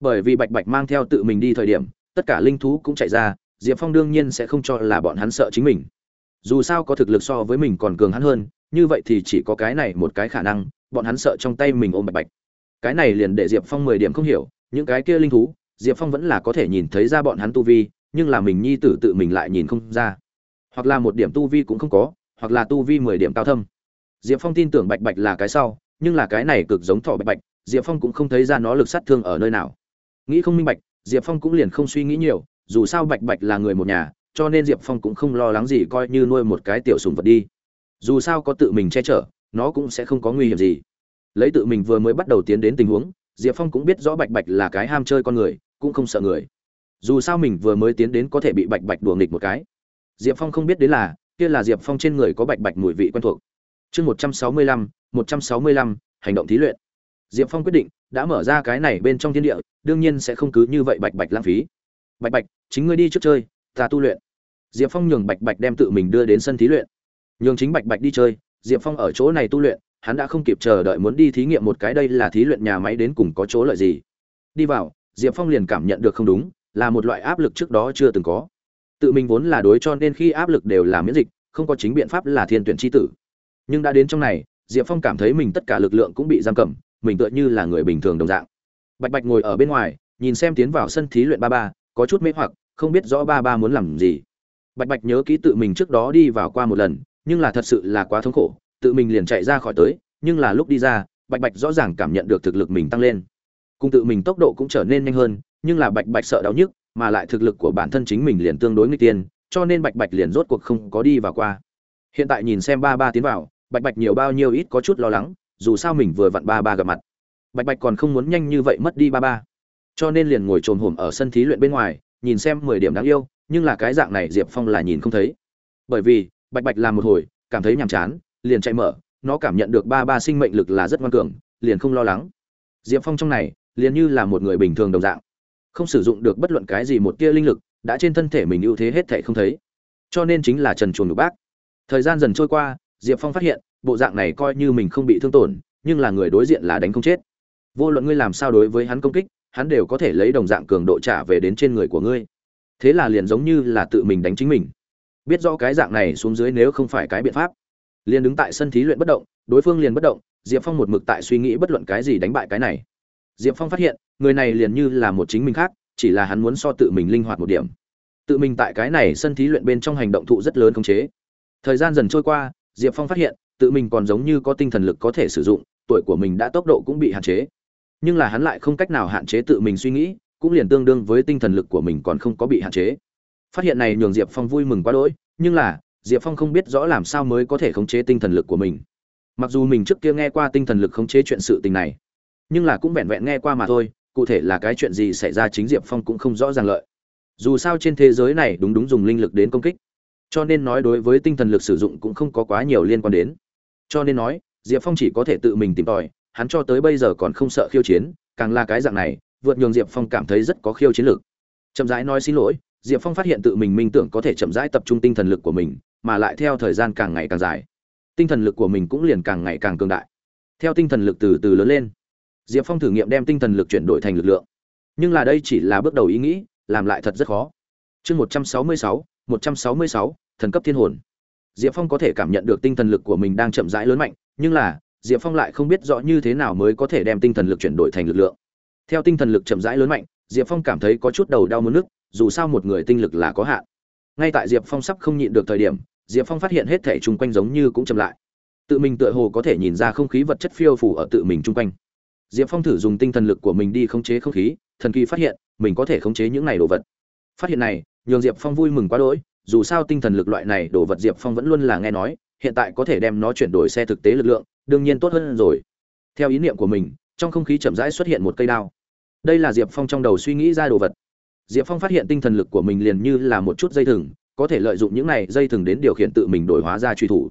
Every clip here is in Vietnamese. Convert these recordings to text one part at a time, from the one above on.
bởi vì bạch bạch mang theo tự mình đi thời điểm, tất cả linh thú cũng chạy ra, diệp phong đương nhiên sẽ không cho là bọn hắn sợ chính mình. Dù sao có thực lực so với mình còn cường hắn hơn, như vậy thì chỉ có cái này một cái khả năng, bọn hắn sợ trong tay mình ôm bạch bạch. Cái này liền để diệp phong mười điểm không hiểu, những cái kia linh thú, diệp phong vẫn là có thể nhìn thấy ra bọn hắn tu vi, nhưng là mình nhi tử tự mình lại nhìn không ra. Hoặc là một điểm tu vi cũng không có, hoặc là tu vi mười điểm cao thâm. Diệp phong tin tưởng bạch bạch là cái sau, nhưng là cái này cực giống thỏ bạch bạch, diệp phong cũng không thấy ra nó lực sát thương ở nơi nào nghĩ không minh bạch, diệp phong cũng liền không suy nghĩ nhiều, dù sao bạch bạch là người một nhà, cho nên diệp phong cũng không lo lắng gì coi như nuôi một cái tiểu sùng vật đi. Dù sao có tự mình che chở, nó cũng sẽ không có nguy hiểm gì. Lấy tự mình vừa mới bắt đầu tiến đến tình huống, diệp phong cũng biết rõ bạch bạch là cái ham chơi con người, cũng không sợ người. Dù sao mình vừa mới tiến đến có thể bị bạch bạch đùa nghịch một cái. Diệp phong không biết đến là, kia là diệp phong trên người có bạch bạch mùi vị quen thuộc. Chương một trăm sáu mươi lăm, một trăm sáu mươi lăm, hành động thí luyện diệp phong quyết định, đã mở ra cái này bên trong thiên địa, đương nhiên sẽ không cứ như vậy bạch bạch lãng phí. Bạch bạch, chính ngươi đi trước chơi, ta tu luyện. Diệp phong nhường bạch bạch đem tự mình đưa đến sân thí luyện. Nhường chính bạch bạch đi chơi, diệp phong ở chỗ này tu luyện, hắn đã không kịp chờ đợi muốn đi thí nghiệm một cái đây là thí luyện nhà máy đến cùng có chỗ lợi gì. Đi vào, diệp phong liền cảm nhận được không đúng, là một loại áp lực trước đó chưa từng có. Tự mình vốn là đối cho nên khi áp lực đều là miễn dịch, không có chính biện pháp là thiên tuyển tri tử. Nhưng đã đến trong này, diệp phong cảm thấy mình tất cả lực lượng cũng bị giam cầm mình tựa như là người bình thường đồng dạng. Bạch bạch ngồi ở bên ngoài, nhìn xem tiến vào sân thí luyện ba ba, có chút mê hoặc, không biết rõ ba ba muốn làm gì. Bạch bạch nhớ kỹ tự mình trước đó đi vào qua một lần, nhưng là thật sự là quá thống khổ, tự mình liền chạy ra khỏi tới, nhưng là lúc đi ra, bạch bạch rõ ràng cảm nhận được thực lực mình tăng lên. Cùng tự mình tốc độ cũng trở nên nhanh hơn, nhưng là bạch bạch sợ đau nhức, mà lại thực lực của bản thân chính mình liền tương đối nguy tiên, cho nên bạch bạch liền rốt cuộc không có đi vào qua. Hiện tại nhìn xem ba ba tiến vào, bạch bạch nhiều bao nhiêu ít có chút lo lắng dù sao mình vừa vặn ba ba gặp mặt. Bạch bạch còn không muốn nhanh như vậy mất đi ba ba. Cho nên liền ngồi trồn hổm ở sân thí luyện bên ngoài, nhìn xem mười điểm đáng yêu, nhưng là cái dạng này diệp phong là nhìn không thấy. Bởi vì, bạch bạch làm một hồi, cảm thấy nhàm chán, liền chạy mở, nó cảm nhận được ba ba sinh mệnh lực là rất ngoan cường, liền không lo lắng. Diệp phong trong này, liền như là một người bình thường đồng dạng. Không sử dụng được bất luận cái gì một tia linh lực, đã trên thân thể mình ưu thế hết thể không thấy. Cho nên chính là trần chuồn đục bác. Thời gian dần trôi qua, diệp phong phát hiện bộ dạng này coi như mình không bị thương tổn, nhưng là người đối diện là đánh không chết. Vô luận ngươi làm sao đối với hắn công kích, hắn đều có thể lấy đồng dạng cường độ trả về đến trên người của ngươi. Thế là liền giống như là tự mình đánh chính mình. Biết rõ cái dạng này xuống dưới nếu không phải cái biện pháp. Liền đứng tại sân thí luyện bất động, đối phương liền bất động, diệp phong một mực tại suy nghĩ bất luận cái gì đánh bại cái này. Diệp phong phát hiện, người này liền như là một chính mình khác, chỉ là hắn muốn so tự mình linh hoạt một điểm. Tự mình tại cái này sân thí luyện bên trong hành động thụ rất lớn khống chế. Thời gian dần trôi qua, diệp phong phát hiện tự mình còn giống như có tinh thần lực có thể sử dụng, tuổi của mình đã tốc độ cũng bị hạn chế. Nhưng là hắn lại không cách nào hạn chế tự mình suy nghĩ, cũng liền tương đương với tinh thần lực của mình còn không có bị hạn chế. Phát hiện này nhường diệp phong vui mừng quá đỗi, nhưng là, diệp phong không biết rõ làm sao mới có thể khống chế tinh thần lực của mình. Mặc dù mình trước kia nghe qua tinh thần lực khống chế chuyện sự tình này, nhưng là cũng vẹn vẹn nghe qua mà thôi, cụ thể là cái chuyện gì xảy ra chính diệp phong cũng không rõ ràng lợi. Dù sao trên thế giới này đúng đúng dùng linh lực đến công kích, cho nên nói đối với tinh thần lực sử dụng cũng không có quá nhiều liên quan đến cho nên nói, diệp phong chỉ có thể tự mình tìm tòi, hắn cho tới bây giờ còn không sợ khiêu chiến, càng là cái dạng này, vượt nhường diệp phong cảm thấy rất có khiêu chiến lực. Chậm rãi nói xin lỗi, diệp phong phát hiện tự mình minh tưởng có thể chậm rãi tập trung tinh thần lực của mình, mà lại theo thời gian càng ngày càng dài. Tinh thần lực của mình cũng liền càng ngày càng cường đại. Theo tinh thần lực từ từ lớn lên, diệp phong thử nghiệm đem tinh thần lực chuyển đổi thành lực lượng. Nhưng là đây chỉ là bước đầu ý nghĩ, làm lại thật rất khó. Chương một trăm sáu mươi sáu, một trăm sáu mươi sáu, thần cấp thiên hồn diệp phong có thể cảm nhận được tinh thần lực của mình đang chậm rãi lớn mạnh, nhưng là, diệp phong lại không biết rõ như thế nào mới có thể đem tinh thần lực chuyển đổi thành lực lượng. Theo tinh thần lực chậm rãi lớn mạnh, diệp phong cảm thấy có chút đầu đau mất nước dù sao một người tinh lực là có hạn. Ngay tại diệp phong sắp không nhịn được thời điểm, diệp phong phát hiện hết thể chung quanh giống như cũng chậm lại. Tự mình tựa hồ có thể nhìn ra không khí vật chất phiêu phủ ở tự mình chung quanh. Diệp phong thử dùng tinh thần lực của mình đi khống chế không khí, thần kỳ phát hiện, mình có thể khống chế những này đồ vật. Phát hiện này, nhường diệp phong vui mừng quá đỗi dù sao tinh thần lực loại này đồ vật diệp phong vẫn luôn là nghe nói, hiện tại có thể đem nó chuyển đổi xe thực tế lực lượng, đương nhiên tốt hơn rồi. Theo ý niệm của mình, trong không khí chậm rãi xuất hiện một cây đao. Đây là diệp phong trong đầu suy nghĩ ra đồ vật. Diệp phong phát hiện tinh thần lực của mình liền như là một chút dây thừng, có thể lợi dụng những này dây thừng đến điều khiển tự mình đổi hóa ra truy thủ.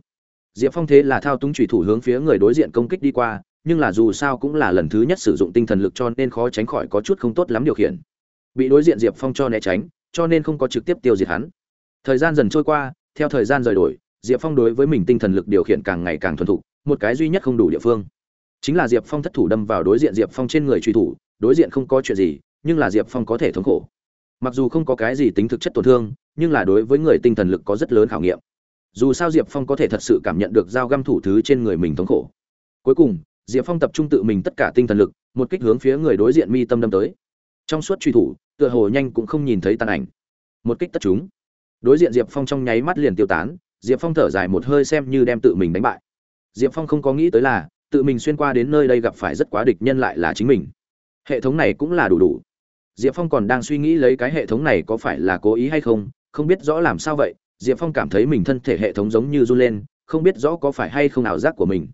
Diệp phong thế là thao túng truy thủ hướng phía người đối diện công kích đi qua, nhưng là dù sao cũng là lần thứ nhất sử dụng tinh thần lực cho nên khó tránh khỏi có chút không tốt lắm điều khiển. Bị đối diện diệp phong cho né tránh, cho nên không có trực tiếp tiêu diệt hắn thời gian dần trôi qua, theo thời gian rời đổi, diệp phong đối với mình tinh thần lực điều khiển càng ngày càng thuần thục, một cái duy nhất không đủ địa phương. Chính là diệp phong thất thủ đâm vào đối diện diệp phong trên người truy thủ, đối diện không có chuyện gì, nhưng là diệp phong có thể thống khổ. Mặc dù không có cái gì tính thực chất tổn thương, nhưng là đối với người tinh thần lực có rất lớn khảo nghiệm. Dù sao diệp phong có thể thật sự cảm nhận được dao găm thủ thứ trên người mình thống khổ. Cuối cùng, diệp phong tập trung tự mình tất cả tinh thần lực, một kích hướng phía người đối diện mi tâm đâm tới. Trong suốt truy thủ, tựa hồ nhanh cũng không nhìn thấy tàn ảnh. Một kích tất chúng đối diện diệp phong trong nháy mắt liền tiêu tán, diệp phong thở dài một hơi xem như đem tự mình đánh bại. Diệp phong không có nghĩ tới là, tự mình xuyên qua đến nơi đây gặp phải rất quá địch nhân lại là chính mình. Hệ thống này cũng là đủ đủ. Diệp phong còn đang suy nghĩ lấy cái hệ thống này có phải là cố ý hay không không biết rõ làm sao vậy, diệp phong cảm thấy mình thân thể hệ thống giống như run lên, không biết rõ có phải hay không ảo giác của mình.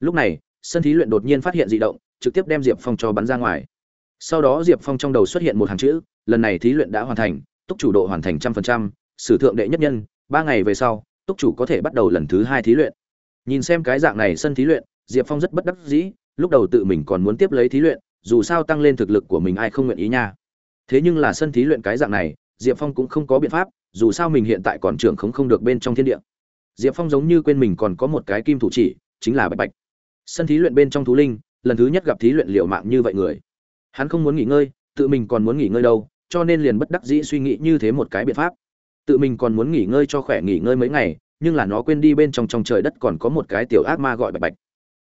Lúc này, sân thí luyện đột nhiên phát hiện dị động, trực tiếp đem diệp phong cho bắn ra ngoài. Sau đó diệp phong trong đầu xuất hiện một hàng chữ, lần này thí luyện đã hoàn thành, túc chủ độ hoàn thành trăm phần trăm sử thượng đệ nhất nhân, ba ngày về sau, túc chủ có thể bắt đầu lần thứ hai thí luyện. Nhìn xem cái dạng này sân thí luyện, diệp phong rất bất đắc dĩ, lúc đầu tự mình còn muốn tiếp lấy thí luyện, dù sao tăng lên thực lực của mình ai không nguyện ý nha. Thế nhưng là sân thí luyện cái dạng này, diệp phong cũng không có biện pháp, dù sao mình hiện tại còn trưởng không không được bên trong thiên địa. Diệp phong giống như quên mình còn có một cái kim thủ chỉ, chính là bạch bạch. Sân thí luyện bên trong thú linh, lần thứ nhất gặp thí luyện liệu mạng như vậy người. Hắn không muốn nghỉ ngơi, tự mình còn muốn nghỉ ngơi đâu, cho nên liền bất đắc dĩ suy nghĩ như thế một cái biện pháp tự mình còn muốn nghỉ ngơi cho khỏe nghỉ ngơi mấy ngày, nhưng là nó quên đi bên trong trong trời đất còn có một cái tiểu ác ma gọi bạch bạch.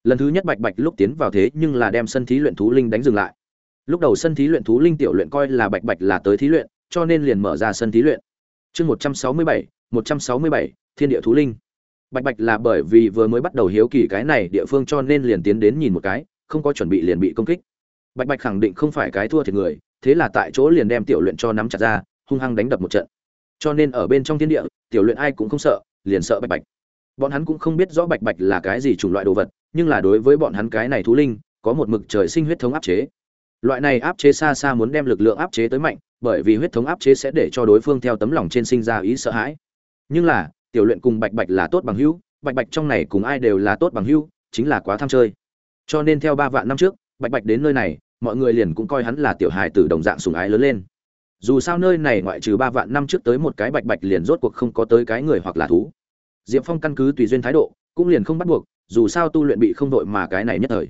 Lần thứ nhất bạch bạch lúc tiến vào thế nhưng là đem sân thí luyện thú linh đánh dừng lại. Lúc đầu sân thí luyện thú linh tiểu luyện coi là bạch bạch là tới thí luyện, cho nên liền mở ra sân thí luyện. Chương một trăm sáu mươi bảy, một trăm sáu mươi bảy, thiên địa thú linh. Bạch bạch là bởi vì vừa mới bắt đầu hiếu kỳ cái này địa phương cho nên liền tiến đến nhìn một cái, không có chuẩn bị liền bị công kích. Bạch bạch khẳng định không phải cái thua thiệt người, thế là tại chỗ liền đem tiểu luyện cho nắm chặt ra, hung hăng đánh đập một trận cho nên ở bên trong thiên địa, tiểu luyện ai cũng không sợ, liền sợ bạch bạch. Bọn hắn cũng không biết rõ bạch bạch là cái gì chủng loại đồ vật, nhưng là đối với bọn hắn cái này thú linh, có một mực trời sinh huyết thống áp chế. Loại này áp chế xa xa muốn đem lực lượng áp chế tới mạnh, bởi vì huyết thống áp chế sẽ để cho đối phương theo tấm lòng trên sinh ra ý sợ hãi. Nhưng là, tiểu luyện cùng bạch bạch là tốt bằng hữu, bạch bạch trong này cùng ai đều là tốt bằng hữu, chính là quá tham chơi. Cho nên theo ba vạn năm trước, bạch bạch đến nơi này, mọi người liền cũng coi hắn là tiểu hài tử đồng dạng sùng ái lớn lên dù sao nơi này ngoại trừ ba vạn năm trước tới một cái bạch bạch liền rốt cuộc không có tới cái người hoặc là thú. Diệp phong căn cứ tùy duyên thái độ, cũng liền không bắt buộc, dù sao tu luyện bị không đội mà cái này nhất thời.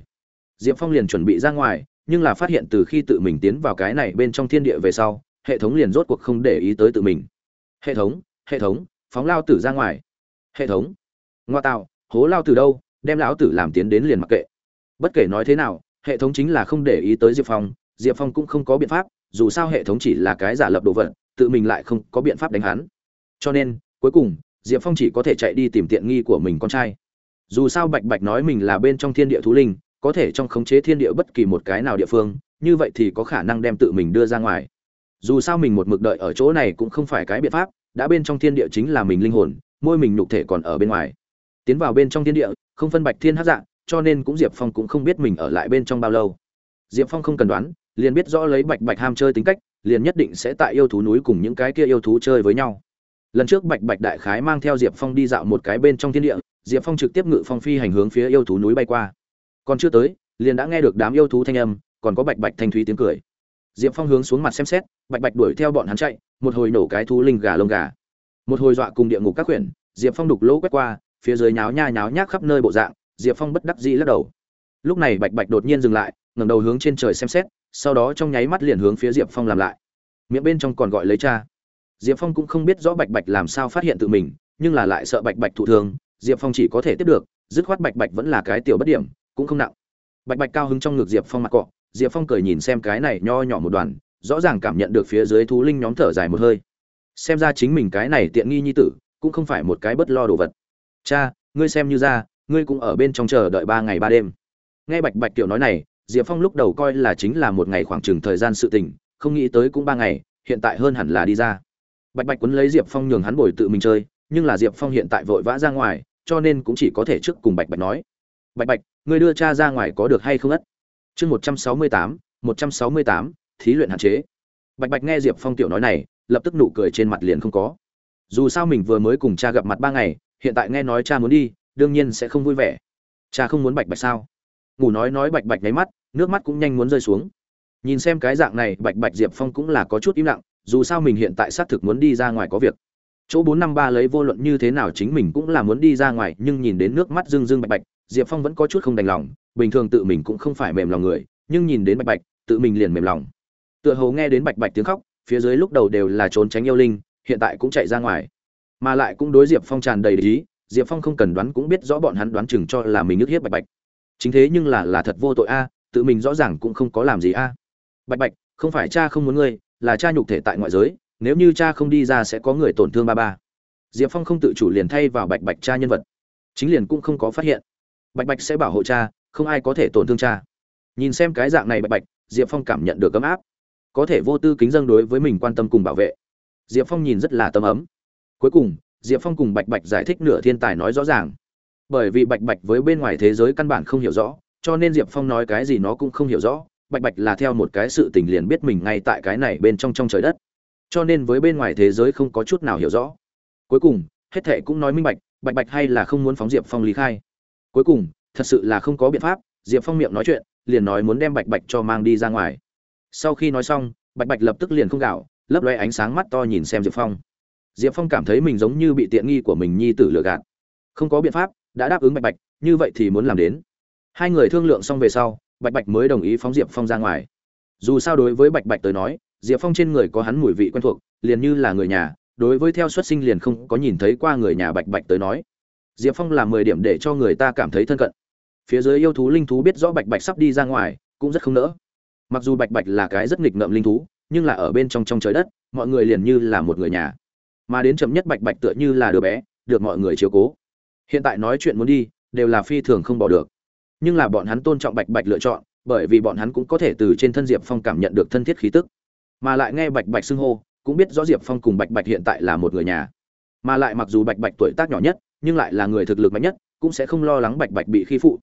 Diệp phong liền chuẩn bị ra ngoài, nhưng là phát hiện từ khi tự mình tiến vào cái này bên trong thiên địa về sau, hệ thống liền rốt cuộc không để ý tới tự mình. Hệ thống hệ thống, phóng lao tử ra ngoài. Hệ thống, ngoa tạo, hố lao tử đâu, đem lão tử làm tiến đến liền mặc kệ. Bất kể nói thế nào, hệ thống chính là không để ý tới diệp phong diệp phong cũng không có biện pháp dù sao hệ thống chỉ là cái giả lập đồ vật, tự mình lại không có biện pháp đánh hắn. Cho nên, cuối cùng, diệp phong chỉ có thể chạy đi tìm tiện nghi của mình con trai. Dù sao bạch bạch nói mình là bên trong thiên địa thú linh, có thể trong khống chế thiên địa bất kỳ một cái nào địa phương, như vậy thì có khả năng đem tự mình đưa ra ngoài. Dù sao mình một mực đợi ở chỗ này cũng không phải cái biện pháp, đã bên trong thiên địa chính là mình linh hồn, môi mình nhục thể còn ở bên ngoài. Tiến vào bên trong thiên địa, không phân bạch thiên hát dạng, cho nên cũng diệp phong cũng không biết mình ở lại bên trong bao lâu. Diệp phong không cần đoán liền biết rõ lấy bạch bạch ham chơi tính cách, liền nhất định sẽ tại yêu thú núi cùng những cái kia yêu thú chơi với nhau. Lần trước bạch bạch đại khái mang theo diệp phong đi dạo một cái bên trong thiên địa, diệp phong trực tiếp ngự phong phi hành hướng phía yêu thú núi bay qua. Còn chưa tới, liền đã nghe được đám yêu thú thanh âm, còn có bạch bạch thanh thúy tiếng cười. Diệp phong hướng xuống mặt xem xét, bạch bạch đuổi theo bọn hắn chạy, một hồi nổ cái thú linh gà lông gà. Một hồi dọa cùng địa ngục các quyển diệp phong đục lỗ quét qua, phía dưới nháo nha nháo nhác khắp nơi bộ dạng, diệp phong bất đắc dĩ lắc đầu. Lúc này bạch bạch đột nhiên dừng lại, ngẩng đầu hướng trên trời xem xét sau đó trong nháy mắt liền hướng phía diệp phong làm lại. Miệng bên trong còn gọi lấy cha. Diệp phong cũng không biết rõ bạch bạch làm sao phát hiện tự mình, nhưng là lại sợ bạch bạch thụ thương, diệp phong chỉ có thể tiếp được, dứt khoát bạch bạch vẫn là cái tiểu bất điểm, cũng không nặng. Bạch bạch cao hứng trong ngực diệp phong mặt cọ, diệp phong cười nhìn xem cái này nho nhỏ một đoàn, rõ ràng cảm nhận được phía dưới thú linh nhóm thở dài một hơi. Xem ra chính mình cái này tiện nghi nhi tử, cũng không phải một cái bất lo đồ vật. Cha, ngươi xem như ra, ngươi cũng ở bên trong chờ đợi ba ngày ba đêm. Nghe bạch bạch tiểu nói này diệp phong lúc đầu coi là chính là một ngày khoảng chừng thời gian sự tình, không nghĩ tới cũng ba ngày, hiện tại hơn hẳn là đi ra. Bạch bạch quấn lấy diệp phong nhường hắn bồi tự mình chơi, nhưng là diệp phong hiện tại vội vã ra ngoài, cho nên cũng chỉ có thể trước cùng bạch bạch nói. Bạch bạch, ngươi đưa cha ra ngoài có được hay không ất? Chương một trăm sáu mươi tám, một trăm sáu mươi tám, thí luyện hạn chế. Bạch bạch nghe diệp phong tiểu nói này, lập tức nụ cười trên mặt liền không có. Dù sao mình vừa mới cùng cha gặp mặt ba ngày, hiện tại nghe nói cha muốn đi, đương nhiên sẽ không vui vẻ. Cha không muốn bạch bạch sao? Ngủ nói nói bạch bạch nháy mắt nước mắt cũng nhanh muốn rơi xuống. Nhìn xem cái dạng này, bạch bạch diệp phong cũng là có chút im lặng, dù sao mình hiện tại xác thực muốn đi ra ngoài có việc. Chỗ bốn năm ba lấy vô luận như thế nào chính mình cũng là muốn đi ra ngoài, nhưng nhìn đến nước mắt rưng rưng bạch bạch, diệp phong vẫn có chút không đành lòng, bình thường tự mình cũng không phải mềm lòng người, nhưng nhìn đến bạch bạch, tự mình liền mềm lòng. Tựa hồ nghe đến bạch bạch tiếng khóc, phía dưới lúc đầu đều là trốn tránh yêu linh, hiện tại cũng chạy ra ngoài. Mà lại cũng đối diệp phong tràn đầy lý diệp phong không cần đoán cũng biết rõ bọn hắn đoán chừng cho là mình nhức hiếp bạch bạch. Chính thế nhưng là là thật vô tội a tự mình rõ ràng cũng không có làm gì a. Bạch bạch, không phải cha không muốn ngươi, là cha nhục thể tại ngoại giới, nếu như cha không đi ra sẽ có người tổn thương ba ba. Diệp phong không tự chủ liền thay vào bạch bạch cha nhân vật. Chính liền cũng không có phát hiện. Bạch bạch sẽ bảo hộ cha, không ai có thể tổn thương cha. Nhìn xem cái dạng này bạch bạch, diệp phong cảm nhận được ấm áp. Có thể vô tư kính dâng đối với mình quan tâm cùng bảo vệ. Diệp phong nhìn rất là tâm ấm. Cuối cùng, diệp phong cùng bạch bạch giải thích nửa thiên tài nói rõ ràng. Bởi vì bạch bạch với bên ngoài thế giới căn bản không hiểu rõ cho nên diệp phong nói cái gì nó cũng không hiểu rõ, bạch bạch là theo một cái sự tình liền biết mình ngay tại cái này bên trong trong trời đất. Cho nên với bên ngoài thế giới không có chút nào hiểu rõ. Cuối cùng, hết thệ cũng nói minh bạch bạch bạch hay là không muốn phóng diệp phong lý khai. Cuối cùng, thật sự là không có biện pháp, diệp phong miệng nói chuyện, liền nói muốn đem bạch bạch cho mang đi ra ngoài. Sau khi nói xong, bạch bạch lập tức liền không gạo, lấp loe ánh sáng mắt to nhìn xem diệp phong. Diệp phong cảm thấy mình giống như bị tiện nghi của mình nhi tử lừa gạt. Không có biện pháp, đã đáp ứng bạch bạch, như vậy thì muốn làm đến hai người thương lượng xong về sau, bạch bạch mới đồng ý phóng diệp phong ra ngoài. Dù sao đối với bạch bạch tới nói, diệp phong trên người có hắn mùi vị quen thuộc, liền như là người nhà, đối với theo xuất sinh liền không có nhìn thấy qua người nhà bạch bạch tới nói. Diệp phong làm mười điểm để cho người ta cảm thấy thân cận. Phía dưới yêu thú linh thú biết rõ bạch bạch sắp đi ra ngoài, cũng rất không nỡ. Mặc dù bạch bạch là cái rất nghịch ngợm linh thú, nhưng là ở bên trong trong trời đất, mọi người liền như là một người nhà. Mà đến chậm nhất bạch bạch tựa như là đứa bé, được mọi người chiếu cố. Hiện tại nói chuyện muốn đi, đều là phi thường không bỏ được nhưng là bọn hắn tôn trọng bạch bạch lựa chọn, bởi vì bọn hắn cũng có thể từ trên thân diệp phong cảm nhận được thân thiết khí tức. Mà lại nghe bạch bạch xưng hô, cũng biết rõ diệp phong cùng bạch bạch hiện tại là một người nhà. Mà lại mặc dù bạch bạch tuổi tác nhỏ nhất, nhưng lại là người thực lực mạnh nhất, cũng sẽ không lo lắng bạch bạch bị khi phụ.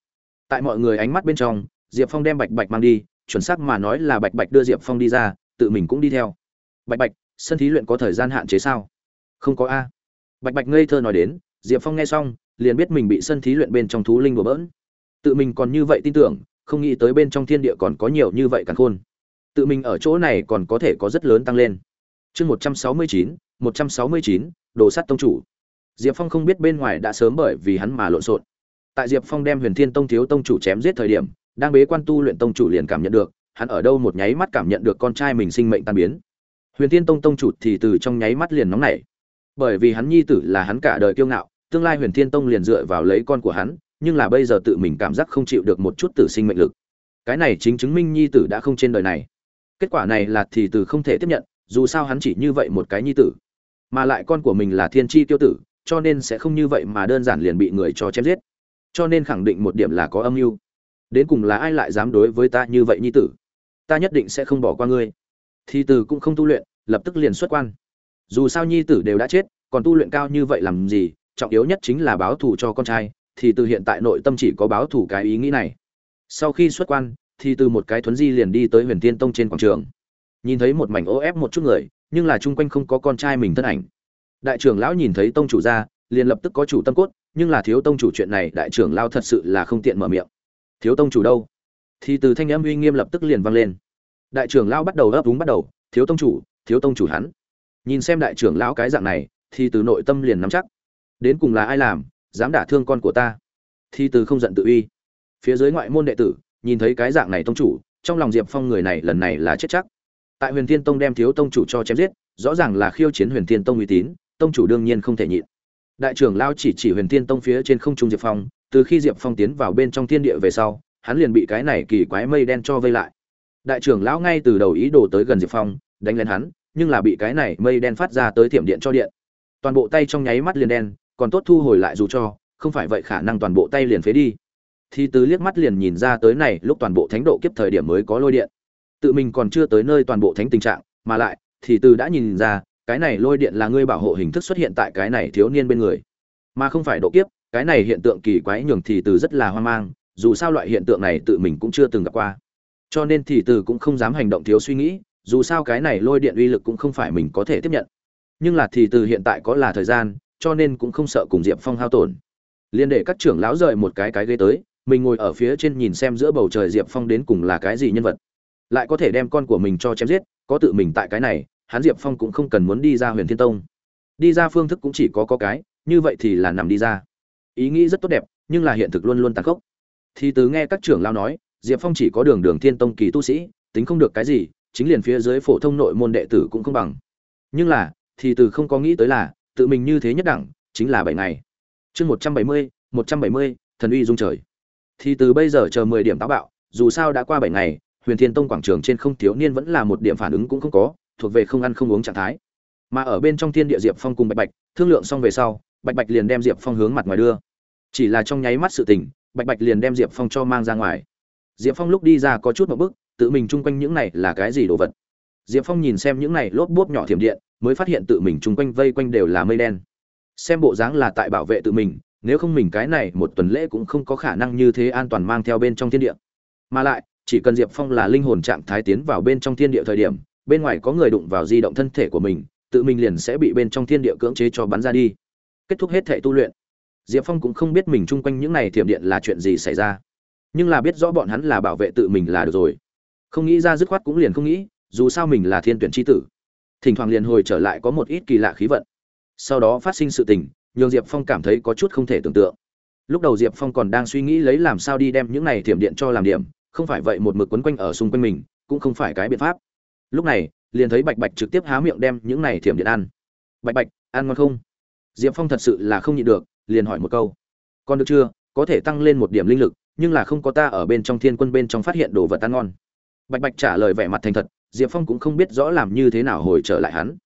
Tại mọi người ánh mắt bên trong, diệp phong đem bạch bạch mang đi, chuẩn xác mà nói là bạch bạch đưa diệp phong đi ra, tự mình cũng đi theo. Bạch bạch, sân thí luyện có thời gian hạn chế sao? Không có a. Bạch bạch ngây thơ nói đến, diệp phong nghe xong, liền biết mình bị sân thí luyện bên trong thú linh đùa bỡn tự mình còn như vậy tin tưởng, không nghĩ tới bên trong thiên địa còn có nhiều như vậy càng khôn. Tự mình ở chỗ này còn có thể có rất lớn tăng lên. Chương một trăm sáu mươi chín, một trăm sáu mươi chín, đồ sắt tông chủ. Diệp phong không biết bên ngoài đã sớm bởi vì hắn mà lộn xộn. Tại diệp phong đem huyền thiên tông thiếu tông chủ chém giết thời điểm, đang bế quan tu luyện tông chủ liền cảm nhận được, hắn ở đâu một nháy mắt cảm nhận được con trai mình sinh mệnh tan biến. Huyền thiên tông tông chủ thì từ trong nháy mắt liền nóng nảy. Bởi vì hắn nhi tử là hắn cả đời kiêu ngạo, tương lai huyền thiên tông liền dựa vào lấy con của hắn nhưng là bây giờ tự mình cảm giác không chịu được một chút tử sinh mệnh lực. Cái này chính chứng minh nhi tử đã không trên đời này. Kết quả này là thì từ không thể tiếp nhận, dù sao hắn chỉ như vậy một cái nhi tử. Mà lại con của mình là thiên tri tiêu tử, cho nên sẽ không như vậy mà đơn giản liền bị người cho chém giết. Cho nên khẳng định một điểm là có âm mưu. Đến cùng là ai lại dám đối với ta như vậy nhi tử? Ta nhất định sẽ không bỏ qua ngươi. Thì từ cũng không tu luyện, lập tức liền xuất quan. Dù sao nhi tử đều đã chết, còn tu luyện cao như vậy làm gì? Trọng yếu nhất chính là báo thù cho con trai thì từ hiện tại nội tâm chỉ có báo thủ cái ý nghĩ này. Sau khi xuất quan, thì từ một cái thuấn di liền đi tới huyền tiên tông trên quảng trường. Nhìn thấy một mảnh ô ép một chút người, nhưng là chung quanh không có con trai mình thân ảnh. Đại trưởng lão nhìn thấy tông chủ ra, liền lập tức có chủ tâm cốt, nhưng là thiếu tông chủ chuyện này, đại trưởng lao thật sự là không tiện mở miệng. Thiếu tông chủ đâu? Thì từ thanh âm uy nghiêm lập tức liền vang lên. Đại trưởng lão bắt đầu ấp úng bắt đầu, thiếu tông chủ, thiếu tông chủ hắn. Nhìn xem đại trưởng lão cái dạng này, thì từ nội tâm liền nắm chắc. Đến cùng là ai làm dám đả thương con của ta. Thì từ không giận tự uy. Phía dưới ngoại môn đệ tử, nhìn thấy cái dạng này tông chủ, trong lòng diệp phong người này lần này là chết chắc. Tại huyền thiên tông đem thiếu tông chủ cho chém giết, rõ ràng là khiêu chiến huyền thiên tông uy tín, tông chủ đương nhiên không thể nhịn. Đại trưởng lao chỉ chỉ huyền thiên tông phía trên không trung diệp phong, từ khi diệp phong tiến vào bên trong thiên địa về sau, hắn liền bị cái này kỳ quái mây đen cho vây lại. Đại trưởng lão ngay từ đầu ý đồ tới gần diệp phong, đánh lên hắn, nhưng là bị cái này mây đen phát ra tới thiểm điện cho điện. Toàn bộ tay trong nháy mắt liền đen còn tốt thu hồi lại dù cho, không phải vậy khả năng toàn bộ tay liền phế đi. Thì tứ liếc mắt liền nhìn ra tới này, lúc toàn bộ thánh độ kiếp thời điểm mới có lôi điện. Tự mình còn chưa tới nơi toàn bộ thánh tình trạng, mà lại thì từ đã nhìn ra, cái này lôi điện là ngươi bảo hộ hình thức xuất hiện tại cái này thiếu niên bên người. Mà không phải độ kiếp, cái này hiện tượng kỳ quái nhường thì từ rất là hoang mang, dù sao loại hiện tượng này tự mình cũng chưa từng gặp qua. Cho nên thì từ cũng không dám hành động thiếu suy nghĩ, dù sao cái này lôi điện uy lực cũng không phải mình có thể tiếp nhận. Nhưng là thì từ hiện tại có là thời gian cho nên cũng không sợ cùng diệp phong hao tổn. Liên để các trưởng lão rời một cái cái ghế tới, mình ngồi ở phía trên nhìn xem giữa bầu trời diệp phong đến cùng là cái gì nhân vật. Lại có thể đem con của mình cho chém giết, có tự mình tại cái này, hắn diệp phong cũng không cần muốn đi ra huyền thiên tông. Đi ra phương thức cũng chỉ có có cái, như vậy thì là nằm đi ra. Ý nghĩ rất tốt đẹp, nhưng là hiện thực luôn luôn tàn khốc. Thì từ nghe các trưởng lao nói, diệp phong chỉ có đường đường thiên tông kỳ tu sĩ, tính không được cái gì, chính liền phía dưới phổ thông nội môn đệ tử cũng không bằng. Nhưng là, thì từ không có nghĩ tới là tự mình như thế nhất đẳng, chính là bảy ngày. Chương một trăm bảy mươi, một trăm bảy mươi, thần uy dung trời. Thì từ bây giờ chờ mười điểm táo bạo, dù sao đã qua bảy ngày, huyền thiên tông quảng trường trên không thiếu niên vẫn là một điểm phản ứng cũng không có, thuộc về không ăn không uống trạng thái. Mà ở bên trong thiên địa diệp phong cùng bạch bạch, thương lượng xong về sau, bạch bạch liền đem diệp phong hướng mặt ngoài đưa. Chỉ là trong nháy mắt sự tình, bạch bạch liền đem diệp phong cho mang ra ngoài. Diệp phong lúc đi ra có chút một bức tự mình chung quanh những này là cái gì đồ vật? Diệp phong nhìn xem những này lốp bốp nhỏ thiểm điện, mới phát hiện tự mình chung quanh vây quanh đều là mây đen. Xem bộ dáng là tại bảo vệ tự mình, nếu không mình cái này một tuần lễ cũng không có khả năng như thế an toàn mang theo bên trong thiên địa. Mà lại, chỉ cần diệp phong là linh hồn trạng thái tiến vào bên trong thiên địa thời điểm, bên ngoài có người đụng vào di động thân thể của mình, tự mình liền sẽ bị bên trong thiên địa cưỡng chế cho bắn ra đi. Kết thúc hết thể tu luyện. Diệp phong cũng không biết mình chung quanh những này thiểm điện là chuyện gì xảy ra. Nhưng là biết rõ bọn hắn là bảo vệ tự mình là được rồi. Không nghĩ ra dứt khoát cũng liền không nghĩ dù sao mình là thiên tuyển chi tử. Thỉnh thoảng liền hồi trở lại có một ít kỳ lạ khí vận. Sau đó phát sinh sự tình, nhường diệp phong cảm thấy có chút không thể tưởng tượng. Lúc đầu diệp phong còn đang suy nghĩ lấy làm sao đi đem những này thiểm điện cho làm điểm, không phải vậy một mực quấn quanh ở xung quanh mình, cũng không phải cái biện pháp. Lúc này, liền thấy bạch bạch trực tiếp há miệng đem những này thiểm điện ăn. Bạch bạch, ăn ngon không? Diệp phong thật sự là không nhịn được, liền hỏi một câu. Còn được chưa? Có thể tăng lên một điểm linh lực, nhưng là không có ta ở bên trong thiên quân bên trong phát hiện đồ vật ăn ngon. Bạch bạch trả lời vẻ mặt thành thật diệp phong cũng không biết rõ làm như thế nào hồi trở lại hắn.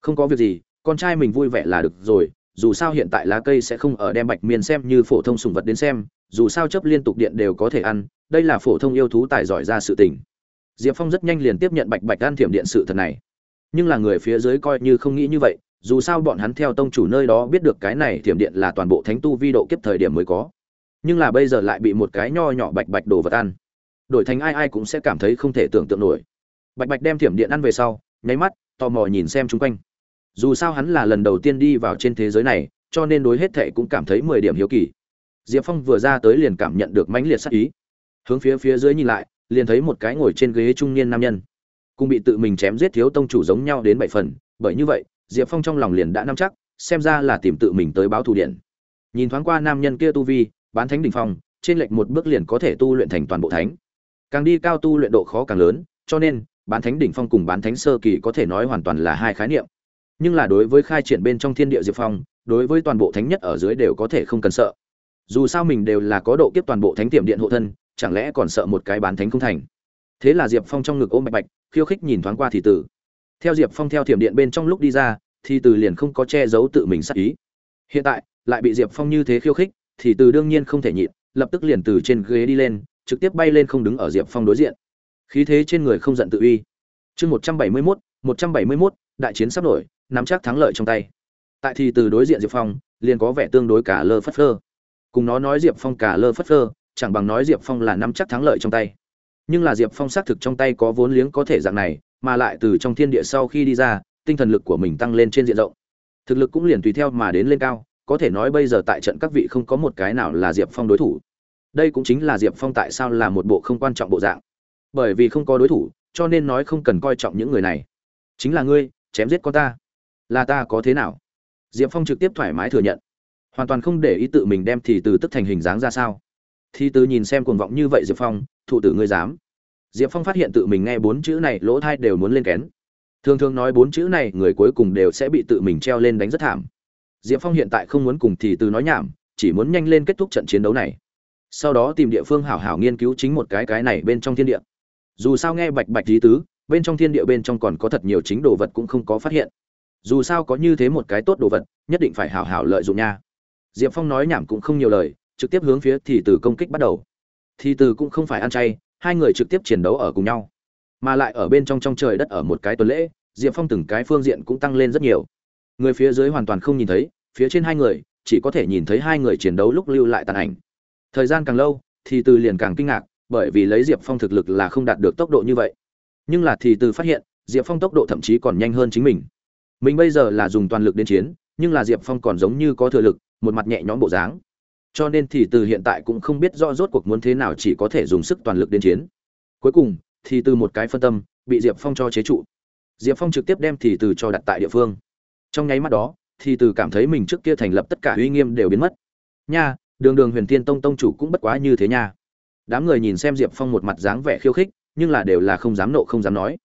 Không có việc gì, con trai mình vui vẻ là được rồi, dù sao hiện tại lá cây sẽ không ở đem bạch miên xem như phổ thông sùng vật đến xem, dù sao chấp liên tục điện đều có thể ăn, đây là phổ thông yêu thú tài giỏi ra sự tình. Diệp phong rất nhanh liền tiếp nhận bạch bạch ăn thiểm điện sự thật này. Nhưng là người phía dưới coi như không nghĩ như vậy, dù sao bọn hắn theo tông chủ nơi đó biết được cái này thiểm điện là toàn bộ thánh tu vi độ kiếp thời điểm mới có. Nhưng là bây giờ lại bị một cái nho nhỏ bạch bạch đồ vật ăn. Đổi thành ai ai cũng sẽ cảm thấy không thể tưởng tượng nổi bạch bạch đem thiểm điện ăn về sau, nháy mắt, tò mò nhìn xem chung quanh. Dù sao hắn là lần đầu tiên đi vào trên thế giới này, cho nên đối hết thệ cũng cảm thấy mười điểm hiếu kỳ. Diệp phong vừa ra tới liền cảm nhận được mãnh liệt sắc ý. Hướng phía phía dưới nhìn lại, liền thấy một cái ngồi trên ghế trung niên nam nhân. Cũng bị tự mình chém giết thiếu tông chủ giống nhau đến bảy phần, bởi như vậy, diệp phong trong lòng liền đã nắm chắc, xem ra là tìm tự mình tới báo thù điện. Nhìn thoáng qua nam nhân kia tu vi, bán thánh đỉnh phong, trên lệch một bước liền có thể tu luyện thành toàn bộ thánh. Càng đi cao tu luyện độ khó càng lớn, cho nên bán thánh đỉnh phong cùng bán thánh sơ kỳ có thể nói hoàn toàn là hai khái niệm. Nhưng là đối với khai triển bên trong thiên địa diệp phong, đối với toàn bộ thánh nhất ở dưới đều có thể không cần sợ. Dù sao mình đều là có độ kiếp toàn bộ thánh tiệm điện hộ thân, chẳng lẽ còn sợ một cái bán thánh không thành? Thế là diệp phong trong ngực ôm bạch bạch, khiêu khích nhìn thoáng qua thì tử theo diệp phong theo thiểm điện bên trong lúc đi ra, thì từ liền không có che giấu tự mình sắc ý. Hiện tại, lại bị diệp phong như thế khiêu khích, thì từ đương nhiên không thể nhịn, lập tức liền từ trên ghế đi lên, trực tiếp bay lên không đứng ở diệp phong đối diện khí thế trên người không giận tự uy. Chương một trăm bảy mươi mốt, một trăm bảy mươi mốt, đại chiến sắp nổi, nắm chắc thắng lợi trong tay. Tại thì từ đối diện diệp phong, liền có vẻ tương đối cả lơ phất phơ. Cùng nó nói diệp phong cả lơ phất phơ, chẳng bằng nói diệp phong là nắm chắc thắng lợi trong tay. Nhưng là diệp phong xác thực trong tay có vốn liếng có thể dạng này, mà lại từ trong thiên địa sau khi đi ra, tinh thần lực của mình tăng lên trên diện rộng. Thực lực cũng liền tùy theo mà đến lên cao, có thể nói bây giờ tại trận các vị không có một cái nào là diệp phong đối thủ. Đây cũng chính là diệp phong tại sao là một bộ không quan trọng bộ dạng bởi vì không có đối thủ, cho nên nói không cần coi trọng những người này. Chính là ngươi, chém giết con ta. Là ta có thế nào? Diệp phong trực tiếp thoải mái thừa nhận. Hoàn toàn không để ý tự mình đem thì từ tức thành hình dáng ra sao. Thì từ nhìn xem cuồng vọng như vậy diệp phong, thụ tử ngươi dám. Diệp phong phát hiện tự mình nghe bốn chữ này, lỗ thai đều muốn lên kén. Thường thường nói bốn chữ này, người cuối cùng đều sẽ bị tự mình treo lên đánh rất thảm. Diệp phong hiện tại không muốn cùng thì từ nói nhảm, chỉ muốn nhanh lên kết thúc trận chiến đấu này. Sau đó tìm địa phương hảo hảo nghiên cứu chính một cái cái này bên trong thiên địa dù sao nghe bạch bạch lý tứ, bên trong thiên địa bên trong còn có thật nhiều chính đồ vật cũng không có phát hiện. Dù sao có như thế một cái tốt đồ vật, nhất định phải hảo hảo lợi dụng nha. Diệp phong nói nhảm cũng không nhiều lời, trực tiếp hướng phía thì từ công kích bắt đầu. Thì từ cũng không phải ăn chay, hai người trực tiếp chiến đấu ở cùng nhau. Mà lại ở bên trong trong trời đất ở một cái tuần lễ, diệp phong từng cái phương diện cũng tăng lên rất nhiều. Người phía dưới hoàn toàn không nhìn thấy, phía trên hai người, chỉ có thể nhìn thấy hai người chiến đấu lúc lưu lại tàn ảnh. Thời gian càng lâu, thì từ liền càng kinh ngạc bởi vì lấy diệp phong thực lực là không đạt được tốc độ như vậy. Nhưng là thì từ phát hiện, diệp phong tốc độ thậm chí còn nhanh hơn chính mình. Mình bây giờ là dùng toàn lực đến chiến, nhưng là diệp phong còn giống như có thừa lực, một mặt nhẹ nhõm bộ dáng. Cho nên thì từ hiện tại cũng không biết rõ rốt cuộc muốn thế nào chỉ có thể dùng sức toàn lực đến chiến. Cuối cùng, thì từ một cái phân tâm, bị diệp phong cho chế trụ. Diệp phong trực tiếp đem thì từ cho đặt tại địa phương. Trong nháy mắt đó, thì từ cảm thấy mình trước kia thành lập tất cả uy nghiêm đều biến mất. Nha, đường đường huyền thiên tông tông chủ cũng bất quá như thế nha đám người nhìn xem diệp phong một mặt dáng vẻ khiêu khích, nhưng là đều là không dám nộ không dám nói.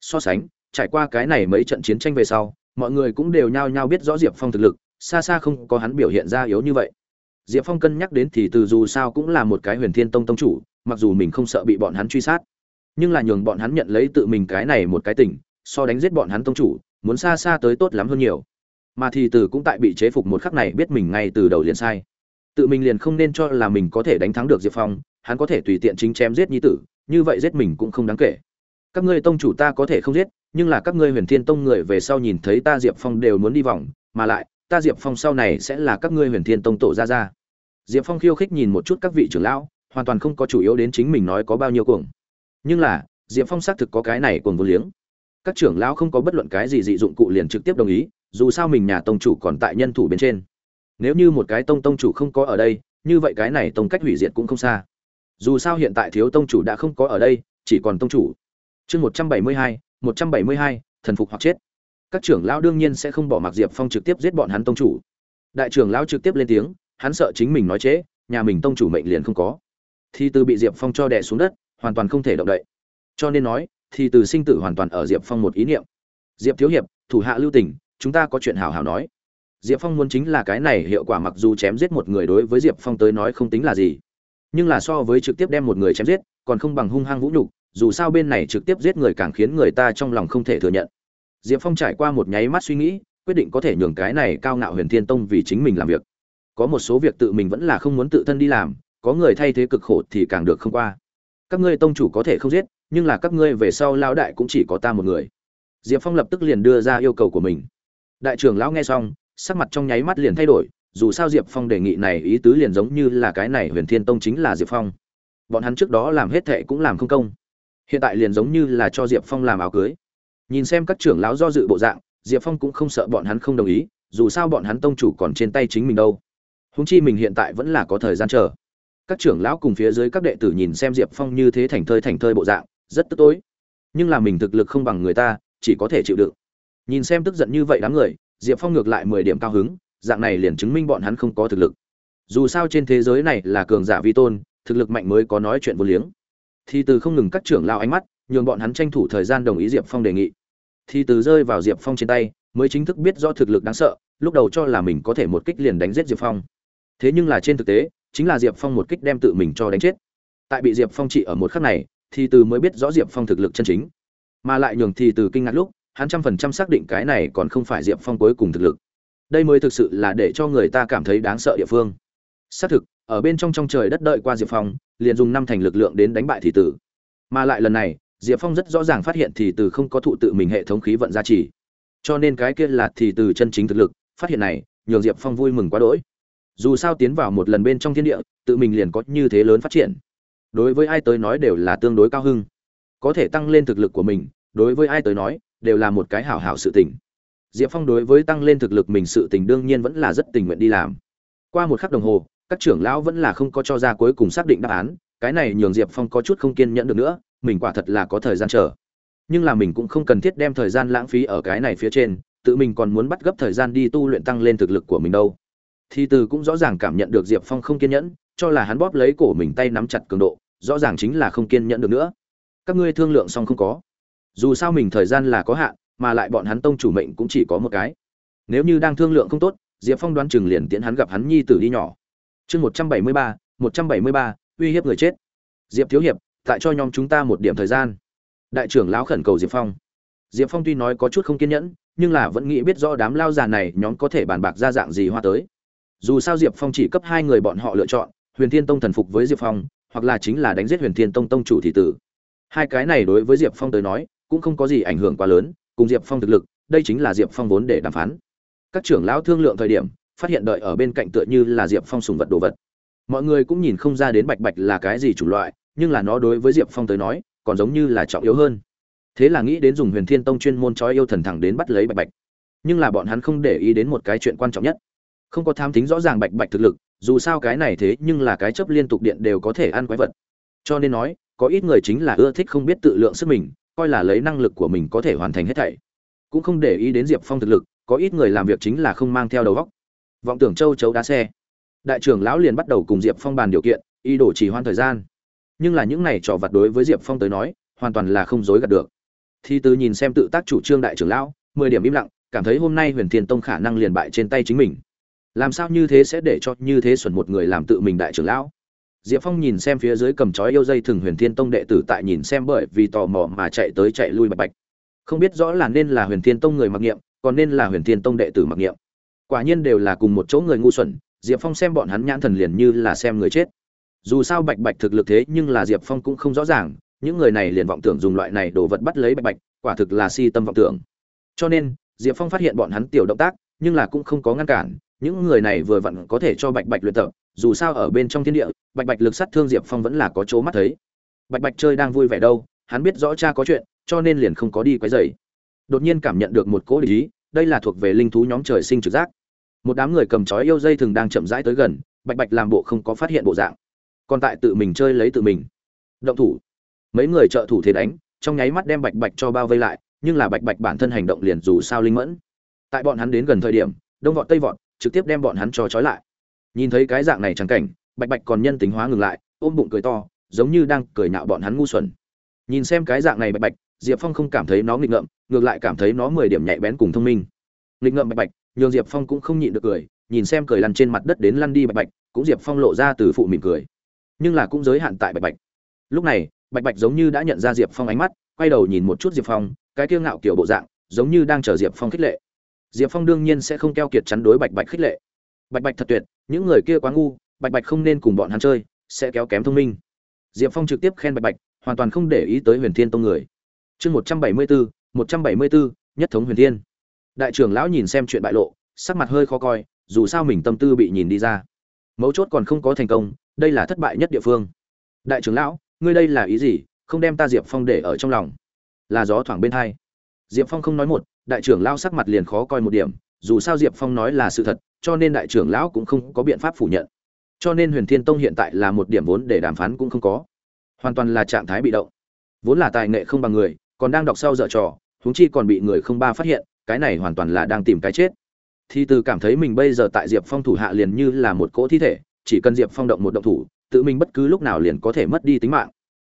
So sánh, trải qua cái này mấy trận chiến tranh về sau, mọi người cũng đều nhao nhao biết rõ diệp phong thực lực, xa xa không có hắn biểu hiện ra yếu như vậy. Diệp phong cân nhắc đến thì từ dù sao cũng là một cái huyền thiên tông tông chủ, mặc dù mình không sợ bị bọn hắn truy sát, nhưng là nhường bọn hắn nhận lấy tự mình cái này một cái tỉnh so đánh giết bọn hắn tông chủ, muốn xa xa tới tốt lắm hơn nhiều. Mà thì từ cũng tại bị chế phục một khắc này biết mình ngay từ đầu liền sai. Tự mình liền không nên cho là mình có thể đánh thắng được diệp phong hắn có thể tùy tiện chính chém giết nhi tử, như vậy giết mình cũng không đáng kể. Các ngươi tông chủ ta có thể không giết, nhưng là các ngươi huyền thiên tông người về sau nhìn thấy ta diệp phong đều muốn đi vòng, mà lại, ta diệp phong sau này sẽ là các ngươi huyền thiên tông tổ ra ra diệp phong khiêu khích nhìn một chút các vị trưởng lão, hoàn toàn không có chủ yếu đến chính mình nói có bao nhiêu cuồng. Nhưng là, diệp phong xác thực có cái này cuồng vô liếng. Các trưởng lão không có bất luận cái gì dị dụng cụ liền trực tiếp đồng ý, dù sao mình nhà tông chủ còn tại nhân thủ bên trên. Nếu như một cái tông tông chủ không có ở đây, như vậy cái này tông cách hủy diệt cũng không xa dù sao hiện tại thiếu tông chủ đã không có ở đây, chỉ còn tông chủ. Chương một trăm bảy mươi hai, một trăm bảy mươi hai, thần phục hoặc chết. Các trưởng lão đương nhiên sẽ không bỏ mặc diệp phong trực tiếp giết bọn hắn tông chủ. Đại trưởng lão trực tiếp lên tiếng, hắn sợ chính mình nói trễ, nhà mình tông chủ mệnh liền không có. Thì từ bị diệp phong cho đè xuống đất, hoàn toàn không thể động đậy. Cho nên nói thì từ sinh tử hoàn toàn ở diệp phong một ý niệm. Diệp thiếu hiệp, thủ hạ lưu tỉnh chúng ta có chuyện hào hào nói. Diệp phong muốn chính là cái này, hiệu quả mặc dù chém giết một người đối với diệp phong tới nói không tính là gì nhưng là so với trực tiếp đem một người chém giết, còn không bằng hung hăng vũ nhục, dù sao bên này trực tiếp giết người càng khiến người ta trong lòng không thể thừa nhận. Diệp phong trải qua một nháy mắt suy nghĩ, quyết định có thể nhường cái này cao ngạo huyền thiên tông vì chính mình làm việc. Có một số việc tự mình vẫn là không muốn tự thân đi làm, có người thay thế cực khổ thì càng được không qua. Các ngươi tông chủ có thể không giết, nhưng là các ngươi về sau lao đại cũng chỉ có ta một người. Diệp phong lập tức liền đưa ra yêu cầu của mình. Đại trưởng lão nghe xong, sắc mặt trong nháy mắt liền thay đổi dù sao diệp phong đề nghị này ý tứ liền giống như là cái này huyền thiên tông chính là diệp phong. Bọn hắn trước đó làm hết thệ cũng làm không công. Hiện tại liền giống như là cho diệp phong làm áo cưới. Nhìn xem các trưởng lão do dự bộ dạng, diệp phong cũng không sợ bọn hắn không đồng ý, dù sao bọn hắn tông chủ còn trên tay chính mình đâu. Húng chi mình hiện tại vẫn là có thời gian chờ. Các trưởng lão cùng phía dưới các đệ tử nhìn xem diệp phong như thế thành thơi thành thơi bộ dạng, rất tức tối. Nhưng là mình thực lực không bằng người ta, chỉ có thể chịu đựng. Nhìn xem tức giận như vậy đám người, diệp phong ngược lại mười điểm cao hứng dạng này liền chứng minh bọn hắn không có thực lực. Dù sao trên thế giới này là cường giả vi tôn, thực lực mạnh mới có nói chuyện vô liếng. Thì từ không ngừng các trưởng lao ánh mắt, nhường bọn hắn tranh thủ thời gian đồng ý diệp phong đề nghị. Thì từ rơi vào diệp phong trên tay, mới chính thức biết do thực lực đáng sợ, lúc đầu cho là mình có thể một kích liền đánh giết diệp phong. Thế nhưng là trên thực tế, chính là diệp phong một kích đem tự mình cho đánh chết. Tại bị diệp phong trị ở một khắc này, thì từ mới biết rõ diệp phong thực lực chân chính. Mà lại nhường thì từ kinh ngạc lúc, hắn trăm phần trăm xác định cái này còn không phải diệp phong cuối cùng thực lực đây mới thực sự là để cho người ta cảm thấy đáng sợ địa phương. Xác thực, ở bên trong trong trời đất đợi qua diệp phong, liền dùng năm thành lực lượng đến đánh bại thị tử. Mà lại lần này, diệp phong rất rõ ràng phát hiện thì từ không có thụ tự mình hệ thống khí vận gia trì. Cho nên cái kia là thì từ chân chính thực lực, phát hiện này, nhường diệp phong vui mừng quá đỗi. Dù sao tiến vào một lần bên trong thiên địa, tự mình liền có như thế lớn phát triển. Đối với ai tới nói đều là tương đối cao hưng. Có thể tăng lên thực lực của mình, đối với ai tới nói, đều là một cái hảo hảo sự tình diệp phong đối với tăng lên thực lực mình sự tình đương nhiên vẫn là rất tình nguyện đi làm. Qua một khắc đồng hồ, các trưởng lão vẫn là không có cho ra cuối cùng xác định đáp án, cái này nhường diệp phong có chút không kiên nhẫn được nữa, mình quả thật là có thời gian chờ. Nhưng là mình cũng không cần thiết đem thời gian lãng phí ở cái này phía trên, tự mình còn muốn bắt gấp thời gian đi tu luyện tăng lên thực lực của mình đâu. Thì từ cũng rõ ràng cảm nhận được diệp phong không kiên nhẫn, cho là hắn bóp lấy cổ mình tay nắm chặt cường độ, rõ ràng chính là không kiên nhẫn được nữa. Các ngươi thương lượng xong không có? Dù sao mình thời gian là có hạn mà lại bọn hắn tông chủ mệnh cũng chỉ có một cái. Nếu như đang thương lượng không tốt, diệp phong đoán chừng liền tiễn hắn gặp hắn nhi tử đi nhỏ. Chương một trăm bảy mươi ba, một trăm bảy mươi ba, uy hiếp người chết. Diệp thiếu hiệp, tại cho nhóm chúng ta một điểm thời gian. Đại trưởng lão khẩn cầu diệp phong. Diệp phong tuy nói có chút không kiên nhẫn, nhưng là vẫn nghĩ biết rõ đám lao già này nhóm có thể bàn bạc ra dạng gì hoa tới. Dù sao diệp phong chỉ cấp hai người bọn họ lựa chọn, huyền thiên tông thần phục với diệp phong, hoặc là chính là đánh giết huyền thiên tông tông chủ thị tử. Hai cái này đối với diệp phong tới nói, cũng không có gì ảnh hưởng quá lớn cùng diệp phong thực lực, đây chính là diệp phong vốn để đàm phán. Các trưởng lão thương lượng thời điểm, phát hiện đợi ở bên cạnh tựa như là diệp phong sùng vật đồ vật. Mọi người cũng nhìn không ra đến bạch bạch là cái gì chủng loại, nhưng là nó đối với diệp phong tới nói, còn giống như là trọng yếu hơn. Thế là nghĩ đến dùng huyền thiên tông chuyên môn trói yêu thần thẳng đến bắt lấy bạch bạch. Nhưng là bọn hắn không để ý đến một cái chuyện quan trọng nhất. Không có tham tính rõ ràng bạch bạch thực lực, dù sao cái này thế nhưng là cái chấp liên tục điện đều có thể ăn quái vật. Cho nên nói, có ít người chính là ưa thích không biết tự lượng sức mình coi là lấy năng lực của mình có thể hoàn thành hết thảy. Cũng không để ý đến diệp phong thực lực, có ít người làm việc chính là không mang theo đầu góc vọng tưởng châu chấu đá xe. Đại trưởng lão liền bắt đầu cùng diệp phong bàn điều kiện, ý đồ chỉ hoan thời gian. Nhưng là những này trò vặt đối với diệp phong tới nói, hoàn toàn là không dối gạt được. Thì từ nhìn xem tự tác chủ trương đại trưởng lão, mười điểm im lặng, cảm thấy hôm nay huyền thiên tông khả năng liền bại trên tay chính mình. Làm sao như thế sẽ để cho như thế xuẩn một người làm tự mình đại trưởng lão? Diệp phong nhìn xem phía dưới cầm chói yêu dây thừng huyền thiên tông đệ tử tại nhìn xem bởi vì tò mò mà chạy tới chạy lui bạch bạch. Không biết rõ là nên là huyền thiên tông người mặc niệm, còn nên là huyền thiên tông đệ tử mặc niệm. Quả nhiên đều là cùng một chỗ người ngu xuẩn, diệp phong xem bọn hắn nhãn thần liền như là xem người chết. Dù sao bạch bạch thực lực thế nhưng là diệp phong cũng không rõ ràng, những người này liền vọng tưởng dùng loại này đồ vật bắt lấy bạch bạch, quả thực là si tâm vọng tưởng. Cho nên, diệp phong phát hiện bọn hắn tiểu động tác, nhưng là cũng không có ngăn cản, những người này vừa vặn có thể cho bạch bạch luyện tập dù sao ở bên trong thiên địa bạch bạch lực sát thương diệp phong vẫn là có chỗ mắt thấy. Bạch bạch chơi đang vui vẻ đâu hắn biết rõ cha có chuyện cho nên liền không có đi quấy rầy. Đột nhiên cảm nhận được một cỗ lý, đây là thuộc về linh thú nhóm trời sinh trực giác. Một đám người cầm chói yêu dây thường đang chậm rãi tới gần bạch bạch làm bộ không có phát hiện bộ dạng. Còn tại tự mình chơi lấy tự mình. Động thủ. Mấy người trợ thủ thế đánh trong nháy mắt đem bạch bạch cho bao vây lại nhưng là bạch bạch bản thân hành động liền dù sao linh mẫn. Tại bọn hắn đến gần thời điểm đông vọt tây vọt trực tiếp đem bọn hắn cho trói lại nhìn thấy cái dạng này trắng cảnh, bạch bạch còn nhân tính hóa ngừng lại, ôm bụng cười to, giống như đang cười nhạo bọn hắn ngu xuẩn. Nhìn xem cái dạng này bạch bạch, diệp phong không cảm thấy nó nghịch ngợm, ngược lại cảm thấy nó mười điểm nhạy bén cùng thông minh. Nghịch ngợm bạch bạch, nhường diệp phong cũng không nhịn được cười, nhìn xem cười lăn trên mặt đất đến lăn đi bạch bạch, cũng diệp phong lộ ra từ phụ mỉm cười. Nhưng là cũng giới hạn tại bạch bạch. Lúc này, bạch bạch giống như đã nhận ra diệp phong ánh mắt, quay đầu nhìn một chút diệp phong, cái kiêu ngạo kiểu bộ dạng, giống như đang chờ diệp phong khích lệ. Diệp phong đương nhiên sẽ không keo kiệt chắn đối bạch bạch khích lệ. Bạch bạch thật tuyệt những người kia quá ngu, bạch bạch không nên cùng bọn hắn chơi, sẽ kéo kém thông minh. Diệp phong trực tiếp khen bạch bạch, hoàn toàn không để ý tới huyền thiên tông người. Chương một trăm bảy mươi bốn một trăm bảy mươi bốn nhất thống huyền thiên. Đại trưởng lão nhìn xem chuyện bại lộ, sắc mặt hơi khó coi, dù sao mình tâm tư bị nhìn đi ra. Mấu chốt còn không có thành công, đây là thất bại nhất địa phương. Đại trưởng lão, ngươi đây là ý gì, không đem ta diệp phong để ở trong lòng? Là gió thoảng bên thai diệp phong không nói một, đại trưởng lão sắc mặt liền khó coi một điểm, dù sao diệp phong nói là sự thật cho nên đại trưởng lão cũng không có biện pháp phủ nhận. Cho nên huyền thiên tông hiện tại là một điểm vốn để đàm phán cũng không có. Hoàn toàn là trạng thái bị động. Vốn là tài nghệ không bằng người, còn đang đọc sau dở trò, huống chi còn bị người không ba phát hiện, cái này hoàn toàn là đang tìm cái chết. Thì từ cảm thấy mình bây giờ tại diệp phong thủ hạ liền như là một cỗ thi thể, chỉ cần diệp phong động một động thủ, tự mình bất cứ lúc nào liền có thể mất đi tính mạng.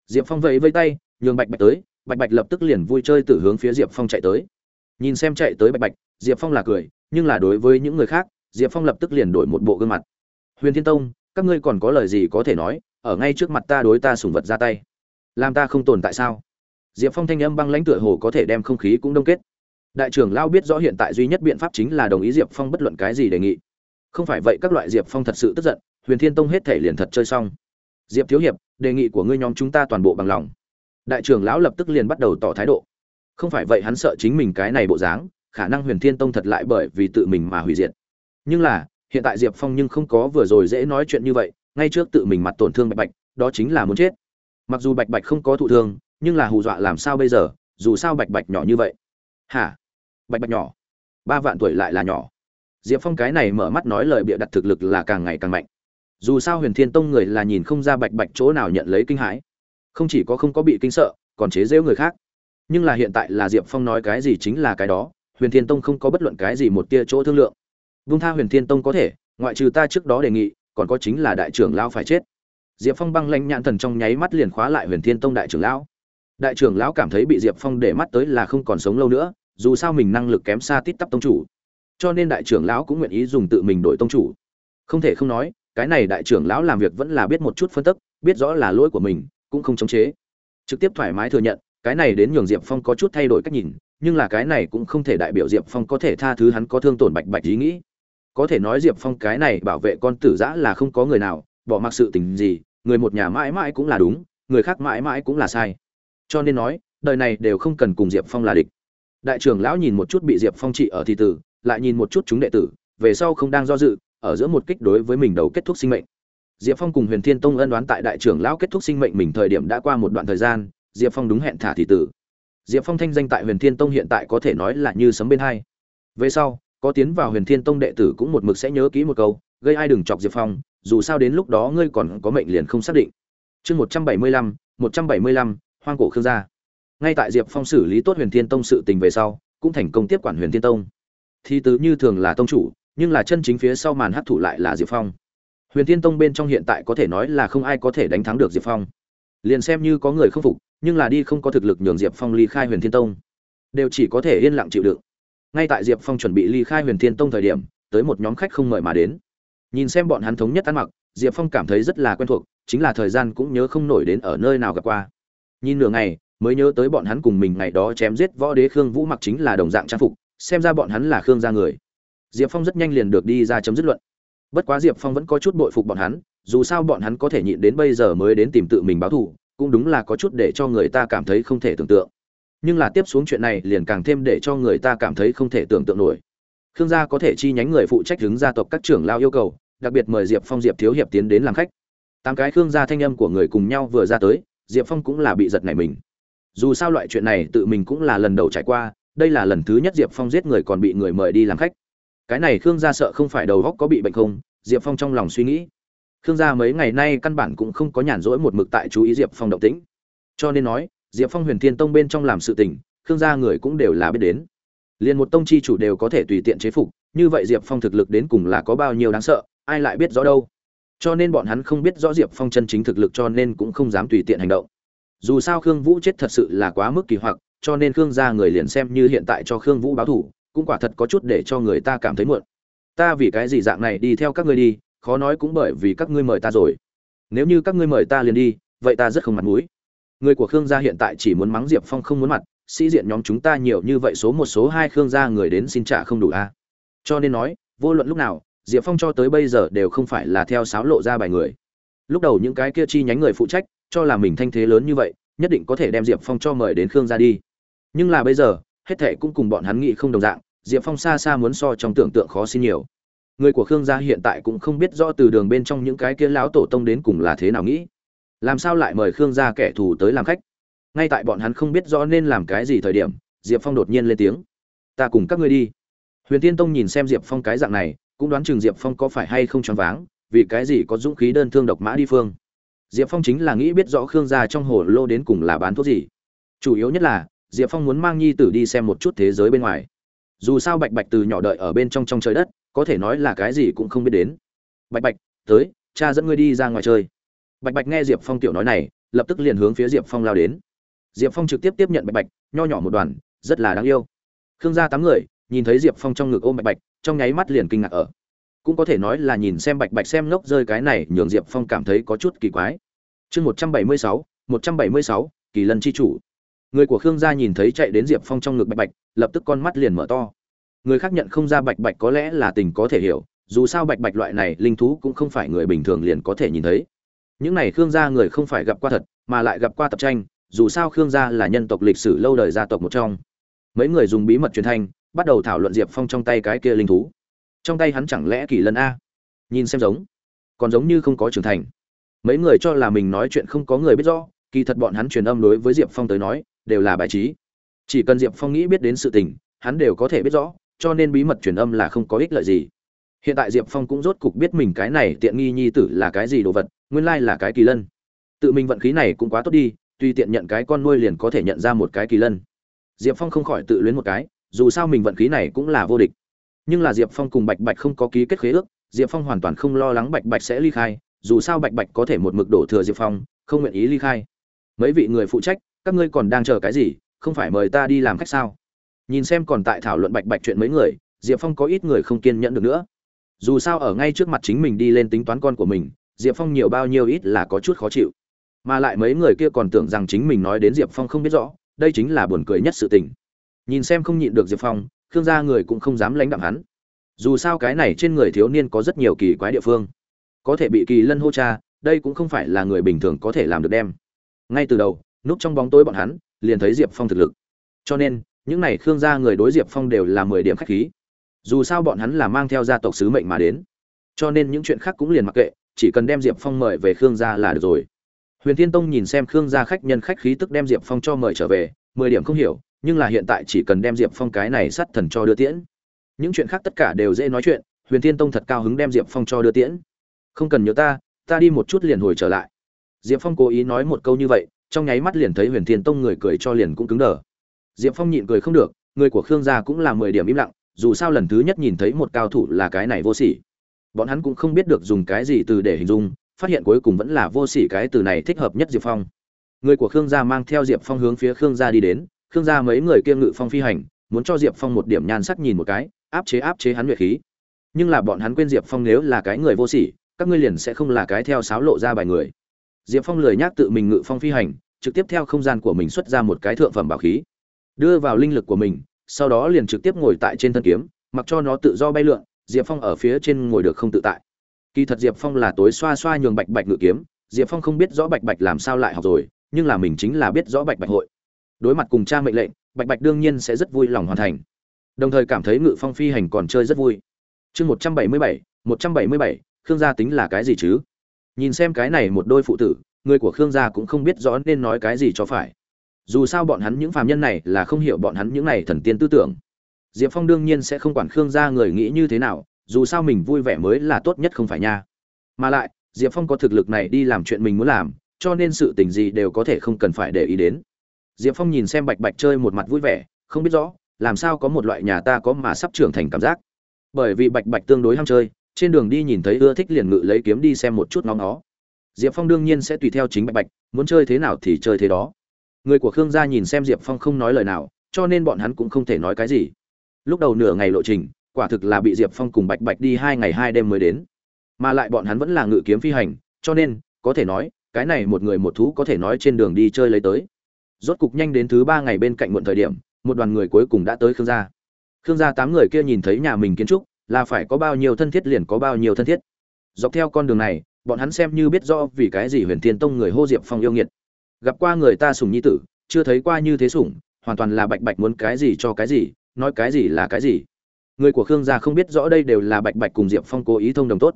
Diệp phong vẫy vây tay, nhường bạch bạch tới, bạch bạch lập tức liền vui chơi từ hướng phía diệp phong chạy tới. Nhìn xem chạy tới bạch bạch, diệp phong là cười, nhưng là đối với những người khác diệp phong lập tức liền đổi một bộ gương mặt. Huyền thiên tông, các ngươi còn có lời gì có thể nói, ở ngay trước mặt ta đối ta sùng vật ra tay. Làm ta không tồn tại sao? Diệp phong thanh âm băng lãnh tựa hồ có thể đem không khí cũng đông kết. Đại trưởng lao biết rõ hiện tại duy nhất biện pháp chính là đồng ý diệp phong bất luận cái gì đề nghị. Không phải vậy các loại diệp phong thật sự tức giận, huyền thiên tông hết thể liền thật chơi xong. Diệp thiếu hiệp, đề nghị của ngươi nhóm chúng ta toàn bộ bằng lòng. Đại trưởng lão lập tức liền bắt đầu tỏ thái độ. Không phải vậy hắn sợ chính mình cái này bộ dáng, khả năng huyền thiên tông thật lại bởi vì tự mình mà hủy diệt nhưng là, hiện tại diệp phong nhưng không có vừa rồi dễ nói chuyện như vậy, ngay trước tự mình mặt tổn thương bạch bạch, đó chính là muốn chết. Mặc dù bạch bạch không có thụ thương, nhưng là hù dọa làm sao bây giờ, dù sao bạch bạch nhỏ như vậy. Hả? Bạch bạch nhỏ. Ba vạn tuổi lại là nhỏ. Diệp phong cái này mở mắt nói lời bịa đặt thực lực là càng ngày càng mạnh. Dù sao huyền thiên tông người là nhìn không ra bạch bạch chỗ nào nhận lấy kinh hãi. Không chỉ có không có bị kinh sợ, còn chế rễu người khác. Nhưng là hiện tại là diệp phong nói cái gì chính là cái đó, huyền thiên tông không có bất luận cái gì một tia chỗ thương lượng vung tha huyền thiên tông có thể, ngoại trừ ta trước đó đề nghị, còn có chính là đại trưởng lão phải chết. Diệp phong băng lãnh nhãn thần trong nháy mắt liền khóa lại huyền thiên tông đại trưởng lão. Đại trưởng lão cảm thấy bị diệp phong để mắt tới là không còn sống lâu nữa, dù sao mình năng lực kém xa tít tắp tông chủ. Cho nên đại trưởng lão cũng nguyện ý dùng tự mình đổi tông chủ. Không thể không nói, cái này đại trưởng lão làm việc vẫn là biết một chút phân tích biết rõ là lỗi của mình, cũng không chống chế. Trực tiếp thoải mái thừa nhận, cái này đến nhường diệp phong có chút thay đổi cách nhìn, nhưng là cái này cũng không thể đại biểu diệp phong có thể tha thứ hắn có thương tổn bạch bạch ý nghĩ có thể nói diệp phong cái này bảo vệ con tử giã là không có người nào, bỏ mặc sự tình gì, người một nhà mãi mãi cũng là đúng, người khác mãi mãi cũng là sai. Cho nên nói, đời này đều không cần cùng diệp phong là địch. Đại trưởng lão nhìn một chút bị diệp phong trị ở thi tử, lại nhìn một chút chúng đệ tử, về sau không đang do dự, ở giữa một kích đối với mình đầu kết thúc sinh mệnh. Diệp phong cùng huyền thiên tông ân đoán tại đại trưởng lão kết thúc sinh mệnh mình thời điểm đã qua một đoạn thời gian, diệp phong đúng hẹn thả thị tử. Diệp phong thanh danh tại huyền thiên tông hiện tại có thể nói là như sấm bên hai. Về sau có tiến vào huyền thiên tông đệ tử cũng một mực sẽ nhớ kỹ một câu, gây ai đừng chọc diệp phong, dù sao đến lúc đó ngươi còn có mệnh liền không xác định. Chương một trăm bảy mươi lăm, một trăm bảy mươi lăm, hoang cổ khương gia. Ngay tại diệp phong xử lý tốt huyền thiên tông sự tình về sau, cũng thành công tiếp quản huyền thiên tông. Thì tứ như thường là tông chủ, nhưng là chân chính phía sau màn hấp thụ lại là diệp phong. Huyền thiên tông bên trong hiện tại có thể nói là không ai có thể đánh thắng được diệp phong. Liền xem như có người không phục, nhưng là đi không có thực lực nhường diệp phong ly khai huyền thiên tông, đều chỉ có thể yên lặng chịu đựng ngay tại diệp phong chuẩn bị ly khai huyền thiên tông thời điểm, tới một nhóm khách không mời mà đến. Nhìn xem bọn hắn thống nhất ăn mặc, diệp phong cảm thấy rất là quen thuộc, chính là thời gian cũng nhớ không nổi đến ở nơi nào gặp qua. Nhìn nửa ngày, mới nhớ tới bọn hắn cùng mình ngày đó chém giết võ đế khương vũ mặc chính là đồng dạng trang phục, xem ra bọn hắn là khương gia người. Diệp phong rất nhanh liền được đi ra chấm dứt luận. Bất quá diệp phong vẫn có chút bội phục bọn hắn, dù sao bọn hắn có thể nhịn đến bây giờ mới đến tìm tự mình báo thù, cũng đúng là có chút để cho người ta cảm thấy không thể tưởng tượng nhưng là tiếp xuống chuyện này liền càng thêm để cho người ta cảm thấy không thể tưởng tượng nổi. Khương gia có thể chi nhánh người phụ trách đứng gia tộc các trưởng lao yêu cầu, đặc biệt mời diệp phong, diệp thiếu hiệp tiến đến làm khách. Tám cái khương gia thanh âm của người cùng nhau vừa ra tới, diệp phong cũng là bị giật này mình. Dù sao loại chuyện này tự mình cũng là lần đầu trải qua, đây là lần thứ nhất diệp phong giết người còn bị người mời đi làm khách. Cái này khương gia sợ không phải đầu góc có bị bệnh không, diệp phong trong lòng suy nghĩ. Khương gia mấy ngày nay căn bản cũng không có nhàn rỗi một mực tại chú ý diệp phong động tĩnh. Cho nên nói diệp phong huyền thiên tông bên trong làm sự tình, khương gia người cũng đều là biết đến. Liên một tông chi chủ đều có thể tùy tiện chế phục, như vậy diệp phong thực lực đến cùng là có bao nhiêu đáng sợ, ai lại biết rõ đâu. Cho nên bọn hắn không biết rõ diệp phong chân chính thực lực cho nên cũng không dám tùy tiện hành động. Dù sao khương vũ chết thật sự là quá mức kỳ hoặc, cho nên khương gia người liền xem như hiện tại cho khương vũ báo thủ, cũng quả thật có chút để cho người ta cảm thấy muộn. Ta vì cái gì dạng này đi theo các ngươi đi, khó nói cũng bởi vì các ngươi mời ta rồi. Nếu như các ngươi mời ta liền đi, vậy ta rất không mặt mũi người của khương gia hiện tại chỉ muốn mắng diệp phong không muốn mặt, sĩ diện nhóm chúng ta nhiều như vậy số một số hai khương gia người đến xin trả không đủ a. Cho nên nói, vô luận lúc nào, diệp phong cho tới bây giờ đều không phải là theo sáo lộ ra bài người. Lúc đầu những cái kia chi nhánh người phụ trách, cho là mình thanh thế lớn như vậy, nhất định có thể đem diệp phong cho mời đến khương gia đi. Nhưng là bây giờ, hết thệ cũng cùng bọn hắn nghĩ không đồng dạng, diệp phong xa xa muốn so trong tưởng tượng khó xin nhiều. Người của khương gia hiện tại cũng không biết rõ từ đường bên trong những cái kia lão tổ tông đến cùng là thế nào nghĩ làm sao lại mời khương gia kẻ thù tới làm khách? Ngay tại bọn hắn không biết rõ nên làm cái gì thời điểm, diệp phong đột nhiên lên tiếng. Ta cùng các ngươi đi. Huyền tiên tông nhìn xem diệp phong cái dạng này, cũng đoán chừng diệp phong có phải hay không choáng váng, vì cái gì có dũng khí đơn thương độc mã đi phương. Diệp phong chính là nghĩ biết rõ khương gia trong hồ lô đến cùng là bán thuốc gì. Chủ yếu nhất là, diệp phong muốn mang nhi tử đi xem một chút thế giới bên ngoài. Dù sao bạch bạch từ nhỏ đợi ở bên trong trong trời đất, có thể nói là cái gì cũng không biết đến. Bạch bạch, tới, cha dẫn ngươi đi ra ngoài chơi bạch bạch nghe diệp phong tiểu nói này, lập tức liền hướng phía diệp phong lao đến. Diệp phong trực tiếp tiếp nhận bạch bạch, nho nhỏ một đoàn, rất là đáng yêu. Khương gia tám người, nhìn thấy diệp phong trong ngực ôm bạch bạch, trong nháy mắt liền kinh ngạc ở. Cũng có thể nói là nhìn xem bạch bạch xem ngốc rơi cái này, nhường diệp phong cảm thấy có chút kỳ quái. Chương một trăm bảy mươi sáu, một trăm bảy mươi sáu, kỳ lân c h i chủ. Người của khương gia nhìn thấy chạy đến diệp phong trong ngực bạch bạch, lập tức con mắt liền mở to. Người khác nhận không ra bạch bạch có lẽ là tình có thể hiểu, dù sao bạch bạch loại này linh thú cũng không phải người bình thường liền có thể nhìn thấy những này khương gia người không phải gặp qua thật, mà lại gặp qua tập tranh, dù sao khương gia là nhân tộc lịch sử lâu đời gia tộc một trong. Mấy người dùng bí mật truyền thanh, bắt đầu thảo luận diệp phong trong tay cái kia linh thú. Trong tay hắn chẳng lẽ kỳ lân a? Nhìn xem giống. Còn giống như không có trưởng thành. Mấy người cho là mình nói chuyện không có người biết rõ, kỳ thật bọn hắn truyền âm đối với diệp phong tới nói, đều là bài trí. Chỉ cần diệp phong nghĩ biết đến sự tình, hắn đều có thể biết rõ, cho nên bí mật truyền âm là không có ích lợi gì. Hiện tại diệp phong cũng rốt cục biết mình cái này tiện nghi nhi tử là cái gì đồ vật nguyên lai là cái kỳ lân. Tự mình vận khí này cũng quá tốt đi, tuy tiện nhận cái con nuôi liền có thể nhận ra một cái kỳ lân. Diệp phong không khỏi tự luyến một cái, dù sao mình vận khí này cũng là vô địch. Nhưng là diệp phong cùng bạch bạch không có ký kết khế ước, diệp phong hoàn toàn không lo lắng bạch bạch sẽ ly khai, dù sao bạch bạch có thể một mực đổ thừa diệp phong, không nguyện ý ly khai. Mấy vị người phụ trách, các ngươi còn đang chờ cái gì, không phải mời ta đi làm khách sao? Nhìn xem còn tại thảo luận bạch bạch chuyện mấy người, diệp phong có ít người không kiên nhẫn được nữa. Dù sao ở ngay trước mặt chính mình đi lên tính toán con của mình diệp phong nhiều bao nhiêu ít là có chút khó chịu. Mà lại mấy người kia còn tưởng rằng chính mình nói đến diệp phong không biết rõ, đây chính là buồn cười nhất sự tình. Nhìn xem không nhịn được diệp phong, khương gia người cũng không dám lãnh đạm hắn. Dù sao cái này trên người thiếu niên có rất nhiều kỳ quái địa phương. Có thể bị kỳ lân hô cha, đây cũng không phải là người bình thường có thể làm được đem. Ngay từ đầu, núp trong bóng tối bọn hắn, liền thấy diệp phong thực lực. Cho nên, những n à y khương gia người đối diệp phong đều là mười điểm k h á c h khí. Dù sao bọn hắn là mang theo gia tộc sứ mệnh mà đến. Cho nên những chuyện khác cũng liền mặc kệ chỉ cần đem diệp phong mời về khương gia là được rồi. Huyền thiên tông nhìn xem khương gia khách nhân khách khí tức đem diệp phong cho mời trở về, mười điểm không hiểu, nhưng là hiện tại chỉ cần đem diệp phong cái này sát thần cho đưa tiễn. Những chuyện khác tất cả đều dễ nói chuyện, huyền thiên tông thật cao hứng đem diệp phong cho đưa tiễn. Không cần nhớ ta ta đi một chút liền hồi trở lại. Diệp phong cố ý nói một câu như vậy, trong nháy mắt liền thấy huyền thiên tông người cười cho liền cũng cứng đờ. Diệp phong nhịn cười không được, người của khương gia cũng là mười điểm im lặng, dù sao lần thứ nhất nhìn thấy một cao thủ là cái này vô sỉ bọn hắn cũng không biết được dùng cái gì từ để hình dung, phát hiện cuối cùng vẫn là vô sỉ cái từ này thích hợp nhất diệp phong. Người của khương gia mang theo diệp phong hướng phía khương gia đi đến, khương gia mấy người kia ngự phong phi hành, muốn cho diệp phong một điểm nhan sắc nhìn một cái, áp chế áp chế hắn nhuệ khí. Nhưng là bọn hắn quên diệp phong nếu là cái người vô sỉ, các ngươi liền sẽ không là cái theo sáo lộ ra bài người. Diệp phong lười nhác tự mình ngự phong phi hành, trực tiếp theo không gian của mình xuất ra một cái thượng phẩm bảo khí. Đưa vào linh lực của mình, sau đó liền trực tiếp ngồi tại trên thân kiếm, mặc cho nó tự do bay lượn diệp phong ở phía trên ngồi được không tự tại. Kỳ thật diệp phong là tối xoa xoa nhường bạch bạch ngự kiếm, diệp phong không biết rõ bạch bạch làm sao lại học rồi, nhưng là mình chính là biết rõ bạch bạch hội. Đối mặt cùng cha mệnh lệnh, bạch bạch đương nhiên sẽ rất vui lòng hoàn thành. Đồng thời cảm thấy ngự phong phi hành còn chơi rất vui. Chương một trăm bảy mươi bảy, một trăm bảy mươi bảy, khương gia tính là cái gì chứ? Nhìn xem cái này một đôi phụ tử, người của khương gia cũng không biết rõ nên nói cái gì cho phải. Dù sao bọn hắn những phàm nhân này là không hiểu bọn hắn những này thần tiên tư tưởng diệp phong đương nhiên sẽ không quản khương gia người nghĩ như thế nào, dù sao mình vui vẻ mới là tốt nhất không phải nha. Mà lại, diệp phong có thực lực này đi làm chuyện mình muốn làm, cho nên sự tình gì đều có thể không cần phải để ý đến. Diệp phong nhìn xem bạch bạch chơi một mặt vui vẻ, không biết rõ, làm sao có một loại nhà ta có mà sắp trưởng thành cảm giác. Bởi vì bạch bạch tương đối ham chơi, trên đường đi nhìn thấy ưa thích liền ngự lấy kiếm đi xem một chút nó nó. Diệp phong đương nhiên sẽ tùy theo chính bạch bạch, muốn chơi thế nào thì chơi thế đó. Người của khương gia nhìn xem diệp phong không nói lời nào, cho nên bọn hắn cũng không thể nói cái gì lúc đầu nửa ngày lộ trình, quả thực là bị diệp phong cùng bạch bạch đi hai ngày hai đêm mới đến. Mà lại bọn hắn vẫn là ngự kiếm phi hành, cho nên, có thể nói, cái này một người một thú có thể nói trên đường đi chơi lấy tới. Rốt cục nhanh đến thứ ba ngày bên cạnh muộn thời điểm, một đoàn người cuối cùng đã tới khương gia. Khương gia tám người kia nhìn thấy nhà mình kiến trúc, là phải có bao nhiêu thân thiết liền có bao nhiêu thân thiết. Dọc theo con đường này, bọn hắn xem như biết rõ vì cái gì huyền thiên tông người hô diệp phong yêu nghiệt. Gặp qua người ta sùng nhi tử, chưa thấy qua như thế sủng, hoàn toàn là bạch bạch muốn cái gì cho cái gì nói cái gì là cái gì. Người của khương gia không biết rõ đây đều là bạch bạch cùng diệp phong cố ý thông đồng tốt.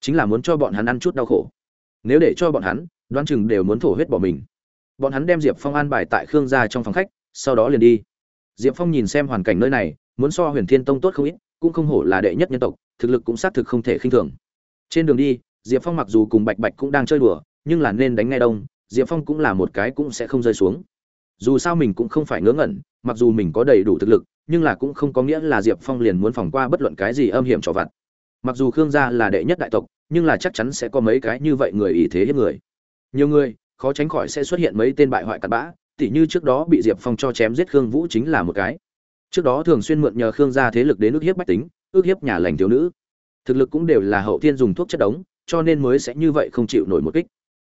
Chính là muốn cho bọn hắn ăn chút đau khổ. Nếu để cho bọn hắn, đoán chừng đều muốn thổ huyết bỏ mình. Bọn hắn đem diệp phong an bài tại khương gia trong phòng khách, sau đó liền đi. Diệp phong nhìn xem hoàn cảnh nơi này, muốn so huyền thiên tông tốt không ít, cũng không hổ là đệ nhất nhân tộc, thực lực cũng xác thực không thể khinh thường. Trên đường đi, diệp phong mặc dù cùng bạch bạch cũng đang chơi đùa, nhưng là nên đánh ngay đông, diệp phong cũng là một cái cũng sẽ không rơi xuống dù sao mình cũng không phải ngớ ngẩn, mặc dù mình có đầy đủ thực lực, nhưng là cũng không có nghĩa là diệp phong liền muốn phòng qua bất luận cái gì âm hiểm cho vặt. Mặc dù khương gia là đệ nhất đại tộc, nhưng là chắc chắn sẽ có mấy cái như vậy người ý thế hiếp người. Nhiều người, khó tránh khỏi sẽ xuất hiện mấy tên bại hoại cặn bã, tỉ như trước đó bị diệp phong cho chém giết khương vũ chính là một cái. Trước đó thường xuyên mượn nhờ khương gia thế lực đến ước hiếp bách tính ước hiếp nhà lành thiếu nữ. Thực lực cũng đều là hậu thiên dùng thuốc chất đống, cho nên mới sẽ như vậy không chịu nổi một kích.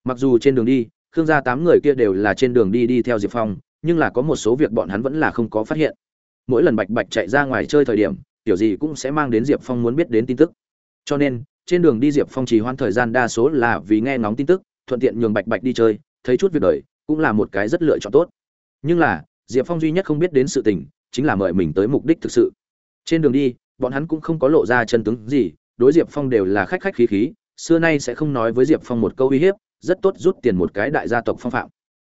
Mặc dù trên đường đi khương gia tám người kia đều là trên đường đi đi theo diệp phong, nhưng là có một số việc bọn hắn vẫn là không có phát hiện. Mỗi lần bạch bạch chạy ra ngoài chơi thời điểm, tiểu gì cũng sẽ mang đến diệp phong muốn biết đến tin tức. Cho nên, trên đường đi diệp phong chỉ hoãn thời gian đa số là vì nghe ngóng tin tức, thuận tiện nhường bạch bạch đi chơi, thấy chút việc đời, cũng là một cái rất lựa chọn tốt. Nhưng là, diệp phong duy nhất không biết đến sự tình, chính là mời mình tới mục đích thực sự. Trên đường đi, bọn hắn cũng không có lộ ra chân tướng gì, đối diệp phong đều là khách khách khí khí, xưa nay sẽ không nói với diệp phong một câu uy hiếp rất tốt rút tiền một cái đại gia tộc phong phạm.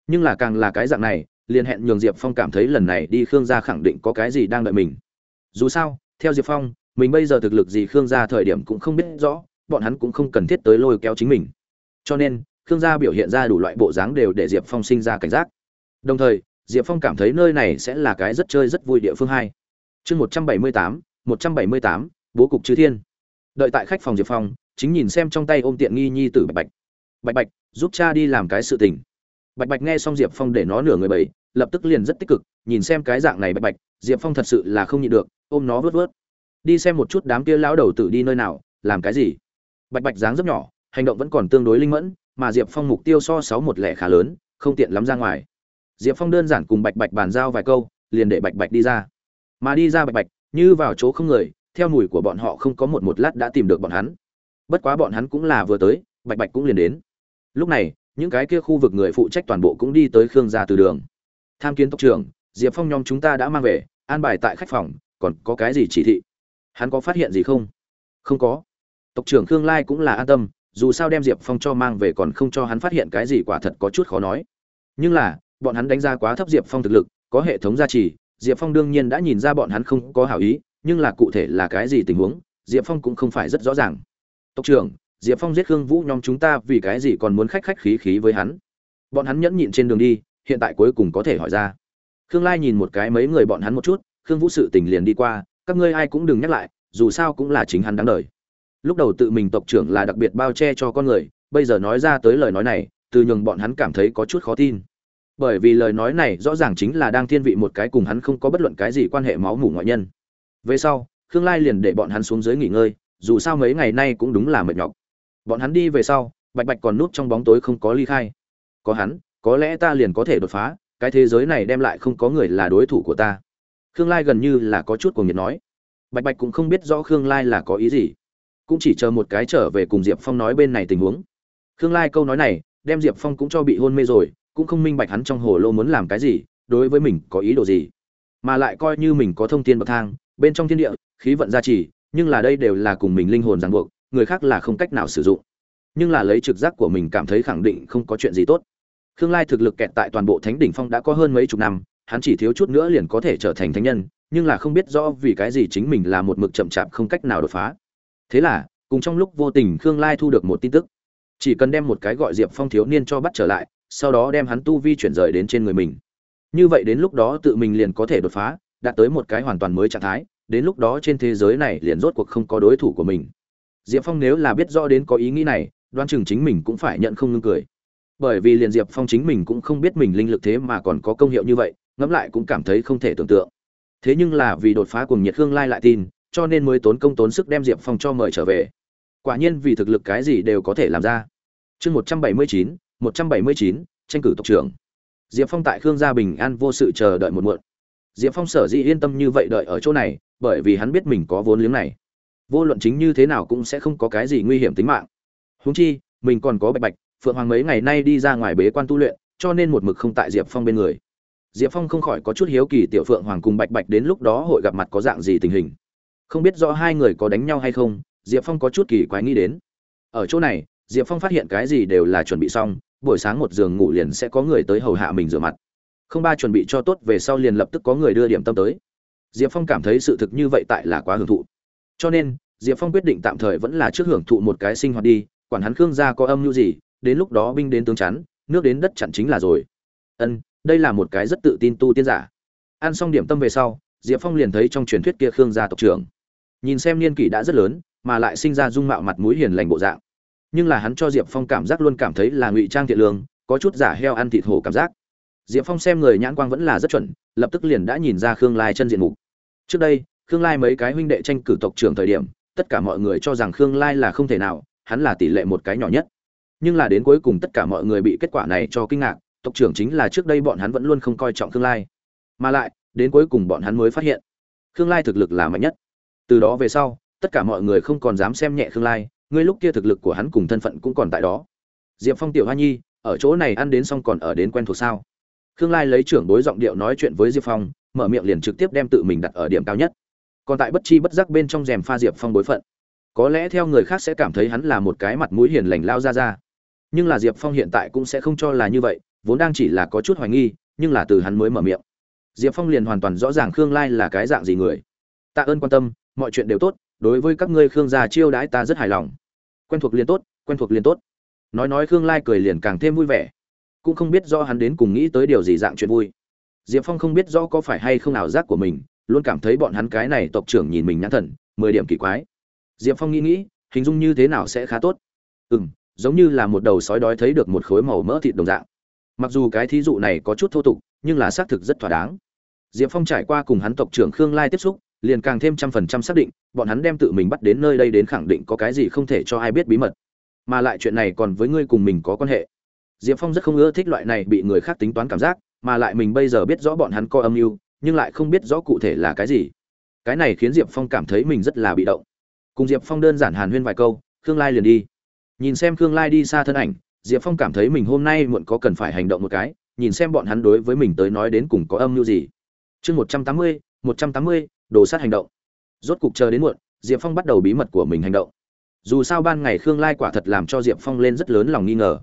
Nhưng là càng là cái dạng này, liền hẹn nhường diệp phong cảm thấy lần này đi khương gia khẳng định có cái gì đang đợi mình. Dù sao, theo diệp phong, mình bây giờ thực lực gì khương gia thời điểm cũng không biết rõ, bọn hắn cũng không cần thiết tới lôi kéo chính mình. Cho nên, khương gia biểu hiện ra đủ loại bộ dáng đều để diệp phong sinh ra cảnh giác. Đồng thời, diệp phong cảm thấy nơi này sẽ là cái rất chơi rất vui địa phương hai. Chương một trăm bảy mươi tám, một trăm bảy mươi tám, bố cục chư thiên. Đợi tại khách phòng diệp phong, chính nhìn xem trong tay ôm tiện nghi nhi tử bạch bạch bạch bạch, giúp cha đi làm cái sự tình. Bạch bạch nghe xong diệp phong để nó nửa người bảy lập tức liền rất tích cực, nhìn xem cái dạng này bạch bạch, diệp phong thật sự là không nhịn được, ôm nó vớt vớt. Đi xem một chút đám kia lão đầu tử đi nơi nào, làm cái gì. Bạch bạch dáng rất nhỏ, hành động vẫn còn tương đối linh mẫn, mà diệp phong mục tiêu so sáu một lẻ khá lớn, không tiện lắm ra ngoài. Diệp phong đơn giản cùng bạch bạch bàn giao vài câu, liền để bạch bạch đi ra. Mà đi ra bạch bạch, như vào chỗ không người, theo mùi của bọn họ không có một một lát đã tìm được bọn hắn. Bất quá bọn hắn cũng là vừa tới, bạch bạch cũng liền đến lúc này, những cái kia khu vực người phụ trách toàn bộ cũng đi tới khương gia từ đường. Tham kiến tộc trưởng, diệp phong nhóm chúng ta đã mang về, an bài tại khách phòng, còn có cái gì chỉ thị? Hắn có phát hiện gì không? Không có. Tộc trưởng khương lai cũng là an tâm, dù sao đem diệp phong cho mang về còn không cho hắn phát hiện cái gì quả thật có chút khó nói. Nhưng là, bọn hắn đánh giá quá thấp diệp phong thực lực, có hệ thống gia trì, diệp phong đương nhiên đã nhìn ra bọn hắn không có hảo ý, nhưng là cụ thể là cái gì tình huống, diệp phong cũng không phải rất rõ ràng. Tộc trưởng diệp phong giết khương vũ nhóm chúng ta vì cái gì còn muốn khách khách khí khí với hắn? Bọn hắn nhẫn nhịn trên đường đi, hiện tại cuối cùng có thể hỏi ra. Khương lai nhìn một cái mấy người bọn hắn một chút, khương vũ sự tình liền đi qua, các ngươi ai cũng đừng nhắc lại, dù sao cũng là chính hắn đáng đời. Lúc đầu tự mình tộc trưởng là đặc biệt bao che cho con người, bây giờ nói ra tới lời nói này, từ nhường bọn hắn cảm thấy có chút khó tin. Bởi vì lời nói này rõ ràng chính là đang thiên vị một cái cùng hắn không có bất luận cái gì quan hệ máu mủ ngoại nhân. Về sau, khương lai liền để bọn hắn xuống dưới nghỉ ngơi, dù sao mấy ngày nay cũng đúng là mệt nhọc bọn hắn đi về sau, bạch bạch còn núp trong bóng tối không có ly khai. Có hắn, có lẽ ta liền có thể đột phá, cái thế giới này đem lại không có người là đối thủ của ta. Khương lai gần như là có chút cuồng nhiệt nói. Bạch bạch cũng không biết rõ khương lai là có ý gì. Cũng chỉ chờ một cái trở về cùng diệp phong nói bên này tình huống. Khương lai câu nói này, đem diệp phong cũng cho bị hôn mê rồi, cũng không minh bạch hắn trong hồ lô muốn làm cái gì, đối với mình có ý đồ gì. Mà lại coi như mình có thông tin bậc thang, bên trong thiên địa, khí vận gia trì, nhưng là đây đều là cùng mình linh hồn ràng buộc người khác là không cách nào sử dụng. Nhưng là lấy trực giác của mình cảm thấy khẳng định không có chuyện gì tốt. Khương lai thực lực kẹt tại toàn bộ thánh đỉnh phong đã có hơn mấy chục năm, hắn chỉ thiếu chút nữa liền có thể trở thành thánh nhân, nhưng là không biết rõ vì cái gì chính mình là một mực chậm chạp không cách nào đột phá. Thế là, cùng trong lúc vô tình khương lai thu được một tin tức. Chỉ cần đem một cái gọi diệp phong thiếu niên cho bắt trở lại, sau đó đem hắn tu vi chuyển rời đến trên người mình. Như vậy đến lúc đó tự mình liền có thể đột phá, đạt tới một cái hoàn toàn mới trạng thái, đến lúc đó trên thế giới này liền rốt cuộc không có đối thủ của mình diệp phong nếu là biết rõ đến có ý nghĩ này đoan chừng chính mình cũng phải nhận không ngưng cười. Bởi vì liền diệp phong chính mình cũng không biết mình linh lực thế mà còn có công hiệu như vậy, ngẫm lại cũng cảm thấy không thể tưởng tượng. Thế nhưng là vì đột phá cùng nhiệt hương lai lại tin, cho nên mới tốn công tốn sức đem diệp phong cho mời trở về. Quả nhiên vì thực lực cái gì đều có thể làm ra. Chương một trăm bảy mươi chín, một trăm bảy mươi chín, tranh cử tộc trưởng. Diệp phong tại khương gia bình an vô sự chờ đợi một muộn. Diệp phong sở dĩ yên tâm như vậy đợi ở chỗ này, bởi vì hắn biết mình có vốn liếng này vô luận chính như thế nào cũng sẽ không có cái gì nguy hiểm tính mạng. Húng chi, mình còn có bạch bạch, phượng hoàng mấy ngày nay đi ra ngoài bế quan tu luyện, cho nên một mực không tại diệp phong bên người. Diệp phong không khỏi có chút hiếu kỳ tiểu phượng hoàng cùng bạch bạch đến lúc đó hội gặp mặt có dạng gì tình hình. Không biết rõ hai người có đánh nhau hay không, diệp phong có chút kỳ quái nghĩ đến. Ở chỗ này, diệp phong phát hiện cái gì đều là chuẩn bị xong, buổi sáng một giường ngủ liền sẽ có người tới hầu hạ mình rửa mặt. Không ba chuẩn bị cho tốt, về sau liền lập tức có người đưa điểm tâm tới. Diệp phong cảm thấy sự thực như vậy tại là quá hưởng thụ. Cho nên diệp phong quyết định tạm thời vẫn là trước hưởng thụ một cái sinh hoạt đi, quản hắn khương gia có âm mưu gì, đến lúc đó binh đến tướng chắn, nước đến đất chặn chính là rồi. Ân, đây là một cái rất tự tin tu tiên giả. Ăn xong điểm tâm về sau, diệp phong liền thấy trong truyền thuyết kia khương gia tộc trưởng. Nhìn xem niên kỷ đã rất lớn, mà lại sinh ra dung mạo mặt mũi hiền lành bộ dạng. Nhưng là hắn cho diệp phong cảm giác luôn cảm thấy là ngụy trang thiện lương, có chút giả heo ăn thịt hổ cảm giác. Diệp phong xem người nhãn quang vẫn là rất chuẩn, lập tức liền đã nhìn ra khương lai chân diện mục. Trước đây, khương lai mấy cái huynh đệ tranh cử tộc trưởng thời điểm tất cả mọi người cho rằng khương lai là không thể nào, hắn là tỷ lệ một cái nhỏ nhất. Nhưng là đến cuối cùng tất cả mọi người bị kết quả này cho kinh ngạc, tộc trưởng chính là trước đây bọn hắn vẫn luôn không coi trọng khương lai. Mà lại, đến cuối cùng bọn hắn mới phát hiện, khương lai thực lực là mạnh nhất. Từ đó về sau, tất cả mọi người không còn dám xem nhẹ khương lai, ngươi lúc kia thực lực của hắn cùng thân phận cũng còn tại đó. Diệp phong, tiểu hoa nhi, ở chỗ này ăn đến xong còn ở đến quen thuộc sao? Khương lai lấy trưởng bối giọng điệu nói chuyện với diệp phong, mở miệng liền trực tiếp đem tự mình đặt ở điểm cao nhất còn tại bất chi bất giác bên trong rèm pha diệp phong bối phận. Có lẽ theo người khác sẽ cảm thấy hắn là một cái mặt mũi hiền lành lao ra ra. Nhưng là diệp phong hiện tại cũng sẽ không cho là như vậy, vốn đang chỉ là có chút hoài nghi, nhưng là từ hắn mới mở miệng. Diệp phong liền hoàn toàn rõ ràng khương lai là cái dạng gì người. Tạ ơn quan tâm, mọi chuyện đều tốt, đối với các ngươi khương gia chiêu đãi ta rất hài lòng. Quen thuộc liền tốt, quen thuộc liền tốt. Nói nói khương lai cười liền càng thêm vui vẻ. Cũng không biết do hắn đến cùng nghĩ tới điều gì dạng chuyện vui. Diệp phong không biết rõ có phải hay không ảo giác của mình luôn cảm thấy bọn hắn cái này tộc trưởng nhìn mình nhãn thần, mười điểm kỳ quái. Diệp phong nghĩ nghĩ, hình dung như thế nào sẽ khá tốt. Ừ m giống như là một đầu sói đói thấy được một khối màu mỡ thịt đồng dạng. Mặc dù cái thí dụ này có chút thô tục, nhưng là xác thực rất thỏa đáng. Diệp phong trải qua cùng hắn tộc trưởng khương lai tiếp xúc, liền càng thêm trăm phần trăm xác định, bọn hắn đem tự mình bắt đến nơi đây đến khẳng định có cái gì không thể cho ai biết bí mật. Mà lại chuyện này còn với ngươi cùng mình có quan hệ. Diệp phong rất không ưa thích loại này bị người khác tính toán cảm giác, mà lại mình bây giờ biết rõ bọn hắn có âm mưu nhưng lại không biết rõ cụ thể là cái gì. Cái này khiến diệp phong cảm thấy mình rất là bị động. Cùng diệp phong đơn giản hàn huyên vài câu, khương lai liền đi. Nhìn xem khương lai đi xa thân ảnh, diệp phong cảm thấy mình hôm nay muộn có cần phải hành động một cái, nhìn xem bọn hắn đối với mình tới nói đến cùng có âm mưu gì. Chương một trăm tám mươi, một trăm tám mươi, đồ sát hành động. Rốt cục chờ đến muộn, diệp phong bắt đầu bí mật của mình hành động. Dù sao ban ngày khương lai quả thật làm cho diệp phong lên rất lớn lòng nghi ngờ,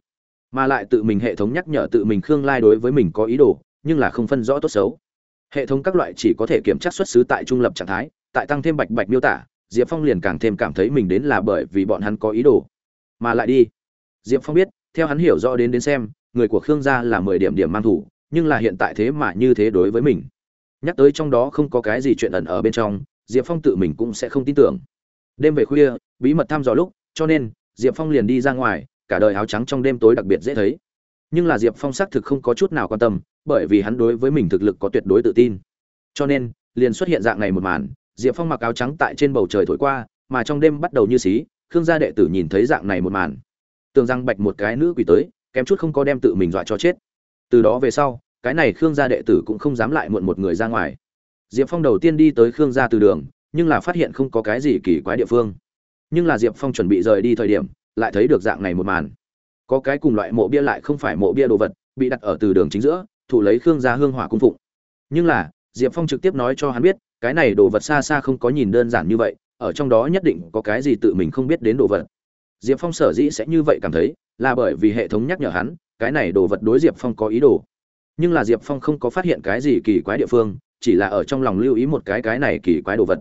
mà lại tự mình hệ thống nhắc nhở tự mình khương lai đối với mình có ý đồ, nhưng là không phân rõ tốt xấu hệ thống các loại chỉ có thể kiểm tra xuất xứ tại trung lập trạng thái, tại tăng thêm bạch bạch miêu tả, diệp phong liền càng thêm cảm thấy mình đến là bởi vì bọn hắn có ý đồ. Mà lại đi. Diệp phong biết, theo hắn hiểu rõ đến đến xem, người của khương gia là mười điểm điểm mang thủ, nhưng là hiện tại thế mà như thế đối với mình. Nhắc tới trong đó không có cái gì chuyện ẩn ở bên trong, diệp phong tự mình cũng sẽ không tin tưởng. Đêm về khuya, bí mật thăm dò lúc, cho nên, diệp phong liền đi ra ngoài, cả đời áo trắng trong đêm tối đặc biệt dễ thấy nhưng là diệp phong xác thực không có chút nào quan tâm, bởi vì hắn đối với mình thực lực có tuyệt đối tự tin. Cho nên, liền xuất hiện dạng này một màn, diệp phong mặc áo trắng tại trên bầu trời thổi qua, mà trong đêm bắt đầu như xí, khương gia đệ tử nhìn thấy dạng này một màn. Tưởng rằng bạch một cái nữ quỷ tới, kém chút không có đem tự mình dọa cho chết. Từ đó về sau, cái này khương gia đệ tử cũng không dám lại muộn một người ra ngoài. Diệp phong đầu tiên đi tới khương gia từ đường, nhưng là phát hiện không có cái gì kỳ quái địa phương. Nhưng là diệp phong chuẩn bị rời đi thời điểm, lại thấy được dạng này một màn có cái cùng loại mộ bia lại không phải mộ bia đồ vật, bị đặt ở từ đường chính giữa, thủ lấy khương gia hương hỏa cung phụng. Nhưng là, diệp phong trực tiếp nói cho hắn biết, cái này đồ vật xa xa không có nhìn đơn giản như vậy, ở trong đó nhất định có cái gì tự mình không biết đến đồ vật. Diệp phong sở dĩ sẽ như vậy cảm thấy, là bởi vì hệ thống nhắc nhở hắn, cái này đồ vật đối diệp phong có ý đồ. Nhưng là diệp phong không có phát hiện cái gì kỳ quái địa phương, chỉ là ở trong lòng lưu ý một cái cái này kỳ quái đồ vật.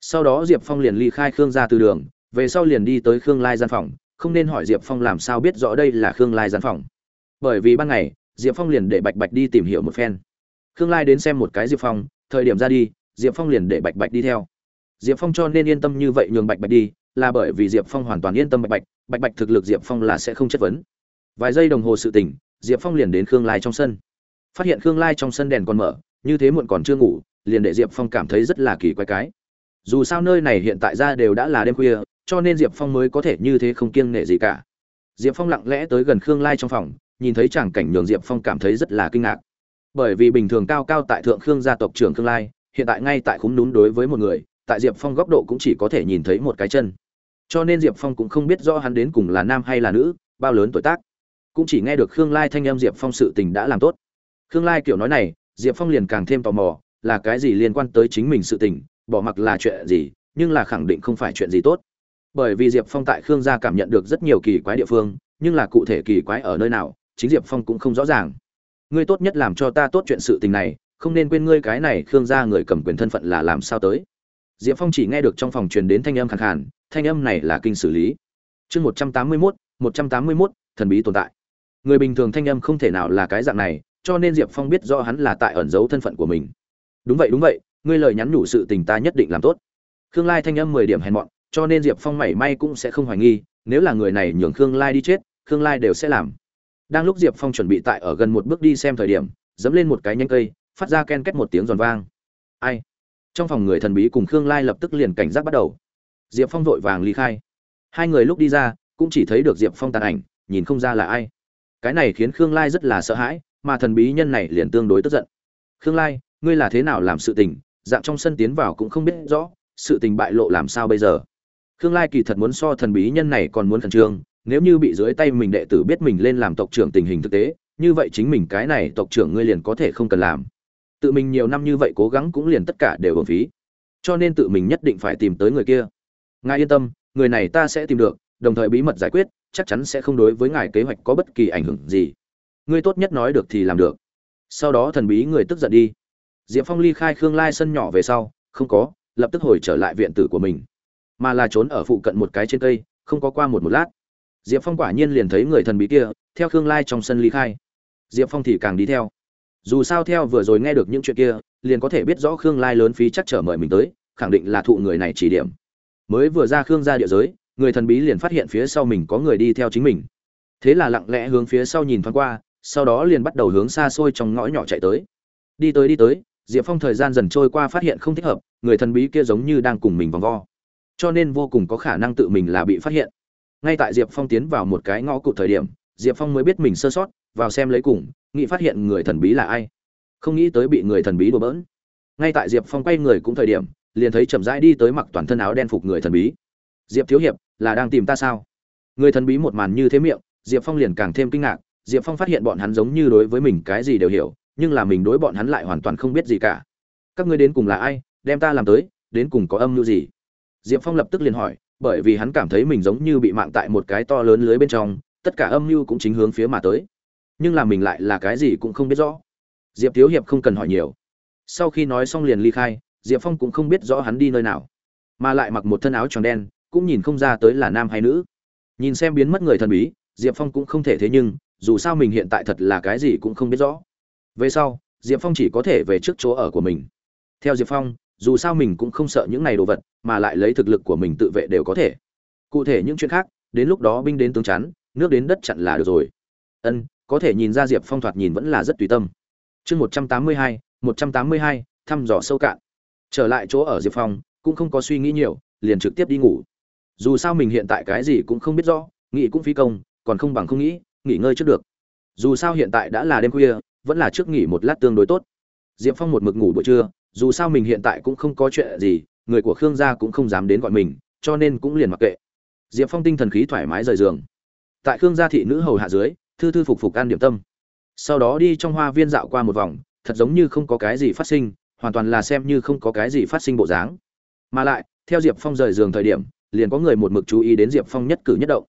Sau đó diệp phong liền ly khai khương ra từ đường, về sau liền đi tới khương lai gian phòng không nên hỏi diệp phong làm sao biết rõ đây là khương lai gian phòng. Bởi vì ban ngày, diệp phong liền để bạch bạch đi tìm hiểu một phen. Khương lai đến xem một cái diệp phong, thời điểm ra đi, diệp phong liền để bạch bạch đi theo. Diệp phong cho nên yên tâm như vậy nhường bạch bạch đi, là bởi vì diệp phong hoàn toàn yên tâm bạch bạch bạch bạch thực lực diệp phong là sẽ không chất vấn. Vài giây đồng hồ sự tỉnh diệp phong liền đến khương lai trong sân. Phát hiện khương lai trong sân đèn còn mở, như thế muộn còn chưa ngủ, liền để diệp phong cảm thấy rất là kỳ quái cái. Dù sao nơi này hiện tại ra đều đã là đêm khuya cho nên diệp phong mới có thể như thế không kiêng nể gì cả. Diệp phong lặng lẽ tới gần khương lai trong phòng, nhìn thấy tràng cảnh nhường diệp phong cảm thấy rất là kinh ngạc. Bởi vì bình thường cao cao tại thượng khương gia tộc trưởng khương lai, hiện tại ngay tại khúng núm đối với một người, tại diệp phong góc độ cũng chỉ có thể nhìn thấy một cái chân. Cho nên diệp phong cũng không biết rõ hắn đến cùng là nam hay là nữ, bao lớn tuổi tác. Cũng chỉ nghe được khương lai thanh em diệp phong sự tình đã làm tốt. Khương lai kiểu nói này, diệp phong liền càng thêm tò mò, là cái gì liên quan tới chính mình sự tình, bỏ mặc là chuyện gì, nhưng là khẳng định không phải chuyện gì tốt bởi vì diệp phong tại khương gia cảm nhận được rất nhiều kỳ quái địa phương, nhưng là cụ thể kỳ quái ở nơi nào, chính diệp phong cũng không rõ ràng. Ngươi tốt nhất làm cho ta tốt chuyện sự tình này, không nên quên ngươi cái này khương gia người cầm quyền thân phận là làm sao tới. Diệp phong chỉ nghe được trong phòng truyền đến thanh âm khẳng khàn, thanh âm này là kinh xử lý. Chương một trăm tám mươi mốt, một trăm tám mươi mốt, thần bí tồn tại. Người bình thường thanh âm không thể nào là cái dạng này, cho nên diệp phong biết do hắn là tại ẩn giấu thân phận của mình. Đúng vậy đúng vậy, ngươi lời nhắn nhủ sự tình ta nhất định làm tốt. Khương lai thanh âm mười điểm hèn mọn cho nên diệp phong mảy may cũng sẽ không hoài nghi, nếu là người này nhường khương lai đi chết, khương lai đều sẽ làm. Đang lúc diệp phong chuẩn bị tại ở gần một bước đi xem thời điểm, dẫm lên một cái nhanh cây, phát ra ken két một tiếng giòn vang. Ai? Trong phòng người thần bí cùng khương lai lập tức liền cảnh giác bắt đầu. Diệp phong vội vàng ly khai. Hai người lúc đi ra, cũng chỉ thấy được diệp phong tàn ảnh, nhìn không ra là ai. Cái này khiến khương lai rất là sợ hãi, mà thần bí nhân này liền tương đối tức giận. Khương lai, ngươi là thế nào làm sự tình? Dạng trong sân tiến vào cũng không biết rõ, sự tình bại lộ làm sao bây giờ? Khương lai kỳ thật muốn so thần bí nhân này còn muốn khẩn trương, nếu như bị dưới tay mình đệ tử biết mình lên làm tộc trưởng tình hình thực tế, như vậy chính mình cái này tộc trưởng ngươi liền có thể không cần làm. Tự mình nhiều năm như vậy cố gắng cũng liền tất cả đều hưởng phí. Cho nên tự mình nhất định phải tìm tới người kia. Ngài yên tâm, người này ta sẽ tìm được, đồng thời bí mật giải quyết, chắc chắn sẽ không đối với ngài kế hoạch có bất kỳ ảnh hưởng gì. Ngươi tốt nhất nói được thì làm được. Sau đó thần bí người tức giận đi. Diệp phong ly khai khương lai sân nhỏ về sau, không có, lập tức hồi trở lại viện tử của mình mà là trốn ở phụ cận một cái trên cây, không có qua một một lát. Diệp phong quả nhiên liền thấy người thần bí kia, theo khương lai trong sân ly khai. Diệp phong thì càng đi theo. Dù sao theo vừa rồi nghe được những chuyện kia, liền có thể biết rõ khương lai lớn phí chắc trở mời mình tới, khẳng định là thụ người này chỉ điểm. Mới vừa ra khương ra địa giới, người thần bí liền phát hiện phía sau mình có người đi theo chính mình. Thế là lặng lẽ hướng phía sau nhìn thoáng qua, sau đó liền bắt đầu hướng xa xôi trong ngõ nhỏ chạy tới. Đi tới đi tới, diệp phong thời gian dần trôi qua phát hiện không thích hợp, người thần bí kia giống như đang cùng mình vòng vo cho nên vô cùng có khả năng tự mình là bị phát hiện. Ngay tại diệp phong tiến vào một cái ngõ cụt thời điểm, diệp phong mới biết mình sơ sót, vào xem lấy cùng, nghĩ phát hiện người thần bí là ai. Không nghĩ tới bị người thần bí đùa bỡn. Ngay tại diệp phong quay người cũng thời điểm, liền thấy chậm rãi đi tới mặc toàn thân áo đen phục người thần bí. Diệp thiếu hiệp, là đang tìm ta sao? Người thần bí một màn như thế miệng, diệp phong liền càng thêm kinh ngạc. Diệp phong phát hiện bọn hắn giống như đối với mình cái gì đều hiểu, nhưng là mình đối bọn hắn lại hoàn toàn không biết gì cả. Các ngươi đến cùng là ai? Đem ta làm tới, đến cùng có âm mưu gì? Diệp phong lập tức liền hỏi, bởi vì hắn cảm thấy mình giống như bị mạng tại một cái to lớn lưới bên trong, tất cả âm mưu cũng chính hướng phía mà tới. Nhưng là mình lại là cái gì cũng không biết rõ. Diệp thiếu hiệp không cần hỏi nhiều. Sau khi nói xong liền ly khai, diệp phong cũng không biết rõ hắn đi nơi nào. Mà lại mặc một thân áo tròn đen, cũng nhìn không ra tới là nam hay nữ. Nhìn xem biến mất người thần bí, diệp phong cũng không thể thế nhưng, dù sao mình hiện tại thật là cái gì cũng không biết rõ. Về sau, diệp phong chỉ có thể về trước chỗ ở của mình. Theo diệp phong dù sao mình cũng không sợ những này đồ vật, mà lại lấy thực lực của mình tự vệ đều có thể. Cụ thể những chuyện khác, đến lúc đó binh đến tướng chắn, nước đến đất chặn là được rồi. Ân, có thể nhìn ra diệp phong thoạt nhìn vẫn là rất tùy tâm. Chương một trăm tám mươi hai, một trăm tám mươi hai, thăm dò sâu cạn. Trở lại chỗ ở diệp phong, cũng không có suy nghĩ nhiều, liền trực tiếp đi ngủ. Dù sao mình hiện tại cái gì cũng không biết rõ, nghĩ cũng phí công, còn không bằng không nghĩ, nghỉ ngơi trước được. Dù sao hiện tại đã là đêm khuya, vẫn là trước nghỉ một lát tương đối tốt. Diệp phong một mực ngủ buổi trưa dù sao mình hiện tại cũng không có chuyện gì, người của khương gia cũng không dám đến gọi mình, cho nên cũng liền mặc kệ. Diệp phong tinh thần khí thoải mái rời giường. Tại khương gia thị nữ hầu hạ dưới, thư thư phục phục ăn điểm tâm. Sau đó đi trong hoa viên dạo qua một vòng, thật giống như không có cái gì phát sinh, hoàn toàn là xem như không có cái gì phát sinh bộ dáng. Mà lại, theo diệp phong rời giường thời điểm, liền có người một mực chú ý đến diệp phong nhất cử nhất động.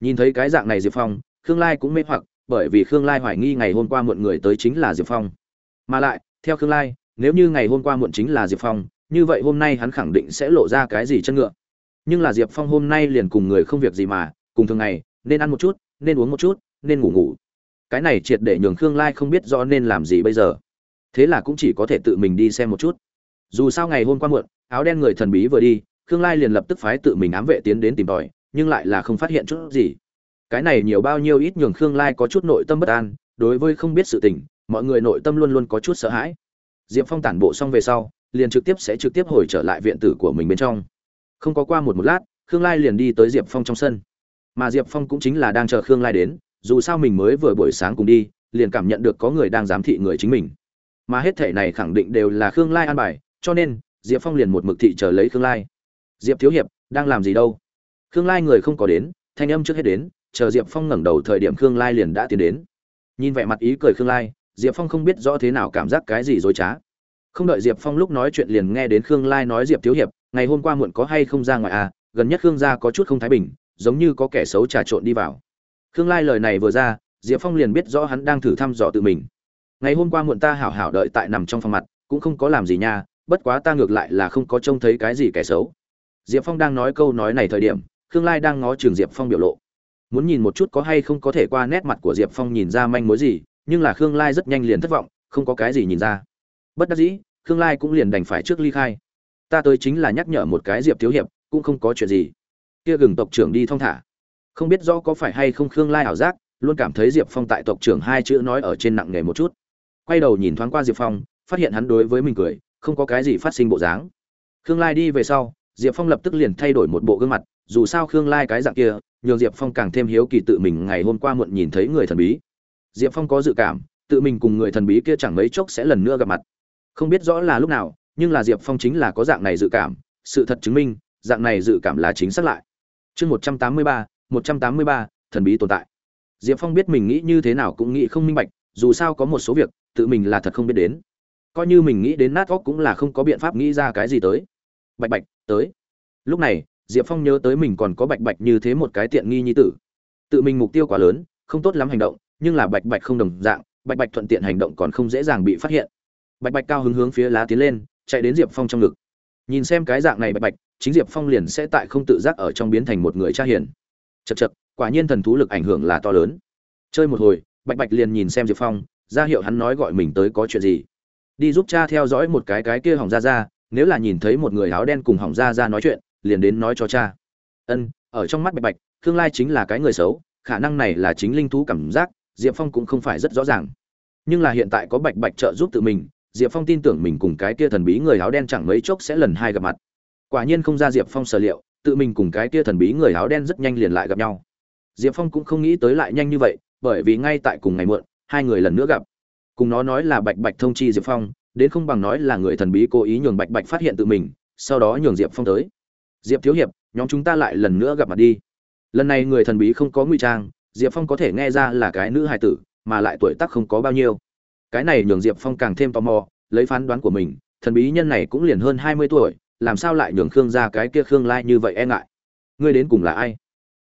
Nhìn thấy cái dạng này diệp phong, khương lai cũng mê hoặc, bởi vì khương lai hoài nghi ngày hôm qua muộn người tới chính là diệp phong. Mà lại, theo khương lai nếu như ngày hôm qua muộn chính là diệp phong, như vậy hôm nay hắn khẳng định sẽ lộ ra cái gì chân ngựa. Nhưng là diệp phong hôm nay liền cùng người không việc gì mà, cùng thường ngày, nên ăn một chút, nên uống một chút, nên ngủ ngủ. Cái này triệt để nhường khương lai không biết rõ nên làm gì bây giờ. Thế là cũng chỉ có thể tự mình đi xem một chút. Dù sao ngày hôm qua muộn, áo đen người thần bí vừa đi, khương lai liền lập tức phái tự mình ám vệ tiến đến tìm tòi, nhưng lại là không phát hiện chút gì. Cái này nhiều bao nhiêu ít nhường khương lai có chút nội tâm bất an, đối với không biết sự tình, mọi người nội tâm luôn luôn có chút sợ hãi diệp phong tản bộ xong về sau, liền trực tiếp sẽ trực tiếp hồi trở lại viện tử của mình bên trong. Không có qua một một lát, khương lai liền đi tới diệp phong trong sân. Mà diệp phong cũng chính là đang chờ khương lai đến, dù sao mình mới vừa buổi sáng cùng đi, liền cảm nhận được có người đang giám thị người chính mình. Mà hết thể này khẳng định đều là khương lai an bài, cho nên, diệp phong liền một mực thị chờ lấy khương lai. Diệp thiếu hiệp, đang làm gì đâu? Khương lai người không có đến, thanh âm trước hết đến, chờ diệp phong ngẩng đầu thời điểm khương lai liền đã tiến đến. Nhìn vẻ mặt ý cười khương lai diệp phong không biết rõ thế nào cảm giác cái gì dối trá. Không đợi diệp phong lúc nói chuyện liền nghe đến khương lai nói diệp thiếu hiệp, ngày hôm qua muộn có hay không ra ngoài à? Gần nhất khương gia có chút không thái bình, giống như có kẻ xấu trà trộn đi vào. Khương lai lời này vừa ra, diệp phong liền biết rõ hắn đang thử thăm dò tự mình. Ngày hôm qua muộn ta hảo hảo đợi tại nằm trong phòng mặt, cũng không có làm gì nha, bất quá ta ngược lại là không có trông thấy cái gì kẻ xấu. Diệp phong đang nói câu nói này thời điểm, khương lai đang ngó trường diệp phong biểu lộ. Muốn nhìn một chút có hay không có thể qua nét mặt của diệp phong nhìn ra manh mối gì nhưng là khương lai rất nhanh liền thất vọng, không có cái gì nhìn ra. Bất đắc dĩ, khương lai cũng liền đành phải trước ly khai. Ta tới chính là nhắc nhở một cái diệp thiếu hiệp, cũng không có chuyện gì. Kia gừng tộc trưởng đi thong thả. Không biết rõ có phải hay không khương lai ảo giác, luôn cảm thấy diệp phong tại tộc trưởng hai chữ nói ở trên nặng nghề một chút. Quay đầu nhìn thoáng qua diệp phong, phát hiện hắn đối với mình cười, không có cái gì phát sinh bộ dáng. Khương lai đi về sau, diệp phong lập tức liền thay đổi một bộ gương mặt, dù sao khương lai cái dạng kia, nhường diệp phong càng thêm hiếu kỳ tự mình ngày hôm qua muộn nhìn thấy người thần bí diệp phong có dự cảm, tự mình cùng người thần bí kia chẳng mấy chốc sẽ lần nữa gặp mặt. Không biết rõ là lúc nào, nhưng là diệp phong chính là có dạng này dự cảm, sự thật chứng minh, dạng này dự cảm là chính xác lại. Chương một trăm tám mươi ba, một trăm tám mươi ba, thần bí tồn tại. Diệp phong biết mình nghĩ như thế nào cũng nghĩ không minh bạch, dù sao có một số việc, tự mình là thật không biết đến. Coi như mình nghĩ đến nát óc cũng là không có biện pháp nghĩ ra cái gì tới. Bạch bạch, tới. Lúc này, diệp phong nhớ tới mình còn có bạch bạch như thế một cái tiện nghi như tử. Tự mình mục tiêu quá lớn, không tốt lắm hành động nhưng là bạch bạch không đồng dạng, bạch bạch thuận tiện hành động còn không dễ dàng bị phát hiện. Bạch bạch cao hứng hướng phía lá tiến lên, chạy đến diệp phong trong ngực. Nhìn xem cái dạng này bạch bạch, chính diệp phong liền sẽ tại không tự giác ở trong biến thành một người cha hiền. Chật chật quả nhiên thần thú lực ảnh hưởng là to lớn. Chơi một hồi, bạch bạch liền nhìn xem diệp phong, ra hiệu hắn nói gọi mình tới có chuyện gì. Đi giúp cha theo dõi một cái cái kia hỏng ra ra, nếu là nhìn thấy một người áo đen cùng hỏng ra ra nói chuyện, liền đến nói cho cha. Ân, ở trong mắt bạch bạch, tương lai chính là cái người xấu, khả năng này là chính linh thú cảm giác diệp phong cũng không phải rất rõ ràng. Nhưng là hiện tại có bạch bạch trợ giúp tự mình, diệp phong tin tưởng mình cùng cái kia thần bí người áo đen chẳng mấy chốc sẽ lần hai gặp mặt. Quả nhiên không ra diệp phong sở liệu, tự mình cùng cái kia thần bí người áo đen rất nhanh liền lại gặp nhau. Diệp phong cũng không nghĩ tới lại nhanh như vậy, bởi vì ngay tại cùng ngày muộn, hai người lần nữa gặp. Cùng nó nói là bạch bạch thông chi diệp phong, đến không bằng nói là người thần bí cố ý nhường bạch bạch phát hiện tự mình, sau đó nhường diệp phong tới. Diệp thiếu hiệp, nhóm chúng ta lại lần nữa gặp mặt đi. Lần này người thần bí không có nguy trang diệp phong có thể nghe ra là cái nữ hài tử, mà lại tuổi tác không có bao nhiêu. Cái này nhường diệp phong càng thêm tò mò, lấy phán đoán của mình, thần bí nhân này cũng liền hơn hai mươi tuổi, làm sao lại nhường khương ra cái kia khương lai như vậy e ngại? Ngươi đến cùng là ai?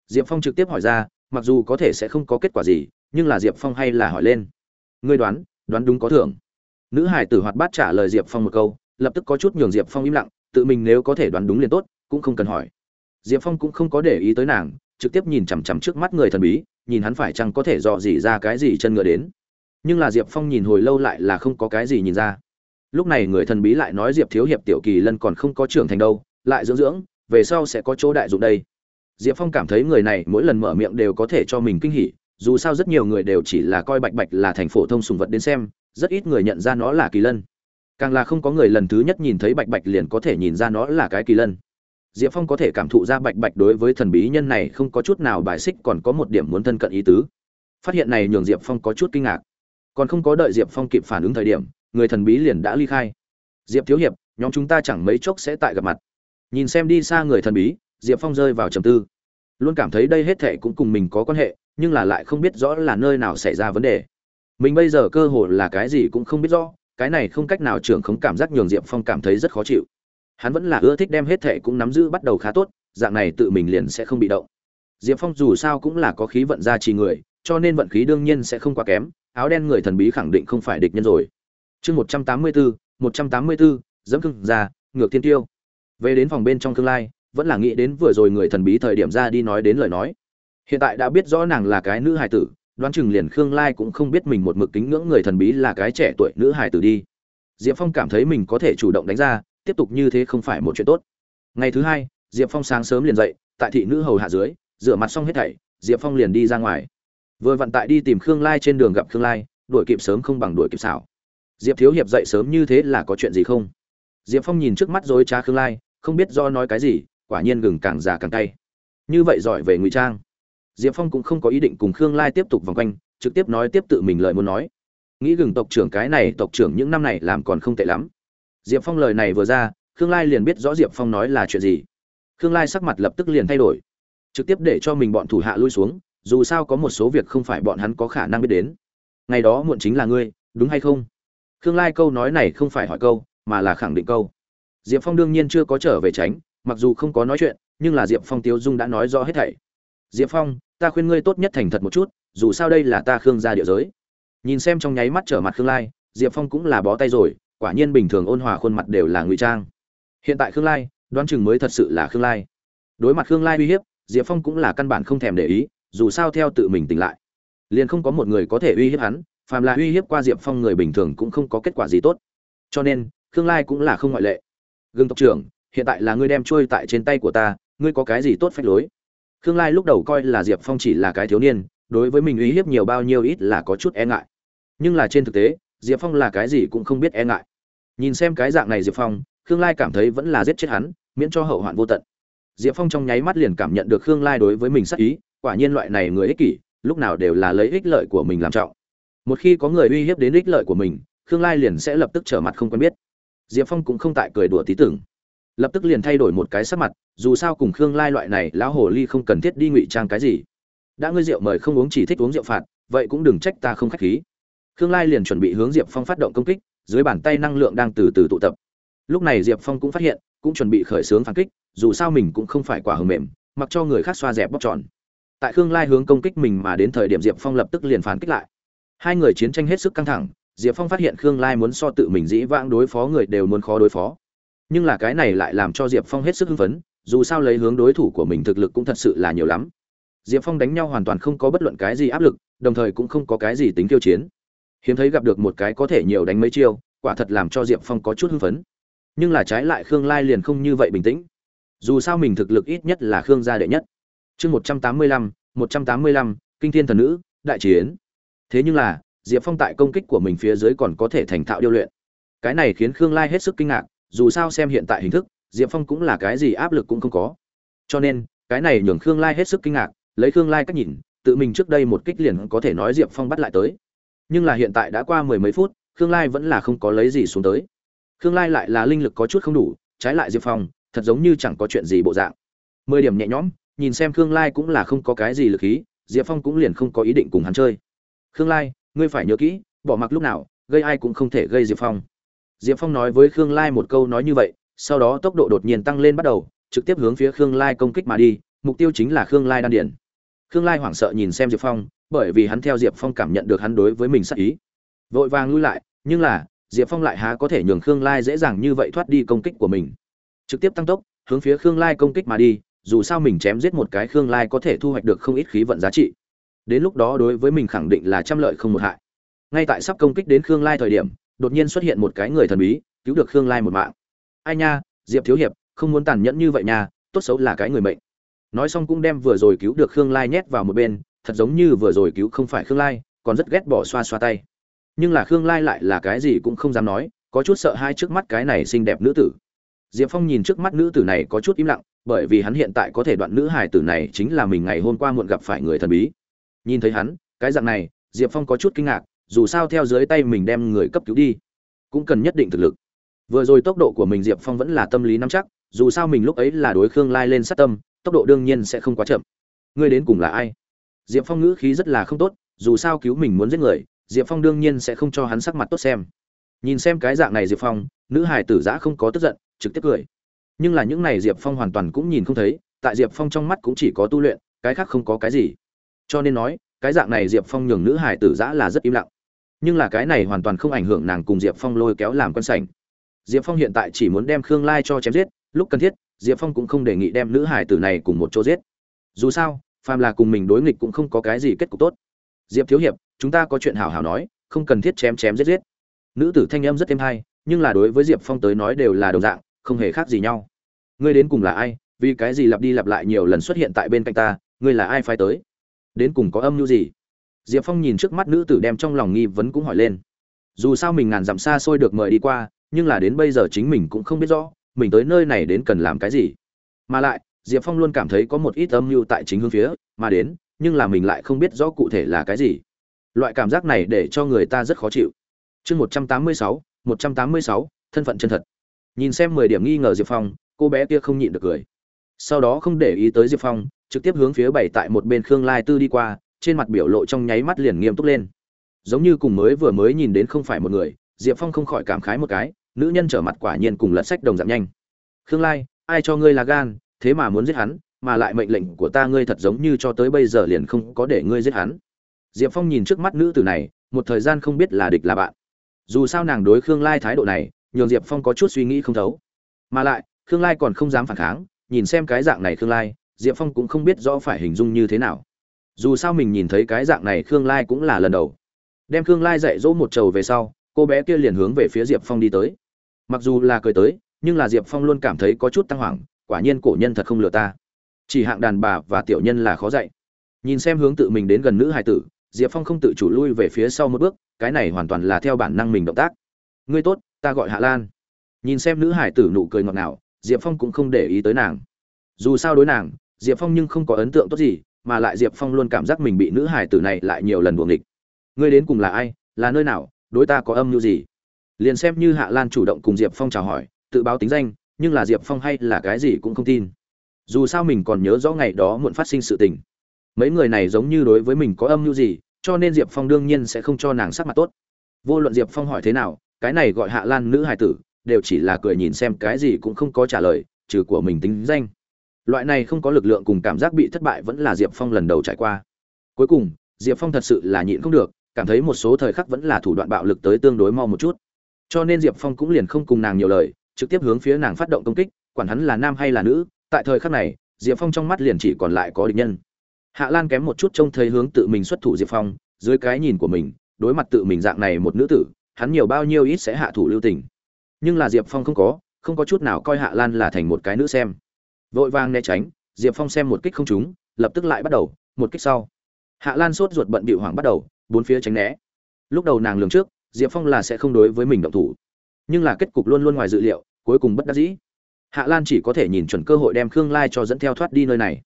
Diệp phong trực tiếp hỏi ra, mặc dù có thể sẽ không có kết quả gì, nhưng là diệp phong hay là hỏi lên. Ngươi đoán đoán đúng có thưởng. Nữ hải tử hoạt bát trả lời diệp phong một câu, lập tức có chút nhường diệp phong im lặng, tự mình nếu có thể đoán đúng liền tốt, cũng không cần hỏi. Diệp phong cũng không có để ý tới nàng, trực tiếp nhìn chằm chằm trước mắt người thần bí nhìn hắn phải chăng có thể dò dỉ ra cái gì chân ngựa đến. Nhưng là diệp phong nhìn hồi lâu lại là không có cái gì nhìn ra. Lúc này người thần bí lại nói diệp thiếu hiệp, tiểu kỳ lân còn không có trưởng thành đâu, lại dưỡng dưỡng, về sau sẽ có chỗ đại dụng đây. Diệp phong cảm thấy người này mỗi lần mở miệng đều có thể cho mình kinh hỉ, dù sao rất nhiều người đều chỉ là coi bạch bạch là thành phổ thông sùng vật đến xem, rất ít người nhận ra nó là kỳ lân. Càng là không có người lần thứ nhất nhìn thấy bạch bạch liền có thể nhìn ra nó là cái kỳ lân diệp phong có thể cảm thụ ra bạch bạch đối với thần bí nhân này không có chút nào bài xích, còn có một điểm muốn thân cận ý tứ. Phát hiện này nhường diệp phong có chút kinh ngạc. Còn không có đợi diệp phong kịp phản ứng thời điểm, người thần bí liền đã ly khai. Diệp thiếu hiệp, nhóm chúng ta chẳng mấy chốc sẽ tại gặp mặt. Nhìn xem đi xa người thần bí, diệp phong rơi vào trầm tư. Luôn cảm thấy đây hết thệ cũng cùng mình có quan hệ, nhưng là lại không biết rõ là nơi nào xảy ra vấn đề. Mình bây giờ cơ hồ là cái gì cũng không biết rõ, cái này không cách nào trưởng không cảm giác nhường diệp phong cảm thấy rất khó chịu hắn vẫn là ưa thích đem hết thệ cũng nắm giữ bắt đầu khá tốt, dạng này tự mình liền sẽ không bị động. Diệp phong dù sao cũng là có khí vận gia trì người, cho nên vận khí đương nhiên sẽ không quá kém, áo đen người thần bí khẳng định không phải địch nhân rồi. Chương một trăm tám mươi bốn một trăm tám mươi bốn dẫm cưng ra ngược thiên tiêu. Về đến phòng bên trong tương lai, vẫn là nghĩ đến vừa rồi người thần bí thời điểm ra đi nói đến lời nói. Hiện tại đã biết rõ nàng là cái nữ hài tử, đoán chừng liền khương lai cũng không biết mình một mực kính ngưỡng người thần bí là cái trẻ tuổi nữ hài tử đi. Diệp phong cảm thấy mình có thể chủ động đánh ra tiếp tục như thế không phải một chuyện tốt. Ngày thứ hai, diệp phong sáng sớm liền dậy, tại thị nữ hầu hạ dưới, rửa mặt xong hết thảy, diệp phong liền đi ra ngoài. Vừa vặn tại đi tìm khương lai trên đường gặp khương lai, đuổi kịp sớm không bằng đuổi kịp xảo. Diệp thiếu hiệp dậy sớm như thế là có chuyện gì không? Diệp phong nhìn trước mắt dối trá khương lai, không biết do nói cái gì, quả nhiên gừng càng già càng cay. Như vậy giỏi về ngụy trang. Diệp phong cũng không có ý định cùng khương lai tiếp tục vòng quanh, trực tiếp nói tiếp tự mình lời muốn nói. Nghĩ gừng tộc trưởng cái này, tộc trưởng những năm này làm còn không tệ lắm diệp phong lời này vừa ra, khương lai liền biết rõ diệp phong nói là chuyện gì. Khương lai sắc mặt lập tức liền thay đổi. Trực tiếp để cho mình bọn thủ hạ lui xuống, dù sao có một số việc không phải bọn hắn có khả năng biết đến. Ngày đó muộn chính là ngươi, đúng hay không? Khương lai câu nói này không phải hỏi câu, mà là khẳng định câu. Diệp phong đương nhiên chưa có trở về tránh, mặc dù không có nói chuyện, nhưng là diệp phong tiêu dung đã nói rõ hết thảy. Diệp phong, ta khuyên ngươi tốt nhất thành thật một chút, dù sao đây là ta khương gia địa giới. Nhìn xem trong nháy mắt trở mặt khương lai, diệp phong cũng là bó tay rồi quả nhiên bình thường ôn hòa khuôn mặt đều là ngụy trang. Hiện tại khương lai, đoán chừng mới thật sự là khương lai. Đối mặt khương lai uy hiếp, diệp phong cũng là căn bản không thèm để ý, dù sao theo tự mình tỉnh lại, liền không có một người có thể uy hiếp hắn, phàm là uy hiếp qua diệp phong người bình thường cũng không có kết quả gì tốt. Cho nên, khương lai cũng là không ngoại lệ. Gương tộc trưởng, hiện tại là ngươi đem trôi tại trên tay của ta, ngươi có cái gì tốt phách lối? Khương lai lúc đầu coi là diệp phong chỉ là cái thiếu niên, đối với mình uy hiếp nhiều bao nhiêu ít là có chút e ngại. Nhưng là trên thực tế diệp phong là cái gì cũng không biết e ngại. Nhìn xem cái dạng này diệp phong, khương lai cảm thấy vẫn là giết chết hắn, miễn cho hậu hoạn vô tận. Diệp phong trong nháy mắt liền cảm nhận được khương lai đối với mình sắc ý, quả nhiên loại này người ích kỷ, lúc nào đều là lấy ích lợi của mình làm trọng. Một khi có người uy hiếp đến ích lợi của mình, khương lai liền sẽ lập tức trở mặt không quen biết. Diệp phong cũng không tại cười đùa tí tưởng. Lập tức liền thay đổi một cái sắc mặt, dù sao cùng khương lai loại này lão hồ ly không cần thiết đi ngụy trang cái gì. Đã ngươi rượu mời không uống chỉ thích uống rượu phạt, vậy cũng đừng trách ta không khách khí khương lai liền chuẩn bị hướng diệp phong phát động công kích, dưới bàn tay năng lượng đang từ từ tụ tập. Lúc này diệp phong cũng phát hiện, cũng chuẩn bị khởi xướng phản kích, dù sao mình cũng không phải quả hầm mềm, mặc cho người khác xoa dẹp bóc tròn. Tại khương lai hướng công kích mình mà đến thời điểm diệp phong lập tức liền phản kích lại. Hai người chiến tranh hết sức căng thẳng, diệp phong phát hiện khương lai muốn so tự mình dĩ vãng đối phó người đều muốn khó đối phó. Nhưng là cái này lại làm cho diệp phong hết sức hưng phấn, dù sao lấy hướng đối thủ của mình thực lực cũng thật sự là nhiều lắm. Diệp phong đánh nhau hoàn toàn không có bất luận cái gì áp lực, đồng thời cũng không có cái gì tính kiêu chiến hiếm thấy gặp được một cái có thể nhiều đánh mấy chiêu, quả thật làm cho diệp phong có chút hưng phấn. Nhưng là trái lại khương lai liền không như vậy bình tĩnh. Dù sao mình thực lực ít nhất là khương gia đệ nhất. Chương một trăm tám mươi lăm, một trăm tám mươi lăm, kinh thiên thần nữ, đại chiến. Thế nhưng là, diệp phong tại công kích của mình phía dưới còn có thể thành thạo điêu luyện. Cái này khiến khương lai hết sức kinh ngạc, dù sao xem hiện tại hình thức, diệp phong cũng là cái gì áp lực cũng không có. Cho nên, cái này nhường khương lai hết sức kinh ngạc, lấy khương lai cách nhìn, tự mình trước đây một kích liền có thể nói diệp phong bắt lại tới nhưng là hiện tại đã qua mười mấy phút, khương lai vẫn là không có lấy gì xuống tới. Khương lai lại là linh lực có chút không đủ, trái lại diệp phong, thật giống như chẳng có chuyện gì bộ dạng. Mười điểm nhẹ nhõm, nhìn xem khương lai cũng là không có cái gì lực khí, diệp phong cũng liền không có ý định cùng hắn chơi. Khương lai, ngươi phải nhớ kỹ, bỏ mặc lúc nào, gây ai cũng không thể gây diệp phong. Diệp phong nói với khương lai một câu nói như vậy, sau đó tốc độ đột nhiên tăng lên bắt đầu, trực tiếp hướng phía khương lai công kích mà đi, mục tiêu chính là khương lai đan điển khương lai hoảng sợ nhìn xem diệp phong, bởi vì hắn theo diệp phong cảm nhận được hắn đối với mình sắc ý. Vội vàng lui lại, nhưng là, diệp phong lại há có thể nhường khương lai dễ dàng như vậy thoát đi công kích của mình. Trực tiếp tăng tốc, hướng phía khương lai công kích mà đi, dù sao mình chém giết một cái khương lai có thể thu hoạch được không ít khí vận giá trị. Đến lúc đó đối với mình khẳng định là trăm lợi không một hại. Ngay tại sắp công kích đến khương lai thời điểm, đột nhiên xuất hiện một cái người thần bí, cứu được khương lai một mạng. Ai nha, diệp thiếu hiệp, không muốn tàn nhẫn như vậy nha, tốt xấu là cái người mệnh nói xong cũng đem vừa rồi cứu được khương lai nhét vào một bên, thật giống như vừa rồi cứu không phải khương lai, còn rất ghét bỏ xoa xoa tay. Nhưng là khương lai lại là cái gì cũng không dám nói, có chút sợ hai trước mắt cái này xinh đẹp nữ tử. Diệp phong nhìn trước mắt nữ tử này có chút im lặng, bởi vì hắn hiện tại có thể đoạn nữ hài tử này chính là mình ngày hôm qua muộn gặp phải người thần bí. Nhìn thấy hắn, cái dạng này, diệp phong có chút kinh ngạc, dù sao theo dưới tay mình đem người cấp cứu đi, cũng cần nhất định thực lực. Vừa rồi tốc độ của mình diệp phong vẫn là tâm lý nắm chắc, dù sao mình lúc ấy là đối khương lai lên sát tâm tốc độ đương nhiên sẽ không quá chậm. Ngươi đến cùng là ai? Diệp phong ngữ khí rất là không tốt, dù sao cứu mình muốn giết người, diệp phong đương nhiên sẽ không cho hắn sắc mặt tốt xem. Nhìn xem cái dạng này diệp phong, nữ hải tử giã không có tức giận, trực tiếp cười. Nhưng là những này diệp phong hoàn toàn cũng nhìn không thấy, tại diệp phong trong mắt cũng chỉ có tu luyện, cái khác không có cái gì. Cho nên nói, cái dạng này diệp phong nhường nữ hải tử giã là rất im lặng. Nhưng là cái này hoàn toàn không ảnh hưởng nàng cùng diệp phong lôi kéo làm quân sảnh. Diệp phong hiện tại chỉ muốn đem khương lai cho chém giết lúc cần thiết, diệp phong cũng không đề nghị đem nữ hải tử này cùng một chỗ giết. Dù sao, phàm là cùng mình đối nghịch cũng không có cái gì kết cục tốt. Diệp thiếu hiệp, chúng ta có chuyện hào hào nói, không cần thiết chém chém giết giết. Nữ tử thanh âm rất êm hay, nhưng là đối với diệp phong tới nói đều là đồng dạng, không hề khác gì nhau. Ngươi đến cùng là ai, vì cái gì lặp đi lặp lại nhiều lần xuất hiện tại bên cạnh ta, ngươi là ai phái tới? Đến cùng có âm mưu gì? Diệp phong nhìn trước mắt nữ tử đem trong lòng nghi vấn cũng hỏi lên. Dù sao mình ngàn dặm xa xôi được mời đi qua, nhưng là đến bây giờ chính mình cũng không biết rõ mình tới nơi này đến cần làm cái gì? Mà lại, diệp phong luôn cảm thấy có một ít âm mưu tại chính hướng phía mà đến, nhưng là mình lại không biết rõ cụ thể là cái gì. Loại cảm giác này để cho người ta rất khó chịu. Chương một trăm tám mươi sáu, một trăm tám mươi sáu, thân phận chân thật. Nhìn xem mười điểm nghi ngờ diệp phong, cô bé kia không nhịn được cười. Sau đó không để ý tới diệp phong, trực tiếp hướng phía bảy tại một bên khương lai tư đi qua, trên mặt biểu lộ trong nháy mắt liền nghiêm túc lên. Giống như cùng mới vừa mới nhìn đến không phải một người, diệp phong không khỏi cảm khái một cái nữ nhân trở mặt quả nhiên cùng lật sách đồng dạng nhanh. Khương lai, ai cho ngươi là gan, thế mà muốn giết hắn, mà lại mệnh lệnh của ta ngươi thật giống như cho tới bây giờ liền không có để ngươi giết hắn. Diệp phong nhìn trước mắt nữ tử này, một thời gian không biết là địch là bạn. Dù sao nàng đối khương lai thái độ này, nhường diệp phong có chút suy nghĩ không thấu. Mà lại, khương lai còn không dám phản kháng, nhìn xem cái dạng này khương lai, diệp phong cũng không biết rõ phải hình dung như thế nào. Dù sao mình nhìn thấy cái dạng này khương lai cũng là lần đầu. Đem khương lai dạy dỗ một trầu về sau, cô bé kia liền hướng về phía diệp phong đi tới mặc dù là cười tới, nhưng là diệp phong luôn cảm thấy có chút tăng hoảng, quả nhiên cổ nhân thật không lừa ta. Chỉ hạng đàn bà và tiểu nhân là khó dạy. Nhìn xem hướng tự mình đến gần nữ hải tử, diệp phong không tự chủ lui về phía sau một bước, cái này hoàn toàn là theo bản năng mình động tác. Ngươi tốt, ta gọi hạ lan. Nhìn xem nữ hải tử nụ cười ngọt ngào, diệp phong cũng không để ý tới nàng. Dù sao đối nàng, diệp phong nhưng không có ấn tượng tốt gì, mà lại diệp phong luôn cảm giác mình bị nữ hải tử này lại nhiều lần buồng địch ngươi đến cùng là ai, là nơi nào, đối ta có âm mưu gì? Liền xem như hạ lan chủ động cùng diệp phong chào hỏi, tự báo tính danh, nhưng là diệp phong hay là cái gì cũng không tin. Dù sao mình còn nhớ rõ ngày đó muộn phát sinh sự tình. Mấy người này giống như đối với mình có âm mưu gì, cho nên diệp phong đương nhiên sẽ không cho nàng sắc mặt tốt. Vô luận diệp phong hỏi thế nào, cái này gọi hạ lan nữ hài tử, đều chỉ là cười nhìn xem cái gì cũng không có trả lời, trừ của mình tính danh. Loại này không có lực lượng cùng cảm giác bị thất bại vẫn là diệp phong lần đầu trải qua. Cuối cùng, diệp phong thật sự là nhịn không được, cảm thấy một số thời khắc vẫn là thủ đoạn bạo lực tới tương đối mau một chút cho nên diệp phong cũng liền không cùng nàng nhiều lời, trực tiếp hướng phía nàng phát động công kích, quản hắn là nam hay là nữ, tại thời khắc này, diệp phong trong mắt liền chỉ còn lại có địch nhân. Hạ lan kém một chút trông thấy hướng tự mình xuất thủ diệp phong, dưới cái nhìn của mình, đối mặt tự mình dạng này một nữ tử, hắn nhiều bao nhiêu ít sẽ hạ thủ lưu tình. Nhưng là diệp phong không có không có chút nào coi hạ lan là thành một cái nữ xem. Vội vàng né tránh, diệp phong xem một kích không trúng, lập tức lại bắt đầu, một kích sau. Hạ lan sốt ruột bận bịu hoảng bắt đầu, bốn phía tránh né. Lúc đầu nàng lường trước diệp phong là sẽ không đối với mình động thủ. Nhưng là kết cục luôn luôn ngoài dự liệu, cuối cùng bất đắc dĩ. Hạ lan chỉ có thể nhìn chuẩn cơ hội đem khương lai cho dẫn theo thoát đi nơi này.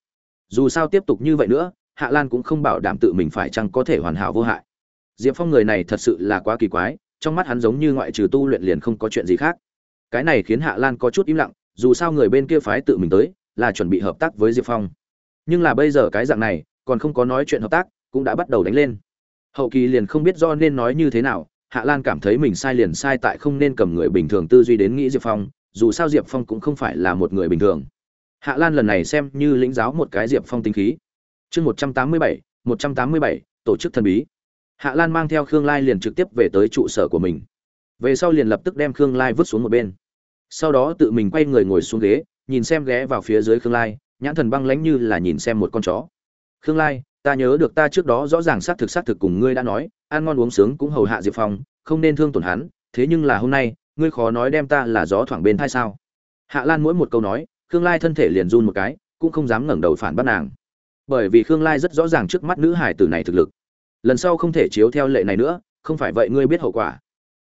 Dù sao tiếp tục như vậy nữa, hạ lan cũng không bảo đảm tự mình phải chăng có thể hoàn hảo vô hại. Diệp phong người này thật sự là quá kỳ quái, trong mắt hắn giống như ngoại trừ tu luyện liền không có chuyện gì khác. Cái này khiến hạ lan có chút im lặng, dù sao người bên kia phái tự mình tới, là chuẩn bị hợp tác với diệp phong. Nhưng là bây giờ cái dạng này, còn không có nói chuyện hợp tác, cũng đã bắt đầu đánh lên. Hậu kỳ liền không biết do nên nói như thế nào hạ lan cảm thấy mình sai liền sai tại không nên cầm người bình thường tư duy đến nghĩ diệp phong, dù sao diệp phong cũng không phải là một người bình thường. Hạ lan lần này xem như lĩnh giáo một cái diệp phong tính khí. Chương một trăm tám mươi bảy, một trăm tám mươi bảy, tổ chức thần bí. Hạ lan mang theo khương lai liền trực tiếp về tới trụ sở của mình. Về sau liền lập tức đem khương lai vứt xuống một bên. Sau đó tự mình quay người ngồi xuống ghế, nhìn xem ghé vào phía dưới khương lai, nhãn thần băng lãnh như là nhìn xem một con chó. Khương lai, ta nhớ được ta trước đó rõ ràng xác thực xác thực cùng ngươi đã nói ăn ngon uống sướng cũng hầu hạ diệp phong, không nên thương tổn hắn, thế nhưng là hôm nay, ngươi khó nói đem ta là gió thoảng bên thai sao? Hạ lan mỗi một câu nói, khương lai thân thể liền run một cái, cũng không dám ngẩng đầu phản bắt nàng. Bởi vì khương lai rất rõ ràng trước mắt nữ hải tử này thực lực. Lần sau không thể chiếu theo lệ này nữa, không phải vậy ngươi biết hậu quả.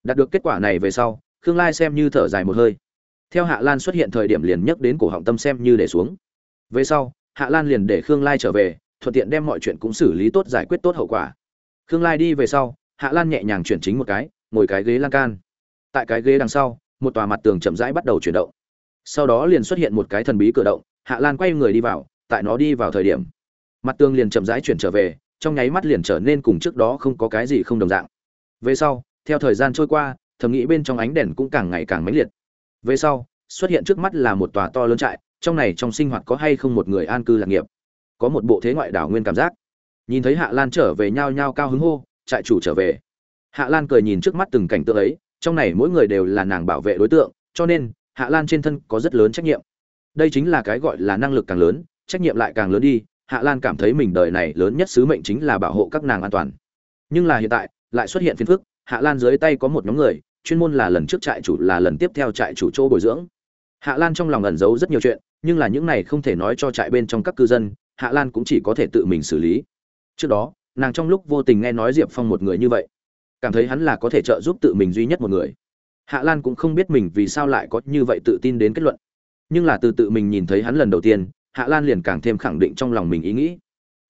Đạt được kết quả này về sau, khương lai xem như thở dài một hơi. Theo hạ lan xuất hiện thời điểm liền nhắc đến cổ họng tâm xem như để xuống. Về sau, hạ lan liền để khương lai trở về, thuận tiện đem mọi chuyện cũng xử lý tốt giải quyết tốt hậu quả khương lai đi về sau, hạ lan nhẹ nhàng chuyển chính một cái, ngồi cái ghế lan can. Tại cái ghế đằng sau, một tòa mặt tường chậm rãi bắt đầu chuyển động. Sau đó liền xuất hiện một cái thần bí cửa động, hạ lan quay người đi vào, tại nó đi vào thời điểm, mặt tường liền chậm rãi chuyển trở về, trong nháy mắt liền trở nên cùng trước đó không có cái gì không đồng dạng. Về sau, theo thời gian trôi qua, thầm nghĩ bên trong ánh đèn cũng càng ngày càng mãnh liệt. Về sau, xuất hiện trước mắt là một tòa to lớn trại, trong này trong sinh hoạt có hay không một người an cư lạc nghiệp? Có một bộ thế ngoại đảo nguyên cảm giác nhìn thấy hạ lan trở về nhao nhao cao hứng hô, trại chủ trở về. Hạ lan cười nhìn trước mắt từng cảnh tượng ấy, trong này mỗi người đều là nàng bảo vệ đối tượng, cho nên, hạ lan trên thân có rất lớn trách nhiệm. Đây chính là cái gọi là năng lực càng lớn, trách nhiệm lại càng lớn đi, hạ lan cảm thấy mình đời này lớn nhất sứ mệnh chính là bảo hộ các nàng an toàn. Nhưng là hiện tại, lại xuất hiện phiền phức, hạ lan dưới tay có một nhóm người, chuyên môn là lần trước trại chủ là lần tiếp theo trại chủ chỗ bồi dưỡng. Hạ lan trong lòng ẩn giấu rất nhiều chuyện, nhưng là những này không thể nói cho trại bên trong các cư dân, hạ lan cũng chỉ có thể tự mình xử lý trước đó, nàng trong lúc vô tình nghe nói diệp phong một người như vậy, cảm thấy hắn là có thể trợ giúp tự mình duy nhất một người. Hạ lan cũng không biết mình vì sao lại có như vậy tự tin đến kết luận. Nhưng là từ tự mình nhìn thấy hắn lần đầu tiên, hạ lan liền càng thêm khẳng định trong lòng mình ý nghĩ.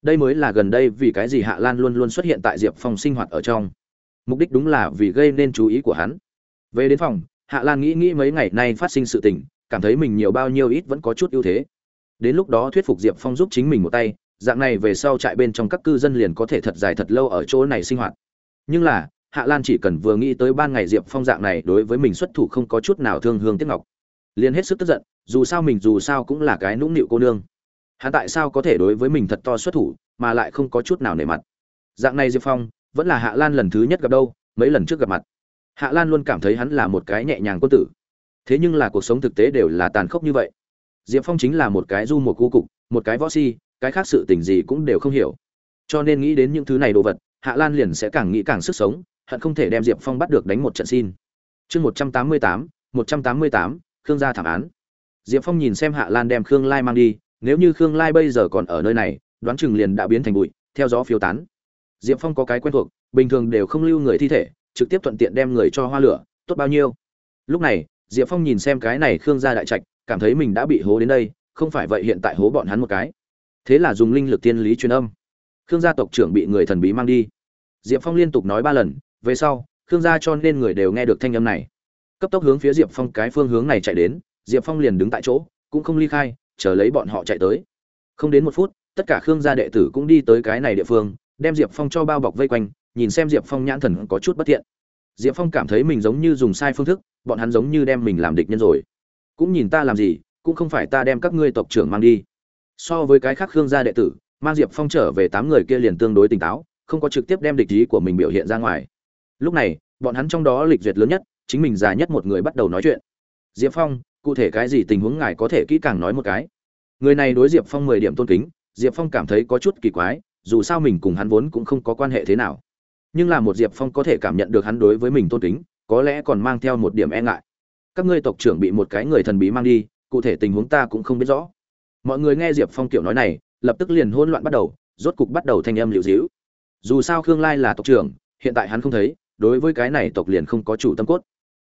Đây mới là gần đây vì cái gì hạ lan luôn luôn xuất hiện tại diệp phong sinh hoạt ở trong. Mục đích đúng là vì gây nên chú ý của hắn. Về đến phòng, hạ lan nghĩ nghĩ mấy ngày nay phát sinh sự tình, cảm thấy mình nhiều bao nhiêu ít vẫn có chút ưu thế. Đến lúc đó thuyết phục diệp phong giúp chính mình một tay dạng này về sau trại bên trong các cư dân liền có thể thật dài thật lâu ở chỗ này sinh hoạt. Nhưng là, hạ lan chỉ cần vừa nghĩ tới ban ngày diệp phong dạng này đối với mình xuất thủ không có chút nào thương hương tiếc ngọc. Liền hết sức tức giận, dù sao mình dù sao cũng là cái nũng nịu cô nương. Hắn tại sao có thể đối với mình thật to xuất thủ, mà lại không có chút nào nể mặt? Dạng này diệp phong, vẫn là hạ lan lần thứ nhất gặp đâu, mấy lần trước gặp mặt. Hạ lan luôn cảm thấy hắn là một cái nhẹ nhàng quân tử. Thế nhưng là cuộc sống thực tế đều là tàn khốc như vậy. Diệp phong chính là một cái du một cu cục, một cái võ si cái khác sự tình gì cũng đều không hiểu. Cho nên nghĩ đến những thứ này đồ vật, hạ lan liền sẽ càng nghĩ càng sức sống, hận không thể đem diệp phong bắt được đánh một trận xin. Chương một trăm tám mươi tám, một trăm tám mươi tám, khương gia thảm án. Diệp phong nhìn xem hạ lan đem khương lai mang đi, nếu như khương lai bây giờ còn ở nơi này, đoán chừng liền đã biến thành bụi, theo gió phiêu tán. Diệp phong có cái quen thuộc, bình thường đều không lưu người thi thể, trực tiếp thuận tiện đem người cho hoa lửa, tốt bao nhiêu. Lúc này, diệp phong nhìn xem cái này khương gia đại trạch, cảm thấy mình đã bị hố đến đây, không phải vậy hiện tại hố bọn hắn một cái thế là dùng linh lực tiên lý truyền âm. Khương gia tộc trưởng bị người thần bí mang đi. Diệp phong liên tục nói ba lần, về sau, khương gia cho nên người đều nghe được thanh âm này. Cấp tốc hướng phía diệp phong cái phương hướng này chạy đến, diệp phong liền đứng tại chỗ, cũng không ly khai, chờ lấy bọn họ chạy tới. Không đến một phút, tất cả khương gia đệ tử cũng đi tới cái này địa phương, đem diệp phong cho bao bọc vây quanh, nhìn xem diệp phong nhãn thần có chút bất thiện. Diệp phong cảm thấy mình giống như dùng sai phương thức, bọn hắn giống như đem mình làm địch nhân rồi. Cũng nhìn ta làm gì, cũng không phải ta đem các ngươi tộc trưởng mang đi so với cái khác khương gia đệ tử, mang diệp phong trở về tám người kia liền tương đối tỉnh táo, không có trực tiếp đem địch ý của mình biểu hiện ra ngoài. Lúc này, bọn hắn trong đó lịch duyệt lớn nhất, chính mình già nhất một người bắt đầu nói chuyện. Diệp phong, cụ thể cái gì tình huống ngài có thể kỹ càng nói một cái? Người này đối diệp phong mười điểm tôn kính, diệp phong cảm thấy có chút kỳ quái, dù sao mình cùng hắn vốn cũng không có quan hệ thế nào. Nhưng là một diệp phong có thể cảm nhận được hắn đối với mình tôn kính, có lẽ còn mang theo một điểm e ngại. Các ngươi tộc trưởng bị một cái người thần bí mang đi, cụ thể tình huống ta cũng không biết rõ mọi người nghe diệp phong kiểu nói này, lập tức liền hỗn loạn bắt đầu, rốt cục bắt đầu thanh âm liệu dĩu dù sao khương lai là tộc trưởng, hiện tại hắn không thấy, đối với cái này tộc liền không có chủ tâm cốt.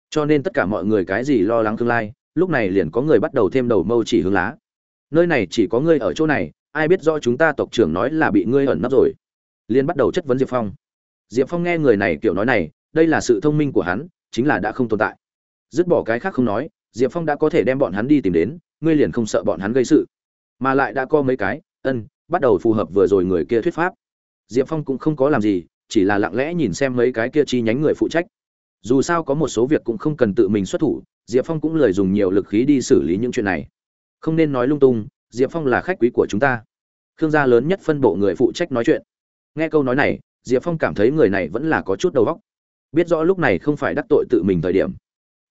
Cho nên tất cả mọi người cái gì lo lắng khương lai, lúc này liền có người bắt đầu thêm đầu mâu chỉ hướng lá. Nơi này chỉ có ngươi ở chỗ này, ai biết do chúng ta tộc trưởng nói là bị ngươi ẩn nấp rồi. Liền bắt đầu chất vấn diệp phong. Diệp phong nghe người này kiểu nói này, đây là sự thông minh của hắn, chính là đã không tồn tại. Dứt bỏ cái khác không nói, diệp phong đã có thể đem bọn hắn đi tìm đến, ngươi liền không sợ bọn hắn gây sự mà lại đã có mấy cái, ân, bắt đầu phù hợp vừa rồi người kia thuyết pháp. Diệp phong cũng không có làm gì, chỉ là lặng lẽ nhìn xem mấy cái kia chi nhánh người phụ trách. Dù sao có một số việc cũng không cần tự mình xuất thủ, diệp phong cũng lời dùng nhiều lực khí đi xử lý những chuyện này. Không nên nói lung tung, diệp phong là khách quý của chúng ta. Khương gia lớn nhất phân bộ người phụ trách nói chuyện. Nghe câu nói này, diệp phong cảm thấy người này vẫn là có chút đầu óc. Biết rõ lúc này không phải đắc tội tự mình thời điểm.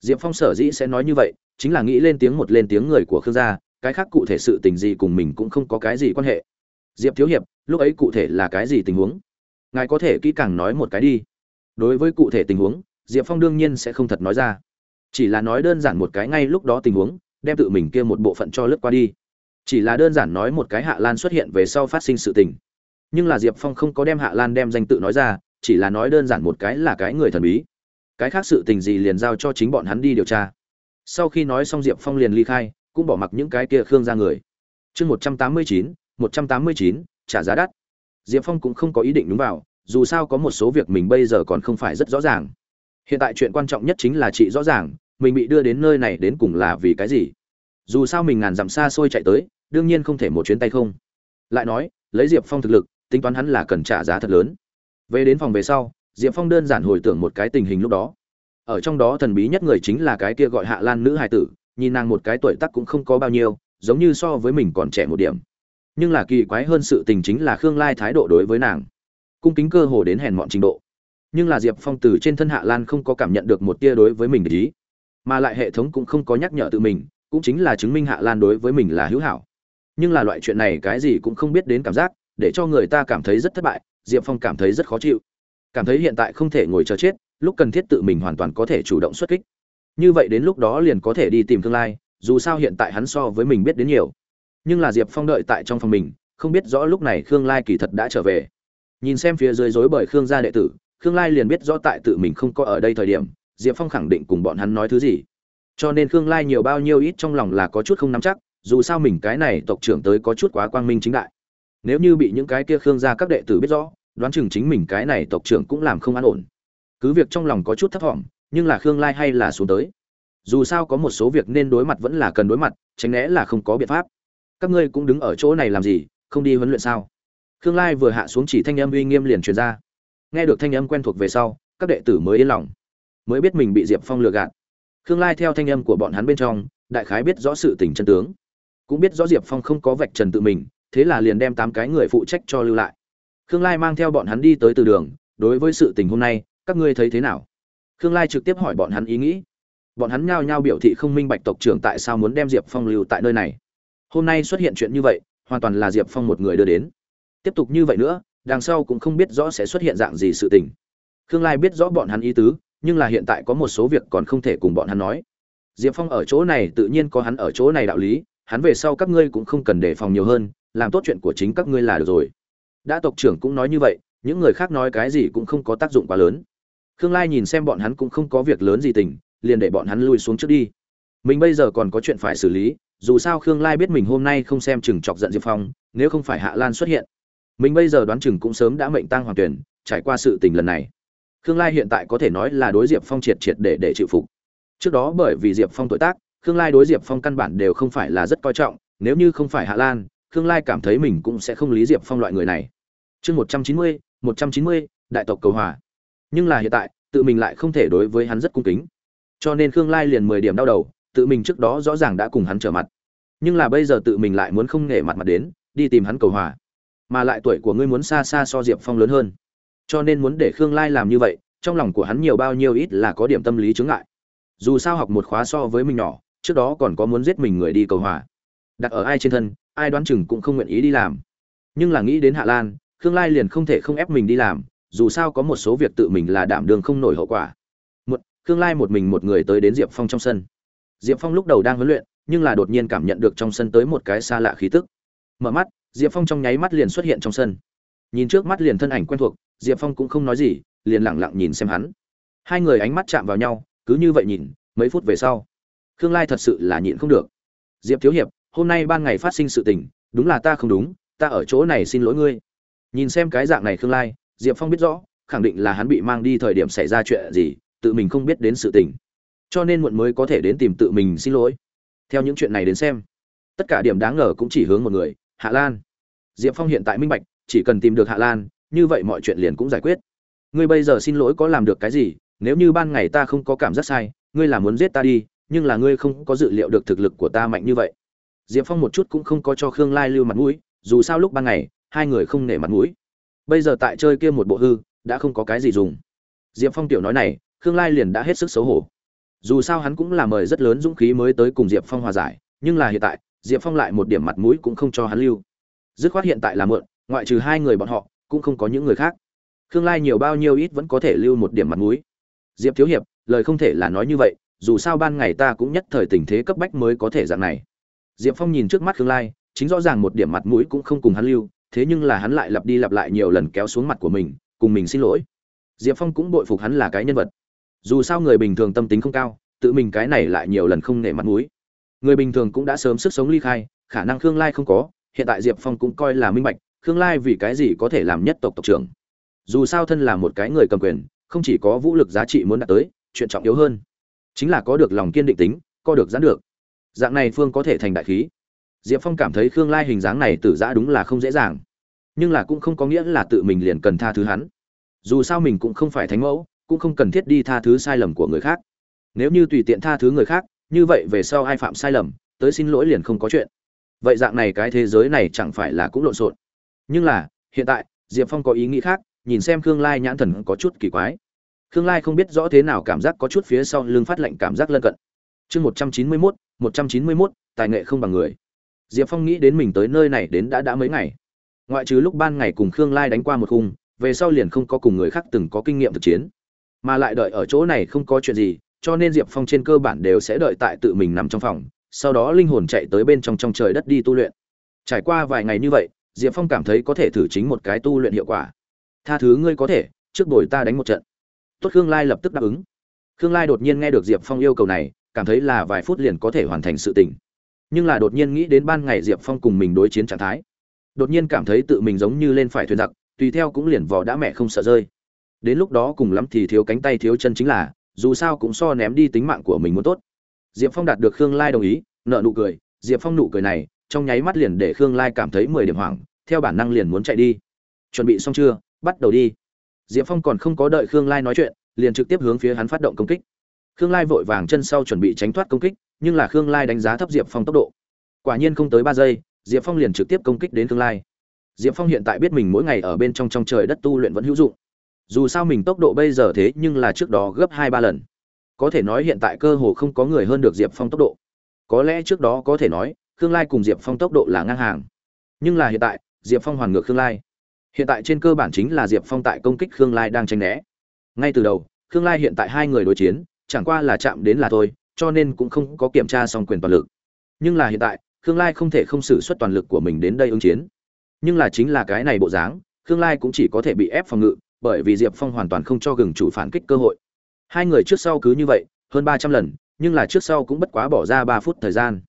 Diệp phong sở dĩ sẽ nói như vậy, chính là nghĩ lên tiếng một lên tiếng người của khương gia cái khác cụ thể sự tình gì cùng mình cũng không có cái gì quan hệ. Diệp thiếu hiệp, lúc ấy cụ thể là cái gì tình huống? Ngài có thể kỹ càng nói một cái đi. Đối với cụ thể tình huống, diệp phong đương nhiên sẽ không thật nói ra. Chỉ là nói đơn giản một cái ngay lúc đó tình huống, đem tự mình kia một bộ phận cho lướt qua đi. Chỉ là đơn giản nói một cái hạ lan xuất hiện về sau phát sinh sự tình. Nhưng là diệp phong không có đem hạ lan đem danh tự nói ra, chỉ là nói đơn giản một cái là cái người thần bí. Cái khác sự tình gì liền giao cho chính bọn hắn đi điều tra. Sau khi nói xong diệp phong liền ly khai cũng bỏ mặc những cái kia khương ra người. Chương một trăm tám mươi chín, một trăm tám mươi chín, trả giá đắt. Diệp phong cũng không có ý định đúng vào, dù sao có một số việc mình bây giờ còn không phải rất rõ ràng. Hiện tại chuyện quan trọng nhất chính là chị rõ ràng, mình bị đưa đến nơi này đến cùng là vì cái gì. Dù sao mình ngàn dặm xa xôi chạy tới, đương nhiên không thể một chuyến tay không. Lại nói, lấy diệp phong thực lực, tính toán hắn là cần trả giá thật lớn. Về đến phòng về sau, diệp phong đơn giản hồi tưởng một cái tình hình lúc đó. Ở trong đó thần bí nhất người chính là cái kia gọi hạ lan nữ hài tử nhìn nàng một cái tuổi tác cũng không có bao nhiêu, giống như so với mình còn trẻ một điểm. Nhưng là kỳ quái hơn sự tình chính là khương lai thái độ đối với nàng. Cung kính cơ hồ đến hèn mọn trình độ. Nhưng là diệp phong từ trên thân hạ lan không có cảm nhận được một tia đối với mình để ý. Mà lại hệ thống cũng không có nhắc nhở tự mình, cũng chính là chứng minh hạ lan đối với mình là hữu hảo. Nhưng là loại chuyện này cái gì cũng không biết đến cảm giác, để cho người ta cảm thấy rất thất bại, diệp phong cảm thấy rất khó chịu. Cảm thấy hiện tại không thể ngồi chờ chết, lúc cần thiết tự mình hoàn toàn có thể chủ động xuất kích như vậy đến lúc đó liền có thể đi tìm tương lai, dù sao hiện tại hắn so với mình biết đến nhiều. Nhưng là diệp phong đợi tại trong phòng mình, không biết rõ lúc này khương lai kỳ thật đã trở về. Nhìn xem phía dưới dối bởi khương gia đệ tử, khương lai liền biết rõ tại tự mình không có ở đây thời điểm, diệp phong khẳng định cùng bọn hắn nói thứ gì. Cho nên khương lai nhiều bao nhiêu ít trong lòng là có chút không nắm chắc, dù sao mình cái này tộc trưởng tới có chút quá quang minh chính đại. Nếu như bị những cái kia khương gia các đệ tử biết rõ, đoán chừng chính mình cái này tộc trưởng cũng làm không an ổn. Cứ việc trong lòng có chút thấp thỏm nhưng là khương lai hay là xuống tới. Dù sao có một số việc nên đối mặt vẫn là cần đối mặt, tránh né là không có biện pháp. Các ngươi cũng đứng ở chỗ này làm gì, không đi huấn luyện sao? Khương lai vừa hạ xuống chỉ thanh âm uy nghiêm liền truyền ra. Nghe được thanh âm quen thuộc về sau, các đệ tử mới yên lòng, mới biết mình bị diệp phong lừa gạt. Khương lai theo thanh âm của bọn hắn bên trong, đại khái biết rõ sự tình chân tướng. Cũng biết rõ diệp phong không có vạch trần tự mình, thế là liền đem tám cái người phụ trách cho lưu lại. Khương lai mang theo bọn hắn đi tới từ đường, đối với sự tình hôm nay, các ngươi thấy thế nào? Khương lai trực tiếp hỏi bọn hắn ý nghĩ. Bọn hắn nhao nhao biểu thị không minh bạch tộc trưởng tại sao muốn đem diệp phong lưu tại nơi này. Hôm nay xuất hiện chuyện như vậy, hoàn toàn là diệp phong một người đưa đến. Tiếp tục như vậy nữa, đằng sau cũng không biết rõ sẽ xuất hiện dạng gì sự tình. Khương lai biết rõ bọn hắn ý tứ, nhưng là hiện tại có một số việc còn không thể cùng bọn hắn nói. Diệp phong ở chỗ này tự nhiên có hắn ở chỗ này đạo lý, hắn về sau các ngươi cũng không cần đề phòng nhiều hơn, làm tốt chuyện của chính các ngươi là được rồi. Đã tộc trưởng cũng nói như vậy, những người khác nói cái gì cũng không có tác dụng quá lớn khương lai nhìn xem bọn hắn cũng không có việc lớn gì tình, liền để bọn hắn lui xuống trước đi. Mình bây giờ còn có chuyện phải xử lý, dù sao khương lai biết mình hôm nay không xem chừng chọc giận diệp phong, nếu không phải hạ lan xuất hiện. Mình bây giờ đoán chừng cũng sớm đã mệnh tăng hoàng tuyển, trải qua sự tình lần này. Khương lai hiện tại có thể nói là đối diệp phong triệt triệt để để chịu phục. Trước đó bởi vì diệp phong tuổi tác, khương lai đối diệp phong căn bản đều không phải là rất coi trọng, nếu như không phải hạ lan, khương lai cảm thấy mình cũng sẽ không lý diệp phong loại người này. Chương một trăm chín mươi, một trăm chín mươi, đại tộc cầu hòa nhưng là hiện tại, tự mình lại không thể đối với hắn rất cung kính. Cho nên khương lai liền mười điểm đau đầu, tự mình trước đó rõ ràng đã cùng hắn trở mặt. Nhưng là bây giờ tự mình lại muốn không nể mặt mặt đến, đi tìm hắn cầu hòa. Mà lại tuổi của ngươi muốn xa xa so diệp phong lớn hơn. Cho nên muốn để khương lai làm như vậy, trong lòng của hắn nhiều bao nhiêu ít là có điểm tâm lý chướng ngại. Dù sao học một khóa so với mình nhỏ, trước đó còn có muốn giết mình người đi cầu hòa. Đặt ở ai trên thân, ai đoán chừng cũng không nguyện ý đi làm. Nhưng là nghĩ đến hạ lan, khương lai liền không thể không ép mình đi làm dù sao có một số việc tự mình là đảm đường không nổi hậu quả. Một khương lai một mình một người tới đến diệp phong trong sân. Diệp phong lúc đầu đang huấn luyện, nhưng là đột nhiên cảm nhận được trong sân tới một cái xa lạ khí tức. Mở mắt, diệp phong trong nháy mắt liền xuất hiện trong sân. Nhìn trước mắt liền thân ảnh quen thuộc, diệp phong cũng không nói gì, liền lẳng lặng nhìn xem hắn. Hai người ánh mắt chạm vào nhau, cứ như vậy nhìn, mấy phút về sau, khương lai thật sự là nhịn không được. Diệp thiếu hiệp, hôm nay ban ngày phát sinh sự tình, đúng là ta không đúng, ta ở chỗ này xin lỗi ngươi. Nhìn xem cái dạng này khương lai diệp phong biết rõ, khẳng định là hắn bị mang đi thời điểm xảy ra chuyện gì, tự mình không biết đến sự tình. Cho nên muộn mới có thể đến tìm tự mình xin lỗi. Theo những chuyện này đến xem, tất cả điểm đáng ngờ cũng chỉ hướng một người, hạ lan. Diệp phong hiện tại minh bạch, chỉ cần tìm được hạ lan, như vậy mọi chuyện liền cũng giải quyết. Ngươi bây giờ xin lỗi có làm được cái gì? Nếu như ban ngày ta không có cảm giác sai, ngươi là muốn giết ta đi, nhưng là ngươi không có dự liệu được thực lực của ta mạnh như vậy. Diệp phong một chút cũng không có cho khương lai lưu mặt mũi, dù sao lúc ban ngày, hai người không nể mặt mũi bây giờ tại chơi kia một bộ hư, đã không có cái gì dùng. Diệp phong tiểu nói này, khương lai liền đã hết sức xấu hổ. Dù sao hắn cũng là mời rất lớn dũng khí mới tới cùng diệp phong hòa giải, nhưng là hiện tại, diệp phong lại một điểm mặt mũi cũng không cho hắn lưu. Dứt khoát hiện tại là mượn, ngoại trừ hai người bọn họ, cũng không có những người khác. Khương lai nhiều bao nhiêu ít vẫn có thể lưu một điểm mặt mũi. Diệp thiếu hiệp, lời không thể là nói như vậy, dù sao ban ngày ta cũng nhất thời tình thế cấp bách mới có thể dạng này. Diệp phong nhìn trước mắt khương lai, chính rõ ràng một điểm mặt mũi cũng không cùng hắn lưu thế nhưng là hắn lại lặp đi lặp lại nhiều lần kéo xuống mặt của mình, cùng mình xin lỗi. Diệp phong cũng bội phục hắn là cái nhân vật. Dù sao người bình thường tâm tính không cao, tự mình cái này lại nhiều lần không nể mặt mũi. Người bình thường cũng đã sớm sức sống ly khai, khả năng khương lai không có, hiện tại diệp phong cũng coi là minh bạch, khương lai vì cái gì có thể làm nhất tộc tộc trưởng. Dù sao thân là một cái người cầm quyền, không chỉ có vũ lực giá trị muốn đạt tới, chuyện trọng yếu hơn. Chính là có được lòng kiên định tính co được giãn được. Dạng này phương có thể thành đại khí diệp phong cảm thấy khương lai hình dáng này tử giã đúng là không dễ dàng. Nhưng là cũng không có nghĩa là tự mình liền cần tha thứ hắn. Dù sao mình cũng không phải thánh mẫu, cũng không cần thiết đi tha thứ sai lầm của người khác. Nếu như tùy tiện tha thứ người khác, như vậy về sau ai phạm sai lầm, tới xin lỗi liền không có chuyện. Vậy dạng này cái thế giới này chẳng phải là cũng lộn xộn. Nhưng là, hiện tại, diệp phong có ý nghĩ khác, nhìn xem khương lai nhãn thần có chút kỳ quái. Khương lai không biết rõ thế nào cảm giác có chút phía sau lưng phát lệnh cảm giác lân cận. Chương một trăm chín mươi mốt, một trăm chín mươi mốt, tài nghệ không bằng người diệp phong nghĩ đến mình tới nơi này đến đã đã mấy ngày. Ngoại trừ lúc ban ngày cùng khương lai đánh qua một khung, về sau liền không có cùng người khác từng có kinh nghiệm thực chiến. Mà lại đợi ở chỗ này không có chuyện gì, cho nên diệp phong trên cơ bản đều sẽ đợi tại tự mình nằm trong phòng, sau đó linh hồn chạy tới bên trong trong trời đất đi tu luyện. Trải qua vài ngày như vậy, diệp phong cảm thấy có thể thử chính một cái tu luyện hiệu quả. Tha thứ ngươi có thể, trước đổi ta đánh một trận. Tốt khương lai lập tức đáp ứng. Khương lai đột nhiên nghe được diệp phong yêu cầu này, cảm thấy là vài phút liền có thể hoàn thành sự tình nhưng là đột nhiên nghĩ đến ban ngày diệp phong cùng mình đối chiến trạng thái. Đột nhiên cảm thấy tự mình giống như lên phải thuyền giặc, tùy theo cũng liền vỏ đã mẹ không sợ rơi. Đến lúc đó cùng lắm thì thiếu cánh tay thiếu chân chính là, dù sao cũng so ném đi tính mạng của mình muốn tốt. Diệp phong đạt được khương lai đồng ý, nợ nụ cười. Diệp phong nụ cười này, trong nháy mắt liền để khương lai cảm thấy mười điểm hoảng, theo bản năng liền muốn chạy đi. Chuẩn bị xong chưa? Bắt đầu đi. Diệp phong còn không có đợi khương lai nói chuyện, liền trực tiếp hướng phía hắn phát động công kích khương lai vội vàng chân sau chuẩn bị tránh thoát công kích, nhưng là khương lai đánh giá thấp diệp phong tốc độ. Quả nhiên không tới ba giây, diệp phong liền trực tiếp công kích đến khương lai. Diệp phong hiện tại biết mình mỗi ngày ở bên trong trong trời đất tu luyện vẫn hữu dụng. Dù sao mình tốc độ bây giờ thế nhưng là trước đó gấp hai ba lần. Có thể nói hiện tại cơ hồ không có người hơn được diệp phong tốc độ. Có lẽ trước đó có thể nói, khương lai cùng diệp phong tốc độ là ngang hàng. Nhưng là hiện tại, diệp phong hoàn ngược khương lai. Hiện tại trên cơ bản chính là diệp phong tại công kích khương lai đang tranh né. Ngay từ đầu, khương lai hiện tại hai người đối chiến chẳng qua là chạm đến là thôi, cho nên cũng không có kiểm tra xong quyền toàn lực. Nhưng là hiện tại, khương lai không thể không sử xuất toàn lực của mình đến đây ứng chiến. Nhưng là chính là cái này bộ dáng, khương lai cũng chỉ có thể bị ép phòng ngự, bởi vì diệp phong hoàn toàn không cho gừng chủ phản kích cơ hội. Hai người trước sau cứ như vậy, hơn ba trăm lần, nhưng là trước sau cũng bất quá bỏ ra ba phút thời gian.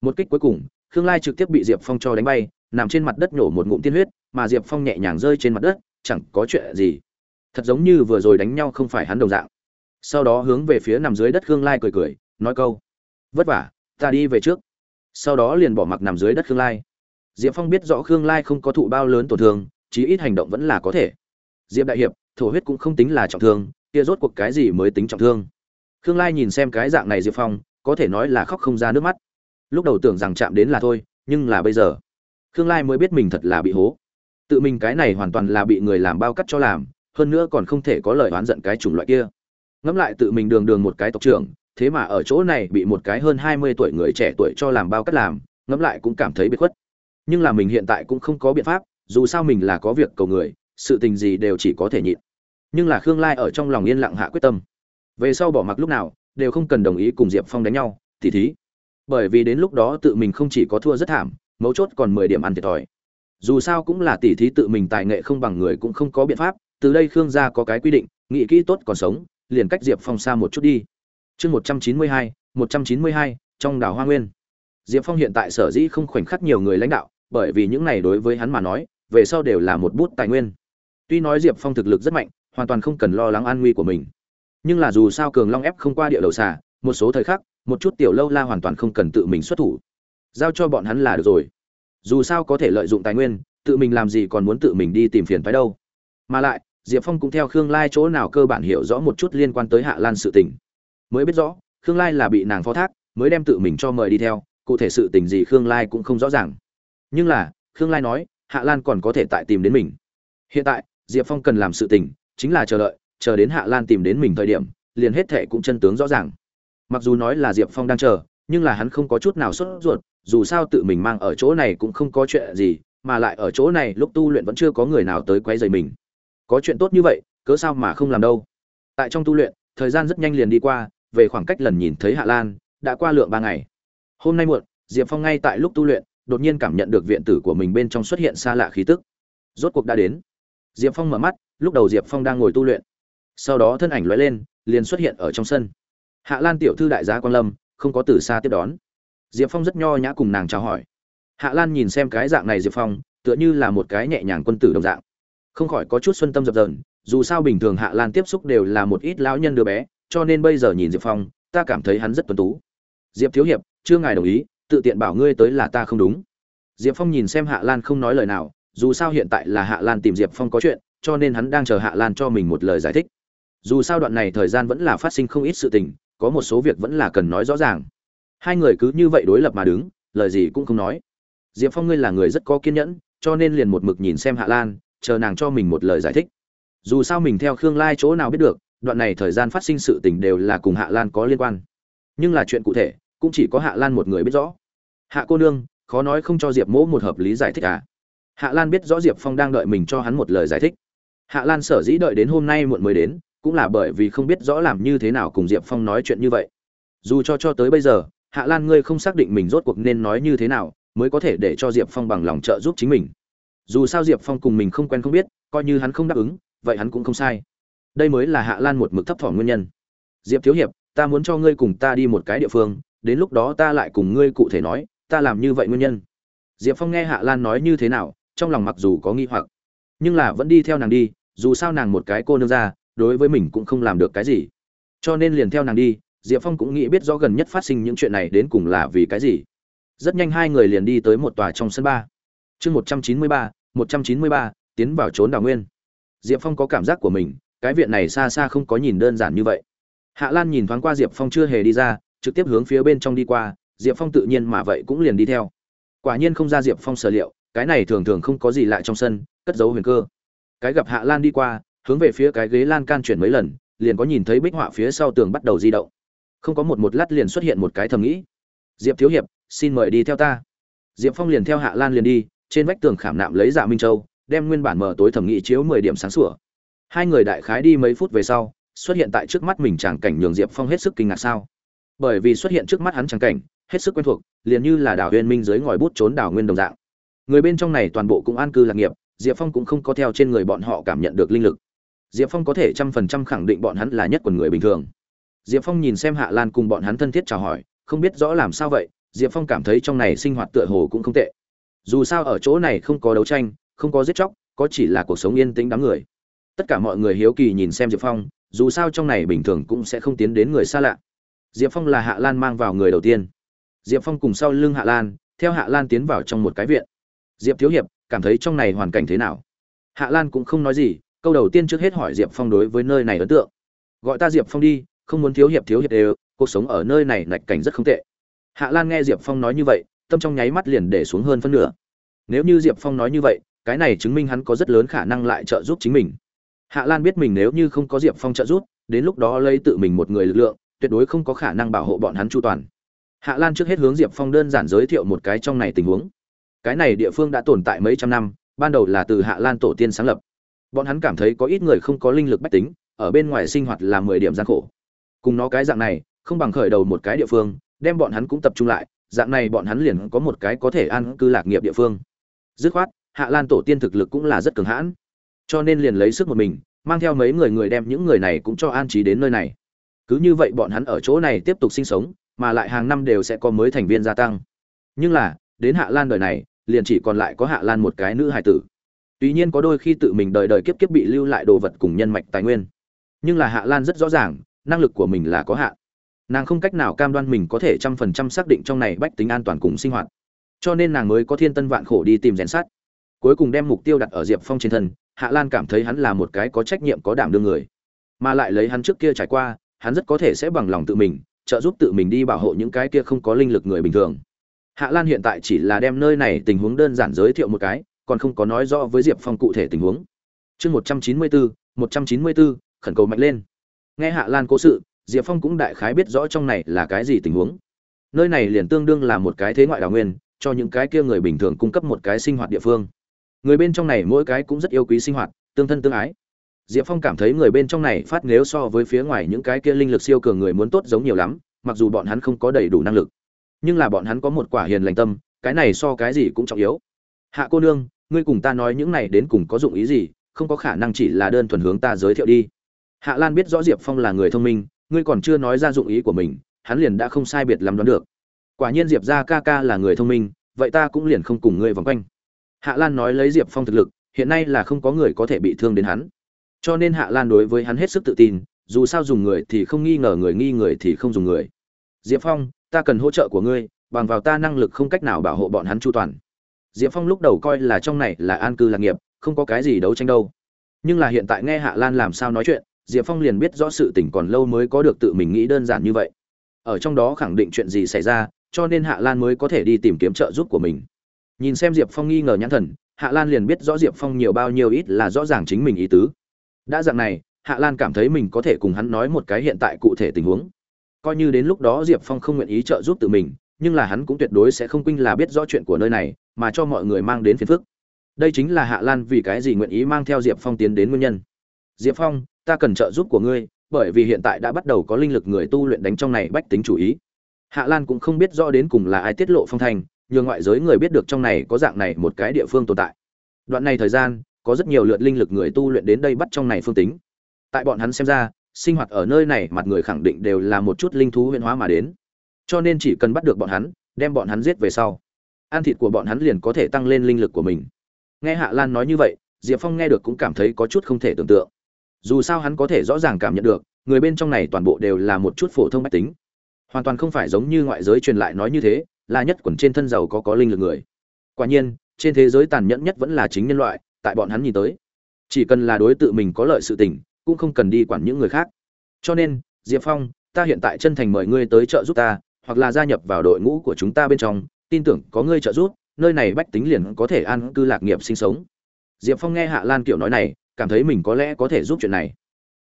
Một kích cuối cùng, khương lai trực tiếp bị diệp phong cho đánh bay, nằm trên mặt đất nhổ một ngụm tiên huyết, mà diệp phong nhẹ nhàng rơi trên mặt đất, chẳng có chuyện gì. Thật giống như vừa rồi đánh nhau không phải hắn đồng dạng sau đó hướng về phía nằm dưới đất khương lai cười cười, nói câu, vất vả, ta đi về trước. Sau đó liền bỏ mặc nằm dưới đất khương lai. Diệp phong biết rõ khương lai không có thụ bao lớn tổn thương, chí ít hành động vẫn là có thể. Diệp đại hiệp, thổ huyết cũng không tính là trọng thương, kia rốt cuộc cái gì mới tính trọng thương? Khương lai nhìn xem cái dạng này diệp phong, có thể nói là khóc không ra nước mắt. Lúc đầu tưởng rằng chạm đến là thôi, nhưng là bây giờ, khương lai mới biết mình thật là bị hố. Tự mình cái này hoàn toàn là bị người làm bao cắt cho làm, hơn nữa còn không thể có lời oán giận cái chủng loại kia ngẫm lại tự mình đường đường một cái tộc trưởng, thế mà ở chỗ này bị một cái hơn hai mươi tuổi người trẻ tuổi cho làm bao cắt làm, ngẫm lại cũng cảm thấy bị khuất. Nhưng là mình hiện tại cũng không có biện pháp, dù sao mình là có việc cầu người, sự tình gì đều chỉ có thể nhịn. Nhưng là khương lai ở trong lòng yên lặng hạ quyết tâm. Về sau bỏ mặc lúc nào, đều không cần đồng ý cùng diệp phong đánh nhau, tỉ thí. Bởi vì đến lúc đó tự mình không chỉ có thua rất thảm, mấu chốt còn mười điểm ăn thiệt thòi. Dù sao cũng là tỉ thí tự mình tài nghệ không bằng người cũng không có biện pháp, từ đây khương gia có cái quy định, nghị kỹ tốt còn sống liền cách diệp phong xa một chút đi. Chương một trăm chín mươi hai, một trăm chín mươi hai, trong đảo hoa nguyên. Diệp phong hiện tại sở dĩ không khoảnh khắc nhiều người lãnh đạo, bởi vì những này đối với hắn mà nói, về sau đều là một bút tài nguyên. Tuy nói diệp phong thực lực rất mạnh, hoàn toàn không cần lo lắng an nguy của mình. Nhưng là dù sao cường long ép không qua địa đầu xà, một số thời khắc, một chút tiểu lâu la hoàn toàn không cần tự mình xuất thủ. Giao cho bọn hắn là được rồi. Dù sao có thể lợi dụng tài nguyên, tự mình làm gì còn muốn tự mình đi tìm phiền phái đâu. Mà lại diệp phong cũng theo khương lai chỗ nào cơ bản hiểu rõ một chút liên quan tới hạ lan sự tình. Mới biết rõ, khương lai là bị nàng phó thác, mới đem tự mình cho mời đi theo, cụ thể sự tình gì khương lai cũng không rõ ràng. Nhưng là, khương lai nói, hạ lan còn có thể tại tìm đến mình. Hiện tại, diệp phong cần làm sự tình, chính là chờ đợi, chờ đến hạ lan tìm đến mình thời điểm, liền hết thệ cũng chân tướng rõ ràng. Mặc dù nói là diệp phong đang chờ, nhưng là hắn không có chút nào sốt ruột, dù sao tự mình mang ở chỗ này cũng không có chuyện gì, mà lại ở chỗ này lúc tu luyện vẫn chưa có người nào tới quấy rầy mình có chuyện tốt như vậy, cớ sao mà không làm đâu? Tại trong tu luyện, thời gian rất nhanh liền đi qua, về khoảng cách lần nhìn thấy hạ lan, đã qua lượng ba ngày. Hôm nay muộn, diệp phong ngay tại lúc tu luyện, đột nhiên cảm nhận được viện tử của mình bên trong xuất hiện xa lạ khí tức. Rốt cuộc đã đến. Diệp phong mở mắt, lúc đầu diệp phong đang ngồi tu luyện. Sau đó thân ảnh lóe lên, liền xuất hiện ở trong sân. Hạ lan tiểu thư đại gia quan lâm, không có từ xa tiếp đón. Diệp phong rất nho nhã cùng nàng chào hỏi. Hạ lan nhìn xem cái dạng này diệp phong, tựa như là một cái nhẹ nhàng quân tử đồng dạng không khỏi có chút xuân tâm dập dờn, dù sao bình thường hạ lan tiếp xúc đều là một ít lão nhân đứa bé, cho nên bây giờ nhìn diệp phong, ta cảm thấy hắn rất tuấn tú. Diệp thiếu hiệp, chưa ngài đồng ý, tự tiện bảo ngươi tới là ta không đúng. Diệp phong nhìn xem hạ lan không nói lời nào, dù sao hiện tại là hạ lan tìm diệp phong có chuyện, cho nên hắn đang chờ hạ lan cho mình một lời giải thích. Dù sao đoạn này thời gian vẫn là phát sinh không ít sự tình, có một số việc vẫn là cần nói rõ ràng. Hai người cứ như vậy đối lập mà đứng, lời gì cũng không nói. Diệp phong ngươi là người rất có kiên nhẫn, cho nên liền một mực nhìn xem hạ lan chờ nàng cho mình một lời giải thích. Dù sao mình theo khương lai chỗ nào biết được, đoạn này thời gian phát sinh sự tình đều là cùng hạ lan có liên quan. Nhưng là chuyện cụ thể, cũng chỉ có hạ lan một người biết rõ. Hạ cô nương, khó nói không cho diệp mỗ một hợp lý giải thích à? Hạ lan biết rõ diệp phong đang đợi mình cho hắn một lời giải thích. Hạ lan sở dĩ đợi đến hôm nay muộn mới đến, cũng là bởi vì không biết rõ làm như thế nào cùng diệp phong nói chuyện như vậy. Dù cho cho tới bây giờ, hạ lan ngươi không xác định mình rốt cuộc nên nói như thế nào, mới có thể để cho diệp phong bằng lòng trợ giúp chính mình dù sao diệp phong cùng mình không quen không biết, coi như hắn không đáp ứng, vậy hắn cũng không sai. Đây mới là hạ lan một mực thấp thỏm nguyên nhân. Diệp thiếu hiệp, ta muốn cho ngươi cùng ta đi một cái địa phương, đến lúc đó ta lại cùng ngươi cụ thể nói, ta làm như vậy nguyên nhân. Diệp phong nghe hạ lan nói như thế nào, trong lòng mặc dù có nghi hoặc, nhưng là vẫn đi theo nàng đi, dù sao nàng một cái cô nương ra, đối với mình cũng không làm được cái gì. Cho nên liền theo nàng đi, diệp phong cũng nghĩ biết rõ gần nhất phát sinh những chuyện này đến cùng là vì cái gì. Rất nhanh hai người liền đi tới một tòa trong sân ba. Chương một trăm chín mươi ba một trăm chín mươi ba, tiến vào trốn đào nguyên. Diệp phong có cảm giác của mình, cái viện này xa xa không có nhìn đơn giản như vậy. Hạ lan nhìn thoáng qua diệp phong chưa hề đi ra, trực tiếp hướng phía bên trong đi qua, diệp phong tự nhiên mà vậy cũng liền đi theo. Quả nhiên không ra diệp phong sở liệu, cái này thường thường không có gì lại trong sân, cất giấu huyền cơ. Cái gặp hạ lan đi qua, hướng về phía cái ghế lan can chuyển mấy lần, liền có nhìn thấy bích họa phía sau tường bắt đầu di động. Không có một một lát liền xuất hiện một cái thầm nghĩ. Diệp thiếu hiệp, xin mời đi theo ta. Diệp phong liền theo hạ lan liền đi trên vách tường khảm nạm lấy dạ minh châu, đem nguyên bản mở tối thẩm nghị chiếu mười điểm sáng sủa. Hai người đại khái đi mấy phút về sau, xuất hiện tại trước mắt mình tràng cảnh nhường diệp phong hết sức kinh ngạc sao? Bởi vì xuất hiện trước mắt hắn tràng cảnh, hết sức quen thuộc, liền như là đảo huyền minh dưới ngòi bút trốn đảo nguyên đồng dạng. Người bên trong này toàn bộ cũng an cư lạc nghiệp, diệp phong cũng không có theo trên người bọn họ cảm nhận được linh lực. Diệp phong có thể trăm phần trăm khẳng định bọn hắn là nhất quần người bình thường. Diệp phong nhìn xem hạ lan cùng bọn hắn thân thiết chào hỏi, không biết rõ làm sao vậy, diệp phong cảm thấy trong này sinh hoạt tựa hồ cũng không tệ dù sao ở chỗ này không có đấu tranh, không có giết chóc, có chỉ là cuộc sống yên tĩnh đám người. Tất cả mọi người hiếu kỳ nhìn xem diệp phong, dù sao trong này bình thường cũng sẽ không tiến đến người xa lạ. Diệp phong là hạ lan mang vào người đầu tiên. Diệp phong cùng sau lưng hạ lan, theo hạ lan tiến vào trong một cái viện. Diệp thiếu hiệp, cảm thấy trong này hoàn cảnh thế nào? Hạ lan cũng không nói gì, câu đầu tiên trước hết hỏi diệp phong đối với nơi này ấn tượng. Gọi ta diệp phong đi, không muốn thiếu hiệp thiếu hiệp đều, cuộc sống ở nơi này lạch cảnh rất không tệ. Hạ lan nghe diệp phong nói như vậy, tâm trong nháy mắt liền để xuống hơn phân nửa nếu như diệp phong nói như vậy, cái này chứng minh hắn có rất lớn khả năng lại trợ giúp chính mình. Hạ lan biết mình nếu như không có diệp phong trợ giúp, đến lúc đó lấy tự mình một người lực lượng, tuyệt đối không có khả năng bảo hộ bọn hắn chu toàn. Hạ lan trước hết hướng diệp phong đơn giản giới thiệu một cái trong này tình huống. Cái này địa phương đã tồn tại mấy trăm năm, ban đầu là từ hạ lan tổ tiên sáng lập. Bọn hắn cảm thấy có ít người không có linh lực bách tính, ở bên ngoài sinh hoạt là mười điểm gian khổ. Cùng nó cái dạng này, không bằng khởi đầu một cái địa phương, đem bọn hắn cũng tập trung lại, dạng này bọn hắn liền có một cái có thể an cư lạc nghiệp địa phương dứt khoát, hạ lan tổ tiên thực lực cũng là rất cường hãn. Cho nên liền lấy sức một mình, mang theo mấy người người đem những người này cũng cho an trí đến nơi này. Cứ như vậy bọn hắn ở chỗ này tiếp tục sinh sống, mà lại hàng năm đều sẽ có mới thành viên gia tăng. Nhưng là, đến hạ lan đời này, liền chỉ còn lại có hạ lan một cái nữ hài tử. Tuy nhiên có đôi khi tự mình đời đời kiếp kiếp bị lưu lại đồ vật cùng nhân mạch tài nguyên. Nhưng là hạ lan rất rõ ràng, năng lực của mình là có hạn. Nàng không cách nào cam đoan mình có thể trăm phần trăm xác định trong này bách tính an toàn cùng sinh hoạt cho nên nàng mới có thiên tân vạn khổ đi tìm rèn sắt, cuối cùng đem mục tiêu đặt ở diệp phong trên thân hạ lan cảm thấy hắn là một cái có trách nhiệm có đảm đương người. Mà lại lấy hắn trước kia trải qua hắn rất có thể sẽ bằng lòng tự mình trợ giúp tự mình đi bảo hộ những cái kia không có linh lực người bình thường. Hạ lan hiện tại chỉ là đem nơi này tình huống đơn giản giới thiệu một cái còn không có nói rõ với diệp phong cụ thể tình huống. Chương một trăm chín mươi bốn một trăm chín mươi bốn khẩn cầu mạnh lên. Nghe hạ lan cố sự diệp phong cũng đại khái biết rõ trong này là cái gì tình huống. Nơi này liền tương đương là một cái thế ngoại đào nguyên cho những cái kia người bình thường cung cấp một cái sinh hoạt địa phương. Người bên trong này mỗi cái cũng rất yêu quý sinh hoạt, tương thân tương ái. Diệp phong cảm thấy người bên trong này phát nếu so với phía ngoài những cái kia linh lực siêu cường người muốn tốt giống nhiều lắm, mặc dù bọn hắn không có đầy đủ năng lực. Nhưng là bọn hắn có một quả hiền lành tâm, cái này so cái gì cũng trọng yếu. Hạ cô nương, ngươi cùng ta nói những này đến cùng có dụng ý gì, không có khả năng chỉ là đơn thuần hướng ta giới thiệu đi. Hạ lan biết rõ diệp phong là người thông minh, ngươi còn chưa nói ra dụng ý của mình, hắn liền đã không sai biệt lắm đoán được quả nhiên diệp ra ca ca là người thông minh, vậy ta cũng liền không cùng ngươi vòng quanh. Hạ lan nói lấy diệp phong thực lực, hiện nay là không có người có thể bị thương đến hắn. Cho nên hạ lan đối với hắn hết sức tự tin, dù sao dùng người thì không nghi ngờ người nghi người thì không dùng người. Diệp phong, ta cần hỗ trợ của ngươi, bằng vào ta năng lực không cách nào bảo hộ bọn hắn chu toàn. Diệp phong lúc đầu coi là trong này là an cư lạc nghiệp, không có cái gì đấu tranh đâu. Nhưng là hiện tại nghe hạ lan làm sao nói chuyện, diệp phong liền biết rõ sự tình còn lâu mới có được tự mình nghĩ đơn giản như vậy. Ở trong đó khẳng định chuyện gì xảy ra cho nên hạ lan mới có thể đi tìm kiếm trợ giúp của mình. Nhìn xem diệp phong nghi ngờ nhãn thần, hạ lan liền biết rõ diệp phong nhiều bao nhiêu ít là rõ ràng chính mình ý tứ. Đã dạng này, hạ lan cảm thấy mình có thể cùng hắn nói một cái hiện tại cụ thể tình huống. Coi như đến lúc đó diệp phong không nguyện ý trợ giúp tự mình, nhưng là hắn cũng tuyệt đối sẽ không quinh là biết rõ chuyện của nơi này, mà cho mọi người mang đến phiền phức. Đây chính là hạ lan vì cái gì nguyện ý mang theo diệp phong tiến đến nguyên nhân. Diệp phong, ta cần trợ giúp của ngươi, bởi vì hiện tại đã bắt đầu có linh lực người tu luyện đánh trong này bách tính chủ ý hạ lan cũng không biết rõ đến cùng là ai tiết lộ phong thành nhưng ngoại giới người biết được trong này có dạng này một cái địa phương tồn tại. Đoạn này thời gian, có rất nhiều lượt linh lực người tu luyện đến đây bắt trong này phương tính. Tại bọn hắn xem ra, sinh hoạt ở nơi này mặt người khẳng định đều là một chút linh thú huyễn hóa mà đến. Cho nên chỉ cần bắt được bọn hắn, đem bọn hắn giết về sau, ăn thịt của bọn hắn liền có thể tăng lên linh lực của mình. Nghe hạ lan nói như vậy, diệp phong nghe được cũng cảm thấy có chút không thể tưởng tượng. Dù sao hắn có thể rõ ràng cảm nhận được, người bên trong này toàn bộ đều là một chút phổ thông mách tính hoàn toàn không phải giống như ngoại giới truyền lại nói như thế, là nhất quần trên thân giàu có có linh lực người. Quả nhiên, trên thế giới tàn nhẫn nhất vẫn là chính nhân loại, tại bọn hắn nhìn tới. Chỉ cần là đối tượng mình có lợi sự tình, cũng không cần đi quản những người khác. Cho nên, diệp phong, ta hiện tại chân thành mời ngươi tới trợ giúp ta, hoặc là gia nhập vào đội ngũ của chúng ta bên trong, tin tưởng có ngươi trợ giúp, nơi này bách tính liền có thể an cư lạc nghiệp sinh sống. Diệp phong nghe hạ lan kiểu nói này, cảm thấy mình có lẽ có thể giúp chuyện này.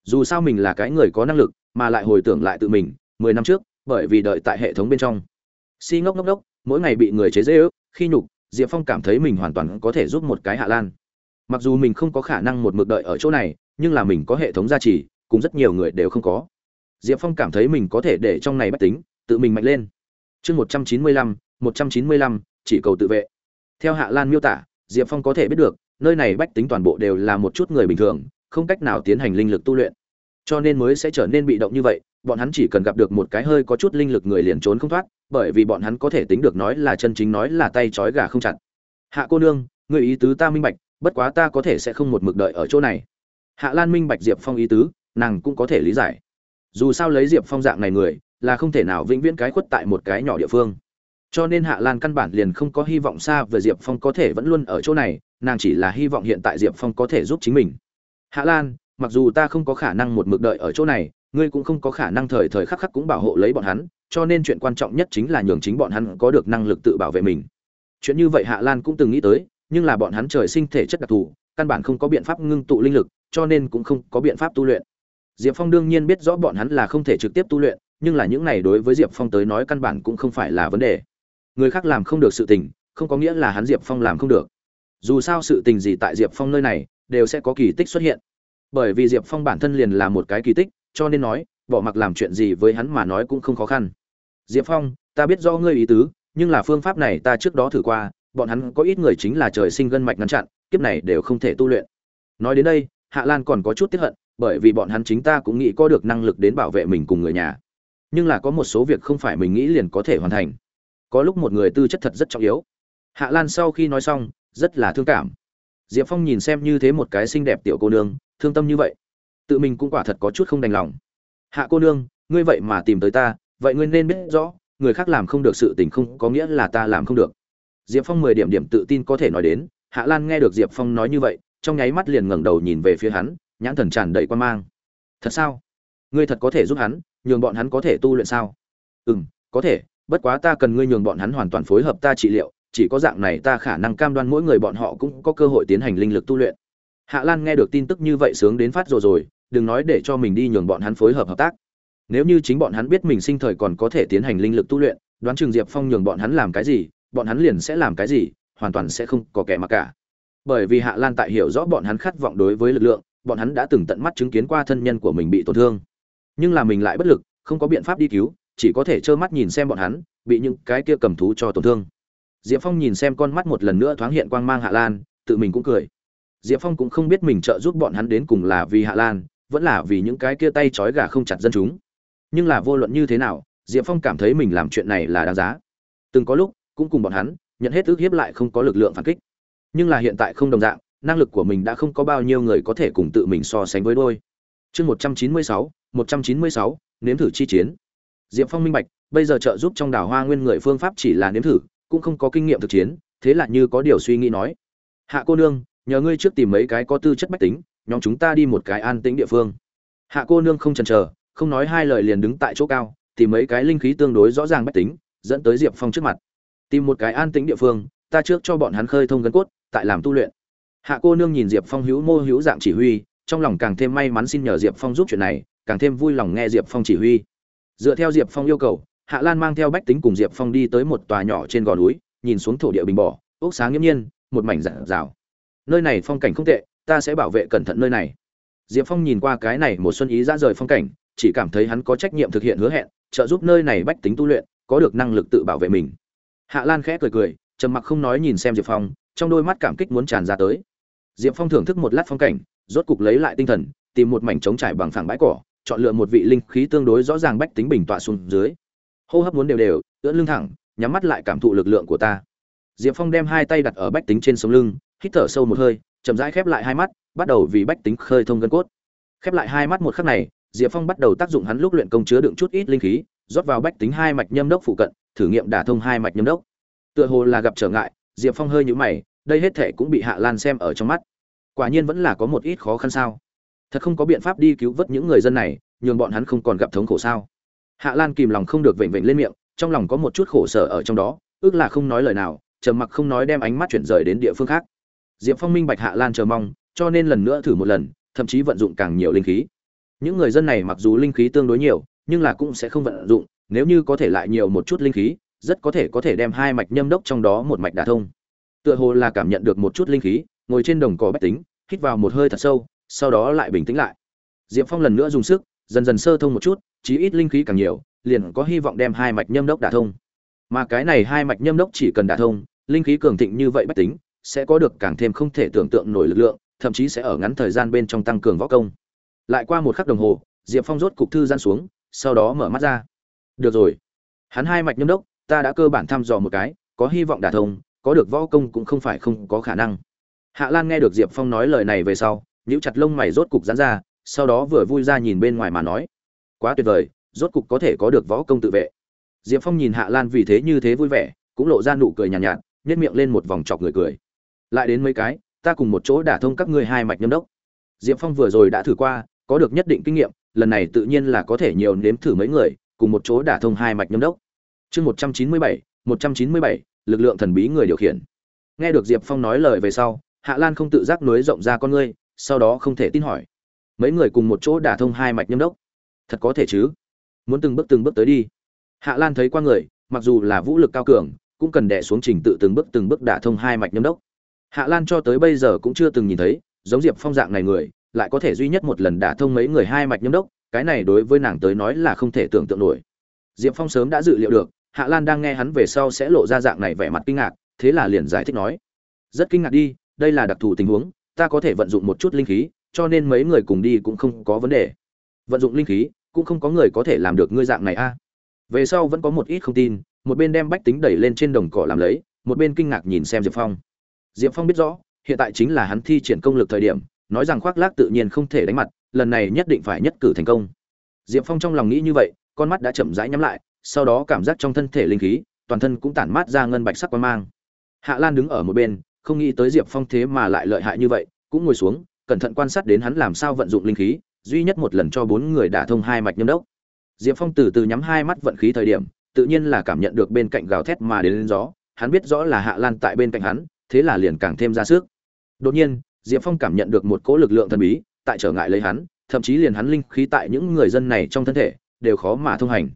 Dù sao mình là cái người có năng lực, mà lại hồi tưởng lại tự mình, mười năm trước bởi vì đợi tại hệ thống bên trong. Si ngốc ngốc ngốc, mỗi ngày bị người chế dễ ước khi nhục, diệp phong cảm thấy mình hoàn toàn có thể giúp một cái hạ lan. Mặc dù mình không có khả năng một mực đợi ở chỗ này, nhưng là mình có hệ thống gia trì, cùng rất nhiều người đều không có. Diệp phong cảm thấy mình có thể để trong này bách tính, tự mình mạnh lên. Chương một trăm chín mươi lăm, một trăm chín mươi lăm, chỉ cầu tự vệ. Theo hạ lan miêu tả, diệp phong có thể biết được, nơi này bách tính toàn bộ đều là một chút người bình thường, không cách nào tiến hành linh lực tu luyện. Cho nên mới sẽ trở nên bị động như vậy bọn hắn chỉ cần gặp được một cái hơi có chút linh lực người liền trốn không thoát, bởi vì bọn hắn có thể tính được nói là chân chính nói là tay trói gà không chặt. Hạ cô nương người ý tứ ta minh bạch, bất quá ta có thể sẽ không một mực đợi ở chỗ này. Hạ lan minh bạch diệp phong ý tứ, nàng cũng có thể lý giải. Dù sao lấy diệp phong dạng này người, là không thể nào vĩnh viễn cái khuất tại một cái nhỏ địa phương. Cho nên hạ lan căn bản liền không có hy vọng xa về diệp phong có thể vẫn luôn ở chỗ này, nàng chỉ là hy vọng hiện tại diệp phong có thể giúp chính mình. Hạ lan, mặc dù ta không có khả năng một mực đợi ở chỗ này ngươi cũng không có khả năng thời thời khắc khắc cũng bảo hộ lấy bọn hắn, cho nên chuyện quan trọng nhất chính là nhường chính bọn hắn có được năng lực tự bảo vệ mình. Chuyện như vậy hạ lan cũng từng nghĩ tới, nhưng là bọn hắn trời sinh thể chất đặc thù, căn bản không có biện pháp ngưng tụ linh lực, cho nên cũng không có biện pháp tu luyện. Diệp phong đương nhiên biết rõ bọn hắn là không thể trực tiếp tu luyện, nhưng là những này đối với diệp phong tới nói căn bản cũng không phải là vấn đề. Người khác làm không được sự tình, không có nghĩa là hắn diệp phong làm không được. Dù sao sự tình gì tại diệp phong nơi này, đều sẽ có kỳ tích xuất hiện. Bởi vì diệp phong bản thân liền là một cái kỳ tích cho nên nói, bỏ mặc làm chuyện gì với hắn mà nói cũng không khó khăn. Diệp phong, ta biết do ngươi ý tứ, nhưng là phương pháp này ta trước đó thử qua, bọn hắn có ít người chính là trời sinh gân mạch ngăn chặn, kiếp này đều không thể tu luyện. Nói đến đây, hạ lan còn có chút tiếp hận, bởi vì bọn hắn chính ta cũng nghĩ có được năng lực đến bảo vệ mình cùng người nhà. Nhưng là có một số việc không phải mình nghĩ liền có thể hoàn thành. Có lúc một người tư chất thật rất trọng yếu. Hạ lan sau khi nói xong, rất là thương cảm. Diệp phong nhìn xem như thế một cái xinh đẹp tiểu cô nương, thương tâm như vậy tự mình cũng quả thật có chút không đành lòng. Hạ cô nương, ngươi vậy mà tìm tới ta, vậy ngươi nên biết rõ, người khác làm không được sự tình không có nghĩa là ta làm không được. Diệp phong mười điểm điểm tự tin có thể nói đến, hạ lan nghe được diệp phong nói như vậy, trong nháy mắt liền ngẩng đầu nhìn về phía hắn, nhãn thần tràn đầy quan mang. Thật sao? Ngươi thật có thể giúp hắn, nhường bọn hắn có thể tu luyện sao? Ừ m có thể, bất quá ta cần ngươi nhường bọn hắn hoàn toàn phối hợp ta trị liệu, chỉ có dạng này ta khả năng cam đoan mỗi người bọn họ cũng có cơ hội tiến hành linh lực tu luyện. Hạ lan nghe được tin tức như vậy sướng đến phát rồi rồi đừng nói để cho mình đi nhường bọn hắn phối hợp hợp tác. Nếu như chính bọn hắn biết mình sinh thời còn có thể tiến hành linh lực tu luyện, đoán chừng diệp phong nhường bọn hắn làm cái gì, bọn hắn liền sẽ làm cái gì, hoàn toàn sẽ không có kẻ mặc cả. Bởi vì hạ lan tại hiểu rõ bọn hắn khát vọng đối với lực lượng, bọn hắn đã từng tận mắt chứng kiến qua thân nhân của mình bị tổn thương. Nhưng là mình lại bất lực, không có biện pháp đi cứu, chỉ có thể trơ mắt nhìn xem bọn hắn, bị những cái kia cầm thú cho tổn thương. Diệp phong nhìn xem con mắt một lần nữa thoáng hiện quang mang hạ lan, tự mình cũng cười. Diệp phong cũng không biết mình trợ giúp bọn hắn đến cùng là vì hạ lan vẫn là vì những cái kia tay trói gà không chặt dân chúng. Nhưng là vô luận như thế nào, diệp phong cảm thấy mình làm chuyện này là đáng giá. Từng có lúc, cũng cùng bọn hắn, nhận hết ước hiếp lại không có lực lượng phản kích. Nhưng là hiện tại không đồng dạng, năng lực của mình đã không có bao nhiêu người có thể cùng tự mình so sánh với đôi. Chương một trăm chín mươi sáu, một trăm chín mươi sáu, nếm thử chi chiến. Diệp phong minh bạch, bây giờ trợ giúp trong đảo hoa nguyên người phương pháp chỉ là nếm thử, cũng không có kinh nghiệm thực chiến, thế là như có điều suy nghĩ nói. Hạ cô nương, nhờ ngươi trước tìm mấy cái có tư chất bách tính nhóm chúng ta đi một cái an tĩnh địa phương. Hạ cô nương không chần chờ, không nói hai lời liền đứng tại chỗ cao, tìm mấy cái linh khí tương đối rõ ràng bách tính, dẫn tới diệp phong trước mặt. Tìm một cái an tĩnh địa phương, ta trước cho bọn hắn khơi thông gân cốt, tại làm tu luyện. Hạ cô nương nhìn diệp phong hữu mô hữu dạng chỉ huy, trong lòng càng thêm may mắn xin nhờ diệp phong giúp chuyện này, càng thêm vui lòng nghe diệp phong chỉ huy. Dựa theo diệp phong yêu cầu, hạ lan mang theo bách tính cùng diệp phong đi tới một tòa nhỏ trên gò núi, nhìn xuống thổ địa bình bỏ ốc sáng nghiễm nhiên, một mảnh rạng rào nơi này phong cảnh không tệ ta sẽ bảo vệ cẩn thận nơi này. Diệp phong nhìn qua cái này một xuân ý ra rời phong cảnh, chỉ cảm thấy hắn có trách nhiệm thực hiện hứa hẹn, trợ giúp nơi này bách tính tu luyện, có được năng lực tự bảo vệ mình. Hạ lan khẽ cười cười, trầm mặc không nói nhìn xem diệp phong, trong đôi mắt cảm kích muốn tràn ra tới. Diệp phong thưởng thức một lát phong cảnh, rốt cục lấy lại tinh thần, tìm một mảnh trống trải bằng phẳng bãi cỏ, chọn lựa một vị linh khí tương đối rõ ràng bách tính bình tọa xuống dưới. Hô hấp muốn đều đều, ưỡn lưng thẳng, nhắm mắt lại cảm thụ lực lượng của ta. Diệp phong đem hai tay đặt ở bách tính trên sống lưng, hít thở sâu một hơi chậm rãi khép lại hai mắt, bắt đầu vì bách tính khơi thông gân cốt. Khép lại hai mắt một khắc này, diệp phong bắt đầu tác dụng hắn lúc luyện công chứa đựng chút ít linh khí, rót vào bách tính hai mạch nhâm đốc phụ cận, thử nghiệm đả thông hai mạch nhâm đốc. Tựa hồ là gặp trở ngại, diệp phong hơi nhũ mày, đây hết thể cũng bị hạ lan xem ở trong mắt. Quả nhiên vẫn là có một ít khó khăn sao? Thật không có biện pháp đi cứu vớt những người dân này, nhường bọn hắn không còn gặp thống khổ sao? Hạ lan kìm lòng không được vểnh vểnh lên miệng, trong lòng có một chút khổ sở ở trong đó, ước là không nói lời nào, trầm mặc không nói đem ánh mắt chuyển rời đến địa phương khác diệp phong minh bạch hạ lan chờ mong, cho nên lần nữa thử một lần, thậm chí vận dụng càng nhiều linh khí. Những người dân này mặc dù linh khí tương đối nhiều, nhưng là cũng sẽ không vận dụng, nếu như có thể lại nhiều một chút linh khí, rất có thể có thể đem hai mạch nhâm đốc trong đó một mạch đả thông. Tựa hồ là cảm nhận được một chút linh khí, ngồi trên đồng cỏ bách tính, hít vào một hơi thật sâu, sau đó lại bình tĩnh lại. Diệp phong lần nữa dùng sức, dần dần sơ thông một chút, chí ít linh khí càng nhiều, liền có hy vọng đem hai mạch nhâm đốc đả thông. Mà cái này hai mạch nhâm đốc chỉ cần đả thông, linh khí cường thịnh như vậy bách tính sẽ có được càng thêm không thể tưởng tượng nổi lực lượng thậm chí sẽ ở ngắn thời gian bên trong tăng cường võ công. Lại qua một khắc đồng hồ diệp phong rốt cục thư gian xuống sau đó mở mắt ra. Được rồi. Hắn hai mạch nhâm đốc ta đã cơ bản thăm dò một cái có hy vọng đả thông có được võ công cũng không phải không có khả năng. Hạ lan nghe được diệp phong nói lời này về sau nhíu chặt lông mày rốt cục giãn ra sau đó vừa vui ra nhìn bên ngoài mà nói. Quá tuyệt vời rốt cục có thể có được võ công tự vệ. Diệp phong nhìn hạ lan vì thế như thế vui vẻ cũng lộ ra nụ cười nhàn nhạt, nhếch miệng lên một vòng chọc người cười lại đến mấy cái, ta cùng một chỗ đả thông các ngươi hai mạch nhâm đốc. Diệp phong vừa rồi đã thử qua, có được nhất định kinh nghiệm, lần này tự nhiên là có thể nhiều nếm thử mấy người, cùng một chỗ đả thông hai mạch nhâm đốc. Chương một trăm chín mươi bảy, một trăm chín mươi bảy, lực lượng thần bí người điều khiển. Nghe được diệp phong nói lời về sau, hạ lan không tự giác nối rộng ra con ngươi, sau đó không thể tin hỏi. Mấy người cùng một chỗ đả thông hai mạch nhâm đốc? Thật có thể chứ? Muốn từng bước từng bước tới đi. Hạ lan thấy qua người, mặc dù là vũ lực cao cường, cũng cần đẻ xuống trình tự từng bước từng bước đả thông hai mạch nhâm đốc hạ lan cho tới bây giờ cũng chưa từng nhìn thấy, giống diệp phong dạng này người, lại có thể duy nhất một lần đả thông mấy người hai mạch nhâm đốc, cái này đối với nàng tới nói là không thể tưởng tượng nổi. Diệp phong sớm đã dự liệu được, hạ lan đang nghe hắn về sau sẽ lộ ra dạng này vẻ mặt kinh ngạc, thế là liền giải thích nói, rất kinh ngạc đi, đây là đặc thù tình huống, ta có thể vận dụng một chút linh khí, cho nên mấy người cùng đi cũng không có vấn đề. Vận dụng linh khí, cũng không có người có thể làm được ngươi dạng này a. Về sau vẫn có một ít không tin, một bên đem bách tính đẩy lên trên đồng cỏ làm lấy, một bên kinh ngạc nhìn xem diệp phong diệp phong biết rõ, hiện tại chính là hắn thi triển công lực thời điểm, nói rằng khoác lác tự nhiên không thể đánh mặt, lần này nhất định phải nhất cử thành công. Diệp phong trong lòng nghĩ như vậy, con mắt đã chậm rãi nhắm lại, sau đó cảm giác trong thân thể linh khí, toàn thân cũng tản mát ra ngân bạch sắc quan mang. Hạ lan đứng ở một bên, không nghĩ tới diệp phong thế mà lại lợi hại như vậy, cũng ngồi xuống, cẩn thận quan sát đến hắn làm sao vận dụng linh khí, duy nhất một lần cho bốn người đả thông hai mạch nhâm đốc. Diệp phong từ từ nhắm hai mắt vận khí thời điểm, tự nhiên là cảm nhận được bên cạnh gào thét mà đến lên gió, hắn biết rõ là hạ lan tại bên cạnh hắn thế là liền càng thêm ra sức. Đột nhiên, diệp phong cảm nhận được một cỗ lực lượng thần bí, tại trở ngại lấy hắn, thậm chí liền hắn linh khí tại những người dân này trong thân thể, đều khó mà thông hành.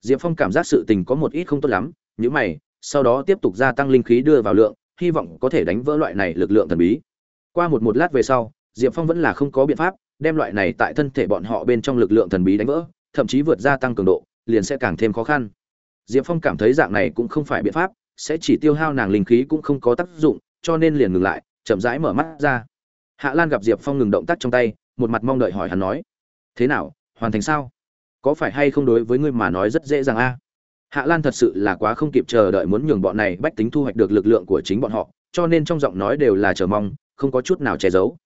Diệp phong cảm giác sự tình có một ít không tốt lắm, nhíu mày, sau đó tiếp tục gia tăng linh khí đưa vào lượng, hy vọng có thể đánh vỡ loại này lực lượng thần bí. Qua một một lát về sau, diệp phong vẫn là không có biện pháp, đem loại này tại thân thể bọn họ bên trong lực lượng thần bí đánh vỡ, thậm chí vượt gia tăng cường độ, liền sẽ càng thêm khó khăn. Diệp phong cảm thấy dạng này cũng không phải biện pháp sẽ chỉ tiêu hao nàng linh khí cũng không có tác dụng, cho nên liền ngừng lại, chậm rãi mở mắt ra. Hạ lan gặp diệp phong ngừng động tác trong tay, một mặt mong đợi hỏi hắn nói, thế nào, hoàn thành sao? Có phải hay không đối với ngươi mà nói rất dễ dàng a? Hạ lan thật sự là quá không kịp chờ đợi muốn nhường bọn này bách tính thu hoạch được lực lượng của chính bọn họ, cho nên trong giọng nói đều là chờ mong, không có chút nào che giấu.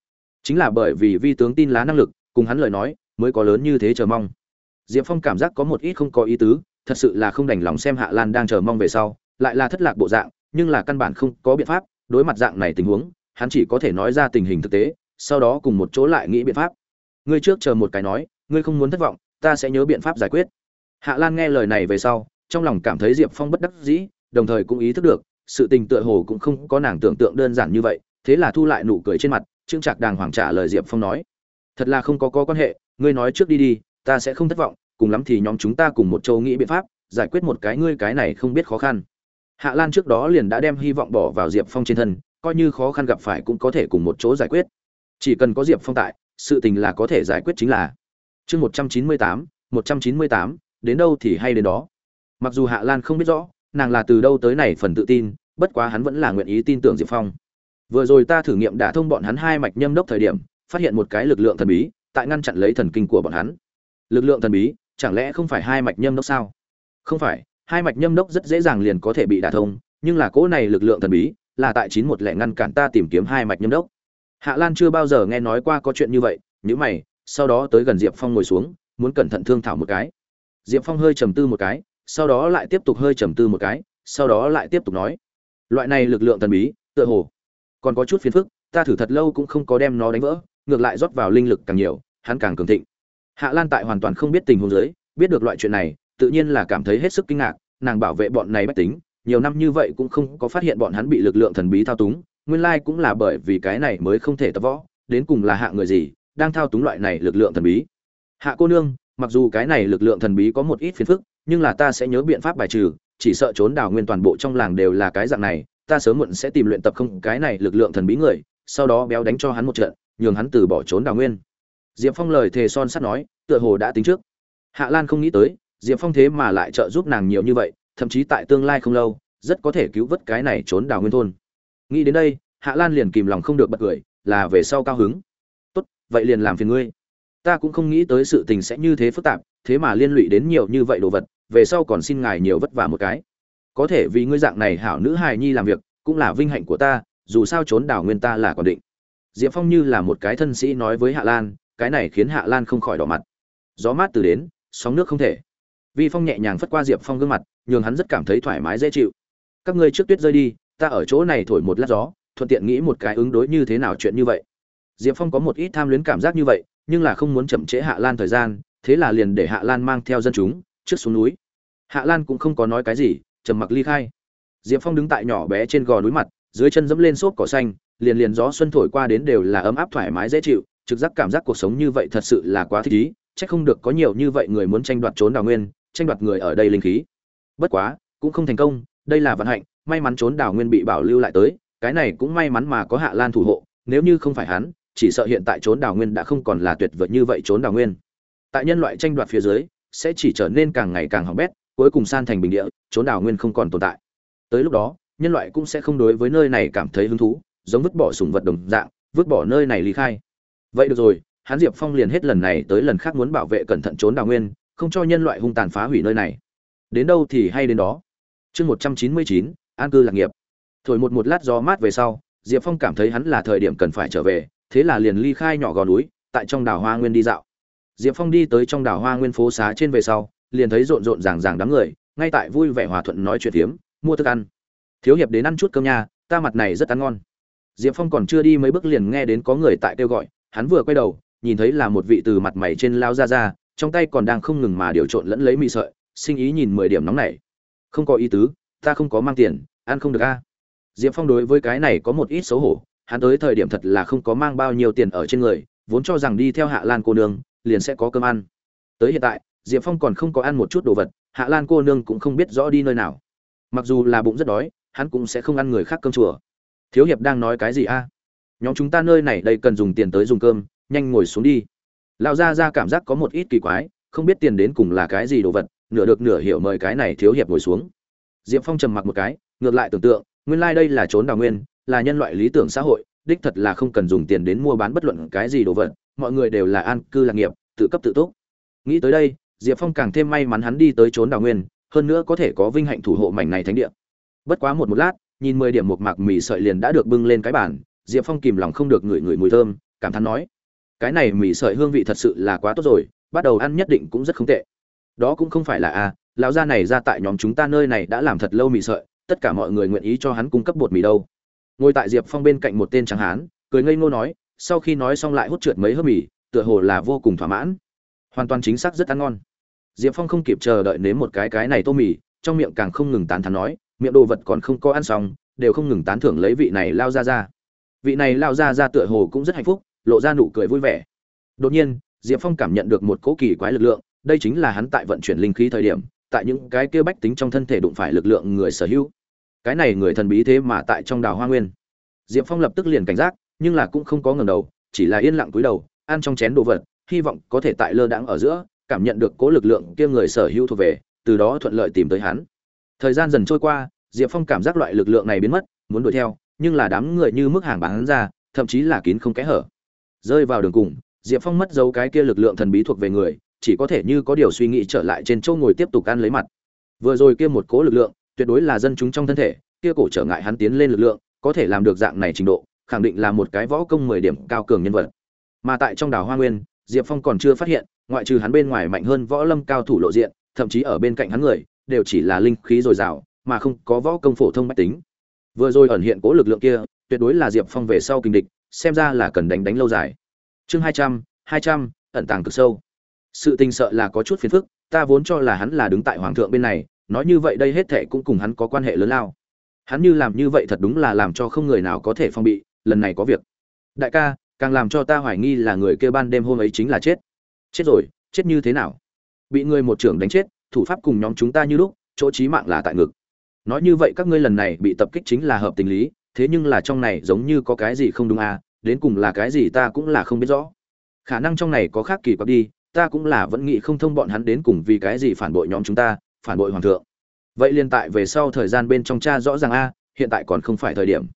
Chính là bởi vì vi tướng tin lá năng lực, cùng hắn lời nói, mới có lớn như thế chờ mong. Diệp phong cảm giác có một ít không có ý tứ, thật sự là không đành lòng xem hạ lan đang chờ mong về sau lại là thất lạc bộ dạng nhưng là căn bản không có biện pháp đối mặt dạng này tình huống hắn chỉ có thể nói ra tình hình thực tế sau đó cùng một chỗ lại nghĩ biện pháp. Ngươi trước chờ một cái nói ngươi không muốn thất vọng ta sẽ nhớ biện pháp giải quyết. Hạ lan nghe lời này về sau trong lòng cảm thấy diệp phong bất đắc dĩ đồng thời cũng ý thức được sự tình tựa hồ cũng không có nàng tưởng tượng đơn giản như vậy thế là thu lại nụ cười trên mặt trương trạc đàng hoàng trả lời diệp phong nói thật là không có, có quan hệ ngươi nói trước đi đi ta sẽ không thất vọng cùng lắm thì nhóm chúng ta cùng một châu nghĩ biện pháp giải quyết một cái ngươi cái này không biết khó khăn hạ lan trước đó liền đã đem hy vọng bỏ vào diệp phong trên thân, coi như khó khăn gặp phải cũng có thể cùng một chỗ giải quyết. Chỉ cần có diệp phong tại, sự tình là có thể giải quyết chính là. Chương một trăm chín mươi tám, một trăm chín mươi tám, đến đâu thì hay đến đó. Mặc dù hạ lan không biết rõ, nàng là từ đâu tới này phần tự tin, bất quá hắn vẫn là nguyện ý tin tưởng diệp phong. Vừa rồi ta thử nghiệm đả thông bọn hắn hai mạch nhâm đốc thời điểm, phát hiện một cái lực lượng thần bí, tại ngăn chặn lấy thần kinh của bọn hắn. Lực lượng thần bí, chẳng lẽ không phải hai mạch nhâm đốc sao? Không phải hai mạch nhâm đốc rất dễ dàng liền có thể bị đả thông, nhưng là cỗ này lực lượng thần bí, là tại chín một lẻ ngăn cản ta tìm kiếm hai mạch nhâm đốc. Hạ lan chưa bao giờ nghe nói qua có chuyện như vậy, nhíu mày, sau đó tới gần diệp phong ngồi xuống, muốn cẩn thận thương thảo một cái. Diệp phong hơi trầm tư một cái, sau đó lại tiếp tục hơi trầm tư một cái, sau đó lại tiếp tục nói. Loại này lực lượng thần bí, tựa hồ còn có chút phiền phức, ta thử thật lâu cũng không có đem nó đánh vỡ, ngược lại rót vào linh lực càng nhiều, hắn càng cường thịnh. Hạ lan tại hoàn toàn không biết tình huống dưới, biết được loại chuyện này tự nhiên là cảm thấy hết sức kinh ngạc, nàng bảo vệ bọn này bách tính, nhiều năm như vậy cũng không có phát hiện bọn hắn bị lực lượng thần bí thao túng, nguyên lai cũng là bởi vì cái này mới không thể tập võ, đến cùng là hạ người gì, đang thao túng loại này lực lượng thần bí. Hạ cô nương, mặc dù cái này lực lượng thần bí có một ít phiền phức, nhưng là ta sẽ nhớ biện pháp bài trừ, chỉ sợ trốn đảo nguyên toàn bộ trong làng đều là cái dạng này, ta sớm muộn sẽ tìm luyện tập không cái này lực lượng thần bí người, sau đó béo đánh cho hắn một trận, nhường hắn từ bỏ trốn đảo nguyên. Diệp phong lời thề son sắt nói, tựa hồ đã tính trước. Hạ lan không nghĩ tới diệp phong thế mà lại trợ giúp nàng nhiều như vậy, thậm chí tại tương lai không lâu, rất có thể cứu vớt cái này trốn đảo nguyên thôn. Nghĩ đến đây, hạ lan liền kìm lòng không được bật cười, là về sau cao hứng. Tốt, vậy liền làm phiền ngươi. Ta cũng không nghĩ tới sự tình sẽ như thế phức tạp, thế mà liên lụy đến nhiều như vậy đồ vật, về sau còn xin ngài nhiều vất vả một cái. Có thể vì ngươi dạng này hảo nữ hài nhi làm việc, cũng là vinh hạnh của ta, dù sao trốn đảo nguyên ta là còn định. Diệp phong như là một cái thân sĩ nói với hạ lan, cái này khiến hạ lan không khỏi đỏ mặt. Gió mát từ đến, sóng nước không thể vi phong nhẹ nhàng phất qua diệp phong gương mặt, nhường hắn rất cảm thấy thoải mái dễ chịu. Các ngươi trước tuyết rơi đi, ta ở chỗ này thổi một lát gió, thuận tiện nghĩ một cái ứng đối như thế nào chuyện như vậy. Diệp phong có một ít tham luyến cảm giác như vậy, nhưng là không muốn chậm trễ hạ lan thời gian, thế là liền để hạ lan mang theo dân chúng trước xuống núi. Hạ lan cũng không có nói cái gì, trầm mặc ly khai. Diệp phong đứng tại nhỏ bé trên gò núi mặt, dưới chân dẫm lên xốp cỏ xanh, liền liền gió xuân thổi qua đến đều là ấm áp thoải mái dễ chịu, trực giác cảm giác cuộc sống như vậy thật sự là quá thích ý, chắc không được có nhiều như vậy người muốn tranh đoạt trốn đào nguyên tranh đoạt người ở đây linh khí. Bất quá, cũng không thành công, đây là vận hạnh, may mắn trốn đào nguyên bị bảo lưu lại tới, cái này cũng may mắn mà có hạ lan thủ hộ, nếu như không phải hắn, chỉ sợ hiện tại trốn đào nguyên đã không còn là tuyệt vời như vậy trốn đào nguyên. Tại nhân loại tranh đoạt phía dưới, sẽ chỉ trở nên càng ngày càng hỏng bét, cuối cùng san thành bình địa, trốn đào nguyên không còn tồn tại. Tới lúc đó, nhân loại cũng sẽ không đối với nơi này cảm thấy hứng thú, giống vứt bỏ sùng vật đồng dạng, vứt bỏ nơi này ly khai. Vậy được rồi, hắn diệp phong liền hết lần này tới lần khác muốn bảo vệ cẩn thận trốn đào nguyên không cho nhân loại hung tàn phá hủy nơi này. Đến đâu thì hay đến đó. Chương một trăm chín mươi chín, an cư lạc nghiệp. Thổi một một lát gió mát về sau, diệp phong cảm thấy hắn là thời điểm cần phải trở về, thế là liền ly khai nhỏ gò núi, tại trong đảo hoa nguyên đi dạo. Diệp phong đi tới trong đảo hoa nguyên phố xá trên về sau, liền thấy rộn rộn ràng ràng đám người, ngay tại vui vẻ hòa thuận nói chuyện tiếm mua thức ăn. Thiếu hiệp đến ăn chút cơm nha, ta mặt này rất ăn ngon. Diệp phong còn chưa đi mấy bước liền nghe đến có người tại kêu gọi, hắn vừa quay đầu, nhìn thấy là một vị từ mặt mày trên lao ra ra trong tay còn đang không ngừng mà điều trộn lẫn lấy mì sợi, sinh ý nhìn mười điểm nóng này không có ý tứ, ta không có mang tiền, ăn không được a. Diệp phong đối với cái này có một ít xấu hổ, hắn tới thời điểm thật là không có mang bao nhiêu tiền ở trên người, vốn cho rằng đi theo hạ lan cô nương, liền sẽ có cơm ăn. Tới hiện tại, diệp phong còn không có ăn một chút đồ vật, hạ lan cô nương cũng không biết rõ đi nơi nào. Mặc dù là bụng rất đói, hắn cũng sẽ không ăn người khác cơm chùa. Thiếu hiệp đang nói cái gì a? Nhóm chúng ta nơi này đây cần dùng tiền tới dùng cơm, nhanh ngồi xuống đi lão gia ra cảm giác có một ít kỳ quái, không biết tiền đến cùng là cái gì đồ vật, nửa được nửa hiểu mời cái này thiếu hiệp ngồi xuống. Diệp phong trầm mặc một cái, ngược lại tưởng tượng, nguyên lai đây là trốn đào nguyên, là nhân loại lý tưởng xã hội, đích thật là không cần dùng tiền đến mua bán bất luận cái gì đồ vật, mọi người đều là an cư lạc nghiệp, tự cấp tự túc. Nghĩ tới đây, diệp phong càng thêm may mắn hắn đi tới trốn đào nguyên, hơn nữa có thể có vinh hạnh thủ hộ mảnh này thánh địa. Bất quá một một lát, nhìn mười điểm một mạc mì sợi liền đã được bưng lên cái bàn, diệp phong kìm lòng không được ngửi ngửi mùi thơm, cảm thán nói cái này mì sợi hương vị thật sự là quá tốt rồi, bắt đầu ăn nhất định cũng rất không tệ. Đó cũng không phải là a lão gia này ra tại nhóm chúng ta nơi này đã làm thật lâu mì sợi, tất cả mọi người nguyện ý cho hắn cung cấp bột mì đâu. Ngồi tại diệp phong bên cạnh một tên tráng hán, cười ngây ngô nói, sau khi nói xong lại hút trượt mấy hớp mì, tựa hồ là vô cùng thỏa mãn. Hoàn toàn chính xác rất ăn ngon. Diệp phong không kịp chờ đợi nếm một cái cái này tô mì, trong miệng càng không ngừng tán thán nói, miệng đồ vật còn không có ăn xong, đều không ngừng tán thưởng lấy vị này lao ra ra vị này lao ra ra tựa hồ cũng rất hạnh phúc lộ ra nụ cười vui vẻ. Đột nhiên, diệp phong cảm nhận được một cỗ kỳ quái lực lượng, đây chính là hắn tại vận chuyển linh khí thời điểm, tại những cái kia bách tính trong thân thể đụng phải lực lượng người sở hữu. Cái này người thần bí thế mà tại trong đào hoa nguyên. Diệp phong lập tức liền cảnh giác, nhưng là cũng không có ngầm đầu, chỉ là yên lặng cúi đầu, ăn trong chén đồ vật, hy vọng có thể tại lơ đãng ở giữa, cảm nhận được cố lực lượng kia người sở hữu thuộc về, từ đó thuận lợi tìm tới hắn. Thời gian dần trôi qua, diệp phong cảm giác loại lực lượng này biến mất, muốn đuổi theo, nhưng là đám người như mức hàng bán ra, thậm chí là kín không kẽ hở rơi vào đường cùng, diệp phong mất dấu cái kia lực lượng thần bí thuộc về người, chỉ có thể như có điều suy nghĩ trở lại trên châu ngồi tiếp tục ăn lấy mặt. Vừa rồi kia một cố lực lượng, tuyệt đối là dân chúng trong thân thể, kia cổ trở ngại hắn tiến lên lực lượng, có thể làm được dạng này trình độ, khẳng định là một cái võ công mười điểm cao cường nhân vật. Mà tại trong đảo hoa nguyên, diệp phong còn chưa phát hiện, ngoại trừ hắn bên ngoài mạnh hơn võ lâm cao thủ lộ diện, thậm chí ở bên cạnh hắn người, đều chỉ là linh khí dồi dào, mà không có võ công phổ thông mách tính. Vừa rồi ẩn hiện cố lực lượng kia tuyệt đối là diệp phong về sau kinh địch, xem ra là cần đánh đánh lâu dài. Chương hai trăm hai trăm, ẩn tàng cực sâu. Sự tình sợ là có chút phiền phức, ta vốn cho là hắn là đứng tại hoàng thượng bên này, nói như vậy đây hết thệ cũng cùng hắn có quan hệ lớn lao. Hắn như làm như vậy thật đúng là làm cho không người nào có thể phong bị, lần này có việc. Đại ca, càng làm cho ta hoài nghi là người kia ban đêm hôm ấy chính là chết. Chết rồi, chết như thế nào? Bị người một trưởng đánh chết, thủ pháp cùng nhóm chúng ta như lúc, chỗ chí mạng là tại ngực. Nói như vậy các ngươi lần này bị tập kích chính là hợp tình lý thế nhưng là trong này giống như có cái gì không đúng à đến cùng là cái gì ta cũng là không biết rõ. Khả năng trong này có khác kỳ quặc đi, ta cũng là vẫn nghĩ không thông bọn hắn đến cùng vì cái gì phản bội nhóm chúng ta, phản bội hoàng thượng. Vậy liên tại về sau thời gian bên trong cha rõ ràng a, hiện tại còn không phải thời điểm.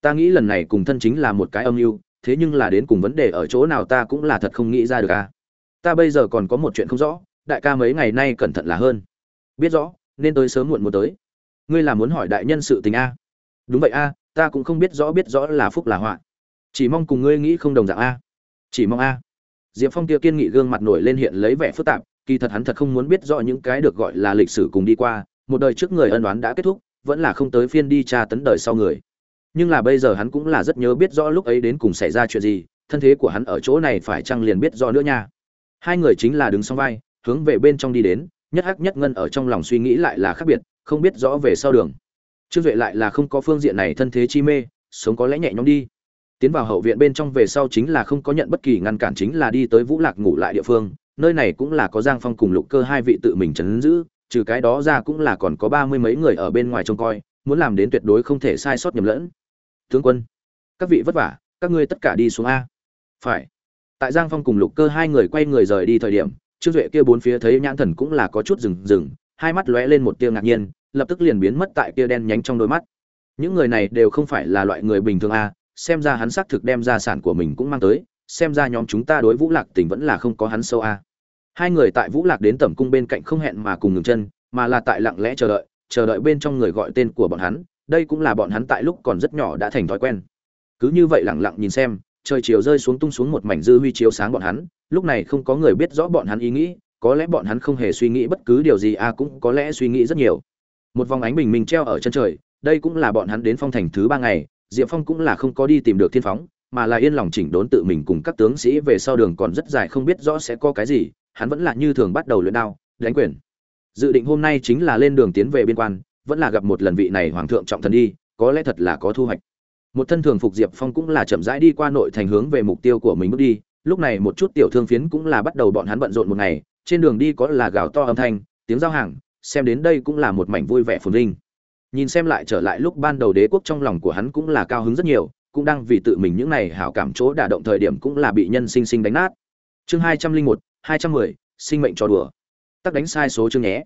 Ta nghĩ lần này cùng thân chính là một cái âm mưu, thế nhưng là đến cùng vấn đề ở chỗ nào ta cũng là thật không nghĩ ra được a. Ta bây giờ còn có một chuyện không rõ, đại ca mấy ngày nay cẩn thận là hơn. Biết rõ, nên tới sớm muộn một tới. Ngươi là muốn hỏi đại nhân sự tình a. Đúng vậy a ta cũng không biết rõ biết rõ là phúc là họa. Chỉ mong cùng ngươi nghĩ không đồng dạng a. Chỉ mong a. Diệp phong kia kiên nghị gương mặt nổi lên hiện lấy vẻ phức tạp, kỳ thật hắn thật không muốn biết rõ những cái được gọi là lịch sử cùng đi qua, một đời trước người ân oán đã kết thúc, vẫn là không tới phiên đi tra tấn đời sau người. Nhưng là bây giờ hắn cũng là rất nhớ biết rõ lúc ấy đến cùng xảy ra chuyện gì, thân thế của hắn ở chỗ này phải chăng liền biết rõ nữa nha. Hai người chính là đứng song vai, hướng về bên trong đi đến, nhất hắc nhất ngân ở trong lòng suy nghĩ lại là khác biệt, không biết rõ về sau đường trương duệ lại là không có phương diện này thân thế chi mê, sống có lẽ nhẹ nhõm đi. Tiến vào hậu viện bên trong về sau chính là không có nhận bất kỳ ngăn cản chính là đi tới vũ lạc ngủ lại địa phương, nơi này cũng là có giang phong cùng lục cơ hai vị tự mình chấn giữ, trừ cái đó ra cũng là còn có ba mươi mấy người ở bên ngoài trông coi, muốn làm đến tuyệt đối không thể sai sót nhầm lẫn. Tướng quân, các vị vất vả, các ngươi tất cả đi xuống a. Phải. Tại giang phong cùng lục cơ hai người quay người rời đi thời điểm, trương duệ kia bốn phía thấy nhãn thần cũng là có chút rừng rừng, hai mắt lóe lên một tia ngạc nhiên lập tức liền biến mất tại kia đen nhánh trong đôi mắt. Những người này đều không phải là loại người bình thường a, xem ra hắn xác thực đem gia sản của mình cũng mang tới, xem ra nhóm chúng ta đối vũ lạc tình vẫn là không có hắn sâu a. Hai người tại vũ lạc đến tẩm cung bên cạnh không hẹn mà cùng ngừng chân, mà là tại lặng lẽ chờ đợi chờ đợi bên trong người gọi tên của bọn hắn, đây cũng là bọn hắn tại lúc còn rất nhỏ đã thành thói quen. Cứ như vậy lặng lặng nhìn xem, trời chiều rơi xuống tung xuống một mảnh dư huy chiếu sáng bọn hắn, lúc này không có người biết rõ bọn hắn ý nghĩ, có lẽ bọn hắn không hề suy nghĩ bất cứ điều gì a cũng có lẽ suy nghĩ rất nhiều một vòng ánh bình minh treo ở chân trời, đây cũng là bọn hắn đến phong thành thứ ba ngày, diệp phong cũng là không có đi tìm được thiên phóng, mà là yên lòng chỉnh đốn tự mình cùng các tướng sĩ về sau đường còn rất dài không biết rõ sẽ có cái gì, hắn vẫn là như thường bắt đầu luyện đao, đánh quyền. Dự định hôm nay chính là lên đường tiến về biên quan, vẫn là gặp một lần vị này hoàng thượng trọng thần đi, có lẽ thật là có thu hoạch. Một thân thường phục diệp phong cũng là chậm rãi đi qua nội thành hướng về mục tiêu của mình bước đi, lúc này một chút tiểu thương phiến cũng là bắt đầu bọn hắn bận rộn một ngày, trên đường đi có là gào to âm thanh, tiếng giao hàng xem đến đây cũng là một mảnh vui vẻ phồn vinh. Nhìn xem lại trở lại lúc ban đầu đế quốc trong lòng của hắn cũng là cao hứng rất nhiều, cũng đang vì tự mình những này hảo cảm chỗ đả động thời điểm cũng là bị nhân sinh sinh đánh nát. Chương hai trăm linh một, hai trăm mười, sinh mệnh cho đùa. Tắc đánh sai số chương nhé.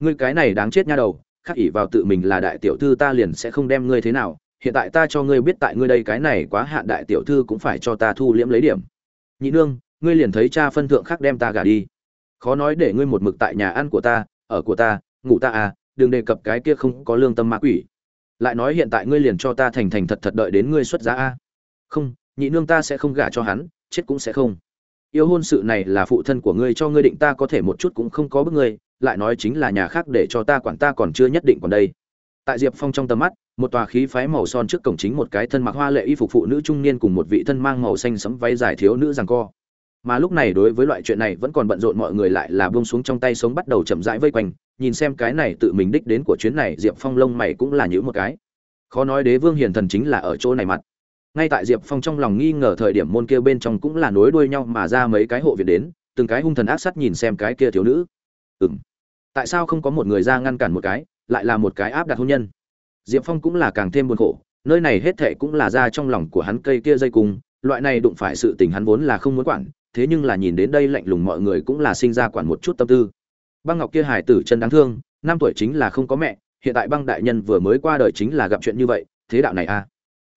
Ngươi cái này đáng chết nha đầu, khắc ỷ vào tự mình là đại tiểu thư ta liền sẽ không đem ngươi thế nào, hiện tại ta cho ngươi biết tại ngươi đây cái này quá hạn đại tiểu thư cũng phải cho ta thu liễm lấy điểm. Nhị nương, ngươi liền thấy cha phân thượng khắc đem ta gả đi. Khó nói để ngươi một mực tại nhà ăn của ta ở của ta, ngủ ta à đừng đề cập cái kia không có lương tâm ma quỷ. Lại nói hiện tại ngươi liền cho ta thành thành thật thật đợi đến ngươi xuất giá a. Không, nhị nương ta sẽ không gả cho hắn, chết cũng sẽ không. Yêu hôn sự này là phụ thân của ngươi cho ngươi định ta có thể một chút cũng không có bức ngươi, lại nói chính là nhà khác để cho ta quản ta còn chưa nhất định còn đây. Tại diệp phong trong tầm mắt, một tòa khí phái màu son trước cổng chính một cái thân mặc hoa lệ y phục phụ nữ trung niên cùng một vị thân mang màu xanh sẫm váy dài thiếu nữ rằng co mà lúc này đối với loại chuyện này vẫn còn bận rộn mọi người lại là buông xuống trong tay sống bắt đầu chậm rãi vây quanh, nhìn xem cái này tự mình đích đến của chuyến này, diệp phong lông mày cũng là nhữ một cái. Khó nói đế vương hiền thần chính là ở chỗ này mặt. Ngay tại diệp phong trong lòng nghi ngờ thời điểm môn kia bên trong cũng là nối đuôi nhau mà ra mấy cái hộ viện đến, từng cái hung thần ác sắt nhìn xem cái kia thiếu nữ. Ừ m tại sao không có một người ra ngăn cản một cái, lại là một cái áp đặt hôn nhân? Diệp phong cũng là càng thêm buồn khổ, nơi này hết thệ cũng là ra trong lòng của hắn cây kia dây cung, loại này đụng phải sự tình hắn vốn là không muốn quản thế nhưng là nhìn đến đây lạnh lùng mọi người cũng là sinh ra quản một chút tâm tư. Băng ngọc kia hải tử chân đáng thương, năm tuổi chính là không có mẹ, hiện tại băng đại nhân vừa mới qua đời chính là gặp chuyện như vậy, thế đạo này a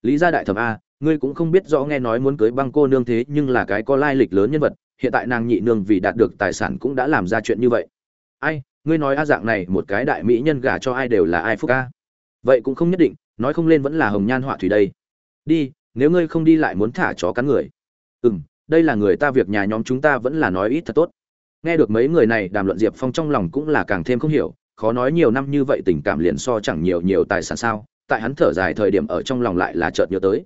lý gia đại thẩm a, ngươi cũng không biết rõ nghe nói muốn cưới băng cô nương thế nhưng là cái có lai lịch lớn nhân vật, hiện tại nàng nhị nương vì đạt được tài sản cũng đã làm ra chuyện như vậy. Ai, ngươi nói a dạng này một cái đại mỹ nhân gả cho ai đều là ai phúc a? Vậy cũng không nhất định, nói không lên vẫn là hồng nhan họa thủy đây. Đi, nếu ngươi không đi lại muốn thả chó cắn người. Ừ m đây là người ta việc nhà nhóm chúng ta vẫn là nói ít thật tốt. Nghe được mấy người này đàm luận diệp phong trong lòng cũng là càng thêm không hiểu, khó nói nhiều năm như vậy tình cảm liền so chẳng nhiều nhiều tài sản sao, tại hắn thở dài thời điểm ở trong lòng lại là chợt nhớ tới.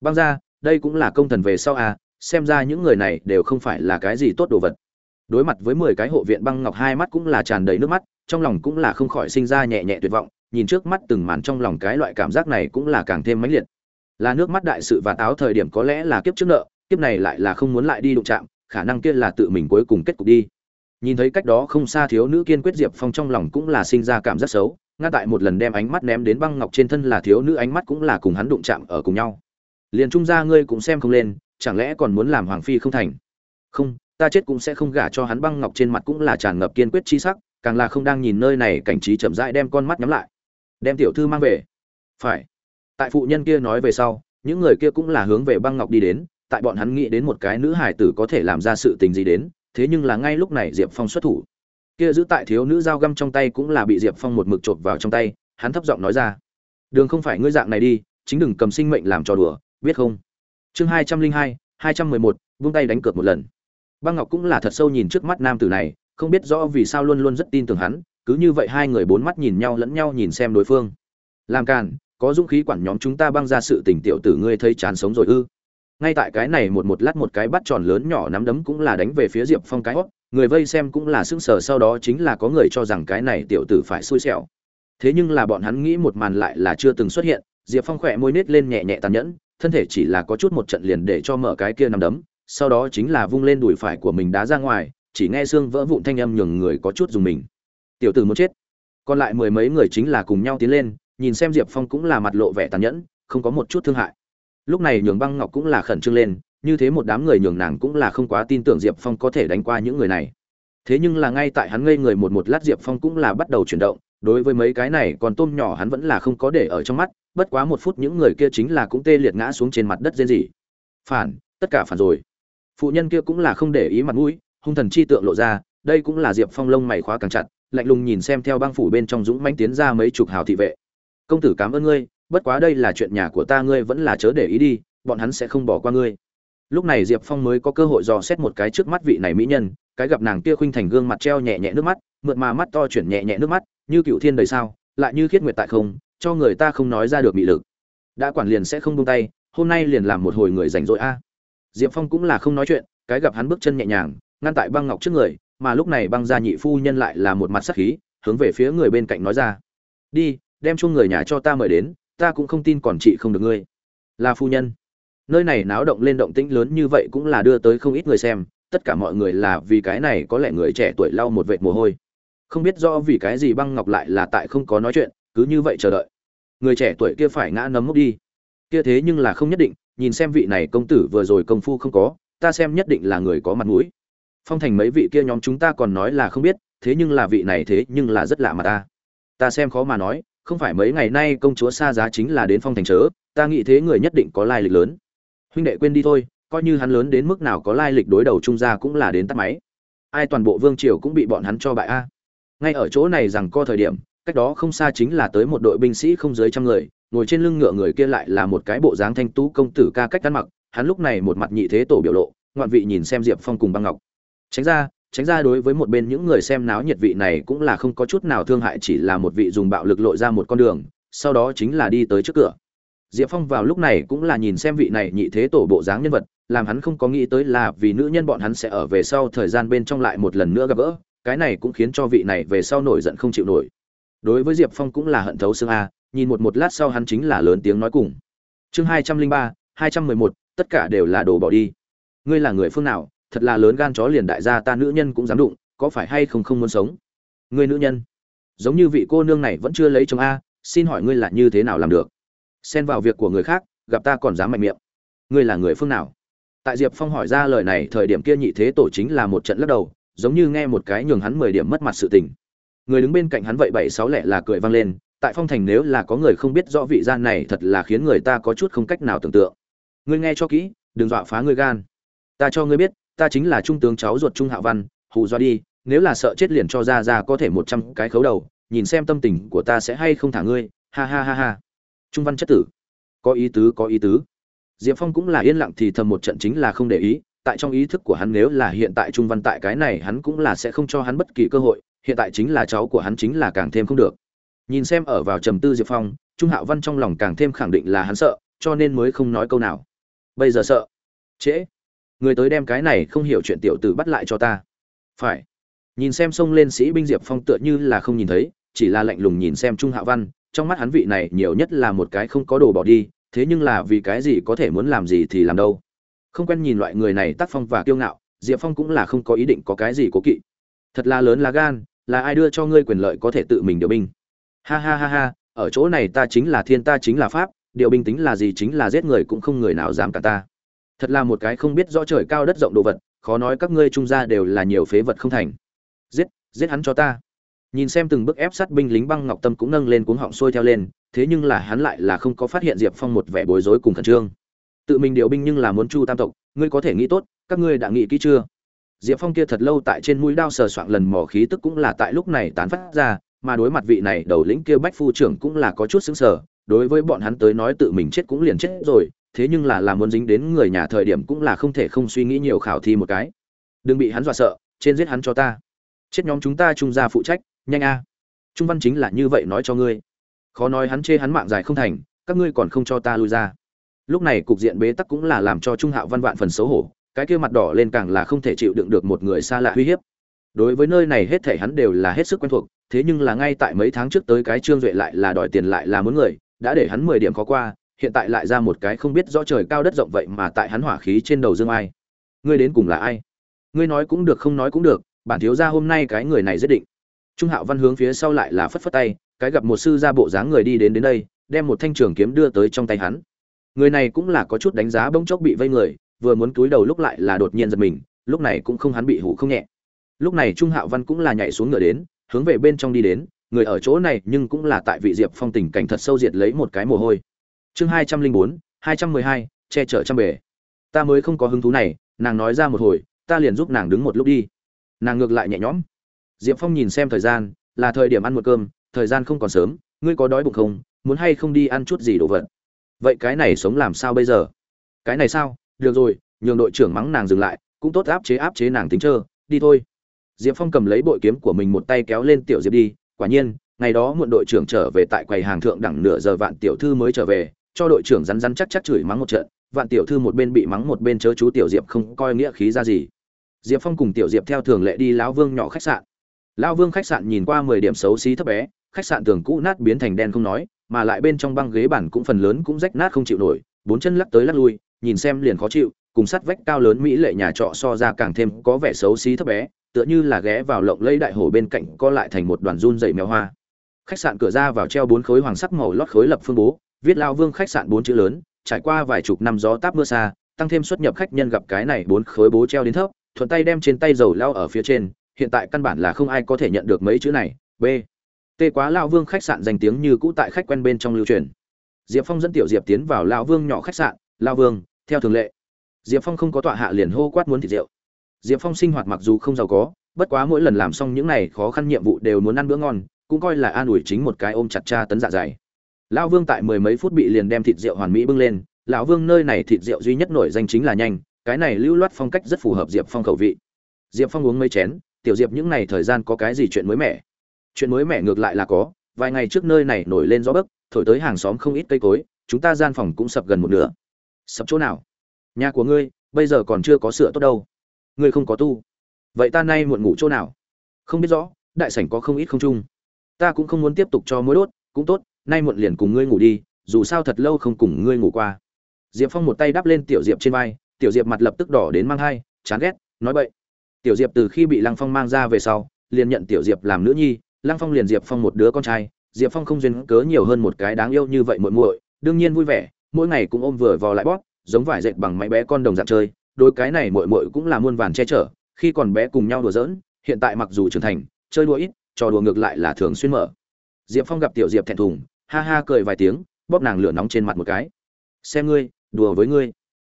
Băng ra, đây cũng là công thần về sau à xem ra những người này đều không phải là cái gì tốt đồ vật. Đối mặt với mười cái hộ viện băng ngọc hai mắt cũng là tràn đầy nước mắt, trong lòng cũng là không khỏi sinh ra nhẹ nhẹ tuyệt vọng, nhìn trước mắt từng màn trong lòng cái loại cảm giác này cũng là càng thêm mãnh liệt. Là nước mắt đại sự và táo thời điểm có lẽ là kiếp trước nợ kiếp này lại là không muốn lại đi đụng chạm, khả năng kia là tự mình cuối cùng kết cục đi. Nhìn thấy cách đó không xa thiếu nữ kiên quyết diệp phong trong lòng cũng là sinh ra cảm giác xấu ngay tại một lần đem ánh mắt ném đến băng ngọc trên thân là thiếu nữ ánh mắt cũng là cùng hắn đụng chạm ở cùng nhau. Liền trung gia ngươi cũng xem không lên, chẳng lẽ còn muốn làm hoàng phi không thành? Không, ta chết cũng sẽ không gả cho hắn, băng ngọc trên mặt cũng là tràn ngập kiên quyết chi sắc, càng là không đang nhìn nơi này, cảnh trí chậm rãi đem con mắt nhắm lại. Đem tiểu thư mang về. Phải. Tại phụ nhân kia nói về sau, những người kia cũng là hướng về băng ngọc đi đến tại bọn hắn nghĩ đến một cái nữ hải tử có thể làm ra sự tình gì đến, thế nhưng là ngay lúc này diệp phong xuất thủ. Kia giữ tại thiếu nữ dao găm trong tay cũng là bị diệp phong một mực chộp vào trong tay, hắn thấp giọng nói ra. Đường không phải ngươi dạng này đi, chính đừng cầm sinh mệnh làm trò đùa, biết không? Chương hai trăm linh hai hai trăm mười một, vung tay đánh cược một lần. Băng ngọc cũng là thật sâu nhìn trước mắt nam tử này, không biết rõ vì sao luôn luôn rất tin tưởng hắn, cứ như vậy hai người bốn mắt nhìn nhau lẫn nhau nhìn xem đối phương. Làm càn, có dũng khí quản nhóm chúng ta băng ra sự tình tiểu tử ngươi thấy chán sống rồi ư? Ngay tại cái này một một lát một cái bắt tròn lớn nhỏ nắm đấm cũng là đánh về phía diệp phong cái hót người vây xem cũng là sững sờ, sau đó chính là có người cho rằng cái này tiểu tử phải xui xẻo. Thế nhưng là bọn hắn nghĩ một màn lại là chưa từng xuất hiện. Diệp phong khỏe môi nết lên nhẹ nhẹ tàn nhẫn, thân thể chỉ là có chút một trận liền để cho mở cái kia nằm đấm, sau đó chính là vung lên đùi phải của mình đá ra ngoài, chỉ nghe xương vỡ vụn thanh âm nhường người có chút dùng mình. Tiểu tử muốn chết. Còn lại mười mấy người chính là cùng nhau tiến lên, nhìn xem diệp phong cũng là mặt lộ vẻ tàn nhẫn, không có một chút thương hại lúc này nhường băng ngọc cũng là khẩn trương lên, như thế một đám người nhường nàng cũng là không quá tin tưởng diệp phong có thể đánh qua những người này. Thế nhưng là ngay tại hắn ngây người một một lát diệp phong cũng là bắt đầu chuyển động, đối với mấy cái này còn tôm nhỏ hắn vẫn là không có để ở trong mắt, bất quá một phút những người kia chính là cũng tê liệt ngã xuống trên mặt đất rên dỉ phản, tất cả phản rồi. Phụ nhân kia cũng là không để ý mặt mũi, hung thần chi tượng lộ ra, đây cũng là diệp phong lông mày khóa càng chặt, lạnh lùng nhìn xem theo băng phủ bên trong dũng manh tiến ra mấy chục hào thị vệ. Công tử cảm ơn ngươi bất quá đây là chuyện nhà của ta, ngươi vẫn là chớ để ý đi, bọn hắn sẽ không bỏ qua ngươi. Lúc này diệp phong mới có cơ hội dò xét một cái trước mắt vị này mỹ nhân, cái gặp nàng kia khuynh thành gương mặt treo nhẹ nhẹ nước mắt, mượt mà mắt to chuyển nhẹ nhẹ nước mắt, như cựu thiên đời sao, lại như khiết nguyệt tại không, cho người ta không nói ra được mị lực. Đã quản liền sẽ không buông tay, hôm nay liền làm một hồi người rảnh rỗi a. Diệp phong cũng là không nói chuyện, cái gặp hắn bước chân nhẹ nhàng, ngăn tại băng ngọc trước người, mà lúc này băng gia nhị phu nhân lại là một mặt sắc khí, hướng về phía người bên cạnh nói ra. Đi, đem chung người nhà cho ta mời đến ta cũng không tin còn chị không được ngươi. Là phu nhân. Nơi này náo động lên động tĩnh lớn như vậy cũng là đưa tới không ít người xem, tất cả mọi người là vì cái này có lẽ người trẻ tuổi lau một vệt mồ hôi. Không biết rõ vì cái gì băng ngọc lại là tại không có nói chuyện, cứ như vậy chờ đợi. Người trẻ tuổi kia phải ngã nấm mốc đi. Kia thế nhưng là không nhất định, nhìn xem vị này công tử vừa rồi công phu không có, ta xem nhất định là người có mặt mũi. Phong thành mấy vị kia nhóm chúng ta còn nói là không biết, thế nhưng là vị này thế nhưng là rất lạ mà ta. Ta xem khó mà nói không phải mấy ngày nay công chúa xa giá chính là đến phong thành chớ, ta nghĩ thế người nhất định có lai lịch lớn. Huynh đệ quên đi thôi, coi như hắn lớn đến mức nào có lai lịch đối đầu trung gia cũng là đến tắt máy. Ai toàn bộ vương triều cũng bị bọn hắn cho bại a. Ngay ở chỗ này rằng co thời điểm, cách đó không xa chính là tới một đội binh sĩ không dưới trăm người, ngồi trên lưng ngựa người kia lại là một cái bộ dáng thanh tú công tử ca cách ăn mặc, hắn lúc này một mặt nhị thế tổ biểu lộ, ngoạn vị nhìn xem diệp phong cùng băng ngọc. Tránh ra tránh ra đối với một bên những người xem náo nhiệt vị này cũng là không có chút nào thương hại chỉ là một vị dùng bạo lực lội ra một con đường, sau đó chính là đi tới trước cửa. Diệp phong vào lúc này cũng là nhìn xem vị này nhị thế tổ bộ dáng nhân vật, làm hắn không có nghĩ tới là vì nữ nhân bọn hắn sẽ ở về sau thời gian bên trong lại một lần nữa gặp gỡ, cái này cũng khiến cho vị này về sau nổi giận không chịu nổi. Đối với diệp phong cũng là hận thấu xương a, nhìn một một lát sau hắn chính là lớn tiếng nói cùng. Chương hai trăm linh ba, hai trăm mười một, tất cả đều là đồ bỏ đi. Ngươi là người phương nào? Thật là lớn gan chó liền đại gia ta nữ nhân cũng dám đụng, có phải hay không không muốn sống? Người nữ nhân, giống như vị cô nương này vẫn chưa lấy chồng a, xin hỏi ngươi là như thế nào làm được? Xen vào việc của người khác, gặp ta còn dám mạnh miệng. Ngươi là người phương nào? Tại diệp phong hỏi ra lời này thời điểm kia nhị thế tổ chính là một trận lắc đầu, giống như nghe một cái nhường hắn mười điểm mất mặt sự tình. Người đứng bên cạnh hắn vậy bảy sáu lẻ là cười vang lên, tại phong thành nếu là có người không biết rõ vị gian này thật là khiến người ta có chút không cách nào tưởng tượng. Ngươi nghe cho kỹ, đừng dọa phá ngươi gan. Ta cho ngươi biết ta chính là trung tướng cháu ruột trung hạ văn, hù do đi, nếu là sợ chết liền cho ra ra có thể một trăm cái khấu đầu, nhìn xem tâm tình của ta sẽ hay không thả ngươi, ha ha ha ha. Trung văn chất tử. Có ý tứ, có ý tứ. Diệp phong cũng là yên lặng thì thầm một trận chính là không để ý, tại trong ý thức của hắn nếu là hiện tại trung văn tại cái này hắn cũng là sẽ không cho hắn bất kỳ cơ hội, hiện tại chính là cháu của hắn chính là càng thêm không được. Nhìn xem ở vào trầm tư diệp phong, trung hạo văn trong lòng càng thêm khẳng định là hắn sợ, cho nên mới không nói câu nào. Bây giờ sợ. Trễ người tới đem cái này không hiểu chuyện tiểu tử bắt lại cho ta. Phải. Nhìn xem xông lên sĩ binh diệp phong tựa như là không nhìn thấy, chỉ là lạnh lùng nhìn xem trung Hạ văn, trong mắt hắn vị này nhiều nhất là một cái không có đồ bỏ đi, thế nhưng là vì cái gì có thể muốn làm gì thì làm đâu. Không quen nhìn loại người này tác phong và kiêu ngạo, diệp phong cũng là không có ý định có cái gì cố kỵ. Thật là lớn là gan, là ai đưa cho ngươi quyền lợi có thể tự mình điều binh? Ha ha ha ha, ở chỗ này ta chính là thiên ta chính là pháp, điều binh tính là gì chính là giết người cũng không người nào dám cả ta thật là một cái không biết rõ trời cao đất rộng đồ vật, khó nói các ngươi trung gia đều là nhiều phế vật không thành. Giết giết hắn cho ta. Nhìn xem từng bước ép sát binh lính băng ngọc tâm cũng nâng lên cuống họng sôi theo lên, thế nhưng là hắn lại là không có phát hiện diệp phong một vẻ bối rối cùng khẩn trương. Tự mình điều binh nhưng là muốn chu tam tộc, ngươi có thể nghĩ tốt, các ngươi đã nghĩ kỹ chưa? Diệp phong kia thật lâu tại trên mũi đao sờ soạn lần mỏ khí tức cũng là tại lúc này tán phát ra, mà đối mặt vị này đầu lĩnh kia bách phu trưởng cũng là có chút xứng sở đối với bọn hắn tới nói tự mình chết cũng liền chết rồi thế nhưng là làm muốn dính đến người nhà thời điểm cũng là không thể không suy nghĩ nhiều khảo thi một cái. Đừng bị hắn dọa sợ, trên giết hắn cho ta. Chết nhóm chúng ta trung gia phụ trách, nhanh a. Trung văn chính là như vậy nói cho ngươi. Khó nói hắn chê hắn mạng dài không thành, các ngươi còn không cho ta lui ra. Lúc này cục diện bế tắc cũng là làm cho trung hạo văn vạn phần xấu hổ, cái kia mặt đỏ lên càng là không thể chịu đựng được một người xa lạ uy hiếp. Đối với nơi này hết thể hắn đều là hết sức quen thuộc, thế nhưng là ngay tại mấy tháng trước tới cái trương duệ lại là đòi tiền lại là muốn người, đã để hắn mười điểm khó qua hiện tại lại ra một cái không biết rõ trời cao đất rộng vậy mà tại hắn hỏa khí trên đầu dương ai. Ngươi đến cùng là ai? Ngươi nói cũng được không nói cũng được, bản thiếu gia hôm nay cái người này giết định. Trung hạo văn hướng phía sau lại là phất phất tay, cái gặp một sư gia bộ dáng người đi đến đến đây, đem một thanh trường kiếm đưa tới trong tay hắn. Người này cũng là có chút đánh giá bỗng chốc bị vây người, vừa muốn cúi đầu lúc lại là đột nhiên giật mình, lúc này cũng không hắn bị hủ không nhẹ. Lúc này trung hạo văn cũng là nhảy xuống ngựa đến, hướng về bên trong đi đến, người ở chỗ này nhưng cũng là tại vị diệp phong tình cảnh thật sâu diệt lấy một cái mồ hôi chương hai trăm linh bốn, hai trăm mười hai, che chở trăm bể. Ta mới không có hứng thú này, nàng nói ra một hồi, ta liền giúp nàng đứng một lúc đi. Nàng ngược lại nhẹ nhõm. Diệp phong nhìn xem thời gian, là thời điểm ăn một cơm, thời gian không còn sớm, ngươi có đói bụng không? Muốn hay không đi ăn chút gì đồ vật? Vậy cái này sống làm sao bây giờ? Cái này sao? Được rồi, nhường đội trưởng mắng nàng dừng lại, cũng tốt áp chế áp chế nàng tính trơ, đi thôi. Diệp phong cầm lấy bội kiếm của mình một tay kéo lên tiểu diệp đi, quả nhiên, ngày đó muộn đội trưởng trở về tại quầy hàng thượng đẳng nửa giờ vạn tiểu thư mới trở về cho đội trưởng rắn rắn chắc chắc chửi mắng một trận, vạn tiểu thư một bên bị mắng một bên chớ chú tiểu diệp không coi nghĩa khí ra gì. Diệp phong cùng tiểu diệp theo thường lệ đi lão vương nhỏ khách sạn. Lão vương khách sạn nhìn qua mười điểm xấu xí thấp bé, khách sạn tường cũ nát biến thành đen không nói, mà lại bên trong băng ghế bản cũng phần lớn cũng rách nát không chịu nổi, bốn chân lắc tới lắc lui, nhìn xem liền khó chịu, cùng sắt vách cao lớn mỹ lệ nhà trọ so ra càng thêm có vẻ xấu xí thấp bé, tựa như là ghé vào lộng lấy đại hồ bên cạnh, co lại thành một đoàn run dày mèo hoa. Khách sạn cửa ra vào treo bốn khối hoàng sắc màu lót khối lập phương bố viết lao vương khách sạn bốn chữ lớn, trải qua vài chục năm gió táp mưa xa, tăng thêm xuất nhập khách nhân gặp cái này bốn khối bố treo đến thấp, thuận tay đem trên tay dầu lao ở phía trên, hiện tại căn bản là không ai có thể nhận được mấy chữ này, b. Tê quá lão vương khách sạn danh tiếng như cũ tại khách quen bên trong lưu truyền. Diệp phong dẫn tiểu diệp tiến vào lão vương nhỏ khách sạn lão vương, theo thường lệ. Diệp phong không có tọa hạ liền hô quát muốn thịt rượu. Diệp phong sinh hoạt mặc dù không giàu có, bất quá mỗi lần làm xong những này khó khăn nhiệm vụ đều muốn ăn bữa ngon, cũng coi là an ủi chính một cái ôm chặt cha tấn dạ dày lão vương tại mười mấy phút bị liền đem thịt rượu hoàn mỹ bưng lên, lão vương nơi này thịt rượu duy nhất nổi danh chính là nhanh, cái này lưu loát phong cách rất phù hợp diệp phong khẩu vị. Diệp phong uống mấy chén, tiểu diệp những ngày thời gian có cái gì chuyện mới mẻ? Chuyện mới mẻ ngược lại là có, vài ngày trước nơi này nổi lên gió bấc, thổi tới hàng xóm không ít cây cối, chúng ta gian phòng cũng sập gần một nửa. Sập chỗ nào? Nhà của ngươi, bây giờ còn chưa có sửa tốt đâu. Ngươi không có tu. Vậy ta nay muộn ngủ chỗ nào? Không biết rõ, đại sảnh có không ít không chung ta cũng không muốn tiếp tục cho mối đốt, cũng tốt nay muộn liền cùng ngươi ngủ đi, dù sao thật lâu không cùng ngươi ngủ qua. Diệp phong một tay đắp lên tiểu diệp trên vai, tiểu diệp mặt lập tức đỏ đến mang hai, chán ghét, nói bậy. Tiểu diệp từ khi bị lăng phong mang ra về sau, liền nhận tiểu diệp làm nữ nhi, lăng phong liền diệp phong một đứa con trai, diệp phong không duyên cớ nhiều hơn một cái đáng yêu như vậy muội muội, đương nhiên vui vẻ, mỗi ngày cũng ôm vừa vò lại bóp, giống vải dệt bằng máy bé con đồng dạng chơi, đôi cái này muội muội cũng là muôn vàn che chở, khi còn bé cùng nhau đùa giỡn, hiện tại mặc dù trưởng thành, chơi đùa ít, trò đùa ngược lại là thường xuyên mở. Diệp phong gặp tiểu diệp thẹn thùng ha ha cười vài tiếng, bóp nàng lửa nóng trên mặt một cái. Xem ngươi, đùa với ngươi.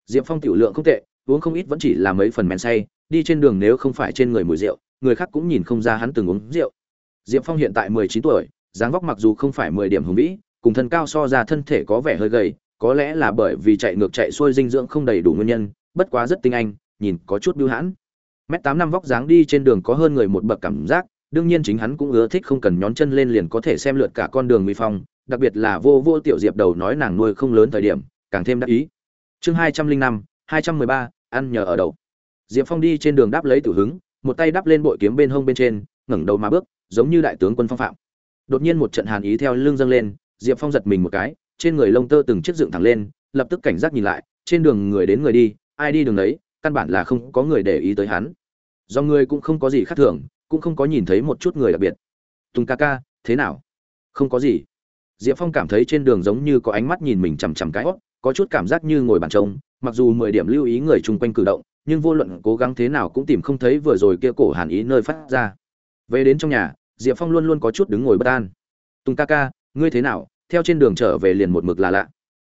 Diệp phong tiểu lượng không tệ, uống không ít vẫn chỉ là mấy phần men say, đi trên đường nếu không phải trên người mùi rượu, người khác cũng nhìn không ra hắn từng uống rượu. Diệp phong hiện tại mười chín tuổi, dáng vóc mặc dù không phải mười điểm hùng vĩ, cùng thân cao so ra thân thể có vẻ hơi gầy, có lẽ là bởi vì chạy ngược chạy xuôi dinh dưỡng không đầy đủ nguyên nhân, bất quá rất tinh anh, nhìn có chút bưu hãn. Mét tám năm vóc dáng đi trên đường có hơn người một bậc cảm giác, đương nhiên chính hắn cũng ưa thích không cần nhón chân lên liền có thể xem lượt cả con đường nguy phong đặc biệt là vô vô tiểu diệp đầu nói nàng nuôi không lớn thời điểm, càng thêm đắc ý. Chương hai trăm linh năm, hai trăm mười ba, ăn nhờ ở đầu diệp phong đi trên đường đáp lấy tử hứng, một tay đắp lên bội kiếm bên hông bên trên, ngẩng đầu mà bước, giống như đại tướng quân phong phạm. Đột nhiên một trận hàn ý theo lưng dâng lên, diệp phong giật mình một cái, trên người lông tơ từng chiếc dựng thẳng lên, lập tức cảnh giác nhìn lại, trên đường người đến người đi, ai đi đường đấy căn bản là không có người để ý tới hắn. Do người cũng không có gì khác thường, cũng không có nhìn thấy một chút người đặc biệt. Tùng ca ca, thế nào? Không có gì diệp phong cảm thấy trên đường giống như có ánh mắt nhìn mình chằm chằm cái hót có chút cảm giác như ngồi bàn trông, mặc dù mười điểm lưu ý người chung quanh cử động, nhưng vô luận cố gắng thế nào cũng tìm không thấy vừa rồi kia cổ hàn ý nơi phát ra. Về đến trong nhà, diệp phong luôn luôn có chút đứng ngồi bất an. Tùng ca ca, ngươi thế nào? Theo trên đường trở về liền một mực là lạ.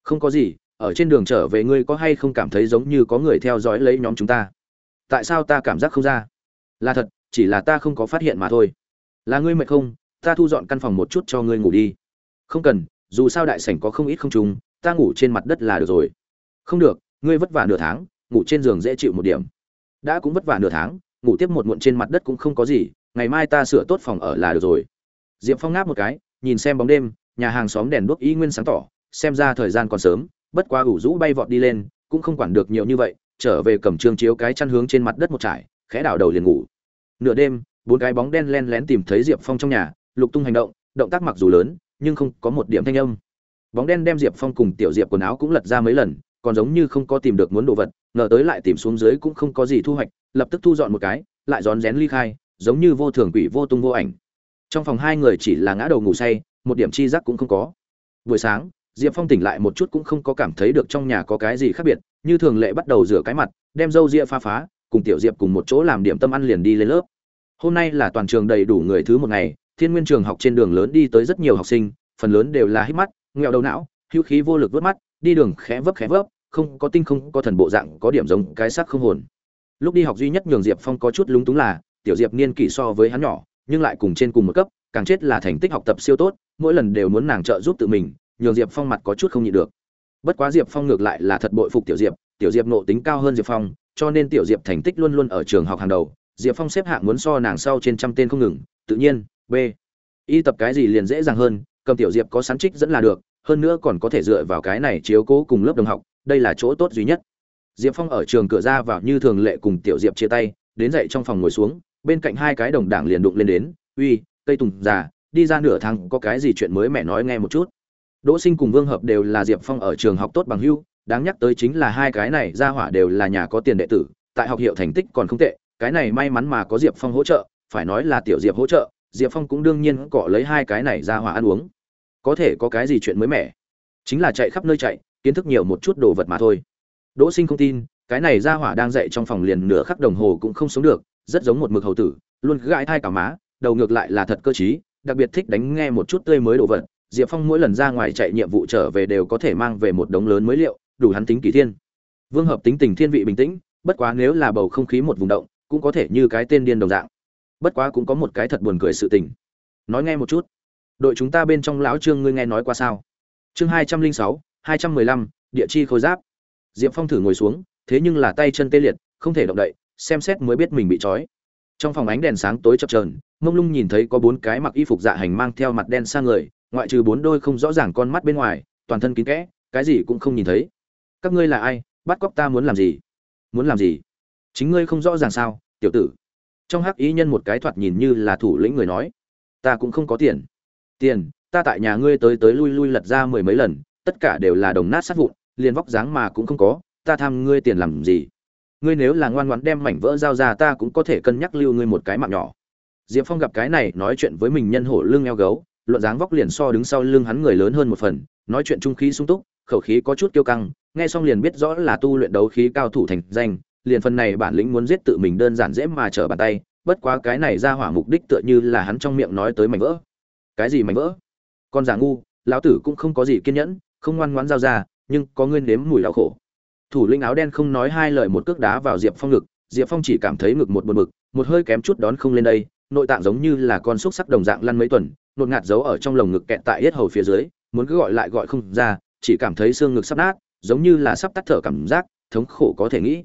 Không có gì, ở trên đường trở về ngươi có hay không cảm thấy giống như có người theo dõi lấy nhóm chúng ta? Tại sao ta cảm giác không ra? Là thật, chỉ là ta không có phát hiện mà thôi. Là ngươi mệt không? Ta thu dọn căn phòng một chút cho ngươi ngủ đi không cần, dù sao đại sảnh có không ít không trùng, ta ngủ trên mặt đất là được rồi. Không được, ngươi vất vả nửa tháng, ngủ trên giường dễ chịu một điểm. Đã cũng vất vả nửa tháng, ngủ tiếp một muộn trên mặt đất cũng không có gì, ngày mai ta sửa tốt phòng ở là được rồi. Diệp phong ngáp một cái, nhìn xem bóng đêm, nhà hàng xóm đèn đuốc y nguyên sáng tỏ, xem ra thời gian còn sớm, bất quá ủ rũ bay vọt đi lên, cũng không quản được nhiều như vậy, trở về cầm trương chiếu cái chăn hướng trên mặt đất một trải, khẽ đảo đầu liền ngủ. Nửa đêm, bốn cái bóng đen len lén tìm thấy diệp phong trong nhà, lục tung hành động động tác mặc dù lớn nhưng không có một điểm thanh âm. Bóng đen đem diệp phong cùng tiểu diệp quần áo cũng lật ra mấy lần, còn giống như không có tìm được muốn đồ vật, ngờ tới lại tìm xuống dưới cũng không có gì thu hoạch, lập tức thu dọn một cái, lại rón rén ly khai, giống như vô thường quỷ vô tung vô ảnh. Trong phòng hai người chỉ là ngã đầu ngủ say, một điểm chi giác cũng không có. Buổi sáng, diệp phong tỉnh lại một chút cũng không có cảm thấy được trong nhà có cái gì khác biệt, như thường lệ bắt đầu rửa cái mặt, đem râu ria pha phá, cùng tiểu diệp cùng một chỗ làm điểm tâm ăn liền đi lên lớp. Hôm nay là toàn trường đầy đủ người thứ một ngày thiên nguyên trường học trên đường lớn đi tới rất nhiều học sinh, phần lớn đều là hít mắt nghèo đầu não, hữu khí vô lực vớt mắt, đi đường khẽ vấp khẽ vấp, không có tinh không, có thần bộ dạng, có điểm giống cái xác không hồn. Lúc đi học duy nhất nhường diệp phong có chút lúng túng là, tiểu diệp niên kỷ so với hắn nhỏ, nhưng lại cùng trên cùng một cấp, càng chết là thành tích học tập siêu tốt, mỗi lần đều muốn nàng trợ giúp tự mình, nhường diệp phong mặt có chút không nhịn được. Bất quá diệp phong ngược lại là thật bội phục tiểu diệp tiểu diệp nộ tính cao hơn diệp phong, cho nên tiểu diệp thành tích luôn luôn ở trường học hàng đầu, diệp phong xếp hạng muốn so nàng sau trên trăm tên không ngừng, tự nhiên b. Y tập cái gì liền dễ dàng hơn, cầm tiểu diệp có sắn trích dẫn là được, hơn nữa còn có thể dựa vào cái này chiếu cố cùng lớp đồng học, đây là chỗ tốt duy nhất. Diệp phong ở trường cửa ra vào như thường lệ cùng tiểu diệp chia tay, đến dậy trong phòng ngồi xuống, bên cạnh hai cái đồng đảng liền đụng lên đến, uy, cây tùng già, đi ra nửa tháng có cái gì chuyện mới mẹ nói nghe một chút. Đỗ sinh cùng vương hợp đều là diệp phong ở trường học tốt bằng hưu, đáng nhắc tới chính là hai cái này ra hỏa đều là nhà có tiền đệ tử, tại học hiệu thành tích còn không tệ, cái này may mắn mà có diệp phong hỗ trợ, phải nói là tiểu diệp hỗ trợ diệp phong cũng đương nhiên cọ lấy hai cái này ra hỏa ăn uống. Có thể có cái gì chuyện mới mẻ? Chính là chạy khắp nơi chạy, kiến thức nhiều một chút đồ vật mà thôi. Đỗ sinh không tin, cái này ra hỏa đang dậy trong phòng liền nửa khắc đồng hồ cũng không sống được, rất giống một mực hầu tử, luôn gãi thai cả má, đầu ngược lại là thật cơ t đặc biệt thích đánh nghe một chút tươi mới đồ vật. Diệp phong mỗi lần ra ngoài chạy nhiệm vụ trở về đều có thể mang về một đống lớn mới liệu, đủ hắn tính kỳ thiên. Vương hợp tính tình thiên vị bình tĩnh, bất quá nếu là bầu không khí một vùng động, cũng có thể như cái tên điên đồng dạng bất quá cũng có một cái thật buồn cười sự tình. Nói nghe một chút. Đội chúng ta bên trong lão trương ngươi nghe nói qua sao? Chương hai trăm linh sáu, hai trăm mười lăm, địa chi khôi giáp. Diệp phong thử ngồi xuống, thế nhưng là tay chân tê liệt, không thể động đậy, xem xét mới biết mình bị trói. Trong phòng ánh đèn sáng tối chập trờn mông lung nhìn thấy có bốn cái mặc y phục dạ hành mang theo mặt đen sang người, ngoại trừ bốn đôi không rõ ràng con mắt bên ngoài, toàn thân kín kẽ, cái gì cũng không nhìn thấy. Các ngươi là ai? Bắt cóc ta muốn làm gì? Muốn làm gì? Chính ngươi không rõ ràng sao, tiểu tử trong hắc ý nhân một cái thoạt nhìn như là thủ lĩnh người nói, ta cũng không có tiền. Tiền, ta tại nhà ngươi tới tới lui lui lật ra mười mấy lần, tất cả đều là đồng nát sát vụn, liền vóc dáng mà cũng không có, ta tham ngươi tiền làm gì? Ngươi nếu là ngoan ngoãn đem mảnh vỡ giao ra ta cũng có thể cân nhắc lưu ngươi một cái mạng nhỏ. Diệp phong gặp cái này nói chuyện với mình nhân hổ lưng eo gấu, luận dáng vóc liền so đứng sau lưng hắn người lớn hơn một phần, nói chuyện trung khí sung túc, khẩu khí có chút kiêu căng, nghe xong liền biết rõ là tu luyện đấu khí cao thủ thành danh liền phần này bản lĩnh muốn giết tự mình đơn giản dễ mà trở bàn tay bất quá cái này ra hỏa mục đích tựa như là hắn trong miệng nói tới mảnh vỡ. Cái gì mảnh vỡ? Con giả ngu lão tử cũng không có gì kiên nhẫn không ngoan ngoãn giao ra nhưng có nguyên nếm mùi đau khổ. Thủ lĩnh áo đen không nói hai lời một cước đá vào diệp phong ngực diệp phong chỉ cảm thấy ngực một buồn mực, một hơi kém chút đón không lên đây nội tạng giống như là con xúc sắc đồng dạng lăn mấy tuần nột ngạt giấu ở trong lồng ngực kẹt tại yết hầu phía dưới muốn cứ gọi lại gọi không ra chỉ cảm thấy xương ngực sắp nát giống như là sắp tắt thở cảm giác thống khổ có thể nghĩ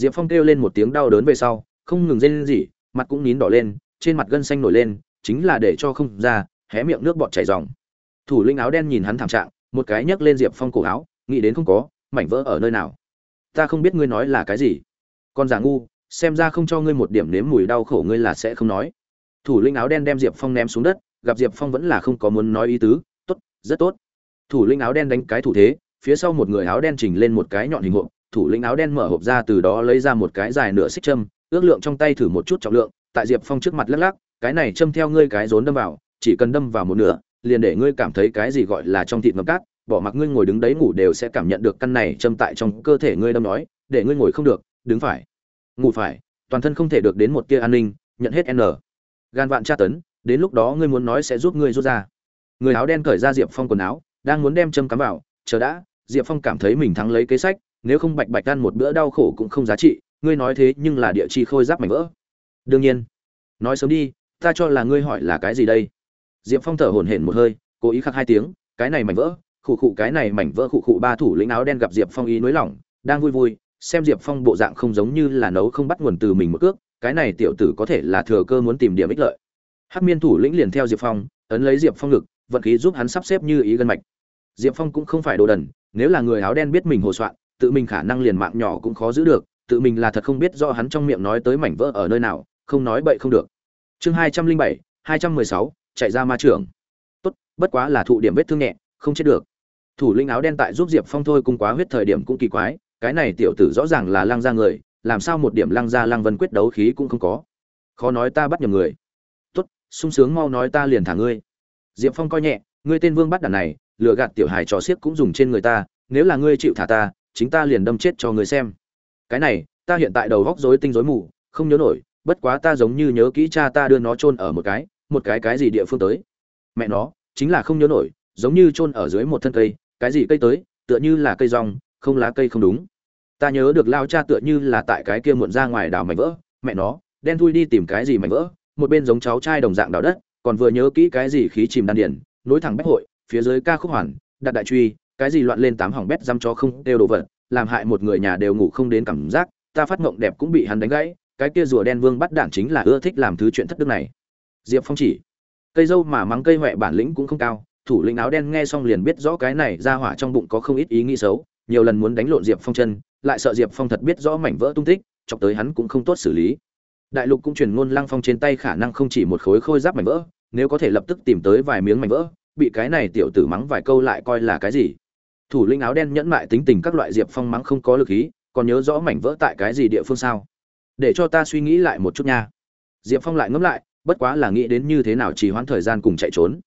diệp phong kêu lên một tiếng đau đớn về sau, không ngừng rên rỉ, mặt cũng nín đỏ lên, trên mặt gân xanh nổi lên, chính là để cho không ra, hé miệng nước bọt chảy ròng. Thủ lĩnh áo đen nhìn hắn thảm trạng, một cái nhấc lên diệp phong cổ áo, nghĩ đến không có, mảnh vỡ ở nơi nào? Ta không biết ngươi nói là cái gì. Con giả ngu, xem ra không cho ngươi một điểm nếm mùi đau khổ ngươi là sẽ không nói. Thủ lĩnh áo đen đem diệp phong ném xuống đất, gặp diệp phong vẫn là không có muốn nói ý tứ, tốt, rất tốt. Thủ lĩnh áo đen đánh cái thủ thế, phía sau một người áo đen chỉnh lên một cái nhọn hình hộp thủ lĩnh áo đen mở hộp ra từ đó lấy ra một cái dài nửa xích châm, ước lượng trong tay thử một chút trọng lượng, tại diệp phong trước mặt lắc lắc, cái này châm theo ngươi cái rốn đâm vào, chỉ cần đâm vào một nửa, liền để ngươi cảm thấy cái gì gọi là trong thịt ngập cát, bỏ mặc ngươi ngồi đứng đấy ngủ đều sẽ cảm nhận được căn này châm tại trong cơ thể ngươi đâm nói, để ngươi ngồi không được, đứng phải, ngủ phải, toàn thân không thể được đến một tia an ninh, nhận hết n. Gan vạn tra tấn, đến lúc đó ngươi muốn nói sẽ giúp ngươi rút ra. Người áo đen cởi ra diệp phong quần áo, đang muốn đem châm cắm vào, chờ đã, diệp phong cảm thấy mình thắng lấy kế sách nếu không bạch bạch ăn một bữa đau khổ cũng không giá trị, ngươi nói thế nhưng là địa chi khôi giáp mảnh vỡ. Đương nhiên. Nói sớm đi, ta cho là ngươi hỏi là cái gì đây? Diệp phong thở hổn hển một hơi, cố ý khắc hai tiếng, cái này mảnh vỡ, khụ khụ cái này mảnh vỡ khụ khụ ba thủ lĩnh áo đen gặp diệp phong ý nới lỏng, đang vui vui, xem diệp phong bộ dạng không giống như là nấu không bắt nguồn từ mình một cước, cái này tiểu tử có thể là thừa cơ muốn tìm điểm ích lợi. Hát miên thủ lĩnh liền theo diệp phong, ấn lấy diệp phong ngực, vận khí giúp hắn sắp xếp như ý gân mạch. Diệp phong cũng không phải đồ đần, nếu là người áo đen biết mình hồ soạn tự mình khả năng liền mạng nhỏ cũng khó giữ được, tự mình là thật không biết do hắn trong miệng nói tới mảnh vỡ ở nơi nào, không nói bậy không được. Chương hai trăm linh bảy, hai trăm mười sáu, chạy ra ma trưởng tốt, bất quá là thụ điểm vết thương nhẹ, không chết được. Thủ linh áo đen tại giúp diệp phong thôi cung quá huyết thời điểm cũng kỳ quái, cái này tiểu tử rõ ràng là lăng ra người, làm sao một điểm lăng ra lăng vân quyết đấu khí cũng không có. Khó nói ta bắt nhầm người. Tốt, sung sướng mau nói ta liền thả ngươi. Diệp phong coi nhẹ, ngươi tên vương bắt đàn này, lừa gạt tiểu hài trò xiếc cũng dùng trên người ta, nếu là ngươi chịu thả ta chính ta liền đâm chết cho người xem. Cái này, ta hiện tại đầu góc rối tinh rối mù, không nhớ nổi, bất quá ta giống như nhớ kỹ cha ta đưa nó chôn ở một cái một cái cái gì địa phương tới. Mẹ nó, chính là không nhớ nổi, giống như chôn ở dưới một thân cây, cái gì cây tới, tựa như là cây rong, không lá cây không đúng. Ta nhớ được lao cha tựa như là tại cái kia muộn ra ngoài đào mảnh vỡ, mẹ nó, đen thui đi tìm cái gì mảnh vỡ, một bên giống cháu trai đồng dạng đào đất, còn vừa nhớ kỹ cái gì khí chìm đan điển nối thẳng bách hội, phía dưới ca khúc hoàn, đặt đại truy cái gì loạn lên tám hỏng bét dăm cho không đều đồ vật, làm hại một người nhà đều ngủ không đến cảm giác, ta phát ngộng đẹp cũng bị hắn đánh gãy, cái kia rùa đen vương bắt đạn chính là ưa thích làm thứ chuyện thất đức này. Diệp phong chỉ, cây dâu mà mắng cây huệ bản lĩnh cũng không cao, thủ lĩnh áo đen nghe xong liền biết rõ cái này ra hỏa trong bụng có không ít ý nghĩ xấu, nhiều lần muốn đánh lộn diệp phong chân, lại sợ diệp phong thật biết rõ mảnh vỡ tung tích, chọc tới hắn cũng không tốt xử lý. Đại lục cũng truyền ngôn lăng phong trên tay khả năng không chỉ một khối khôi giáp mảnh vỡ, nếu có thể lập tức tìm tới vài miếng mảnh vỡ, bị cái này tiểu tử mắng vài câu lại coi là cái gì? Thủ lĩnh áo đen nhẫn mại tính tình các loại diệp phong mắng không có lực ý, còn nhớ rõ mảnh vỡ tại cái gì địa phương sao? Để cho ta suy nghĩ lại một chút nha. Diệp phong lại ngẫm lại, bất quá là nghĩ đến như thế nào chỉ hoãn thời gian cùng chạy trốn.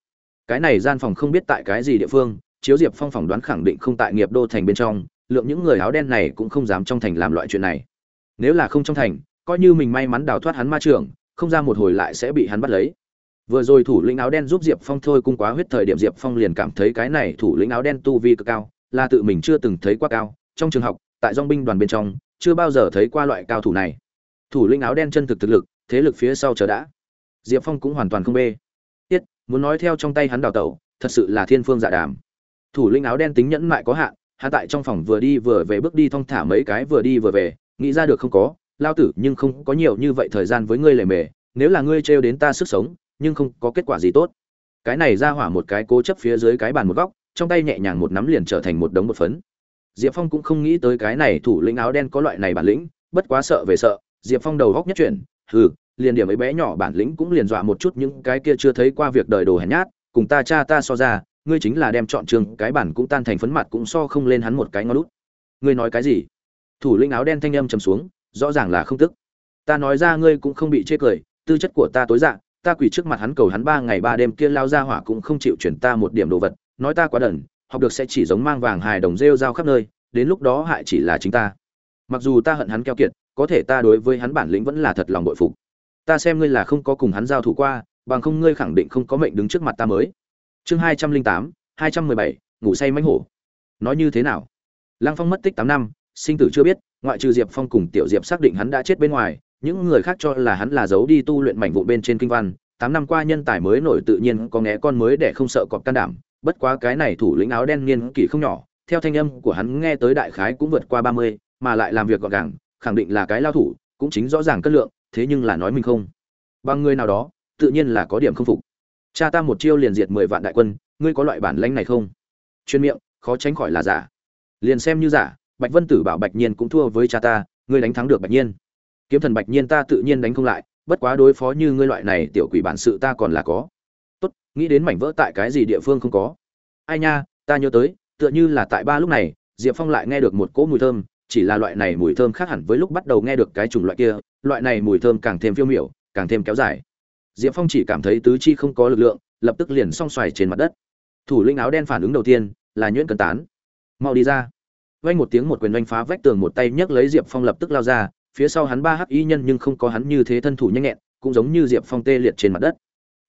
Cái này gian phòng không biết tại cái gì địa phương, chiếu diệp phong phỏng đoán khẳng định không tại nghiệp đô thành bên trong, lượng những người áo đen này cũng không dám trong thành làm loại chuyện này. Nếu là không trong thành, coi như mình may mắn đào thoát hắn ma trường, không ra một hồi lại sẽ bị hắn bắt lấy vừa rồi thủ lĩnh áo đen giúp diệp phong thôi cung quá huyết thời điểm diệp phong liền cảm thấy cái này thủ lĩnh áo đen tu vi cực cao, là tự mình chưa từng thấy quá cao. Trong trường học, tại dong binh đoàn bên trong, chưa bao giờ thấy qua loại cao thủ này. Thủ lĩnh áo đen chân thực thực lực, thế lực phía sau chờ đã. Diệp phong cũng hoàn toàn không bê. Tiết, muốn nói theo trong tay hắn đào tẩu, thật sự là thiên phương dạ đàm. Thủ lĩnh áo đen tính nhẫn mại có hạn hạ tại trong phòng vừa đi vừa về bước đi thong thả mấy cái vừa đi vừa về, nghĩ ra được không có, lao tử nhưng không có nhiều như vậy thời gian với ngươi lề mề, nếu là ngươi trêu đến ta sức sống nhưng không có kết quả gì tốt. Cái này ra hỏa một cái cố chấp phía dưới cái bàn một góc, trong tay nhẹ nhàng một nắm liền trở thành một đống một phấn. Diệp phong cũng không nghĩ tới cái này thủ lĩnh áo đen có loại này bản lĩnh, bất quá sợ về sợ, diệp phong đầu góc nhất chuyển, hừ, liền điểm ấy bé nhỏ bản lĩnh cũng liền dọa một chút những cái kia chưa thấy qua việc đời đồ hèn nhát, cùng ta cha ta so ra, ngươi chính là đem chọn trường, cái bản cũng tan thành phấn mặt cũng so không lên hắn một cái ngó lút ngươi nói cái gì? Thủ lĩnh áo đen thanh âm trầm xuống, rõ ràng là không tức. Ta nói ra ngươi cũng không bị chê cười, tư chất của ta tối dạng ta quỳ trước mặt hắn cầu hắn ba ngày ba đêm kia lao ra hỏa cũng không chịu chuyển ta một điểm đồ vật, nói ta quá đần, học được sẽ chỉ giống mang vàng hài đồng rêu rao khắp nơi, đến lúc đó hại chỉ là chính ta. Mặc dù ta hận hắn keo kiệt, có thể ta đối với hắn bản lĩnh vẫn là thật lòng bội phục. Ta xem ngươi là không có cùng hắn giao thủ qua, bằng không ngươi khẳng định không có mệnh đứng trước mặt ta mới. Chương hai trăm linh tám, hai trăm mười bảy, ngủ say mánh hổ. Nói như thế nào? Lăng phong mất tích tám năm, sinh tử chưa biết, ngoại trừ diệp phong cùng tiểu diệp xác định hắn đã chết bên ngoài những người khác cho là hắn là giấu đi tu luyện mảnh vụ bên trên kinh văn, tám năm qua nhân tài mới nổi tự nhiên, có nghe con mới để không sợ cọp can đảm, bất quá cái này thủ lĩnh áo đen niên kỷ không nhỏ, theo thanh âm của hắn nghe tới đại khái cũng vượt qua ba mươi, mà lại làm việc gọn gàng, khẳng định là cái lao thủ, cũng chính rõ ràng cân lượng, thế nhưng là nói mình không. Bằng người nào đó, tự nhiên là có điểm không phục. Cha ta một chiêu liền diệt mười vạn đại quân, ngươi có loại bản lãnh này không? Chuyên miệng, khó tránh khỏi là giả. Liền xem như giả, bạch vân tử bảo bạch nhiên cũng thua với cha ta, ngươi đánh thắng được bạch nhiên kiếm thần bạch nhiên ta tự nhiên đánh không lại, bất quá đối phó như ngươi loại này tiểu quỷ bản sự ta còn là có. Tốt, nghĩ đến mảnh vỡ tại cái gì địa phương không có. Ai nha, ta nhớ tới, tựa như là tại ba lúc này, diệp phong lại nghe được một cỗ mùi thơm, chỉ là loại này mùi thơm khác hẳn với lúc bắt đầu nghe được cái chủng loại kia, loại này mùi thơm càng thêm phiêu miểu, càng thêm kéo dài. Diệp phong chỉ cảm thấy tứ chi không có lực lượng, lập tức liền song xoài trên mặt đất. Thủ lĩnh áo đen phản ứng đầu tiên là nhuyễn cân tán. Mau đi ra. Vang một tiếng một quyền oanh phá vách tường một tay nhấc lấy diệp phong lập tức lao ra phía sau hắn ba hắc y nhân nhưng không có hắn như thế thân thủ nhanh nhẹn, cũng giống như diệp phong tê liệt trên mặt đất.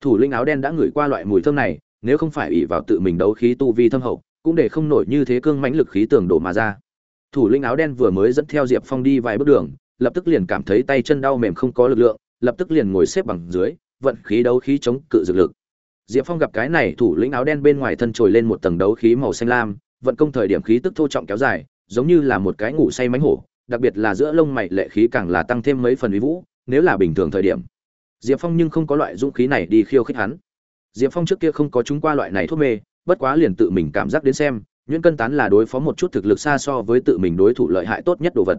Thủ lĩnh áo đen đã ngửi qua loại mùi thơm này, nếu không phải ỷ vào tự mình đấu khí tu vi thâm hậu, cũng để không nổi như thế cương mãnh lực khí tường đổ mà ra. Thủ lĩnh áo đen vừa mới dẫn theo diệp phong đi vài bước đường, lập tức liền cảm thấy tay chân đau mềm không có lực lượng, lập tức liền ngồi xếp bằng dưới, vận khí đấu khí chống cự dược lực. Diệp phong gặp cái này, thủ lĩnh áo đen bên ngoài thân trồi lên một tầng đấu khí màu xanh lam, vận công thời điểm khí tức thô trọng kéo dài, giống như là một cái ngủ say mánh hổ đặc biệt là giữa lông mày lệ khí càng là tăng thêm mấy phần uy vũ, nếu là bình thường thời điểm. Diệp phong nhưng không có loại dũng khí này đi khiêu khích hắn. Diệp phong trước kia không có chúng qua loại này thuốc mê, bất quá liền tự mình cảm giác đến xem, nhuyễn cân tán là đối phó một chút thực lực xa so với tự mình đối thủ lợi hại tốt nhất đồ vật.